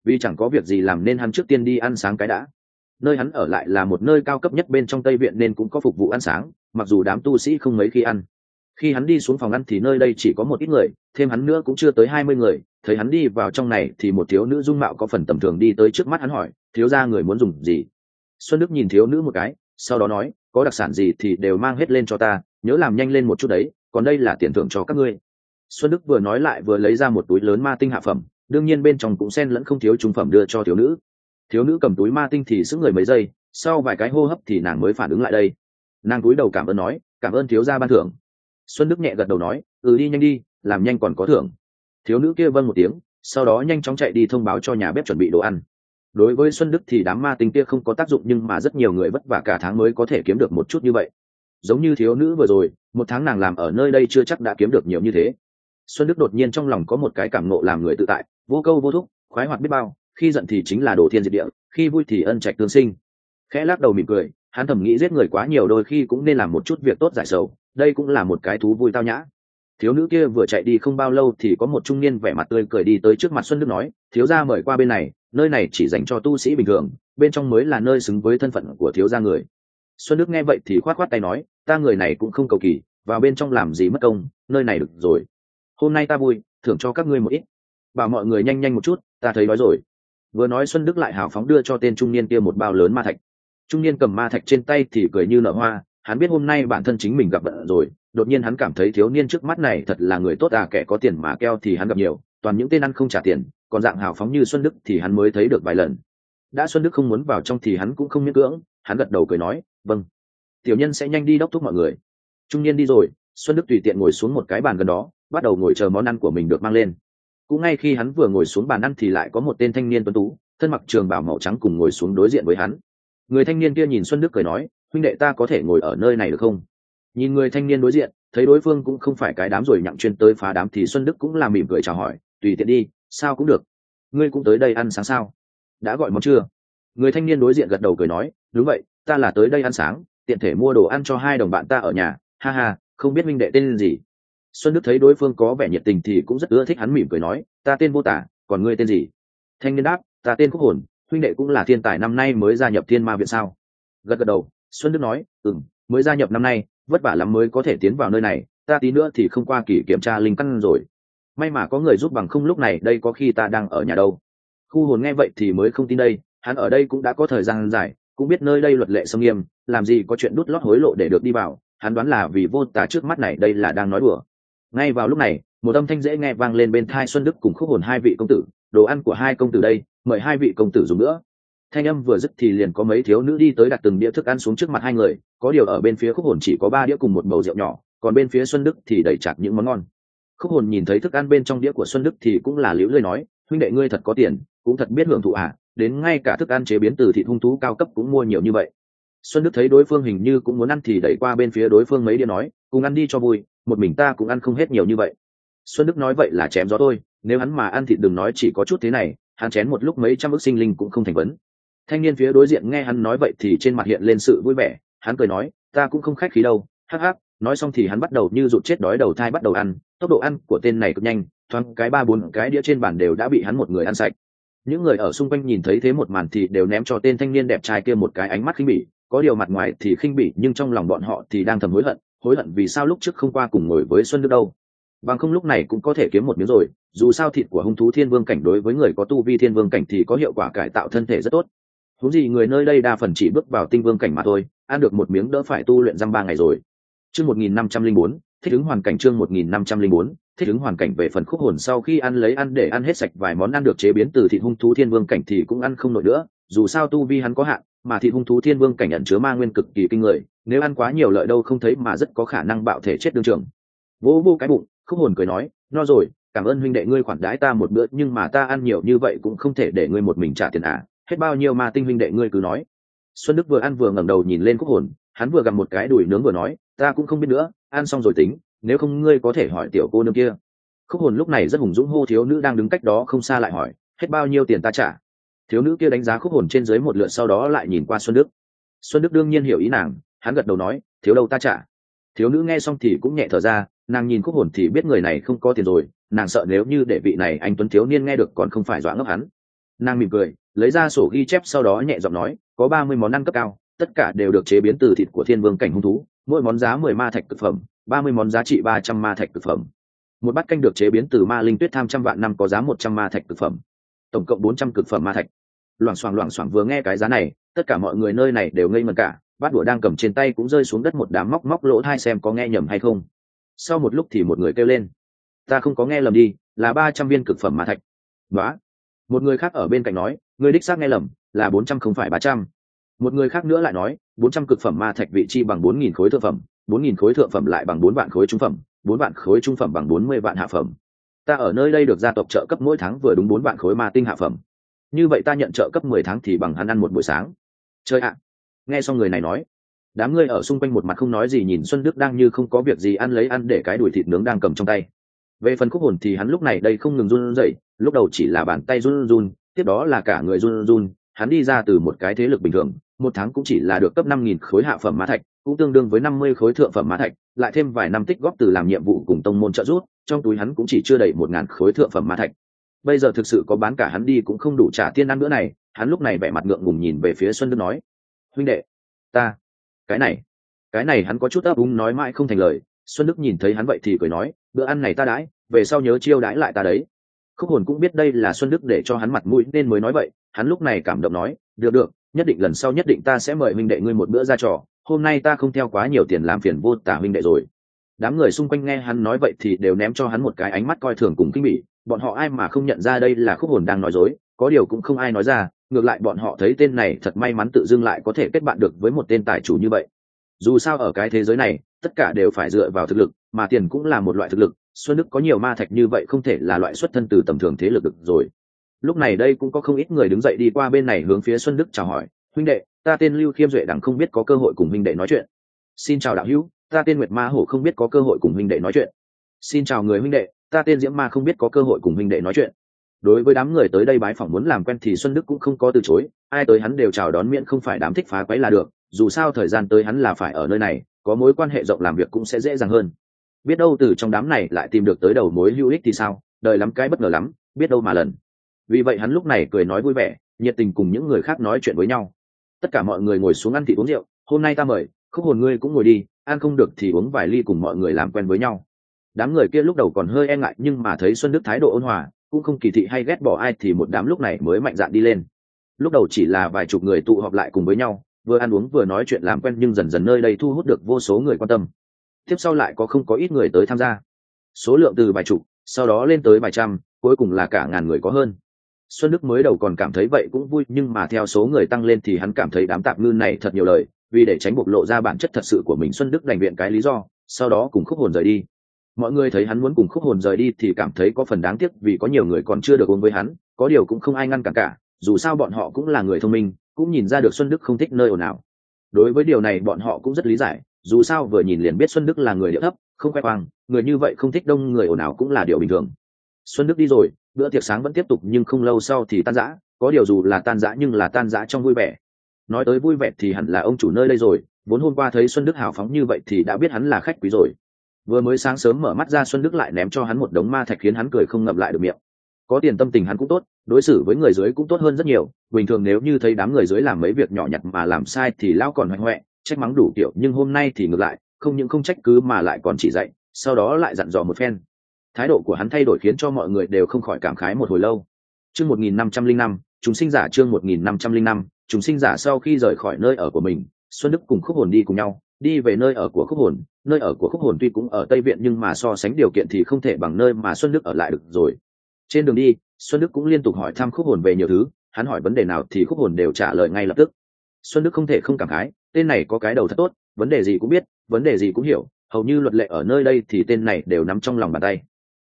Vì chẳng có việc gì làm nên hắn trước tiên đi ăn sáng cái đã. Nơi hắn ở lại là một nơi cao cấp nhất bên trong tây viện nên cũng có phục vụ ăn sáng, mặc dù đám tu sĩ không mấy khi ăn. Khi hắn đi xuống phòng ăn thì nơi đây chỉ có một ít người, thêm hắn nữa cũng chưa tới hai mươi người, thấy hắn đi vào trong này thì một thiếu nữ dung mạo có phần tầm thường đi tới trước mắt hắn hỏi, thiếu ra người muốn dùng gì? Xuân đức nhìn thiếu nữ một cái, sau đó nói, có đặc sản gì thì đều mang hết lên cho ta, nhớ làm nhanh lên một chút đấy còn đây là tiền thưởng cho các ngươi. Xuân đức vừa nói lại vừa lấy ra một túi lớn ma tinh hạ phẩm, đương nhiên bên trong cũng xen lẫn không thiếu trung phẩm đưa cho thiếu nữ. Thiếu nữ cầm túi ma tinh thì giữ người mấy giây, sau vài cái hô hấp thì nàng mới phản ứng lại đây. Nàng túi đầu cảm ơn nói, cảm ơn thiếu gia ban thưởng. Xuân đức nhẹ gật đầu nói ừ đi nhanh đi, làm nhanh còn có thưởng. Thiếu nữ kia vâng một tiếng, sau đó nhanh chóng chạy đi thông báo cho nhà bếp chuẩn bị đồ ăn. Đối với xuân đức thì đám ma tinh kia không có tác dụng nhưng mà rất nhiều người vất vả cả tháng mới có thể kiếm được một chút như vậy giống như thiếu nữ vừa rồi, một tháng nàng làm ở nơi đây chưa chắc đã kiếm được nhiều như thế. Xuân đức đột nhiên trong lòng có một cái cảm nộ làm người tự tại, vô câu vô thúc, khoái hoạt biết bao, khi giận thì chính là đồ thiên diệt địa, khi vui thì ân trạch tương sinh. Khẽ lắc đầu mỉm cười, hắn thầm nghĩ giết người quá nhiều đôi khi cũng nên làm một chút việc tốt giải sầu, đây cũng là một cái thú vui tao nhã. Thiếu nữ kia vừa chạy đi không bao lâu thì có một trung niên vẻ mặt tươi cười đi tới trước mặt xuân đức nói, thiếu gia mời qua bên này, nơi này chỉ dành cho tu sĩ bình thường, bên trong mới là nơi xứng với thân phận của thiếu gia người xuân đức nghe vậy thì khoát khoát tay nói, ta người này cũng không cầu kỳ, vào bên trong làm gì mất công, nơi này được rồi. Hôm nay ta vui, thưởng cho các ngươi một ít. Bảo mọi người nhanh nhanh một chút, ta thấy đói rồi. Vừa nói xuân đức lại hào phóng đưa cho tên trung niên kia một bao lớn ma thạch. Trung niên cầm ma thạch trên tay thì cười như nở hoa, hắn biết hôm nay bản thân chính mình gặp bận rồi, đột nhiên hắn cảm thấy thiếu niên trước mắt này thật là người tốt à kẻ có tiền mà keo thì hắn gặp nhiều, toàn những tên ăn không trả tiền, còn dạng hào phóng như xuân đức thì hắn mới thấy được vài lần. Đã xuân đức không muốn vào trong thì hắn cũng không miễn cưỡng hắn gật đầu cười nói vâng. Tiểu nhân sẽ nhanh đi đốc thúc mọi người. Trung niên đi rồi, xuân đức tùy tiện ngồi xuống một cái bàn gần đó, bắt đầu ngồi chờ món ăn của mình được mang lên. Cũng ngay khi hắn vừa ngồi xuống bàn ăn thì lại có một tên thanh niên tuấn tú, thân mặc trường bảo màu trắng cùng ngồi xuống đối diện với hắn. Người thanh niên kia nhìn xuân đức cười nói, huynh đệ ta có thể ngồi ở nơi này được không? Nhìn người thanh niên đối diện, thấy đối phương cũng không phải cái đám rồi nhặng chuyên tới phá đám thì xuân đức cũng làm mỉm cười chào hỏi, tùy tiện đi, sao cũng được. Ngươi cũng tới đây ăn sáng sao? Đã gọi món chưa? Người thanh niên đối diện gật đầu cười nói đúng vậy, ta là tới đây ăn sáng, tiện thể mua đồ ăn cho hai đồng bạn ta ở nhà. Ha ha, không biết minh đệ tên gì. Xuân đức thấy đối phương có vẻ nhiệt tình thì cũng rất ưa thích hắn mỉm cười nói, ta tên vô tả, còn ngươi tên gì? Thanh niên đáp, ta tên quốc hồn, huynh đệ cũng là thiên tài năm nay mới gia nhập thiên ma viện sao? Gật gật đầu, xuân đức nói ừ m mới gia nhập năm nay, vất vả lắm mới có thể tiến vào nơi này, ta tí nữa thì không qua kỳ kiểm tra linh căn rồi. May mà có người giúp bằng không lúc này đây có khi ta đang ở nhà đâu. Khu hồn nghe vậy thì mới không tin đây, hắn ở đây cũng đã có thời gian dài cũng biết nơi đây luật lệ sông nghiêm, làm gì có chuyện đút lót hối lộ để được đi vào, hắn đoán là vì vô tả trước mắt này đây là đang nói đùa. Ngay vào lúc này, một âm thanh dễ nghe vang lên bên thai xuân đức cùng khúc hồn hai vị công tử, đồ ăn của hai công tử đây, mời hai vị công tử dùng nữa. Thanh âm vừa dứt thì liền có mấy thiếu nữ đi tới đặt từng đĩa thức ăn xuống trước mặt hai người, có điều ở bên phía khúc hồn chỉ có ba đĩa cùng một bầu rượu nhỏ, còn bên phía xuân đức thì đầy chặt những món ngon. Khúc hồn nhìn thấy thức ăn bên trong đĩa của xuân đức thì cũng là liễu lơi nói, huynh đệ ngươi thật có tiền, cũng thật biết hưởng thụ à đến ngay cả thức ăn chế biến từ thịt hung thú cao cấp cũng mua nhiều như vậy. Xuân đức thấy đối phương hình như cũng muốn ăn thì đẩy qua bên phía đối phương mấy đĩa nói, cùng ăn đi cho vui, một mình ta cũng ăn không hết nhiều như vậy. Xuân đức nói, vậy là chém gió thôi, nếu hắn mà ăn thịt đừng nói chỉ có chút thế này, hắn chén một lúc mấy trăm ức sinh linh cũng không thành vấn. Thanh niên phía đối diện nghe hắn nói vậy thì trên mặt hiện lên sự vui vẻ, hắn cười nói, ta cũng không khách khí đâu, hắc hắc, nói xong thì hắn bắt đầu như rụt chết đói đầu thai bắt đầu ăn, tốc độ ăn của tên này cực nhanh, thoáng cái ba bốn cái đĩa trên bàn đều đã bị hắn một người ăn sạch những người ở xung quanh nhìn thấy thế một màn thì đều ném cho tên thanh niên đẹp trai kia một cái ánh mắt khinh bỉ, có điều mặt ngoài thì khinh bỉ, nhưng trong lòng bọn họ thì đang thầm hối hận hối hận vì sao lúc trước không qua cùng ngồi với xuân đức đâu. Bằng không lúc này cũng có thể kiếm một miếng rồi, dù sao thịt của hung thú thiên vương cảnh đối với người có tu vi thiên vương cảnh thì có hiệu quả cải tạo thân thể rất tốt. Thú gì người nơi đây đa phần chỉ bước vào tinh vương cảnh mà thôi, ăn được một miếng đỡ phải tu luyện dăm ba ngày rồi. Chương một nghìn năm trăm linh bốn, thích ứng hoàn cảnh chương một nghìn năm trăm linh bốn thích ứng hoàn cảnh về phần khúc hồn sau khi ăn lấy ăn để ăn hết sạch vài món ăn được chế biến từ thịt hung thú thiên vương cảnh thì cũng ăn không nổi nữa. Dù sao tu vi hắn có hạn, mà thịt hung thú thiên vương cảnh ẩn chứa ma nguyên cực kỳ kinh người, nếu ăn quá nhiều lợi đâu không thấy mà rất có khả năng bạo thể chết đương trường. Vỗ vô cái bụng, khúc hồn cười nói, no rồi, cảm ơn huynh đệ ngươi khoản đãi ta một bữa, nhưng mà ta ăn nhiều như vậy cũng không thể để ngươi một mình trả tiền à? Hết bao nhiêu mà tinh huynh đệ ngươi cứ nói. Xuân đức vừa ăn vừa ngẩng đầu nhìn lên khúc hồn, hắn vừa gặp một cái đùi nướng vừa nói, ta cũng không biết nữa, ăn xong rồi tính nếu không ngươi có thể hỏi tiểu cô nương kia. Khúc hồn lúc này rất hùng dũng, hô thiếu nữ đang đứng cách đó không xa lại hỏi, hết bao nhiêu tiền ta trả? Thiếu nữ kia đánh giá khúc hồn trên dưới một lượt sau đó lại nhìn qua xuân đức. Xuân đức đương nhiên hiểu ý nàng, hắn gật đầu nói, thiếu đâu ta trả? Thiếu nữ nghe xong thì cũng nhẹ thở ra, nàng nhìn khúc hồn thì biết người này không có tiền rồi, nàng sợ nếu như để vị này anh tuấn thiếu niên nghe được còn không phải dọa ngốc hắn. Nàng mỉm cười, lấy ra sổ ghi chép sau đó nhẹ giọng nói, có ba mươi món ăn cấp cao, tất cả đều được chế biến từ thịt của thiên vương cảnh hung thú, mỗi món giá mười ma thạch thực phẩm ba mươi món giá trị ba trăm ma thạch thực phẩm. Một bát canh được chế biến từ ma linh tuyết tham trăm vạn năm có giá một trăm ma thạch thực phẩm. Tổng cộng bốn trăm cực phẩm ma thạch. Loảng xoảng loảng xoảng vừa nghe cái giá này, tất cả mọi người nơi này đều ngây mần cả, bát đũa đang cầm trên tay cũng rơi xuống đất một đám móc móc lỗ hai xem có nghe nhầm hay không. Sau một lúc thì một người kêu lên, ta không có nghe lầm đi, là ba trăm viên cực phẩm ma thạch. Đó một người khác ở bên cạnh nói, người đích xác nghe lầm, là bốn trăm không phải ba trăm. Một người khác nữa lại nói, bốn trăm cực phẩm ma thạch vị chi bằng bốn nghìn khối thượng phẩm bốn nghìn khối thượng phẩm lại bằng bốn vạn khối trung phẩm, bốn vạn khối trung phẩm bằng bốn mươi vạn hạ phẩm. Ta ở nơi đây được gia tộc trợ cấp mỗi tháng vừa đúng bốn vạn khối ma tinh hạ phẩm. Như vậy ta nhận trợ cấp mười tháng thì bằng hắn ăn một buổi sáng. Chơi ạ. Nghe xong người này nói, đám người ở xung quanh một mặt không nói gì nhìn xuân đức đang như không có việc gì ăn lấy ăn để cái đùi thịt nướng đang cầm trong tay. Về phần khúc hồn thì hắn lúc này đây không ngừng run rẩy, lúc đầu chỉ là bàn tay run run, tiếp đó là cả người run run, hắn đi ra từ một cái thế lực bình thường, một tháng cũng chỉ là được cấp năm nghìn khối hạ phẩm mã thạch cũng tương đương với năm mươi khối thượng phẩm mã thạch, lại thêm vài năm tích góp từ làm nhiệm vụ cùng tông môn trợ giúp, trong túi hắn cũng chỉ chưa đầy một ngàn khối thượng phẩm mã thạch. Bây giờ thực sự có bán cả hắn đi cũng không đủ trả tiên ăn bữa này, hắn lúc này vẻ mặt ngượng ngùng nhìn về phía xuân đức nói, huynh đệ, ta, cái này cái này hắn có chút ấp úng nói mãi không thành lời. Xuân đức nhìn thấy hắn vậy thì cười nói, bữa ăn này ta đãi, về sau nhớ chiêu đãi lại ta đấy. Khúc hồn cũng biết đây là xuân đức để cho hắn mặt mũi nên mới nói vậy, hắn lúc này cảm động nói, được được, nhất định lần sau nhất định ta sẽ mời huynh đệ ngươi một bữa ra trò hôm nay ta không theo quá nhiều tiền làm phiền vô tả huynh đệ rồi. Đám người xung quanh nghe hắn nói vậy thì đều ném cho hắn một cái ánh mắt coi thường cùng kinh bỉ. Bọn họ ai mà không nhận ra đây là khúc hồn đang nói dối, có điều cũng không ai nói ra. Ngược lại bọn họ thấy tên này thật may mắn tự dưng lại có thể kết bạn được với một tên tài chủ như vậy. Dù sao ở cái thế giới này, tất cả đều phải dựa vào thực lực, mà tiền cũng là một loại thực lực. Xuân đức có nhiều ma thạch như vậy không thể là loại xuất thân từ tầm thường thế lực được rồi. Lúc này đây cũng có không ít người đứng dậy đi qua bên này hướng phía xuân đức chào hỏi huynh đệ, ta tên lưu khiêm duệ đẳng không biết có cơ hội cùng huynh đệ nói chuyện. Xin chào đạo hữu, ta tên nguyệt ma hổ không biết có cơ hội cùng huynh đệ nói chuyện. Xin chào người huynh đệ, ta tên diễm ma không biết có cơ hội cùng huynh đệ nói chuyện. Đối với đám người tới đây bái phỏng muốn làm quen thì xuân đức cũng không có từ chối, ai tới hắn đều chào đón miễn không phải đám thích phá quấy là được, dù sao thời gian tới hắn là phải ở nơi này, có mối quan hệ rộng làm việc cũng sẽ dễ dàng hơn. Biết đâu từ trong đám này lại tìm được tới đầu mối hữu ích thì sao, đời lắm cái bất ngờ lắm, biết đâu mà lần. Vì vậy hắn lúc này cười nói vui vẻ, nhiệt tình cùng những người khác nói chuyện với nhau tất cả mọi người ngồi xuống ăn thịt uống rượu, hôm nay ta mời, khúc hồn ngươi cũng ngồi đi, ăn không được thì uống vài ly cùng mọi người làm quen với nhau. Đám người kia lúc đầu còn hơi e ngại, nhưng mà thấy xuân đức thái độ ôn hòa, cũng không kỳ thị hay ghét bỏ ai thì một đám lúc này mới mạnh dạn đi lên. Lúc đầu chỉ là vài chục người tụ họp lại cùng với nhau, vừa ăn uống vừa nói chuyện làm quen nhưng dần dần nơi đây thu hút được vô số người quan tâm. Tiếp sau lại có không có ít người tới tham gia. Số lượng từ vài chục, sau đó lên tới vài trăm, cuối cùng là cả ngàn người có hơn xuân đức mới đầu còn cảm thấy vậy cũng vui, nhưng mà theo số người tăng lên thì hắn cảm thấy đám tạp ngư này thật nhiều lời, vì để tránh bộc lộ ra bản chất thật sự của mình, xuân đức đành viện cái lý do, sau đó cùng khúc hồn rời đi. Mọi người thấy hắn muốn cùng khúc hồn rời đi thì cảm thấy có phần đáng tiếc vì có nhiều người còn chưa được uống với hắn, có điều cũng không ai ngăn cản cả, dù sao bọn họ cũng là người thông minh, cũng nhìn ra được xuân đức không thích nơi ồn ào. Đối với điều này bọn họ cũng rất lý giải, dù sao vừa nhìn liền biết xuân đức là người điệu thấp, không khoe khoang, người như vậy không thích đông người ồn ào cũng là điều bình thường. Xuân đức đi rồi bữa tiệc sáng vẫn tiếp tục nhưng không lâu sau thì tan rã, có điều dù là tan rã nhưng là tan rã trong vui vẻ. Nói tới vui vẻ thì hẳn là ông chủ nơi đây rồi, vốn hôm qua thấy xuân đức hào phóng như vậy thì đã biết hắn là khách quý rồi. Vừa mới sáng sớm mở mắt ra xuân đức lại ném cho hắn một đống ma thạch khiến hắn cười không ngậm lại được miệng. Có tiền tâm tình hắn cũng tốt, đối xử với người dưới cũng tốt hơn rất nhiều, bình thường nếu như thấy đám người dưới làm mấy việc nhỏ nhặt mà làm sai thì lao còn hoành hoẹ trách mắng đủ kiểu, nhưng hôm nay thì ngược lại, không những không trách cứ mà lại còn chỉ dạy, sau đó lại dặn dò một phen thái độ của hắn thay đổi khiến cho mọi người đều không khỏi cảm khái một hồi lâu. Chương một nghìn năm trăm linh năm, chúng sinh giả chương một nghìn năm trăm linh năm, chúng sinh giả sau khi rời khỏi nơi ở của mình, xuân đức cùng khúc hồn đi cùng nhau, đi về nơi ở của khúc hồn. Nơi ở của khúc hồn tuy cũng ở tây viện nhưng mà so sánh điều kiện thì không thể bằng nơi mà xuân đức ở lại được rồi. Trên đường đi, xuân đức cũng liên tục hỏi thăm khúc hồn về nhiều thứ, hắn hỏi vấn đề nào thì khúc hồn đều trả lời ngay lập tức. Xuân đức không thể không cảm khái, tên này có cái đầu thật tốt, vấn đề gì cũng biết, vấn đề gì cũng hiểu, hầu như luật lệ ở nơi đây thì tên này đều nắm trong lòng bàn tay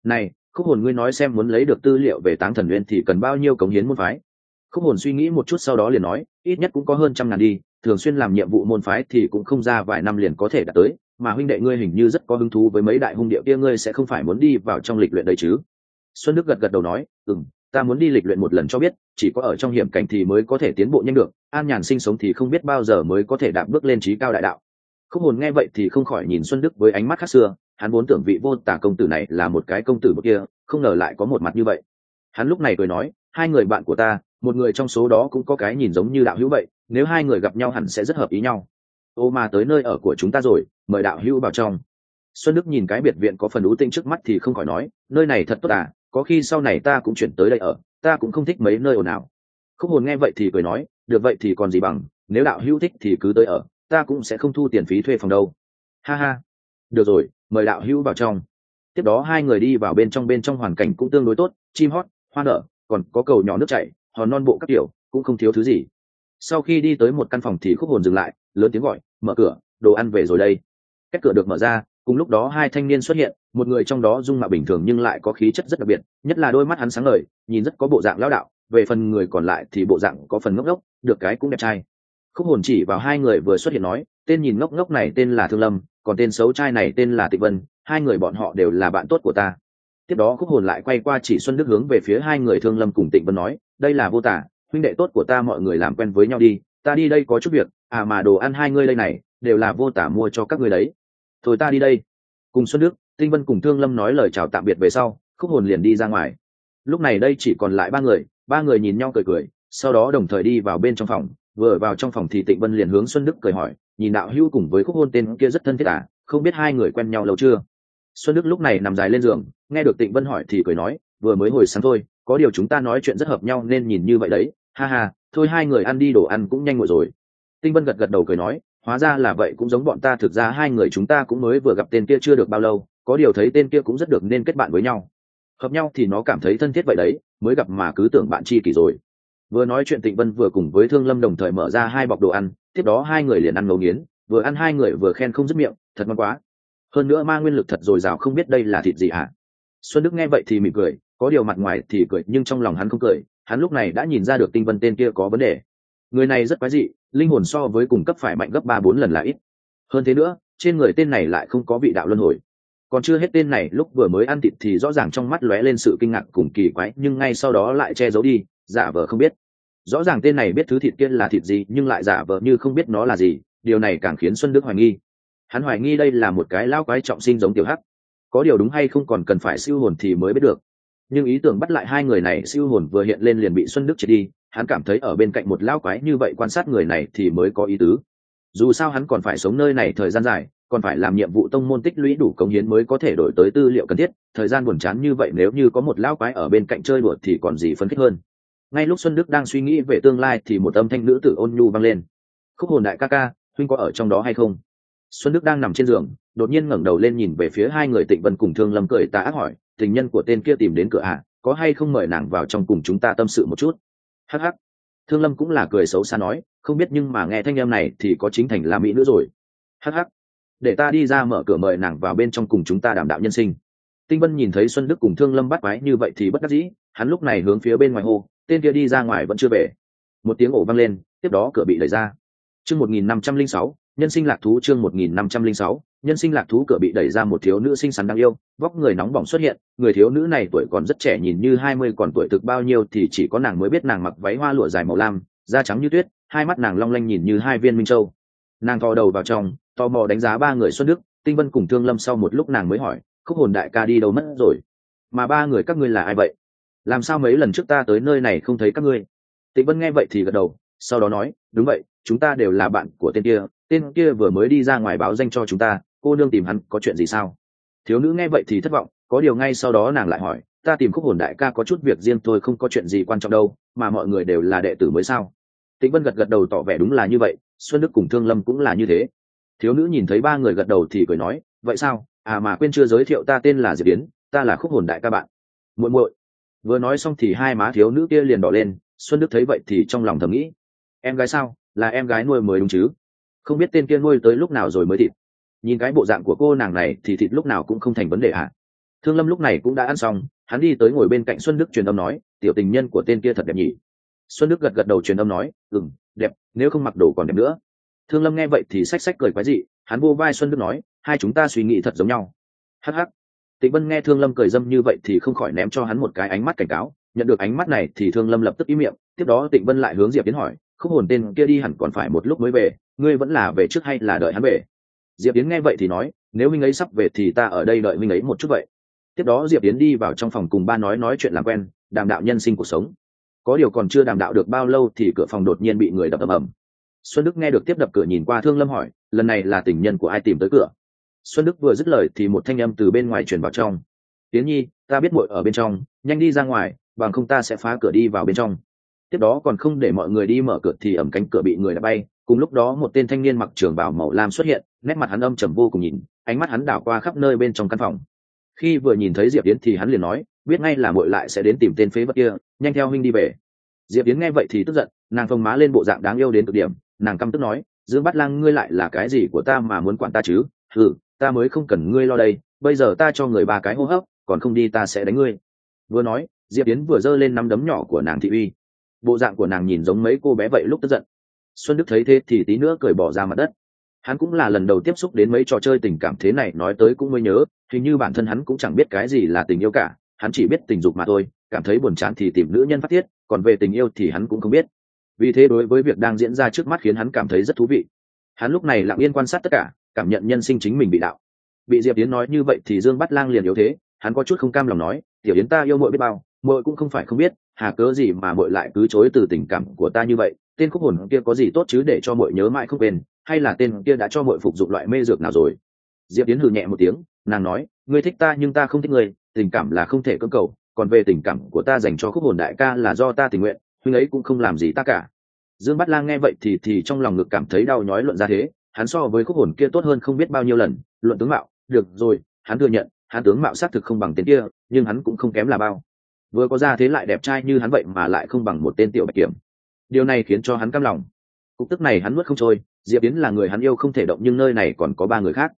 này, khúc hồn ngươi nói xem muốn lấy được tư liệu về táng thần nguyên thì cần bao nhiêu cống hiến môn phái? Khúc hồn suy nghĩ một chút sau đó liền nói, ít nhất cũng có hơn trăm ngàn đi, thường xuyên làm nhiệm vụ môn phái thì cũng không ra vài năm liền có thể đạt tới, mà huynh đệ ngươi hình như rất có hứng thú với mấy đại hung điệu kia ngươi sẽ không phải muốn đi vào trong lịch luyện đấy chứ? Xuân đức gật gật đầu nói ừ ta muốn đi lịch luyện một lần cho biết, chỉ có ở trong hiểm cảnh thì mới có thể tiến bộ nhanh được, an nhàn sinh sống thì không biết bao giờ mới có thể đạp bước lên trí cao đại đạo. Khúc hồn nghe vậy thì không khỏi nhìn xuân đức với ánh mắt khác xưa hắn vốn tưởng vị vô tả công tử này là một cái công tử bậc kia, không ngờ lại có một mặt như vậy. Hắn lúc này cười nói, hai người bạn của ta, một người trong số đó cũng có cái nhìn giống như đạo hữu vậy, nếu hai người gặp nhau hẳn sẽ rất hợp ý nhau. Ô mà tới nơi ở của chúng ta rồi, mời đạo hữu vào trong. Xuân đức nhìn cái biệt viện có phần ú tinh trước mắt thì không khỏi nói, nơi này thật tốt à có khi sau này ta cũng chuyển tới đây ở, ta cũng không thích mấy nơi ồn ào. Không hồn nghe vậy thì cười nói, được vậy thì còn gì bằng, nếu đạo hữu thích thì cứ tới ở, ta cũng sẽ không thu tiền phí thuê phòng đâu. Ha ha. Được rồi mời đạo hữu vào trong. Tiếp đó hai người đi vào bên trong bên trong hoàn cảnh cũng tương đối tốt, chim hót, hoa nở, còn có cầu nhỏ nước chảy, hòn non bộ các kiểu, cũng không thiếu thứ gì. Sau khi đi tới một căn phòng thì khúc hồn dừng lại, lớn tiếng gọi, mở cửa, đồ ăn về rồi đây. Cách cửa được mở ra, cùng lúc đó hai thanh niên xuất hiện, một người trong đó dung mạo bình thường nhưng lại có khí chất rất đặc biệt, nhất là đôi mắt hắn sáng ngời, nhìn rất có bộ dạng lão đạo, về phần người còn lại thì bộ dạng có phần ngốc ngốc, được cái cũng đẹp trai. Khúc hồn chỉ vào hai người vừa xuất hiện nói, tên nhìn ngốc ngốc này tên là thương lâm còn tên xấu trai này tên là tịnh vân, hai người bọn họ đều là bạn tốt của ta. Tiếp đó khúc hồn lại quay qua chỉ xuân đức hướng về phía hai người thương lâm cùng tịnh vân nói, đây là vô tả, huynh đệ tốt của ta mọi người làm quen với nhau đi, ta đi đây có chút việc à mà đồ ăn hai ngươi đây này, đều là vô tả mua cho các ngươi đấy. Thôi ta đi đây. Cùng xuân đức tinh vân cùng thương lâm nói lời chào tạm biệt về sau, khúc hồn liền đi ra ngoài. Lúc này đây chỉ còn lại ba người ba người nhìn nhau cười cười, sau đó đồng thời đi vào bên trong phòng, vừa vào trong phòng thì tịnh vân liền hướng xuân đức cười hỏi nhìn đạo hữu cùng với khúc hôn tên kia rất thân thiết à không biết hai người quen nhau lâu chưa? Xuân đức lúc này nằm dài lên giường, nghe được tịnh vân hỏi thì cười nói, vừa mới hồi sáng thôi, có điều chúng ta nói chuyện rất hợp nhau nên nhìn như vậy đấy. Ha ha, thôi hai người ăn đi đồ ăn cũng nhanh ngồi rồi. Tinh vân gật gật đầu cười nói, hóa ra là vậy cũng giống bọn ta, thực ra hai người chúng ta cũng mới vừa gặp tên kia chưa được bao lâu, có điều thấy tên kia cũng rất được nên kết bạn với nhau. Hợp nhau thì nó cảm thấy thân thiết vậy đấy, mới gặp mà cứ tưởng bạn chi kỷ rồi vừa nói chuyện tịnh vân vừa cùng với thương lâm đồng thời mở ra hai bọc đồ ăn, tiếp đó hai người liền ăn ngấu nghiến, vừa ăn hai người vừa khen không dứt miệng, thật ngon quá. Hơn nữa Ma nguyên lực thật dồi dào không biết đây là thịt gì hả xuân đức nghe vậy thì mỉm cười, có điều mặt ngoài thì cười, nhưng trong lòng hắn không cười, hắn lúc này đã nhìn ra được tinh vân tên kia có vấn đề. Người này rất quái dị, linh hồn so với cùng cấp phải mạnh gấp ba bốn lần là ít. Hơn thế nữa, trên người tên này lại không có vị đạo luân hồi. Còn chưa hết tên này, lúc vừa mới ăn thịt thì rõ ràng trong mắt lóe lên sự kinh ngạc cùng kỳ quái, nhưng ngay sau đó lại che giấu đi giả vờ không biết. Rõ ràng tên này biết thứ thịt kia là thịt gì, nhưng lại giả vờ như không biết nó là gì, điều này càng khiến xuân đức hoài nghi. Hắn hoài nghi đây là một cái lao quái trọng sinh giống tiểu hắc. Có điều đúng hay không còn cần phải siêu hồn thì mới biết được. Nhưng ý tưởng bắt lại hai người này siêu hồn vừa hiện lên liền bị xuân đức triệt đi, hắn cảm thấy ở bên cạnh một lao quái như vậy quan sát người này thì mới có ý tứ. Dù sao hắn còn phải sống nơi này thời gian dài, còn phải làm nhiệm vụ tông môn tích lũy đủ công hiến mới có thể đổi tới tư liệu cần thiết. Thời gian buồn chán như vậy nếu như có một lao quái ở bên cạnh chơi đùa thì còn gì phấn khích hơn ngay lúc xuân đức đang suy nghĩ về tương lai thì một âm thanh nữ tử ôn nhu vang lên. Khúc hồn đại ca ca, huynh có ở trong đó hay không? Xuân đức đang nằm trên giường, đột nhiên ngẩng đầu lên nhìn về phía hai người tịnh vân cùng thương lâm cười ta ác hỏi, tình nhân của tên kia tìm đến cửa hạ có hay không mời nàng vào trong cùng chúng ta tâm sự một chút? Hắc hắc. Thương lâm cũng là cười xấu xa nói, không biết nhưng mà nghe thanh em này thì có chính thành là mỹ nữa rồi. Hắc hắc. Để ta đi ra mở cửa mời nàng vào bên trong cùng chúng ta đảm đạo nhân sinh. Tinh vân nhìn thấy xuân đức cùng thương lâm bắt quái như vậy thì bất đắc dĩ hắn lúc này hướng phía bên ngoài hô, tên kia đi ra ngoài vẫn chưa về. Một tiếng ổ vang lên, tiếp đó cửa bị đẩy ra. Chương một nghìn năm trăm linh sáu, nhân sinh lạc thú chương một nghìn năm trăm linh sáu, nhân sinh lạc thú cửa bị đẩy ra một thiếu nữ xinh xắn đáng yêu, vóc người nóng bỏng xuất hiện, người thiếu nữ này tuổi còn rất trẻ nhìn như hai mươi, còn tuổi thực bao nhiêu thì chỉ có nàng mới biết nàng mặc váy hoa lụa dài màu lam, da trắng như tuyết, hai mắt nàng long lanh nhìn như hai viên minh châu. Nàng thò đầu vào trong, tò mò đánh giá ba người xuân đức, tinh vân cùng thương lâm sau một lúc nàng mới hỏi, khúc hồn đại ca đi đâu mất rồi? Mà ba người các ngươi là ai vậy? Làm sao mấy lần trước ta tới nơi này không thấy các ngươi? Tịnh vân nghe vậy thì gật đầu, sau đó nói, đúng vậy, chúng ta đều là bạn của tên kia tên kia vừa mới đi ra ngoài báo danh cho chúng ta, cô nương tìm hắn có chuyện gì sao? Thiếu nữ nghe vậy thì thất vọng, có điều ngay sau đó nàng lại hỏi, ta tìm khúc hồn đại ca có chút việc riêng thôi, không có chuyện gì quan trọng đâu, mà mọi người đều là đệ tử mới sao? Tịnh vân gật gật đầu tỏ vẻ đúng là như vậy, xuân đức cùng thương lâm cũng là như thế. Thiếu nữ nhìn thấy ba người gật đầu thì cười nói, vậy sao? À mà quên chưa giới thiệu ta tên là diệp yến, ta là khúc hồn đại ca bạn. Muội muội vừa nói xong thì hai má thiếu nữ kia liền đỏ lên, xuân đức thấy vậy thì trong lòng thầm nghĩ, em gái sao? Là em gái nuôi mới đúng chứ? Không biết tên kia nuôi tới lúc nào rồi mới thịt. Nhìn cái bộ dạng của cô nàng này thì thịt lúc nào cũng không thành vấn đề ạ à. thương lâm lúc này cũng đã ăn xong, hắn đi tới ngồi bên cạnh xuân đức truyền âm nói, tiểu tình nhân của tên kia thật đẹp nhỉ? Xuân đức gật gật đầu truyền âm nói ừ m đẹp, nếu không mặc đồ còn đẹp nữa. Thương lâm nghe vậy thì xách xách cười quái dị, hắn vô vai xuân đức nói, hai chúng ta suy nghĩ thật giống nhau. Hh tịnh vân nghe thương lâm cười dâm như vậy thì không khỏi ném cho hắn một cái ánh mắt cảnh cáo, nhận được ánh mắt này thì thương lâm lập tức im miệng, tiếp đó tịnh vân lại hướng diệp tiến hỏi không hồn tên kia đi hẳn còn phải một lúc mới về, ngươi vẫn là về trước hay là đợi hắn về? Diệp tiến nghe vậy thì nói, nếu minh ấy sắp về thì ta ở đây đợi minh ấy một chút vậy. Tiếp đó diệp tiến đi vào trong phòng cùng ba nói nói chuyện làm quen, đàm đạo nhân sinh cuộc sống. Có điều còn chưa đàm đạo được bao lâu thì cửa phòng đột nhiên bị người đập ầm ầm. Xuân đức nghe được tiếp đập cửa nhìn qua thương lâm hỏi, lần này là tình nhân của ai tìm tới cửa? Xuân đức vừa dứt lời thì một thanh âm từ bên ngoài truyền vào trong. Tiến nhi, ta biết muội ở bên trong, nhanh đi ra ngoài, bằng không ta sẽ phá cửa đi vào bên trong. Tiếp đó còn không để mọi người đi mở cửa thì ẩm cánh cửa bị người đã bay. Cùng lúc đó một tên thanh niên mặc trường bảo màu lam xuất hiện, nét mặt hắn âm trầm vô cùng nhìn, ánh mắt hắn đảo qua khắp nơi bên trong căn phòng. Khi vừa nhìn thấy diệp yến thì hắn liền nói, biết ngay là muội lại sẽ đến tìm tên phế vật kia, nhanh theo huynh đi về. Diệp yến nghe vậy thì tức giận, nàng phồng má lên bộ dạng đáng yêu đến cực điểm, nàng căm tức nói, dương bắt lang, ngươi lại là cái gì của ta mà muốn quản ta chứ? Ừ ta mới không cần ngươi lo đây, bây giờ ta cho người ba cái hô hấp, còn không đi ta sẽ đánh ngươi. Vừa nói, diệp yến vừa giơ lên nắm đấm nhỏ của nàng thị uy. Bộ dạng của nàng nhìn giống mấy cô bé vậy lúc tức giận. Xuân đức thấy thế thì tí nữa cười bỏ ra mặt đất. Hắn cũng là lần đầu tiếp xúc đến mấy trò chơi tình cảm thế này, nói tới cũng mới nhớ, hình như bản thân hắn cũng chẳng biết cái gì là tình yêu cả, hắn chỉ biết tình dục mà thôi, cảm thấy buồn chán thì tìm nữ nhân phát thiết còn về tình yêu thì hắn cũng không biết. Vì thế đối với việc đang diễn ra trước mắt khiến hắn cảm thấy rất thú vị. Hắn lúc này lặng yên quan sát tất cả cảm nhận nhân sinh chính mình bị đạo. Bị diệp yến nói như vậy thì dương bắt lang liền yếu thế, hắn có chút không cam lòng nói, tiểu yến ta yêu mội biết bao mội cũng không phải không biết, hà cớ gì mà mội lại cứ chối từ tình cảm của ta như vậy, tên khúc hồn kia có gì tốt chứ để cho mội nhớ mãi không quên, hay là tên kia đã cho mội phục dụng loại mê dược nào rồi? Diệp yến hừ nhẹ một tiếng, nàng nói, ngươi thích ta nhưng ta không thích ngươi, tình cảm là không thể cưỡng cầu, còn về tình cảm của ta dành cho khúc hồn đại ca là do ta tình nguyện, huynh ấy cũng không làm gì ta cả. Dương bát lang nghe vậy thì thì trong lòng ngực cảm thấy đau nhói luận ra thế hắn so với khúc hồn kia tốt hơn không biết bao nhiêu lần, luận tướng mạo, được rồi, hắn thừa nhận, hắn tướng mạo xác thực không bằng tên kia, nhưng hắn cũng không kém là bao. Vừa có ra thế lại đẹp trai như hắn vậy mà lại không bằng một tên tiểu bạch kiểm. Điều này khiến cho hắn căm lòng. Cục tức này hắn nuốt không trôi, diệp yến là người hắn yêu không thể động nhưng nơi này còn có ba người khác.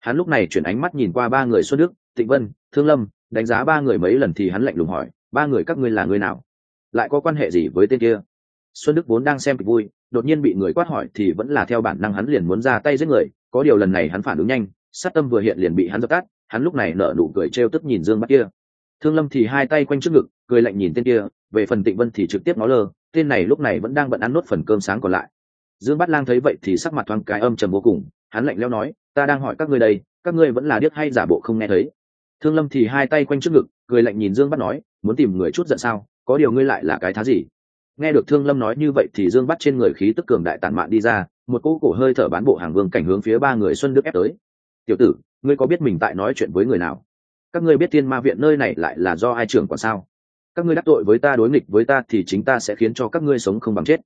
Hắn lúc này chuyển ánh mắt nhìn qua ba người xuân đức, tịnh vân, thương lâm, đánh giá ba người mấy lần thì hắn lạnh lùng hỏi, ba người các ngươi là người nào? Lại có quan hệ gì với tên kia? Xuân đức vốn đang xem kịch vui đột nhiên bị người quát hỏi thì vẫn là theo bản năng hắn liền muốn ra tay giết người, có điều lần này hắn phản ứng nhanh, sát tâm vừa hiện liền bị hắn dập tắt, hắn lúc này nở nụ cười trêu tức nhìn dương bắt kia. Thương lâm thì hai tay quanh trước ngực, cười lạnh nhìn tên kia, về phần tịnh vân thì trực tiếp nói lơ, tên này lúc này vẫn đang bận ăn nốt phần cơm sáng còn lại. Dương bát lang thấy vậy thì sắc mặt thoáng cái âm trầm vô cùng, hắn lạnh leo nói, ta đang hỏi các ngươi đây, các ngươi vẫn là điếc hay giả bộ không nghe thấy? Thương lâm thì hai tay quanh trước ngực, cười lạnh nhìn dương bát nói, muốn tìm người chút giận sao? Có điều ngươi lại là cái thá gì? Nghe được thương lâm nói như vậy thì dương bắt trên người khí tức cường đại tàn mạn đi ra, một cỗ cổ hơi thở bán bộ hàng vương cảnh hướng phía ba người xuân đức ép tới. Tiểu tử, ngươi có biết mình tại nói chuyện với người nào? Các ngươi biết thiên ma viện nơi này lại là do ai trưởng quản sao? Các ngươi đắc tội với ta, đối nghịch với ta thì chính ta sẽ khiến cho các ngươi sống không bằng chết.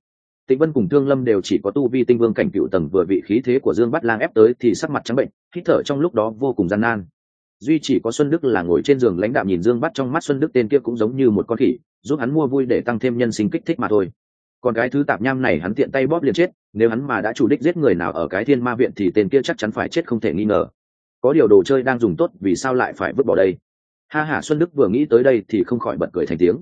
Tịnh vân cùng thương lâm đều chỉ có tu vi tinh vương cảnh cựu tầng vừa vị khí thế của dương bắt lang ép tới thì sắc mặt trắng bệnh, hít thở trong lúc đó vô cùng gian nan duy chỉ có xuân đức là ngồi trên giường lãnh đạo nhìn dương bắt trong mắt xuân đức tên kia cũng giống như một con khỉ, giúp hắn mua vui để tăng thêm nhân sinh kích thích mà thôi. Còn cái thứ tạp nham này hắn tiện tay bóp liền chết, nếu hắn mà đã chủ đích giết người nào ở cái thiên ma viện thì tên kia chắc chắn phải chết không thể nghi ngờ. Có điều đồ chơi đang dùng tốt, vì sao lại phải vứt bỏ đây? Ha ha, xuân đức vừa nghĩ tới đây thì không khỏi bật cười thành tiếng.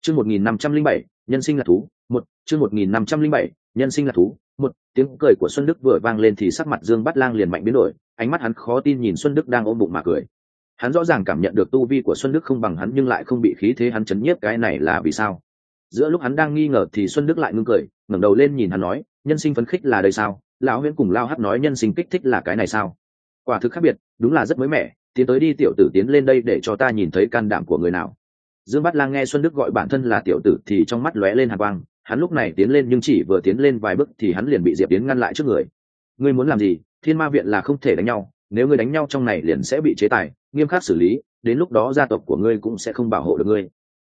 Chương một nghìn năm trăm linh bảy, nhân sinh là thú, một, chương một nghìn năm trăm linh bảy, nhân sinh là thú, một, tiếng cười của xuân đức vừa vang lên thì sắc mặt dương bắt lang liền mạnh biến đổi, ánh mắt hắn khó tin nhìn xuân đức đang ôm bụng mà cười hắn rõ ràng cảm nhận được tu vi của xuân đức không bằng hắn nhưng lại không bị khí thế hắn chấn nhiếp, cái này là vì sao? Giữa lúc hắn đang nghi ngờ thì xuân đức lại ngưng cười, ngẩng đầu lên nhìn hắn nói, nhân sinh phấn khích là đây sao? Lão huyễn cùng lao hát nói nhân sinh kích thích là cái này sao? Quả thực khác biệt, đúng là rất mới mẻ, tiến tới đi tiểu tử tiến lên đây để cho ta nhìn thấy can đảm của người nào. Dương bát lang nghe xuân đức gọi bản thân là tiểu tử thì trong mắt lóe lên hàn quang, hắn lúc này tiến lên nhưng chỉ vừa tiến lên vài bước thì hắn liền bị diệp tiến ngăn lại trước người. Ngươi muốn làm gì? Thiên ma viện là không thể đánh nhau nếu ngươi đánh nhau trong này liền sẽ bị chế tài, nghiêm khắc xử lý, đến lúc đó gia tộc của ngươi cũng sẽ không bảo hộ được ngươi.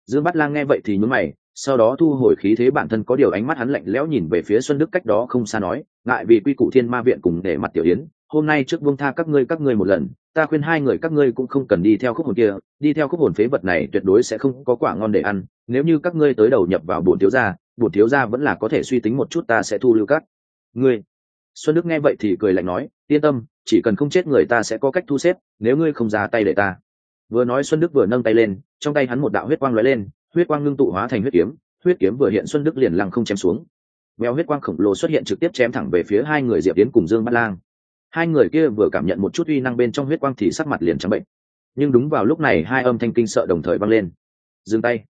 Dương bát lang nghe vậy thì nhún mày, sau đó thu hồi khí thế bản thân có điều ánh mắt hắn lạnh lẽo nhìn về phía xuân đức cách đó không xa nói, ngại vì quy củ thiên ma viện cùng để mặt tiểu yến, hôm nay trước buông tha các ngươi các ngươi một lần, ta khuyên hai người các ngươi cũng không cần đi theo khúc hồn kia, đi theo khúc hồn phế vật này tuyệt đối sẽ không có quả ngon để ăn, nếu như các ngươi tới đầu nhập vào bổn thiếu gia, bổn thiếu gia vẫn là có thể suy tính một chút ta sẽ thu lưu các ngươi xuân đức nghe vậy thì cười lạnh nói, yên tâm, chỉ cần không chết người ta sẽ có cách thu xếp, nếu ngươi không ra tay để ta. Vừa nói xuân đức vừa nâng tay lên, trong tay hắn một đạo huyết quang lóe lên, huyết quang ngưng tụ hóa thành huyết kiếm huyết kiếm vừa hiện xuân đức liền lăng không chém xuống. Mèo huyết quang khổng lồ xuất hiện trực tiếp chém thẳng về phía hai người diệp tiến cùng dương bát lang. Hai người kia vừa cảm nhận một chút uy năng bên trong huyết quang thì sắc mặt liền trắng bệnh. Nhưng đúng vào lúc này, hai âm thanh kinh sợ đồng thời vang lên. Dừng tay.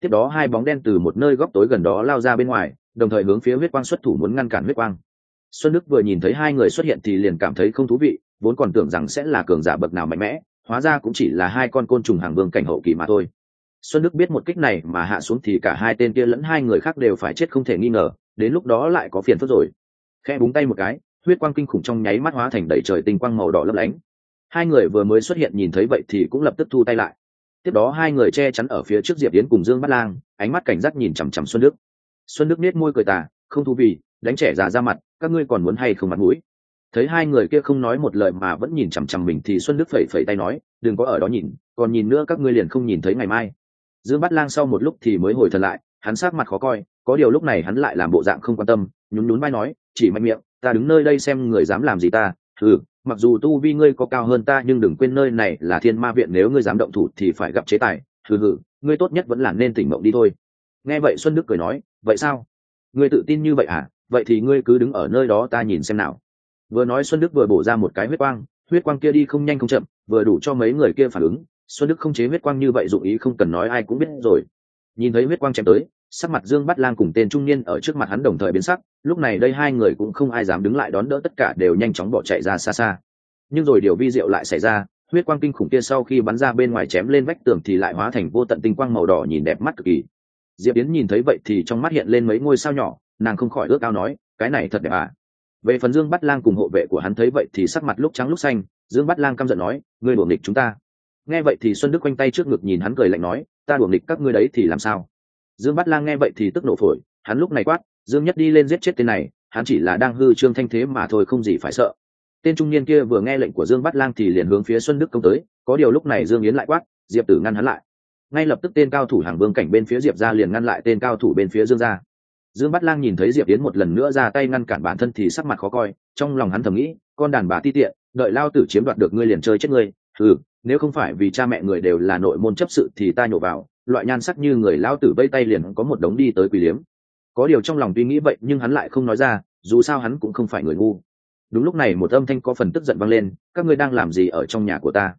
Tiếp đó hai bóng đen từ một nơi góc tối gần đó lao ra bên ngoài, đồng thời hướng phía huyết quang xuất thủ muốn ngăn cản huyết quang xuân đức vừa nhìn thấy hai người xuất hiện thì liền cảm thấy không thú vị vốn còn tưởng rằng sẽ là cường giả bậc nào mạnh mẽ hóa ra cũng chỉ là hai con côn trùng hàng vương cảnh hậu kỳ mà thôi. Xuân đức biết một kích này mà hạ xuống thì cả hai tên kia lẫn hai người khác đều phải chết không thể nghi ngờ đến lúc đó lại có phiền phức rồi. Khe búng tay một cái huyết quang kinh khủng trong nháy mắt hóa thành đầy trời tinh quang màu đỏ lấp lánh. Hai người vừa mới xuất hiện nhìn thấy vậy thì cũng lập tức thu tay lại. Tiếp đó hai người che chắn ở phía trước diệp yến cùng dương bát lang ánh mắt cảnh giác nhìn chằm chằm xuân đức. Xuân đức nết môi cười tà không thú vị, đánh trẻ già ra mặt các ngươi còn muốn hay không mặt mũi? Thấy hai người kia không nói một lời mà vẫn nhìn chằm chằm mình thì xuân đức phẩy phẩy tay nói, đừng có ở đó nhìn, còn nhìn nữa các ngươi liền không nhìn thấy ngày mai. Dương bát lang sau một lúc thì mới hồi thần lại, hắn sát mặt khó coi, có điều lúc này hắn lại làm bộ dạng không quan tâm, nhún nhún vai nói, chỉ mạnh miệng, ta đứng nơi đây xem người dám làm gì ta ừ mặc dù tu vi ngươi có cao hơn ta nhưng đừng quên nơi này là thiên ma viện, nếu ngươi dám động thủ thì phải gặp chế tài, hừ hừ, ngươi tốt nhất vẫn là nên tỉnh mộng đi thôi. Nghe vậy xuân đức cười nói, vậy sao? Ngươi tự tin như vậy à vậy thì ngươi cứ đứng ở nơi đó ta nhìn xem nào. Vừa nói xuân đức vừa bổ ra một cái huyết quang huyết quang kia đi không nhanh không chậm, vừa đủ cho mấy người kia phản ứng. Xuân đức không chế huyết quang như vậy dụng ý không cần nói ai cũng biết rồi. Nhìn thấy huyết quang chém tới, sắc mặt dương bắt lang cùng tên trung niên ở trước mặt hắn đồng thời biến sắc, lúc này đây hai người cũng không ai dám đứng lại đón đỡ tất cả đều nhanh chóng bỏ chạy ra xa xa. Nhưng rồi điều vi diệu lại xảy ra, huyết quang kinh khủng kia sau khi bắn ra bên ngoài chém lên vách tường thì lại hóa thành vô tận tinh quang màu đỏ nhìn đẹp mắt cực kỳ. Diệp yến nhìn thấy vậy thì trong mắt hiện lên mấy ngôi sao nhỏ nàng không khỏi ước ao nói, cái này thật đẹp à? Về phần dương bắt lang cùng hộ vệ của hắn thấy vậy thì sắc mặt lúc trắng lúc xanh, dương bắt lang căm giận nói, ngươi đuổi nghịch chúng ta. Nghe vậy thì xuân đức quanh tay trước ngực nhìn hắn cười lạnh nói, ta đuổi nghịch các ngươi đấy thì làm sao? Dương bắt lang nghe vậy thì tức nổ phổi, hắn lúc này quát, dương nhất đi lên giết chết tên này, hắn chỉ là đang hư trương thanh thế mà thôi không gì phải sợ. Tên trung niên kia vừa nghe lệnh của dương bắt lang thì liền hướng phía xuân đức công tới, có điều lúc này dương yến lại quát, diệp tử ngăn hắn lại. Ngay lập tức tên cao thủ hàng vương cảnh bên phía diệp ra liền ngăn lại tên cao thủ bên phía dương ra dương bát lang nhìn thấy diệp yến một lần nữa ra tay ngăn cản bản thân thì sắc mặt khó coi, trong lòng hắn thầm nghĩ, con đàn bà ti tiện, đợi lao tử chiếm đoạt được ngươi liền chơi chết ngươi. Ừ nếu không phải vì cha mẹ người đều là nội môn chấp sự thì ta nhổ vào, loại nhan sắc như người lao tử vây tay liền có một đống đi tới quỷ liếm. Có điều trong lòng tuy nghĩ vậy, nhưng hắn lại không nói ra, dù sao hắn cũng không phải người ngu. Đúng lúc này một âm thanh có phần tức giận vang lên, các ngươi đang làm gì ở trong nhà của ta?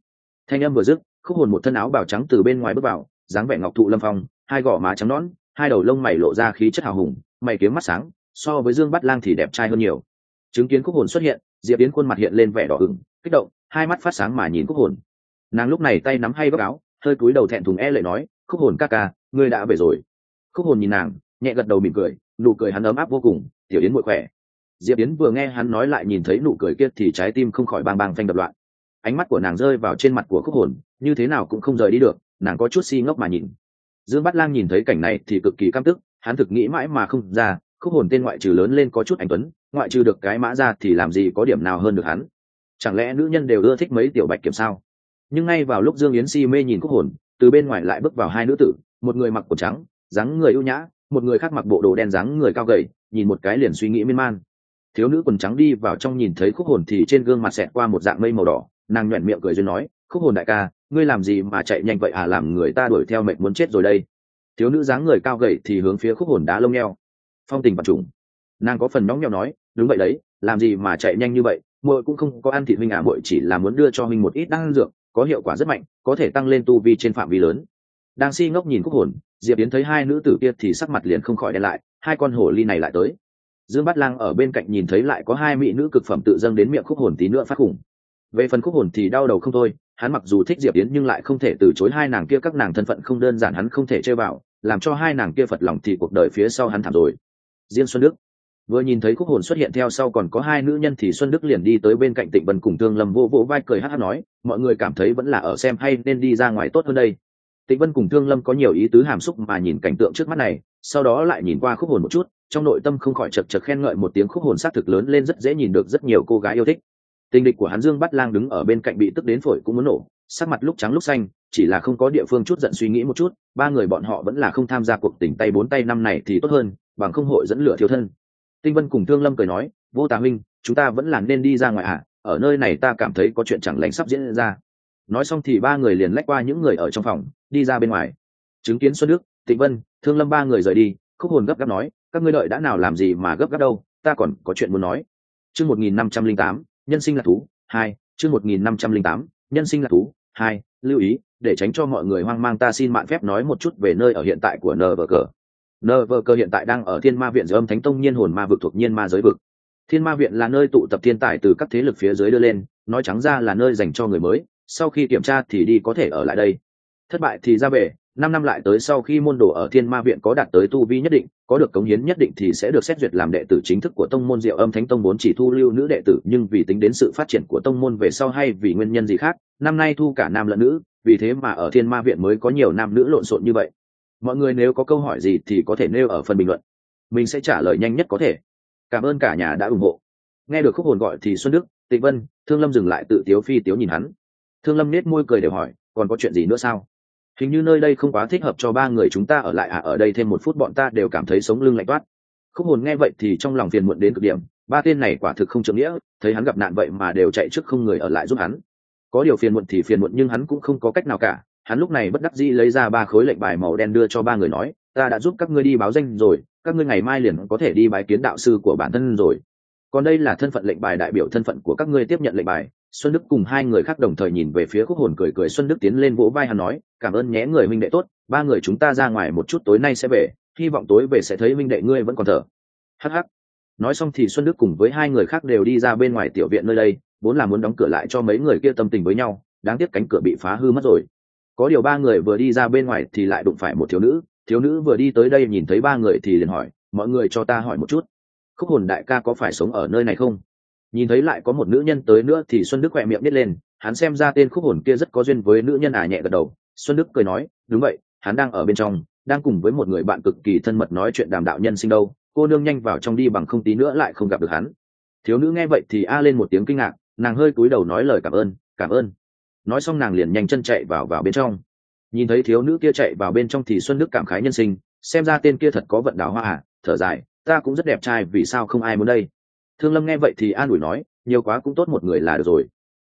Thanh âm vừa dứt, khúc hồn một thân áo bào trắng từ bên ngoài bước vào, dáng vẻ ngọc thụ lâm phong, hai gò má trắng nõn, hai đầu lông mày lộ ra khí chất hào hùng mày kiếm mắt sáng, so với dương bắt lang thì đẹp trai hơn nhiều. Chứng kiến khúc hồn xuất hiện, diệp yến khuôn mặt hiện lên vẻ đỏ ửng, kích động, hai mắt phát sáng mà nhìn khúc hồn. Nàng lúc này tay nắm hay góc áo, hơi cúi đầu thẹn thùng e lệ nói, khúc hồn ca ca, ngươi đã về rồi. Khúc hồn nhìn nàng, nhẹ gật đầu mỉm cười, nụ cười hắn ấm áp vô cùng, tiểu yến muội khỏe. Diệp yến vừa nghe hắn nói lại nhìn thấy nụ cười kia thì trái tim không khỏi bang bang phanh đập loạn. Ánh mắt của nàng rơi vào trên mặt của khúc hồn, như thế nào cũng không rời đi được, nàng có chút si ngốc mà nhìn. Dương bát lang nhìn thấy cảnh này thì cực kỳ căm tức hắn thực nghĩ mãi mà không ra, khúc hồn tên ngoại trừ lớn lên có chút anh tuấn, ngoại trừ được cái mã ra thì làm gì có điểm nào hơn được hắn. Chẳng lẽ nữ nhân đều ưa thích mấy tiểu bạch kiểm sao? Nhưng ngay vào lúc dương yến si mê nhìn khúc hồn, từ bên ngoài lại bước vào hai nữ tử, một người mặc quần trắng, dáng người ưu nhã, một người khác mặc bộ đồ đen dáng người cao gầy, nhìn một cái liền suy nghĩ miên man. Thiếu nữ quần trắng đi vào trong nhìn thấy khúc hồn thì trên gương mặt xẹt qua một dạng mây màu đỏ, nàng nhoẹn miệng cười duyên nói, khúc hồn đại ca, ngươi làm gì mà chạy nhanh vậy à? Làm người ta đuổi theo mệnh muốn chết rồi đây thiếu nữ dáng người cao gầy thì hướng phía khúc hồn đá lông nheo phong tình vật trùng. Nàng có phần nóng nheo nói, đúng vậy đấy, làm gì mà chạy nhanh như vậy, muội cũng không có ăn thịt huynh à muội chỉ là muốn đưa cho huynh một ít đan dược, có hiệu quả rất mạnh, có thể tăng lên tu vi trên phạm vi lớn. Đang si ngốc nhìn khúc hồn, diệp yến thấy hai nữ tử kia thì sắc mặt liền không khỏi đen lại, hai con hổ ly này lại tới. Dương bát lang ở bên cạnh nhìn thấy lại có hai mỹ nữ cực phẩm tự dâng đến miệng khúc hồn tí nữa phát khủng. Về phần khúc hồn thì đau đầu không thôi, hắn mặc dù thích diệp yến nhưng lại không thể từ chối hai nàng kia các nàng thân phận không đơn giản hắn không thể chơi vào làm cho hai nàng kia phật lòng thì cuộc đời phía sau hắn thảm rồi. Diên xuân đức. Vừa nhìn thấy khúc hồn xuất hiện theo sau còn có hai nữ nhân thì xuân đức liền đi tới bên cạnh tịnh vân cùng thương lâm vô vỗ vai cười hát hát nói, mọi người cảm thấy vẫn là ở xem hay nên đi ra ngoài tốt hơn đây. Tịnh vân cùng thương lâm có nhiều ý tứ hàm xúc mà nhìn cảnh tượng trước mắt này, sau đó lại nhìn qua khúc hồn một chút, trong nội tâm không khỏi chật chật khen ngợi một tiếng khúc hồn s á c thực lớn lên rất dễ nhìn được rất nhiều cô gái yêu thích. Tình địch của hắn dương bắt lang đứng ở bên cạnh bị tức đến phổi cũng muốn nổ, sắc mặt lúc trắng lúc xanh chỉ là không có địa phương chút giận suy nghĩ một chút, ba người bọn họ vẫn là không tham gia cuộc tình tay bốn tay năm này thì tốt hơn, bằng không hội dẫn lửa thiếu thân. Tinh vân cùng thương lâm cười nói, vô tà huynh, chúng ta vẫn là nên đi ra ngoài ạ à? ở nơi này ta cảm thấy có chuyện chẳng lành sắp diễn ra. Nói xong thì ba người liền lách qua những người ở trong phòng, đi ra bên ngoài. Chứng kiến xuân đức, tịnh vân, thương lâm ba người rời đi, khúc hồn gấp gáp nói, các ngươi đợi đã nào làm gì mà gấp gáp đâu, ta còn có chuyện muốn nói. Chương một nghìn năm trăm linh tám, nhân sinh là thú, hai, chương một nghìn năm trăm linh tám, nhân sinh là thú, hai, lưu ý để tránh cho mọi người hoang mang, ta xin mạn phép nói một chút về nơi ở hiện tại của nờ vờ cờ nờ vờ cờ hiện tại đang ở thiên ma viện dưới âm thánh tông nhiên hồn ma vực thuộc nhiên ma giới vực. Thiên ma viện là nơi tụ tập thiên tài từ các thế lực phía dưới đưa lên, nói trắng ra là nơi dành cho người mới, sau khi kiểm tra thì đi có thể ở lại đây. Thất bại thì ra về, năm năm lại tới sau khi môn đồ ở thiên ma viện có đạt tới tu vi nhất định, có được cống hiến nhất định thì sẽ được xét duyệt làm đệ tử chính thức của tông môn diệu âm thánh tông, vốn chỉ thu lưu nữ đệ tử, nhưng vì tính đến sự phát triển của tông môn về sau hay vì nguyên nhân gì khác, năm nay thu cả nam lẫn nữ vì thế mà ở thiên ma viện mới có nhiều nam nữ lộn xộn như vậy. Mọi người nếu có câu hỏi gì thì có thể nêu ở phần bình luận. Mình sẽ trả lời nhanh nhất có thể. Cảm ơn cả nhà đã ủng hộ. Nghe được khúc hồn gọi thì xuân đức, tịnh vân, thương lâm dừng lại tự tiếu phi tiếu nhìn hắn. Thương lâm nết môi cười đều hỏi, còn có chuyện gì nữa sao? Hình như nơi đây không quá thích hợp cho ba người chúng ta ở lại à ở đây thêm một phút bọn ta đều cảm thấy sống lưng lạnh toát. Khúc hồn nghe vậy thì trong lòng phiền muộn đến cực điểm, ba tên này quả thực không trưởng nghĩa, thấy hắn gặp nạn vậy mà đều chạy trước không người ở lại giúp hắn có điều phiền muộn thì phiền muộn nhưng hắn cũng không có cách nào cả. Hắn lúc này bất đắc dĩ lấy ra ba khối lệnh bài màu đen đưa cho ba người nói, ta đã giúp các ngươi đi báo danh rồi, các ngươi ngày mai liền có thể đi bái kiến đạo sư của bản thân rồi. Còn đây là thân phận lệnh bài đại biểu thân phận của các ngươi tiếp nhận lệnh bài. Xuân đức cùng hai người khác đồng thời nhìn về phía khúc hồn cười cười. Xuân đức tiến lên vỗ vai hắn nói, cảm ơn nhé người minh đệ tốt, ba người chúng ta ra ngoài một chút tối nay sẽ về, hy vọng tối về sẽ thấy minh đệ ngươi vẫn còn thở. Hh nói xong thì xuân đức cùng với hai người khác đều đi ra bên ngoài tiểu viện nơi đây vốn là muốn đóng cửa lại cho mấy người kia tâm tình với nhau, đáng tiếc cánh cửa bị phá hư mất rồi. Có điều ba người vừa đi ra bên ngoài thì lại đụng phải một thiếu nữ thiếu nữ vừa đi tới đây nhìn thấy ba người thì liền hỏi, mọi người cho ta hỏi một chút, khúc hồn đại ca có phải sống ở nơi này không? Nhìn thấy lại có một nữ nhân tới nữa thì xuân đức khỏe miệng biết lên, hắn xem ra tên khúc hồn kia rất có duyên với nữ nhân à nhẹ gật đầu. Xuân đức cười nói, đúng vậy, hắn đang ở bên trong, đang cùng với một người bạn cực kỳ thân mật nói chuyện đàm đạo nhân sinh đâu, cô nương nhanh vào trong đi bằng không tí nữa lại không gặp được hắn. Thiếu nữ nghe vậy thì a lên một tiếng kinh ngạc nàng hơi cúi đầu nói lời cảm ơn cảm ơn. Nói xong nàng liền nhanh chân chạy vào vào bên trong. Nhìn thấy thiếu nữ kia chạy vào bên trong thì xuân đức cảm khái nhân sinh, xem ra tên kia thật có vận đào hoa à thở dài, ta cũng rất đẹp trai, vì sao không ai muốn đây? Thương lâm nghe vậy thì an ủi nói, nhiều quá cũng tốt một người là được rồi.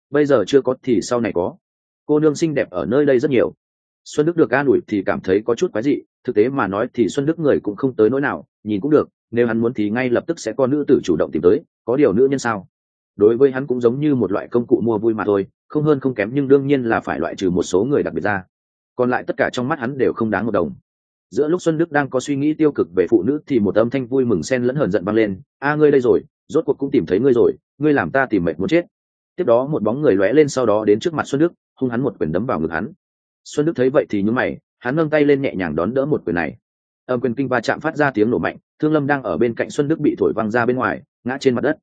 Bây giờ chưa có thì sau này có. Cô nương xinh đẹp ở nơi đây rất nhiều. Xuân đức được an ủi thì cảm thấy có chút quái dị, thực tế mà nói thì xuân đức người cũng không tới nỗi nào, nhìn cũng được, nếu hắn muốn thì ngay lập tức sẽ có nữ tử chủ động tìm tới, có điều nữ nhân sao? Đối với hắn cũng giống như một loại công cụ mua vui mà thôi, không hơn không kém nhưng đương nhiên là phải loại trừ một số người đặc biệt ra. Còn lại tất cả trong mắt hắn đều không đáng một đồng. Giữa lúc xuân đức đang có suy nghĩ tiêu cực về phụ nữ thì một âm thanh vui mừng xen lẫn hờn giận vang lên, a, ngươi đây rồi, rốt cuộc cũng tìm thấy ngươi rồi, ngươi làm ta tìm mệt muốn chết. Tiếp đó một bóng người lóe lên sau đó đến trước mặt xuân đức, hung hắn một quyền đấm vào ngực hắn. Xuân đức thấy vậy thì nhún mày, hắn nâng tay lên nhẹ nhàng đón đỡ một quyền này. Âm quyền kinh va chạm phát ra tiếng nổ mạnh, thương lâm đang ở bên cạnh xuân đức bị thổi văng ra bên ngoài, ngã trên mặt đất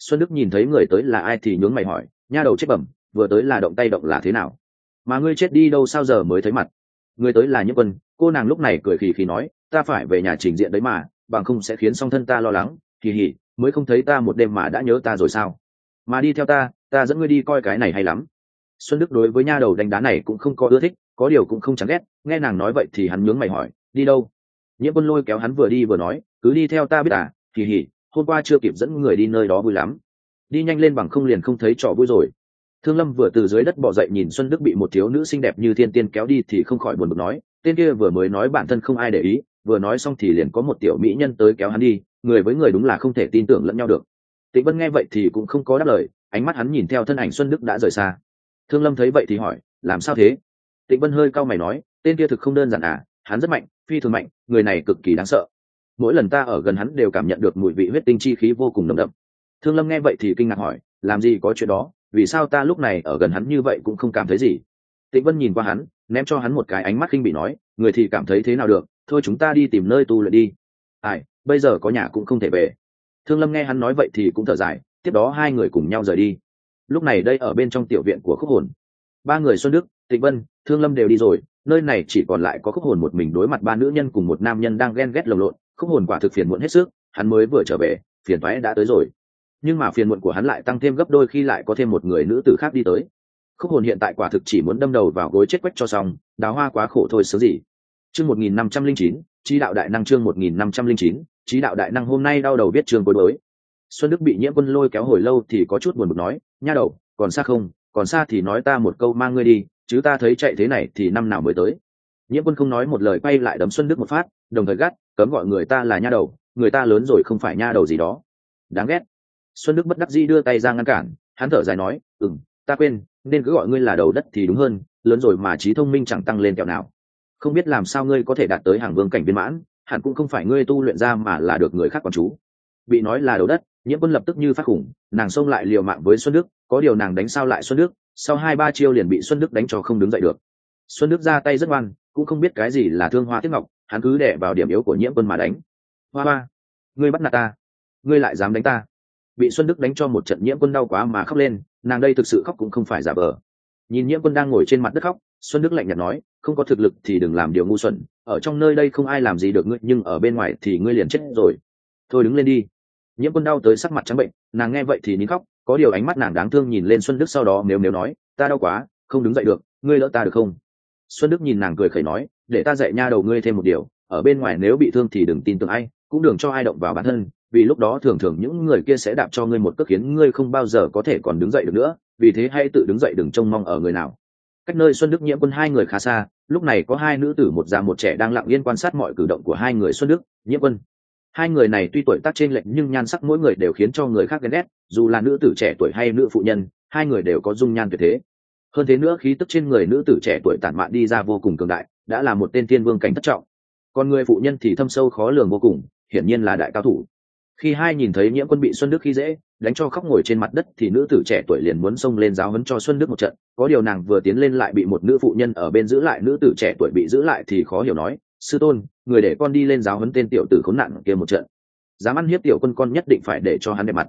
xuân đức nhìn thấy người tới là ai thì nhướng mày hỏi, nha đầu chết bẩm, vừa tới là động tay động là thế nào? Mà ngươi chết đi đâu sao giờ mới thấy mặt? Người tới là nhiễm quân. Cô nàng lúc này cười khì khì nói, ta phải về nhà trình diện đấy mà, bằng không sẽ khiến song thân ta lo lắng, kỳ hỉ, mới không thấy ta một đêm mà đã nhớ ta rồi sao? Mà đi theo ta ta dẫn ngươi đi coi cái này hay lắm. Xuân đức đối với nha đầu đánh đá này cũng không có ưa thích, có điều cũng không chẳng ghét, nghe nàng nói vậy thì hắn nhướng mày hỏi, đi đâu? Nhiễm quân lôi kéo hắn vừa đi vừa nói, cứ đi theo ta biết à kỳ hỉ hôm qua chưa kịp dẫn người đi nơi đó vui lắm. Đi nhanh lên bằng không liền không thấy trò vui rồi. Thương lâm vừa từ dưới đất bỏ dậy nhìn xuân đức bị một thiếu nữ xinh đẹp như thiên tiên kéo đi thì không khỏi buồn bực nói, tên kia vừa mới nói bản thân không ai để ý, vừa nói xong thì liền có một tiểu mỹ nhân tới kéo hắn đi, người với người đúng là không thể tin tưởng lẫn nhau được. Tịnh vân nghe vậy thì cũng không có đáp lời, ánh mắt hắn nhìn theo thân ảnh xuân đức đã rời xa. Thương lâm thấy vậy thì hỏi, làm sao thế? Tịnh vân hơi cau mày nói, tên kia thực không đơn giản à hắn rất mạnh, phi thường mạnh, người này cực kỳ đáng sợ mỗi lần ta ở gần hắn đều cảm nhận được mùi vị huyết tinh chi khí vô cùng nồng đậm. Thương lâm nghe vậy thì kinh ngạc hỏi, làm gì có chuyện đó? Vì sao ta lúc này ở gần hắn như vậy cũng không cảm thấy gì? Tịnh vân nhìn qua hắn, ném cho hắn một cái ánh mắt khinh bị nói, người thì cảm thấy thế nào được? Thôi chúng ta đi tìm nơi tu luyện đi. Ai, bây giờ có nhà cũng không thể về. Thương lâm nghe hắn nói vậy thì cũng thở dài, tiếp đó hai người cùng nhau rời đi. Lúc này đây ở bên trong tiểu viện của khúc hồn. Ba người xuân đức, tịnh vân, thương lâm đều đi rồi, nơi này chỉ còn lại có khúc hồn một mình đối mặt ba nữ nhân cùng một nam nhân đang ghen ghét lồng lộn khúc hồn quả thực phiền muộn hết sức, hắn mới vừa trở về, phiền thoái đã tới rồi. Nhưng mà phiền muộn của hắn lại tăng thêm gấp đôi khi lại có thêm một người nữ tử khác đi tới. Khúc hồn hiện tại quả thực chỉ muốn đâm đầu vào gối chết quách cho xong, đào hoa quá khổ thôi sớ gì. Chương một nghìn năm trăm linh chín trí đạo đại năng chương một nghìn năm trăm linh chín trí đạo đại năng hôm nay đau đầu biết trường cuối đối xuân đức bị nhiễm quân lôi kéo hồi lâu thì có chút buồn bực nói, nha đầu, còn xa không? Còn xa thì nói ta một câu mang ngươi đi, chứ ta thấy chạy thế này thì năm nào mới tới. Nhiễm quân không nói một lời, quay lại đấm xuân đức một phát, đồng thời gắt cấm gọi người ta là nha đầu, người ta lớn rồi không phải nha đầu gì đó. Đáng ghét. Xuân đức bất đắc dĩ đưa tay ra ngăn cản, hắn thở dài nói ừng ta quên, nên cứ gọi ngươi là đầu đất thì đúng hơn, lớn rồi mà trí thông minh chẳng tăng lên kẹo nào. Không biết làm sao ngươi có thể đạt tới hàng vương cảnh viên mãn, hẳn cũng không phải ngươi tu luyện ra mà là được người khác quản chú. Bị nói là đầu đất, nhiễm quân lập tức như phát khủng, nàng xông lại liều mạng với xuân đức, có điều nàng đánh sao lại xuân đức, sau hai ba chiêu liền bị xuân đức đánh cho không đứng dậy được. Xuân đức ra tay rất ngoan, cũng không biết cái gì là thương hoa tiếp ngọc hắn cứ đẻ vào điểm yếu của nhiễm quân mà đánh. Hoa hoa, ngươi bắt nạt ta, ngươi lại dám đánh ta. Bị xuân đức đánh cho một trận nhiễm quân đau quá mà khóc lên, nàng đây thực sự khóc cũng không phải giả vờ. Nhìn nhiễm quân đang ngồi trên mặt đất khóc, xuân đức lạnh nhạt nói, không có thực lực thì đừng làm điều ngu xuẩn, ở trong nơi đây không ai làm gì được ngươi, nhưng ở bên ngoài thì ngươi liền chết rồi. Thôi đứng lên đi. Nhiễm quân đau tới sắc mặt trắng bệnh, nàng nghe vậy thì nín khóc, có điều ánh mắt nàng đáng thương nhìn lên xuân đức sau đó nếu nếu nói, ta đau quá, không đứng dậy được, ngươi đỡ ta được không? Xuân đức nhìn nàng cười khẩy nói để ta dạy nha đầu ngươi thêm một điều, ở bên ngoài nếu bị thương thì đừng tin tưởng ai, cũng đừng cho ai động vào bản thân, vì lúc đó thường thường những người kia sẽ đạp cho ngươi một cước khiến ngươi không bao giờ có thể còn đứng dậy được nữa, vì thế hãy tự đứng dậy đừng trông mong ở người nào. Cách nơi xuân đức nhiễm quân hai người khá xa, lúc này có hai nữ tử, một già một trẻ đang lặng yên quan sát mọi cử động của hai người xuân đức, nhiễm quân. Hai người này tuy tuổi tác trên lệch nhưng nhan sắc mỗi người đều khiến cho người khác ghen ghét, dù là nữ tử trẻ tuổi hay nữ phụ nhân, hai người đều có dung nhan tuyệt thế hơn thế nữa khí tức trên người nữ tử trẻ tuổi tản mạn đi ra vô cùng cường đại, đã là một tên thiên vương cảnh thất trọng. Còn người phụ nhân thì thâm sâu khó lường vô cùng, hiển nhiên là đại cao thủ. Khi hai nhìn thấy nhiễm quân bị xuân đức khi dễ, đánh cho khóc ngồi trên mặt đất thì nữ tử trẻ tuổi liền muốn xông lên giáo hấn cho xuân đức một trận. Có điều nàng vừa tiến lên lại bị một nữ phụ nhân ở bên giữ lại, nữ tử trẻ tuổi bị giữ lại thì khó hiểu nói, sư tôn, người để con đi lên giáo hấn tên tiểu tử khốn nạn kia một trận. Dám ăn hiếp tiểu quân con nhất định phải để cho hắn đẹp mặt.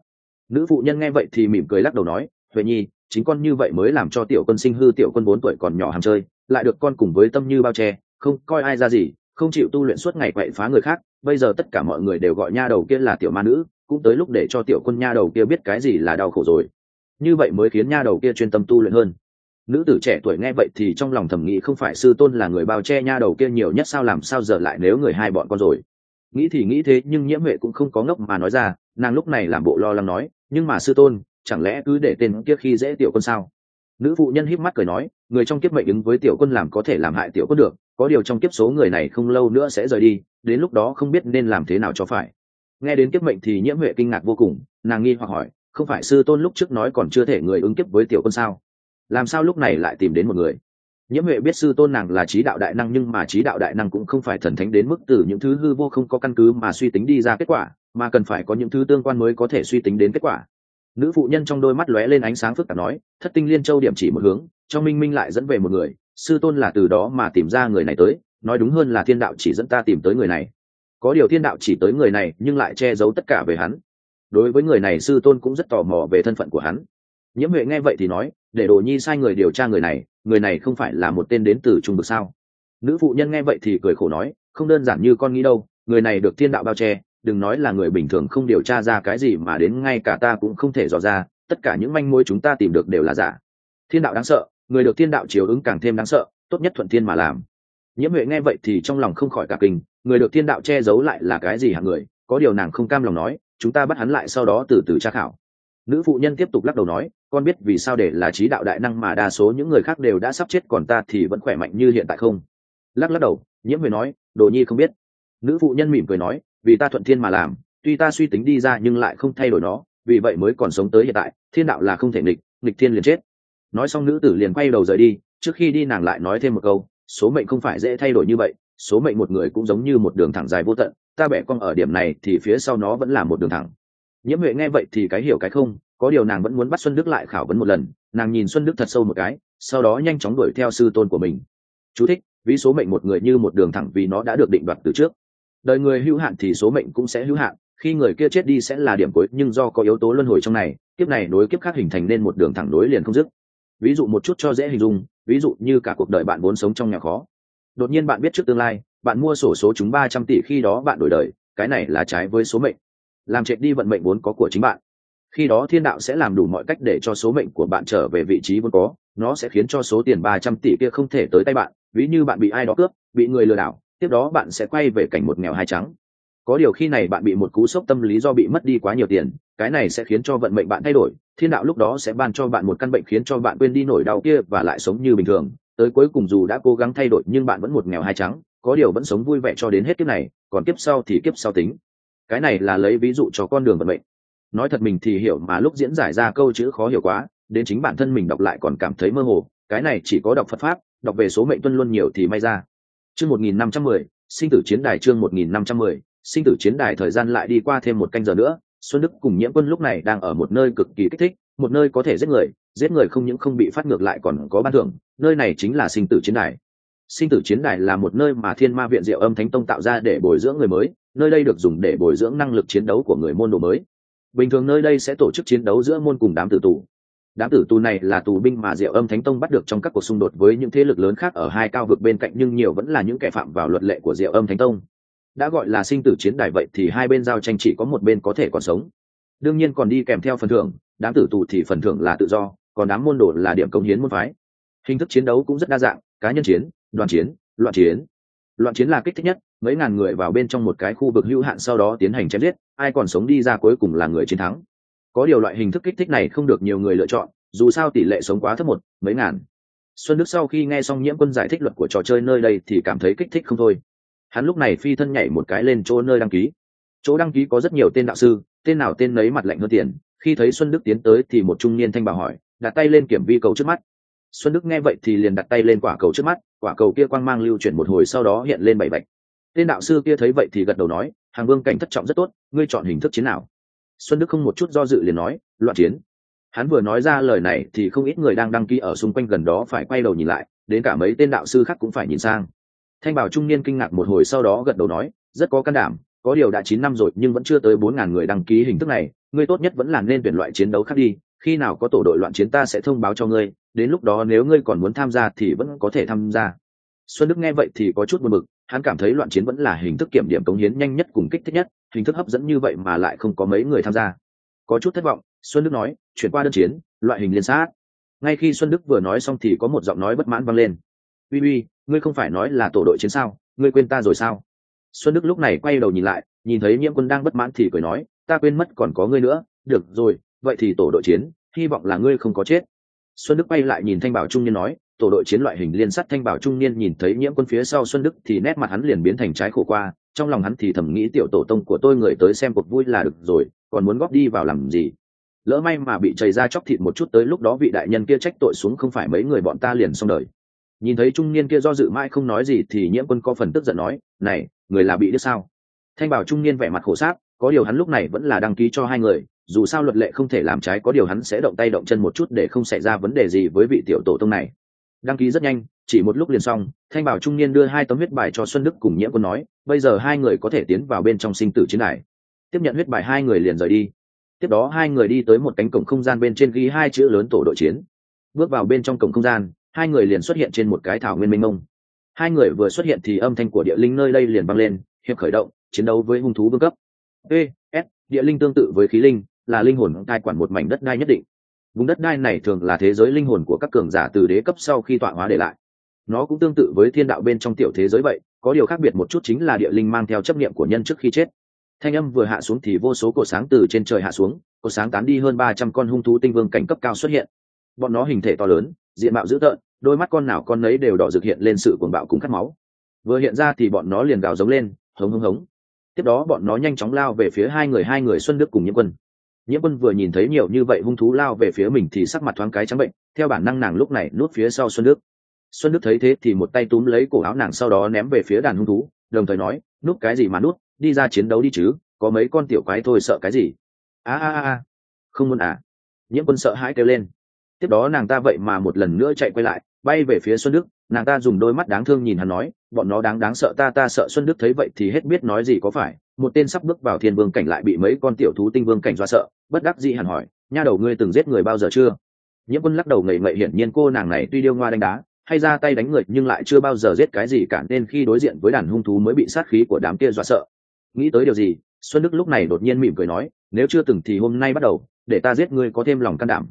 Nữ phụ nhân nghe vậy thì mỉm cười lắc đầu nói huệ nhi, chính con như vậy mới làm cho tiểu quân sinh hư, tiểu quân bốn tuổi còn nhỏ hàm chơi, lại được con cùng với tâm như bao che, không coi ai ra gì, không chịu tu luyện suốt ngày quậy phá người khác, bây giờ tất cả mọi người đều gọi nha đầu kia là tiểu ma nữ, cũng tới lúc để cho tiểu quân nha đầu kia biết cái gì là đau khổ rồi. Như vậy mới khiến nha đầu kia chuyên tâm tu luyện hơn. Nữ tử trẻ tuổi nghe vậy thì trong lòng thầm nghĩ không phải sư tôn là người bao che nha đầu kia nhiều nhất sao làm sao giờ lại nếu người hai bọn con rồi. Nghĩ thì nghĩ thế, nhưng nhiễm huệ cũng không có ngốc mà nói ra, nàng lúc này làm bộ lo lắng nói, nhưng mà sư tôn chẳng lẽ cứ để tên kia khi dễ tiểu quân sao? Nữ phụ nhân híp mắt cười nói, người trong kiếp mệnh ứng với tiểu quân làm có thể làm hại tiểu quân được, có điều trong kiếp số người này không lâu nữa sẽ rời đi, đến lúc đó không biết nên làm thế nào cho phải. Nghe đến kiếp mệnh thì nhiễm huệ kinh ngạc vô cùng, nàng nghi hoặc hỏi, không phải sư tôn lúc trước nói còn chưa thể người ứng kiếp với tiểu quân sao? Làm sao lúc này lại tìm đến một người? Nhiễm huệ biết sư tôn nàng là trí đạo đại năng nhưng mà trí đạo đại năng cũng không phải thần thánh đến mức từ những thứ hư vô không có căn cứ mà suy tính đi ra kết quả, mà cần phải có những thứ tương quan mới có thể suy tính đến kết quả nữ phụ nhân trong đôi mắt lóe lên ánh sáng phức tạp nói, thất tinh liên châu điểm chỉ một hướng, cho minh minh lại dẫn về một người, sư tôn là từ đó mà tìm ra người này tới, nói đúng hơn là thiên đạo chỉ dẫn ta tìm tới người này. Có điều thiên đạo chỉ tới người này, nhưng lại che giấu tất cả về hắn. Đối với người này sư tôn cũng rất tò mò về thân phận của hắn. Nhiễm huệ nghe vậy thì nói, để đồ nhi sai người điều tra người này người này không phải là một tên đến từ trung vực sao? Nữ phụ nhân nghe vậy thì cười khổ nói, không đơn giản như con nghĩ đâu, người này được thiên đạo bao che đừng nói là người bình thường không điều tra ra cái gì mà đến ngay cả ta cũng không thể dò ra, tất cả những manh mối chúng ta tìm được đều là giả. Thiên đạo đáng sợ, người được thiên đạo chiếu ứng càng thêm đáng sợ, tốt nhất thuận thiên mà làm. Nhiễm huệ nghe vậy thì trong lòng không khỏi cả kinh, người được thiên đạo che giấu lại là cái gì hạng người? Có điều nàng không cam lòng nói, chúng ta bắt hắn lại sau đó từ từ tra khảo. Nữ phụ nhân tiếp tục lắc đầu nói, con biết vì sao để là trí đạo đại năng mà đa số những người khác đều đã sắp chết còn ta thì vẫn khỏe mạnh như hiện tại không? Lắc lắc đầu, nhiễm huệ nói, đồ nhi không biết. Nữ phụ nhân mỉm cười nói vì ta thuận thiên mà làm, tuy ta suy tính đi ra nhưng lại không thay đổi nó, vì vậy mới còn sống tới hiện tại, thiên đạo là không thể nghịch nghịch thiên liền chết. Nói xong nữ tử liền quay đầu rời đi, trước khi đi nàng lại nói thêm một câu, số mệnh không phải dễ thay đổi như vậy, số mệnh một người cũng giống như một đường thẳng dài vô tận, ta bẻ cong ở điểm này thì phía sau nó vẫn là một đường thẳng. Nhiễm huệ nghe vậy thì cái hiểu cái không, có điều nàng vẫn muốn bắt xuân đức lại khảo vấn một lần, nàng nhìn xuân đức thật sâu một cái, sau đó nhanh chóng đuổi theo sư tôn của mình. Chú thích, ví số mệnh một người như một đường thẳng vì nó đã được định đoạt từ trước đời người hữu hạn thì số mệnh cũng sẽ hữu hạn, khi người kia chết đi sẽ là điểm cuối, nhưng do có yếu tố luân hồi trong này, kiếp này nối kiếp khác hình thành nên một đường thẳng nối liền không dứt. Ví dụ một chút cho dễ hình dung, ví dụ như cả cuộc đời bạn vốn sống trong nhà khó. Đột nhiên bạn biết trước tương lai, bạn mua sổ số chúng ba trăm tỷ khi đó bạn đổi đời, cái này là trái với số mệnh. Làm trệt đi vận mệnh vốn có của chính bạn. Khi đó thiên đạo sẽ làm đủ mọi cách để cho số mệnh của bạn trở về vị trí vốn có, nó sẽ khiến cho số tiền ba trăm tỷ kia không thể tới tay bạn, ví như bạn bị ai đó cướp, bị người lừa đảo tiếp đó bạn sẽ quay về cảnh một nghèo hai trắng. Có điều khi này bạn bị một cú sốc tâm lý do bị mất đi quá nhiều tiền, cái này sẽ khiến cho vận mệnh bạn thay đổi, thiên đạo lúc đó sẽ ban cho bạn một căn bệnh khiến cho bạn quên đi nỗi đau kia và lại sống như bình thường. Tới cuối cùng dù đã cố gắng thay đổi nhưng bạn vẫn một nghèo hai trắng, có điều vẫn sống vui vẻ cho đến hết kiếp này, còn kiếp sau thì kiếp sau tính. Cái này là lấy ví dụ cho con đường vận mệnh. Nói thật mình thì hiểu mà lúc diễn giải ra câu chữ khó hiểu quá, đến chính bản thân mình đọc lại còn cảm thấy mơ hồ, cái này chỉ có đọc phật pháp, đọc về số mệnh tuân luôn nhiều thì may ra chương một nghìn năm trăm mười, sinh tử chiến đài chương một nghìn năm trăm mười, sinh tử chiến đài thời gian lại đi qua thêm một canh giờ nữa, xuân đức cùng nhiễm quân lúc này đang ở một nơi cực kỳ kích thích, một nơi có thể giết người giết người không những không bị phát ngược lại còn có ban thưởng, nơi này chính là sinh tử chiến đài. Sinh tử chiến đài là một nơi mà thiên ma viện diệu âm thánh tông tạo ra để bồi dưỡng người mới, nơi đây được dùng để bồi dưỡng năng lực chiến đấu của người môn đồ mới. Bình thường nơi đây sẽ tổ chức chiến đấu giữa môn cùng đám tử tù đám tử tù này là tù binh mà diệu âm thánh tông bắt được trong các cuộc xung đột với những thế lực lớn khác ở hai cao vực bên cạnh, nhưng nhiều vẫn là những kẻ phạm vào luật lệ của diệu âm thánh tông. Đã gọi là sinh tử chiến đài vậy thì hai bên giao tranh chỉ có một bên có thể còn sống. Đương nhiên còn đi kèm theo phần thưởng, đám tử tù thì phần thưởng là tự do, còn đám môn đồ là điểm công hiến môn phái. Hình thức chiến đấu cũng rất đa dạng, cá nhân chiến, đoàn chiến, loạn chiến. Loạn chiến là kích thích nhất, mấy ngàn người vào bên trong một cái khu vực hữu hạn sau đó tiến hành chém giết, ai còn sống đi ra cuối cùng là người chiến thắng có điều loại hình thức kích thích này không được nhiều người lựa chọn, dù sao tỷ lệ sống quá thấp một, mấy ngàn. Xuân đức sau khi nghe xong nhiễm quân giải thích luật của trò chơi nơi đây thì cảm thấy kích thích không thôi. Hắn lúc này phi thân nhảy một cái lên chỗ nơi đăng ký. Chỗ đăng ký có rất nhiều tên đạo sư, tên nào tên nấy mặt lạnh hơn tiền. Khi thấy xuân đức tiến tới thì một trung niên thanh bảo hỏi, đặt tay lên kiểm vi cầu trước mắt. Xuân đức nghe vậy thì liền đặt tay lên quả cầu trước mắt, quả cầu kia quang mang lưu chuyển một hồi sau đó hiện lên bảy bạch. Tên đạo sư kia thấy vậy thì gật đầu nói, hàng vương cảnh thất trọng rất tốt, ngươi chọn hình thức chiến nào? Xuân đức không một chút do dự liền nói, loạn chiến. Hắn vừa nói ra lời này thì không ít người đang đăng ký ở xung quanh gần đó phải quay đầu nhìn lại, đến cả mấy tên đạo sư khác cũng phải nhìn sang. Thanh bảo trung niên kinh ngạc một hồi sau đó gật đầu nói, rất có can đảm, có điều đã chín năm rồi nhưng vẫn chưa tới bốn ngàn người đăng ký hình thức này, ngươi tốt nhất vẫn là nên tuyển loại chiến đấu khác đi, khi nào có tổ đội loạn chiến ta sẽ thông báo cho ngươi, đến lúc đó nếu ngươi còn muốn tham gia thì vẫn có thể tham gia. Xuân đức nghe vậy thì có chút buồn bực hắn cảm thấy loạn chiến vẫn là hình thức kiểm điểm cống hiến nhanh nhất cùng kích thích nhất, hình thức hấp dẫn như vậy mà lại không có mấy người tham gia. Có chút thất vọng, xuân đức nói, chuyển qua đơn chiến, loại hình liên sát. Ngay khi xuân đức vừa nói xong thì có một giọng nói bất mãn vang lên. Uy uy, ngươi không phải nói là tổ đội chiến sao? Ngươi quên ta rồi sao? Xuân đức lúc này quay đầu nhìn lại, nhìn thấy nhiễm quân đang bất mãn thì cười nói, ta quên mất còn có ngươi nữa. Được rồi, vậy thì tổ đội chiến, hy vọng là ngươi không có chết. Xuân đức quay lại nhìn thanh bảo trung niên nói tổ đội chiến loại hình liên sắt thanh bảo trung niên nhìn thấy nhiễm quân phía sau xuân đức thì nét mặt hắn liền biến thành trái khổ qua. Trong lòng hắn thì thầm nghĩ tiểu tổ tông của tôi người tới xem cuộc vui là được rồi, còn muốn góp đi vào làm gì? Lỡ may mà bị chảy ra chóc thịt một chút tới lúc đó vị đại nhân kia trách tội xuống không phải mấy người bọn ta liền xong đời. Nhìn thấy trung niên kia do dự mãi không nói gì thì nhiễm quân có phần tức giận nói, này, người là bị đứa sao? Thanh bảo trung niên vẻ mặt khổ sát, có điều hắn lúc này vẫn là đăng ký cho hai người, dù sao luật lệ không thể làm trái, có điều hắn sẽ động tay động chân một chút để không xảy ra vấn đề gì với vị tiểu tổ tông này đăng ký rất nhanh, chỉ một lúc liền xong, thanh bảo trung niên đưa hai tấm huyết bài cho xuân đức cùng nhiễm quân nói, bây giờ hai người có thể tiến vào bên trong sinh tử chiến đài. Tiếp nhận huyết bài, hai người liền rời đi. Tiếp đó hai người đi tới một cánh cổng không gian bên trên ghi hai chữ lớn tổ đội chiến. Bước vào bên trong cổng không gian, hai người liền xuất hiện trên một cái thảo nguyên minh mông. Hai người vừa xuất hiện thì âm thanh của địa linh nơi đây liền vang lên, hiệp khởi động, chiến đấu với hung thú vương cấp. E s, địa linh tương tự với khí linh, là linh hồn cai quản một mảnh đất đai nhất định vùng đất đai này thường là thế giới linh hồn của các cường giả từ đế cấp sau khi tọa hóa để lại. Nó cũng tương tự với thiên đạo bên trong tiểu thế giới vậy, có điều khác biệt một chút chính là địa linh mang theo chấp niệm của nhân trước khi chết. Thanh âm vừa hạ xuống thì vô số cổ sáng từ trên trời hạ xuống, cổ sáng tán đi hơn ba trăm con hung thú tinh vương cảnh cấp cao xuất hiện. Bọn nó hình thể to lớn, diện mạo dữ tợn, đôi mắt con nào con nấy đều đỏ rực hiện lên sự cuồng bạo cùng khát máu. Vừa hiện ra thì bọn nó liền gào giống lên, hống hống hống. Tiếp đó bọn nó nhanh chóng lao về phía hai người hai người xuân đức cùng nhiễm quân nhiễm quân vừa nhìn thấy nhiều như vậy hung thú lao về phía mình thì sắc mặt thoáng cái trắng bệnh, theo bản năng nàng lúc này nút phía sau xuân đức. Xuân đức thấy thế thì một tay túm lấy cổ áo nàng sau đó ném về phía đàn hung thú, đồng thời nói nút cái gì mà nút đi ra chiến đấu đi chứ, có mấy con tiểu quái thôi sợ cái gì? A a a. Không muốn à? Nhiễm quân sợ hãi kêu lên. Tiếp đó nàng ta vậy mà một lần nữa chạy quay lại, bay về phía xuân đức, nàng ta dùng đôi mắt đáng thương nhìn hắn nói, bọn nó đáng đáng sợ ta ta sợ xuân đức thấy vậy thì hết biết nói gì có phải một tên sắp bước vào thiên vương cảnh lại bị mấy con tiểu thú tinh vương cảnh do sợ, bất đắc dĩ hẳn hỏi, nha đầu ngươi từng giết người bao giờ chưa? Nhiễm quân lắc đầu ngậy ngậy, hiển nhiên cô nàng này tuy điêu ngoa đánh đá, hay ra tay đánh người, nhưng lại chưa bao giờ giết cái gì cả, nên khi đối diện với đàn hung thú mới bị sát khí của đám kia dọa sợ. Nghĩ tới điều gì, xuân đức lúc này đột nhiên mỉm cười nói, nếu chưa từng thì hôm nay bắt đầu, để ta giết ngươi có thêm lòng can đảm.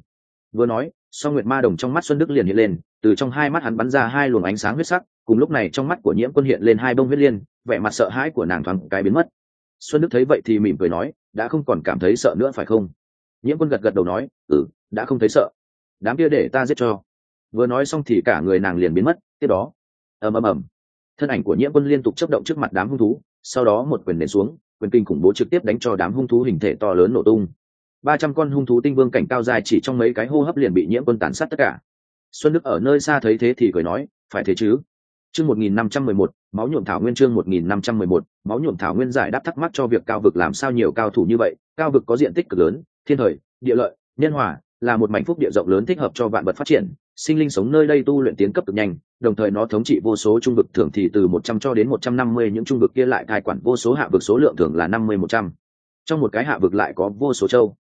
Vừa nói, song nguyệt ma đồng trong mắt xuân đức liền hiện lên, từ trong hai mắt hắn bắn ra hai luồng ánh sáng huyết sắc, cùng lúc này trong mắt của nhiễm quân hiện lên hai bông huyết liên, vẻ mặt sợ hãi của nàng thoáng cái biến mất xuân đức thấy vậy thì mỉm cười nói, đã không còn cảm thấy sợ nữa phải không? Nhiễm quân gật gật đầu nói ừ đã không thấy sợ. Đám kia để ta giết cho. Vừa nói xong thì cả người nàng liền biến mất, tiếp đó, ầm ầm ầm. Thân ảnh của nhiễm quân liên tục chấp động trước mặt đám hung thú, sau đó một quyền nện xuống, quyền kinh khủng bố trực tiếp đánh cho đám hung thú hình thể to lớn nổ tung. Ba trăm con hung thú tinh vương cảnh cao dài chỉ trong mấy cái hô hấp liền bị nhiễm quân tàn sát tất cả. Xuân đức ở nơi xa thấy thế thì cười nói, phải thế chứ? Chương một nghìn năm trăm mười một, máu nhuộm thảo nguyên chương một nghìn năm trăm mười một, máu nhuộm thảo nguyên giải đáp thắc mắc cho việc cao vực làm sao nhiều cao thủ như vậy. Cao vực có diện tích cực lớn, thiên thời, địa lợi, nhân hòa, là một mảnh phúc địa rộng lớn thích hợp cho vạn vật phát triển. Sinh linh sống nơi đây tu luyện tiến cấp cực nhanh, đồng thời nó thống trị vô số trung vực, thường thì từ một trăm cho đến một trăm năm mươi, những trung vực kia lại cai quản vô số hạ vực số lượng thường là năm mươi một trăm. Trong một cái hạ vực lại có vô số châu.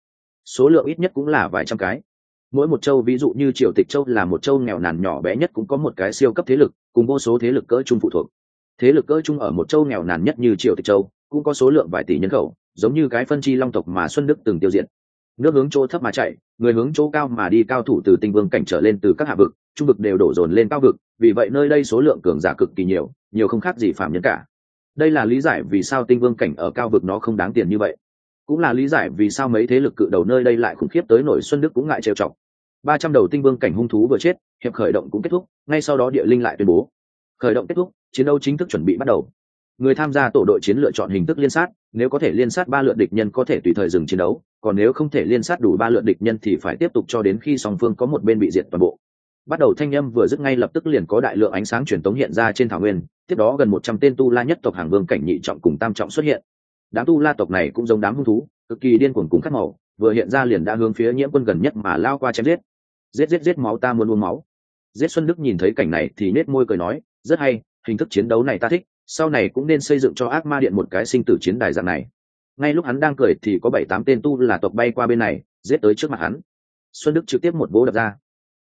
Số lượng ít nhất cũng là vài trăm cái mỗi một châu, ví dụ như triều tịch châu là một châu nghèo nàn nhỏ bé nhất, cũng có một cái siêu cấp thế lực, cùng vô số thế lực cỡ trung phụ thuộc. Thế lực cỡ trung ở một châu nghèo nàn nhất như triều tịch châu, cũng có số lượng vài tỷ nhân khẩu, giống như cái phân chi long tộc mà xuân đức từng tiêu diệt. Nước hướng chỗ thấp mà chạy, người hướng chỗ cao mà đi, cao thủ từ tinh vương cảnh trở lên từ các hạ vực, trung vực đều đổ dồn lên cao vực, vì vậy nơi đây số lượng cường giả cực kỳ nhiều nhiều không khác gì phạm nhân cả. Đây là lý giải vì sao tinh vương cảnh ở cao vực nó không đáng tiền như vậy cũng là lý giải vì sao mấy thế lực cự đầu nơi đây lại khủng khiếp tới nổi xuân đức cũng ngại trêu chọc. Ba trăm đầu tinh vương cảnh hung thú vừa chết, hiệp khởi động cũng kết thúc, ngay sau đó địa linh lại tuyên bố. Khởi động kết thúc, chiến đấu chính thức chuẩn bị bắt đầu. Người tham gia tổ đội chiến lựa chọn hình thức liên sát, nếu có thể liên sát ba lượt địch nhân có thể tùy thời dừng chiến đấu, còn nếu không thể liên sát đủ ba lượt địch nhân thì phải tiếp tục cho đến khi song phương có một bên bị diệt toàn bộ. Bắt đầu thanh â m vừa dứt ngay lập tức liền có đại lượng ánh sáng truyền tống hiện ra trên thảo nguyên, tiếp đó gần một trăm tên tu la nhất tộc hàng vương cảnh nhị trọng cùng tam trọng xuất hiện đám tu la tộc này cũng giống đám hung thú, cực kỳ điên cuồng cùng khát màu vừa hiện ra liền đã hướng phía nhiễm quân gần nhất mà lao qua chém giết. Giết giết giết máu, ta muốn uống máu. Giết xuân đức nhìn thấy cảnh này thì nết môi cười nói, rất hay, hình thức chiến đấu này ta thích, sau này cũng nên xây dựng cho ác ma điện một cái sinh tử chiến đài dạng này. Ngay lúc hắn đang cười thì có bảy, tám tên tu là tộc bay qua bên này, giết tới trước mặt hắn. Xuân đức trực tiếp một vỗ đập ra.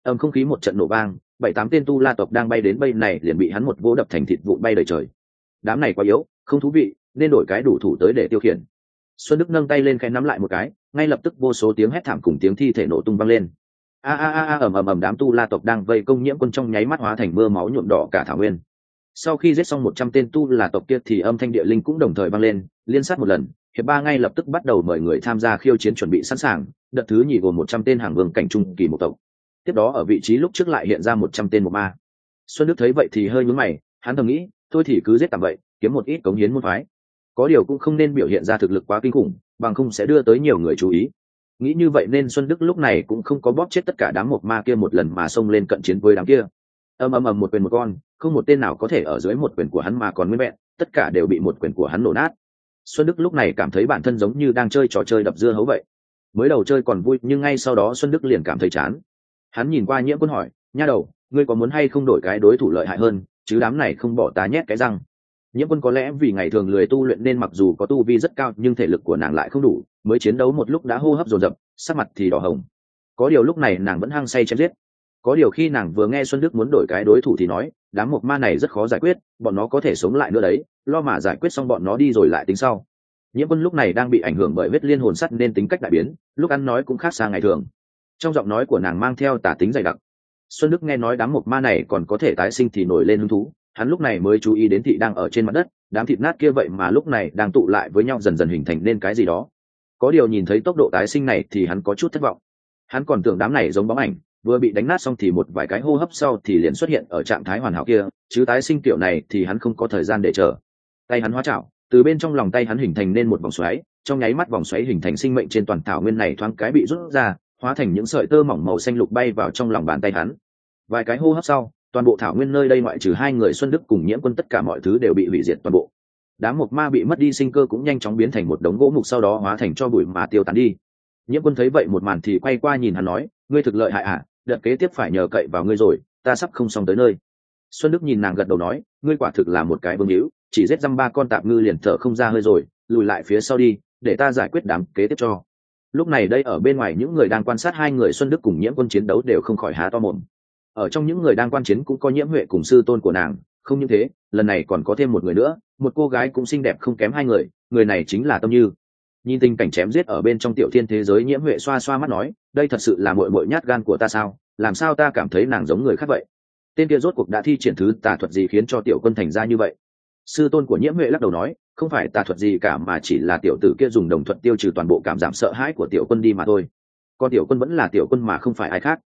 Âm không khí một trận nổ vang, bảy, tám tên tu la tộc đang bay đến bay này liền bị hắn một vỗ đập thành thịt vụ bay đầy trời. Đám này quá yếu, không thú vị nên đổi cái đủ thủ tới để tiêu khiển. Xuân đức nâng tay lên khẽ nắm lại một cái, ngay lập tức vô số tiếng hét thảm cùng tiếng thi thể nổ tung văng lên. A a a a, ầm ầm ầm, đám tu la tộc đang vây công nhiễm quân trong nháy mắt hóa thành mưa máu nhuộm đỏ cả thảo nguyên. Sau khi giết xong một trăm tên tu la tộc kia thì âm thanh địa linh cũng đồng thời vang lên, liên sát một lần, hiệp ba ngay lập tức bắt đầu mời người tham gia khiêu chiến chuẩn bị sẵn sàng, đợt thứ nhì gồm một trăm tên hàng vương cảnh trung kỳ một tộc. Tiếp đó ở vị trí lúc trước lại hiện ra một trăm tên một ma. Xuân đức thấy vậy thì hơi nhướng mày, hắn thầm nghĩ, thôi thì cứ giết tạm vậy, kiếm một ít cống hiến môn phái có điều cũng không nên biểu hiện ra thực lực quá kinh khủng, bằng không sẽ đưa tới nhiều người chú ý. Nghĩ như vậy nên xuân đức lúc này cũng không có bóp chết tất cả đám một ma kia một lần mà xông lên cận chiến với đám kia. Ầm ầm ầm một quyền một con, không một tên nào có thể ở dưới một quyền của hắn mà còn nguyên vẹn, tất cả đều bị một quyền của hắn nổ nát. Xuân đức lúc này cảm thấy bản thân giống như đang chơi trò chơi đập dưa hấu vậy. Mới đầu chơi còn vui, nhưng ngay sau đó xuân đức liền cảm thấy chán. Hắn nhìn qua nhiễm quân hỏi, nha đầu, ngươi có muốn hay không đổi cái đối thủ lợi hại hơn, chứ đám này không bỏ tá nhét cái răng? Nhiễm quân có lẽ vì ngày thường lười tu luyện nên mặc dù có tu vi rất cao, nhưng thể lực của nàng lại không đủ, mới chiến đấu một lúc đã hô hấp dồn dập, sắc mặt thì đỏ hồng. Có điều lúc này nàng vẫn hăng say chém giết. Có điều khi nàng vừa nghe xuân đức muốn đổi cái đối thủ thì nói, đám mộc ma này rất khó giải quyết, bọn nó có thể sống lại nữa đấy, lo mà giải quyết xong bọn nó đi rồi lại tính sau. Nhiễm quân lúc này đang bị ảnh hưởng bởi vết liên hồn sắt nên tính cách đại biến, lúc ăn nói cũng khác xa ngày thường. Trong giọng nói của nàng mang theo tả tính dày đặc. Xuân đức nghe nói đám mộc ma này còn có thể tái sinh thì nổi lên hứng thú hắn lúc này mới chú ý đến thị đang ở trên mặt đất, đám thịt nát kia vậy mà lúc này đang tụ lại với nhau dần dần hình thành nên cái gì đó. Có điều nhìn thấy tốc độ tái sinh này thì hắn có chút thất vọng. Hắn còn tưởng đám này giống bóng ảnh, vừa bị đánh nát xong thì một vài cái hô hấp sau thì liền xuất hiện ở trạng thái hoàn hảo kia, chứ tái sinh kiểu này thì hắn không có thời gian để chờ. Tay hắn hóa chảo từ bên trong lòng tay hắn hình thành nên một vòng xoáy, trong nháy mắt vòng xoáy hình thành sinh mệnh trên toàn thảo nguyên này thoáng cái bị rút ra, hóa thành những sợi tơ mỏng màu xanh lục bay vào trong lòng bàn tay hắn. Vài cái hô hấp sau toàn bộ thảo nguyên nơi đây ngoại trừ hai người xuân đức cùng nhiễm quân tất cả mọi thứ đều bị hủy diệt toàn bộ. Đám mộc ma bị mất đi sinh cơ cũng nhanh chóng biến thành một đống gỗ mục sau đó hóa thành cho bụi mà tiêu tán đi. Nhiễm quân thấy vậy một màn thì quay qua nhìn hắn nói ngươi thực lợi hại ạ à, đợt kế tiếp phải nhờ cậy vào ngươi rồi ta sắp không xong tới nơi. Xuân đức nhìn nàng gật đầu nói ngươi quả thực là một cái vương hữu chỉ giết dăm ba con tạp ngư liền thở không ra hơi rồi lùi lại phía sau đi để ta giải quyết đám kế tiếp cho. Lúc này đây ở bên ngoài những người đang quan sát hai người xuân đức cùng nhiễm quân chiến đấu đều không khỏi há to mồm ở trong những người đang quan chiến cũng có nhiễm huệ cùng sư tôn của nàng, không những thế, lần này còn có thêm một người nữa, một cô gái cũng xinh đẹp không kém hai người người này chính là tâm như. Nhìn tình cảnh chém giết ở bên trong tiểu thiên thế giới nhiễm huệ xoa xoa mắt nói, đây thật sự là mội mội nhát gan của ta sao, làm sao ta cảm thấy nàng giống người khác vậy? Tên kia rốt cuộc đã thi triển thứ tà thuật gì khiến cho tiểu quân thành ra như vậy? Sư tôn của nhiễm huệ lắc đầu nói, không phải tà thuật gì cả mà chỉ là tiểu tử kia dùng đồng thuận tiêu trừ toàn bộ cảm giảm sợ hãi của tiểu quân đi mà thôi. Còn tiểu quân vẫn là tiểu quân mà không phải ai khác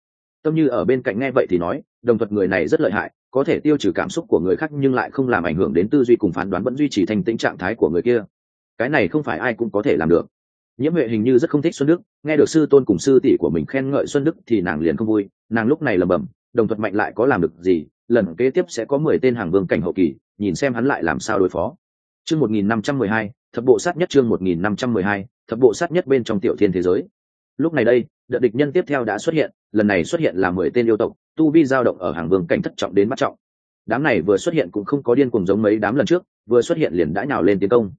tâm như ở bên cạnh nghe vậy thì nói, đồng thuật người này rất lợi hại, có thể tiêu trừ cảm xúc của người khác nhưng lại không làm ảnh hưởng đến tư duy cùng phán đoán vẫn duy trì thành tĩnh trạng thái của người kia. Cái này không phải ai cũng có thể làm được. Nhiễm huệ hình như rất không thích xuân đức, nghe được sư tôn cùng sư tỷ của mình khen ngợi xuân đức thì nàng liền không vui, nàng lúc này lầm bầm đồng thuật mạnh lại có làm được gì, lần kế tiếp sẽ có mười tên hàng vương cảnh hậu kỳ, nhìn xem hắn lại làm sao đối phó. Chương một nghìn năm trăm mười hai, thập bộ sát nhất chương một nghìn năm trăm mười hai, thập bộ sát nhất bên trong tiểu thiên thế giới. Lúc này đây, đợt địch nhân tiếp theo đã xuất hiện lần này xuất hiện là mười tên yêu tộc, tu vi dao động ở hàng vương cảnh thất trọng đến bắt trọng. Đám này vừa xuất hiện cũng không có điên cùng giống mấy đám lần trước, vừa xuất hiện liền đã nhào lên tiến công.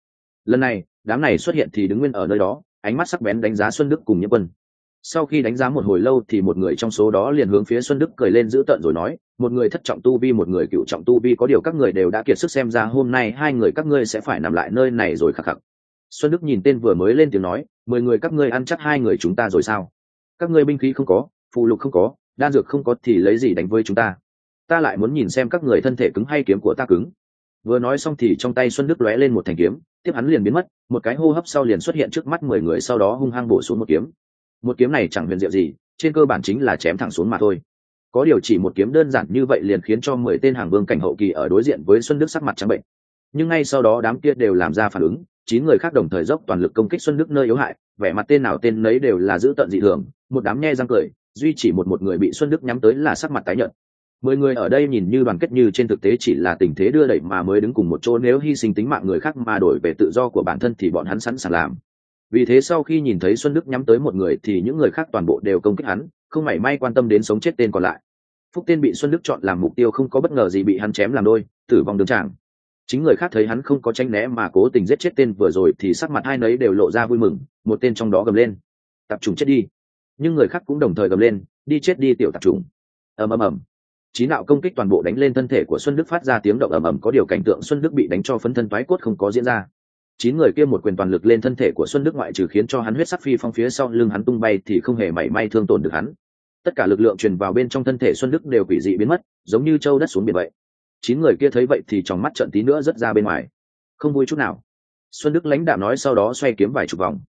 Lần này, đám này xuất hiện thì đứng nguyên ở nơi đó, ánh mắt sắc bén đánh giá xuân đức cùng nhiễm quân. Sau khi đánh giá một hồi lâu thì một người trong số đó liền hướng phía xuân đức cười lên giữ tợn rồi nói, một người thất trọng tu vi, một người cựu trọng tu vi, có điều các người đều đã kiệt sức xem ra hôm nay hai người các ngươi sẽ phải nằm lại nơi này rồi khắc khắc. Xuân đức nhìn tên vừa mới lên tiếng nói, mười người các ngươi ăn chắc hai người chúng ta rồi sao? Các ngươi binh khí không có phụ lục không có, đan dược không có thì lấy gì đánh với chúng ta? Ta lại muốn nhìn xem các người thân thể cứng hay kiếm của ta cứng. Vừa nói xong thì trong tay xuân đức lóe lên một thành kiếm, tiếp hắn liền biến mất, một cái hô hấp sau liền xuất hiện trước mắt mười người sau đó hung hăng bổ xuống một kiếm. Một kiếm này chẳng huyền diệu gì, trên cơ bản chính là chém thẳng xuống mà thôi. Có điều chỉ một kiếm đơn giản như vậy liền khiến cho mười tên hàng vương cảnh hậu kỳ ở đối diện với xuân đức sắc mặt trắng bệnh. Nhưng ngay sau đó đám kia đều làm ra phản ứng, chín người khác đồng thời dốc toàn lực công kích xuân đức nơi yếu hại, vẻ mặt tên nào tên nấy đều là giữ tận dị thường, một đám nhe răng cười duy chỉ một một người bị xuân đức nhắm tới là sắc mặt tái nhợt. Mười người ở đây nhìn như đoàn kết như trên thực tế chỉ là tình thế đưa đẩy mà mới đứng cùng một chỗ, nếu hy sinh tính mạng người khác mà đổi về tự do của bản thân thì bọn hắn sẵn sàng làm. Vì thế sau khi nhìn thấy xuân đức nhắm tới một người thì những người khác toàn bộ đều công kích hắn, không mảy may quan tâm đến sống chết tên còn lại. Phúc tên bị xuân đức chọn làm mục tiêu không có bất ngờ gì bị hắn chém làm đôi, tử vong đường tràng chính người khác thấy hắn không có tranh né mà cố tình giết chết tên vừa rồi thì sắc mặt hai nấy đều lộ ra vui mừng, một tên trong đó gầm lên. Tập trung chết đi nhưng người khác cũng đồng thời gầm lên, đi chết đi tiểu tập trung ầm ầm ầm. Chín đạo công kích toàn bộ đánh lên thân thể của xuân đức phát ra tiếng động ầm ầm, có điều cảnh tượng xuân đức bị đánh cho phấn thân toái cốt không có diễn ra. Chín người kia một quyền toàn lực lên thân thể của xuân đức ngoại trừ khiến cho hắn huyết sắc phi phong phía sau lưng hắn tung bay thì không hề mảy may thương tổn được hắn. Tất cả lực lượng truyền vào bên trong thân thể xuân đức đều quỷ dị biến mất, giống như châu đất xuống biển vậy. Chín người kia thấy vậy thì trong mắt trận tí nữa rất ra bên ngoài. Không vui chút nào. Xuân đức lãnh đạo nói sau đó xoay kiếm vài chục vòng.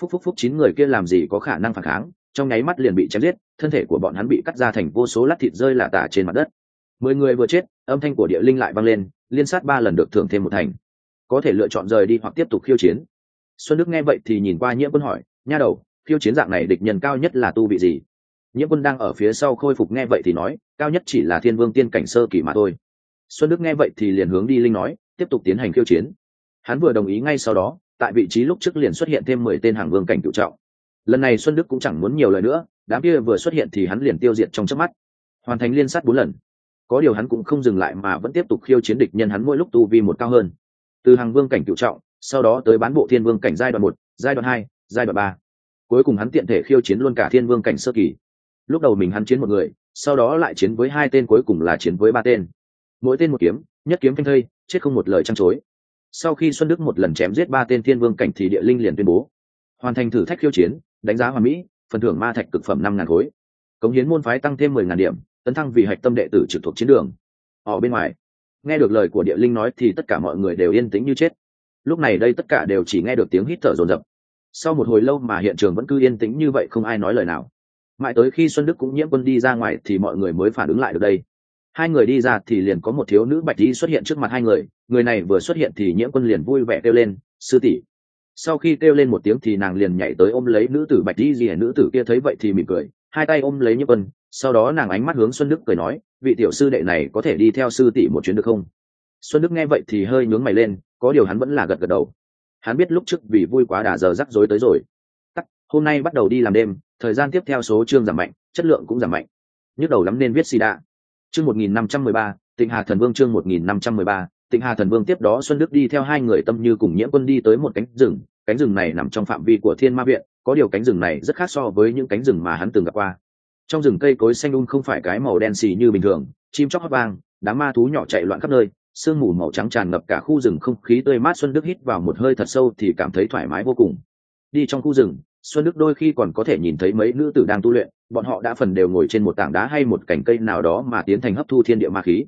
Phúc phúc phúc, chín người kia làm gì có khả năng phản kháng? Trong nháy mắt liền bị chém giết, thân thể của bọn hắn bị cắt ra thành vô số lát thịt rơi lả tả trên mặt đất. Mười người vừa chết, âm thanh của địa linh lại vang lên, liên sát ba lần được thưởng thêm một thành. Có thể lựa chọn rời đi hoặc tiếp tục khiêu chiến. Xuân đức nghe vậy thì nhìn qua nhiễm quân hỏi, nha đầu, khiêu chiến dạng này địch nhân cao nhất là tu vị gì? Nhiễm quân đang ở phía sau khôi phục nghe vậy thì nói, cao nhất chỉ là thiên vương tiên cảnh sơ kỳ mà thôi. Xuân đức nghe vậy thì liền hướng đi linh nói, tiếp tục tiến hành khiêu chiến. Hắn vừa đồng ý ngay sau đó, tại vị trí lúc trước liền xuất hiện thêm mười tên hàng vương cảnh cựu trọng lần này xuân đức cũng chẳng muốn nhiều lời nữa, đám kia vừa xuất hiện thì hắn liền tiêu diệt trong chớp mắt. Hoàn thành liên sát bốn lần. Có điều hắn cũng không dừng lại mà vẫn tiếp tục khiêu chiến địch nhân hắn mỗi lúc tu vi một cao hơn. Từ hàng vương cảnh cựu trọng, sau đó tới bán bộ thiên vương cảnh giai đoạn một, giai đoạn hai, giai đoạn ba. Cuối cùng hắn tiện thể khiêu chiến luôn cả thiên vương cảnh sơ kỳ. Lúc đầu mình hắn chiến một người, sau đó lại chiến với hai tên cuối cùng là chiến với ba tên. Mỗi tên một kiếm, nhất kiếm phanh thây, chết không một lời trăng chối. Sau khi xuân đức một lần chém giết ba tên thiên vương cảnh thì địa linh liền tuyên bố. Hoàn thành thử thách khiêu chiến đánh giá hoàn mỹ, phần thưởng ma thạch cực phẩm năm ngàn khối. Cống hiến môn phái tăng thêm mười ngàn điểm, tấn thăng vì hạch tâm đệ tử trực thuộc chiến đường. Ở bên ngoài, nghe được lời của địa linh nói thì tất cả mọi người đều yên tĩnh như chết. Lúc này đây tất cả đều chỉ nghe được tiếng hít thở rồn rập sau một hồi lâu mà hiện trường vẫn cứ yên tĩnh như vậy không ai nói lời nào. Mãi tới khi xuân đức cũng nhiễm quân đi ra ngoài thì mọi người mới phản ứng lại được đây. Hai người đi ra thì liền có một thiếu nữ bạch đi xuất hiện trước mặt hai người người này vừa xuất hiện thì nhiễm quân liền vui vẻ kêu lên, sư tỷ sau khi kêu lên một tiếng thì nàng liền nhảy tới ôm lấy nữ tử bạch đi gì nữ tử kia thấy vậy thì mỉm cười, hai tay ôm lấy nhiếp vân sau đó nàng ánh mắt hướng xuân đức cười nói, vị tiểu sư đệ này có thể đi theo sư tỷ một chuyến được không? Xuân đức nghe vậy thì hơi nhướng mày lên, có điều hắn vẫn là gật gật đầu. Hắn biết lúc trước vì vui quá đà giờ rắc rối tới rồi. Tắt hôm nay bắt đầu đi làm đêm, thời gian tiếp theo số chương giảm mạnh, chất lượng cũng giảm mạnh. Nhức đầu lắm nên viết sida chương một nghìn năm trăm mười ba, tịnh hà thần vương chương một nghìn năm trăm mười ba tịnh hà thần vương tiếp đó xuân đức đi theo hai người tâm như cùng nhiễm quân đi tới một cánh rừng. Cánh rừng này nằm trong phạm vi của thiên ma viện, có điều cánh rừng này rất khác so với những cánh rừng mà hắn từng gặp qua. Trong rừng cây cối xanh um không phải cái màu đen xì như bình thường, chim chóc hót vang, đám ma thú nhỏ chạy loạn khắp nơi, sương mù màu trắng tràn ngập cả khu rừng, không khí tươi mát. Xuân đức hít vào một hơi thật sâu thì cảm thấy thoải mái vô cùng. Đi trong khu rừng, xuân đức đôi khi còn có thể nhìn thấy mấy nữ tử đang tu luyện, bọn họ đã phần đều ngồi trên một tảng đá hay một cành cây nào đó mà tiến thành hấp thu thiên địa ma khí.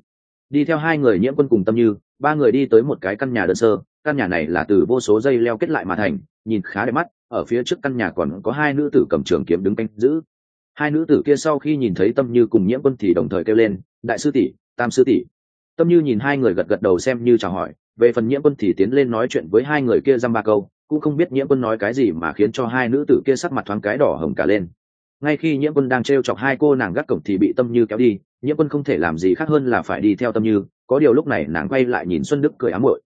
Đi theo hai người nhiễm quân cùng tâm như ba người đi tới một cái căn nhà đơn sơ, căn nhà này là từ vô số dây leo kết lại mà thành, nhìn khá đẹp mắt, ở phía trước căn nhà còn có hai nữ tử cầm trường kiếm đứng canh giữ. Hai nữ tử kia sau khi nhìn thấy tâm như cùng nhiễm quân thì đồng thời kêu lên, đại sư tỷ, tam sư tỷ. Tâm như nhìn hai người gật gật đầu xem như chào hỏi, về phần nhiễm quân thì tiến lên nói chuyện với hai người kia dăm ba câu, cũng không biết nhiễm quân nói cái gì mà khiến cho hai nữ tử kia sắc mặt thoáng cái đỏ hồng cả lên. Ngay khi nhiễm quân đang t r e o chọc hai cô nàng gác cổng thì bị tâm như kéo đi, nhiễm quân không thể làm gì khác hơn là phải đi theo tâm như có điều lúc này nàng quay lại nhìn xuân đức cười ám hội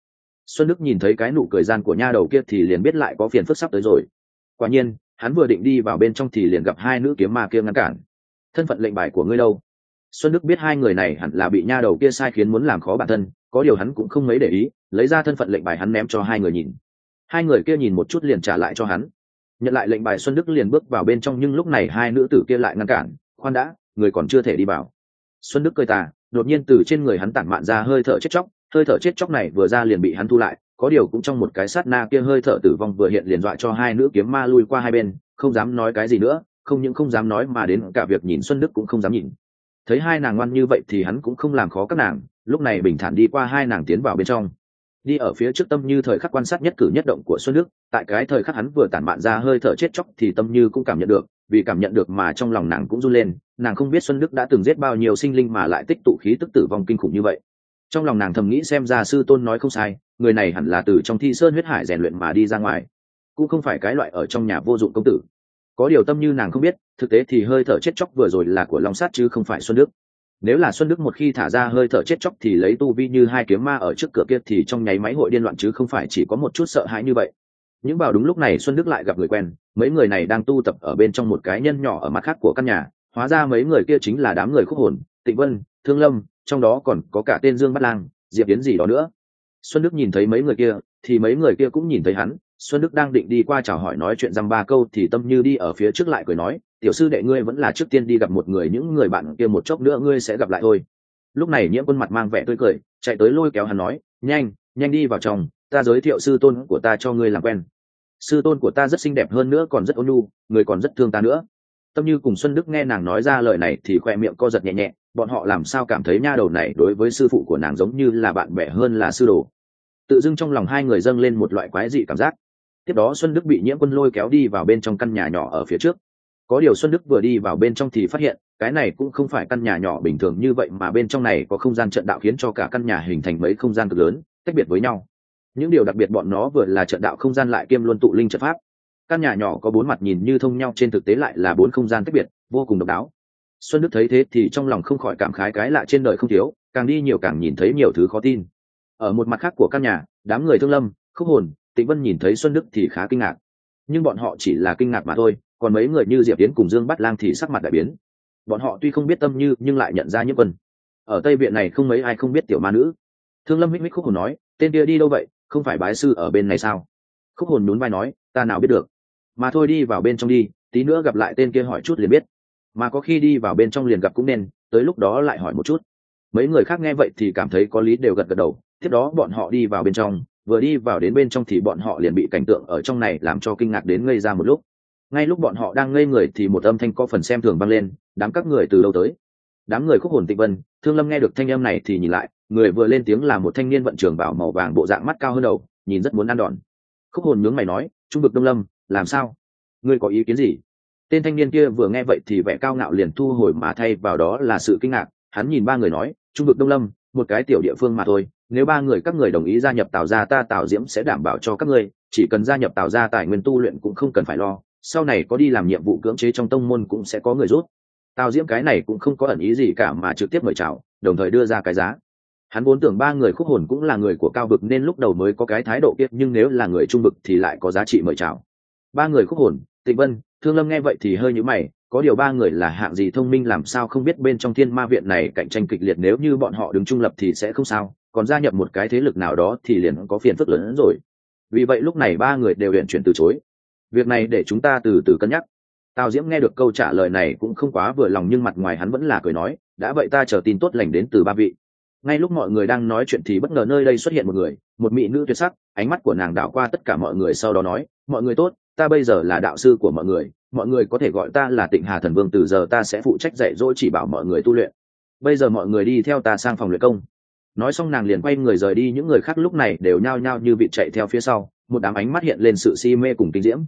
xuân đức nhìn thấy cái nụ cười gian của nha đầu kia thì liền biết lại có phiền phức sắp tới rồi. Quả nhiên, hắn vừa định đi vào bên trong thì liền gặp hai nữ kiếm ma kia ngăn cản. Thân phận lệnh bài của ngươi đâu? Xuân đức biết hai người này hẳn là bị nha đầu kia sai khiến muốn làm khó bản thân, có điều hắn cũng không mấy để ý, lấy ra thân phận lệnh bài hắn ném cho hai người nhìn. Hai người kia nhìn một chút liền trả lại cho hắn. Nhận lại lệnh bài, xuân đức liền bước vào bên trong nhưng lúc này hai nữ tử kia lại ngăn cản. Khoan đã, người còn chưa thể đi vào. Xuân đức cười tà đột nhiên từ trên người hắn tản mạn ra hơi thở chết chóc, hơi thở chết chóc này vừa ra liền bị hắn thu lại, có điều cũng trong một cái sát na kia hơi thở tử vong vừa hiện liền dọa cho hai nữ kiếm ma lui qua hai bên, không dám nói cái gì nữa, không những không dám nói mà đến cả việc nhìn xuân đức cũng không dám nhìn. Thấy hai nàng ngoan như vậy thì hắn cũng không làm khó các nàng, lúc này bình thản đi qua hai nàng tiến vào bên trong. Đi ở phía trước tâm như thời khắc quan sát nhất cử nhất động của xuân đức, tại cái thời khắc hắn vừa tản mạn ra hơi thở chết chóc thì tâm như cũng cảm nhận được, vì cảm nhận được mà trong lòng nàng cũng run lên nàng không biết xuân đức đã từng giết bao nhiêu sinh linh mà lại tích tụ khí tức tử vong kinh khủng như vậy. Trong lòng nàng thầm nghĩ xem ra sư tôn nói không sai, người này hẳn là từ trong thi sơn huyết hải rèn luyện mà đi ra ngoài, cũng không phải cái loại ở trong nhà vô dụng công tử. Có điều tâm như nàng không biết, thực tế thì hơi thở chết chóc vừa rồi là của long sát chứ không phải xuân đức. Nếu là xuân đức một khi thả ra hơi thở chết chóc thì lấy tu vi như hai kiếm ma ở trước cửa kia thì trong nháy máy hội điên loạn chứ không phải chỉ có một chút sợ hãi như vậy. Những vào đúng lúc này xuân đức lại gặp người quen, mấy người này đang tu tập ở bên trong một cái nhân nhỏ ở mặt khác của căn nhà hóa ra mấy người kia chính là đám người khúc hồn, tịnh vân, thương lâm, trong đó còn có cả tên dương bắt lang, diệp yến gì đó nữa. Xuân đức nhìn thấy mấy người kia, thì mấy người kia cũng nhìn thấy hắn. Xuân đức đang định đi qua chào hỏi nói chuyện dăm ba câu thì tâm như đi ở phía trước lại cười nói, tiểu sư đệ ngươi vẫn là trước tiên đi gặp một người, những người bạn kia một chốc nữa ngươi sẽ gặp lại thôi. Lúc này nhiễm quân mặt mang vẻ tươi cười, chạy tới lôi kéo hắn nói, nhanh nhanh đi vào trong, ta giới thiệu sư tôn của ta cho ngươi làm quen. Sư tôn của ta rất xinh đẹp hơn nữa còn rất ôn nhu, người còn rất thương ta nữa tâm như cùng xuân đức nghe nàng nói ra lời này thì khoe miệng co giật nhẹ nhẹ, bọn họ làm sao cảm thấy nha đầu này đối với sư phụ của nàng giống như là bạn bè hơn là sư đồ. Tự dưng trong lòng hai người dâng lên một loại quái dị cảm giác. Tiếp đó xuân đức bị nhiễm quân lôi kéo đi vào bên trong căn nhà nhỏ ở phía trước. Có điều xuân đức vừa đi vào bên trong thì phát hiện, cái này cũng không phải căn nhà nhỏ bình thường như vậy mà bên trong này có không gian trận đạo khiến cho cả căn nhà hình thành mấy không gian cực lớn, tách biệt với nhau. Những điều đặc biệt bọn nó vừa là trận đạo không gian lại kiêm luôn tụ linh trận pháp căn nhà nhỏ có bốn mặt nhìn như thông nhau, trên thực tế lại là bốn không gian tách biệt, vô cùng độc đáo. Xuân đức thấy thế thì trong lòng không khỏi cảm khái cái lạ trên đời không thiếu, càng đi nhiều càng nhìn thấy nhiều thứ khó tin. Ở một mặt khác của căn nhà, đám người thương lâm, khúc hồn, tịnh vân nhìn thấy xuân đức thì khá kinh ngạc. Nhưng bọn họ chỉ là kinh ngạc mà thôi, còn mấy người như diệp tiến cùng dương bắt lang thì sắc mặt đại biến. Bọn họ tuy không biết tâm như, nhưng lại nhận ra nhiễm vân ở tây viện này không mấy ai không biết tiểu ma nữ. Thương lâm hích mích khúc hồn nói, tên kia đi đâu vậy? Không phải bái sư ở bên này sao? Khúc hồn nhún vai nói, ta nào biết được mà thôi đi vào bên trong đi, tí nữa gặp lại tên kia hỏi chút liền biết. Mà có khi đi vào bên trong liền gặp cũng nên, tới lúc đó lại hỏi một chút. Mấy người khác nghe vậy thì cảm thấy có lý đều gật gật đầu, tiếp đó bọn họ đi vào bên trong, vừa đi vào đến bên trong thì bọn họ liền bị cảnh tượng ở trong này làm cho kinh ngạc đến ngây ra một lúc. Ngay lúc bọn họ đang ngây người thì một âm thanh có phần xem thường vang lên, đám các người từ đâu tới? Đám người khúc hồn tịnh vân, thương lâm nghe được thanh âm này thì nhìn lại, người vừa lên tiếng là một thanh niên vận trường bảo màu vàng bộ dạng mắt cao hơn đầu, nhìn rất muốn ăn đòn. Khúc hồn nhướng mày nói, trung vực đông lâm làm sao? Ngươi có ý kiến gì? Tên thanh niên kia vừa nghe vậy thì vẻ cao ngạo liền thu hồi mà thay vào đó là sự kinh ngạc. Hắn nhìn ba người nói, trung vực đông lâm, một cái tiểu địa phương mà thôi. Nếu ba người các người đồng ý gia nhập tào gia ta, tào diễm sẽ đảm bảo cho các ngươi. Chỉ cần gia nhập tào gia tài nguyên tu luyện cũng không cần phải lo. Sau này có đi làm nhiệm vụ cưỡng chế trong tông môn cũng sẽ có người rút. Tào diễm cái này cũng không có ẩn ý gì cả mà trực tiếp mời chào, đồng thời đưa ra cái giá. Hắn vốn tưởng ba người khúc hồn cũng là người của cao vực nên lúc đầu mới có cái thái độ kiếp, nhưng nếu là người trung vực thì lại có giá trị mời chào ba người khúc hồn, tịnh vân, thương lâm nghe vậy thì hơi nhữ mày, có điều ba người là hạng gì thông minh làm sao không biết bên trong thiên ma viện này cạnh tranh kịch liệt nếu như bọn họ đứng trung lập thì sẽ không sao, còn gia nhập một cái thế lực nào đó thì liền có phiền phức lớn hơn rồi. Vì vậy lúc này ba người đều hiện chuyển từ chối. Việc này để chúng ta từ từ cân nhắc. Tào diễm nghe được câu trả lời này cũng không quá vừa lòng nhưng mặt ngoài hắn vẫn là cười nói, đã vậy ta chờ tin tốt lành đến từ ba vị. Ngay lúc mọi người đang nói chuyện thì bất ngờ nơi đây xuất hiện một người, một mỹ nữ tuyệt sắc, ánh mắt của nàng đảo qua tất cả mọi người sau đó nói, mọi người tốt ta bây giờ là đạo sư của mọi người mọi người có thể gọi ta là tịnh hà thần vương từ giờ ta sẽ phụ trách dạy dỗ chỉ bảo mọi người tu luyện. Bây giờ mọi người đi theo ta sang phòng luyện công. Nói xong nàng liền quay người rời đi, những người khác lúc này đều nhao nhao như vịt chạy theo phía sau, một đám ánh mắt hiện lên sự si mê cùng kinh diễm.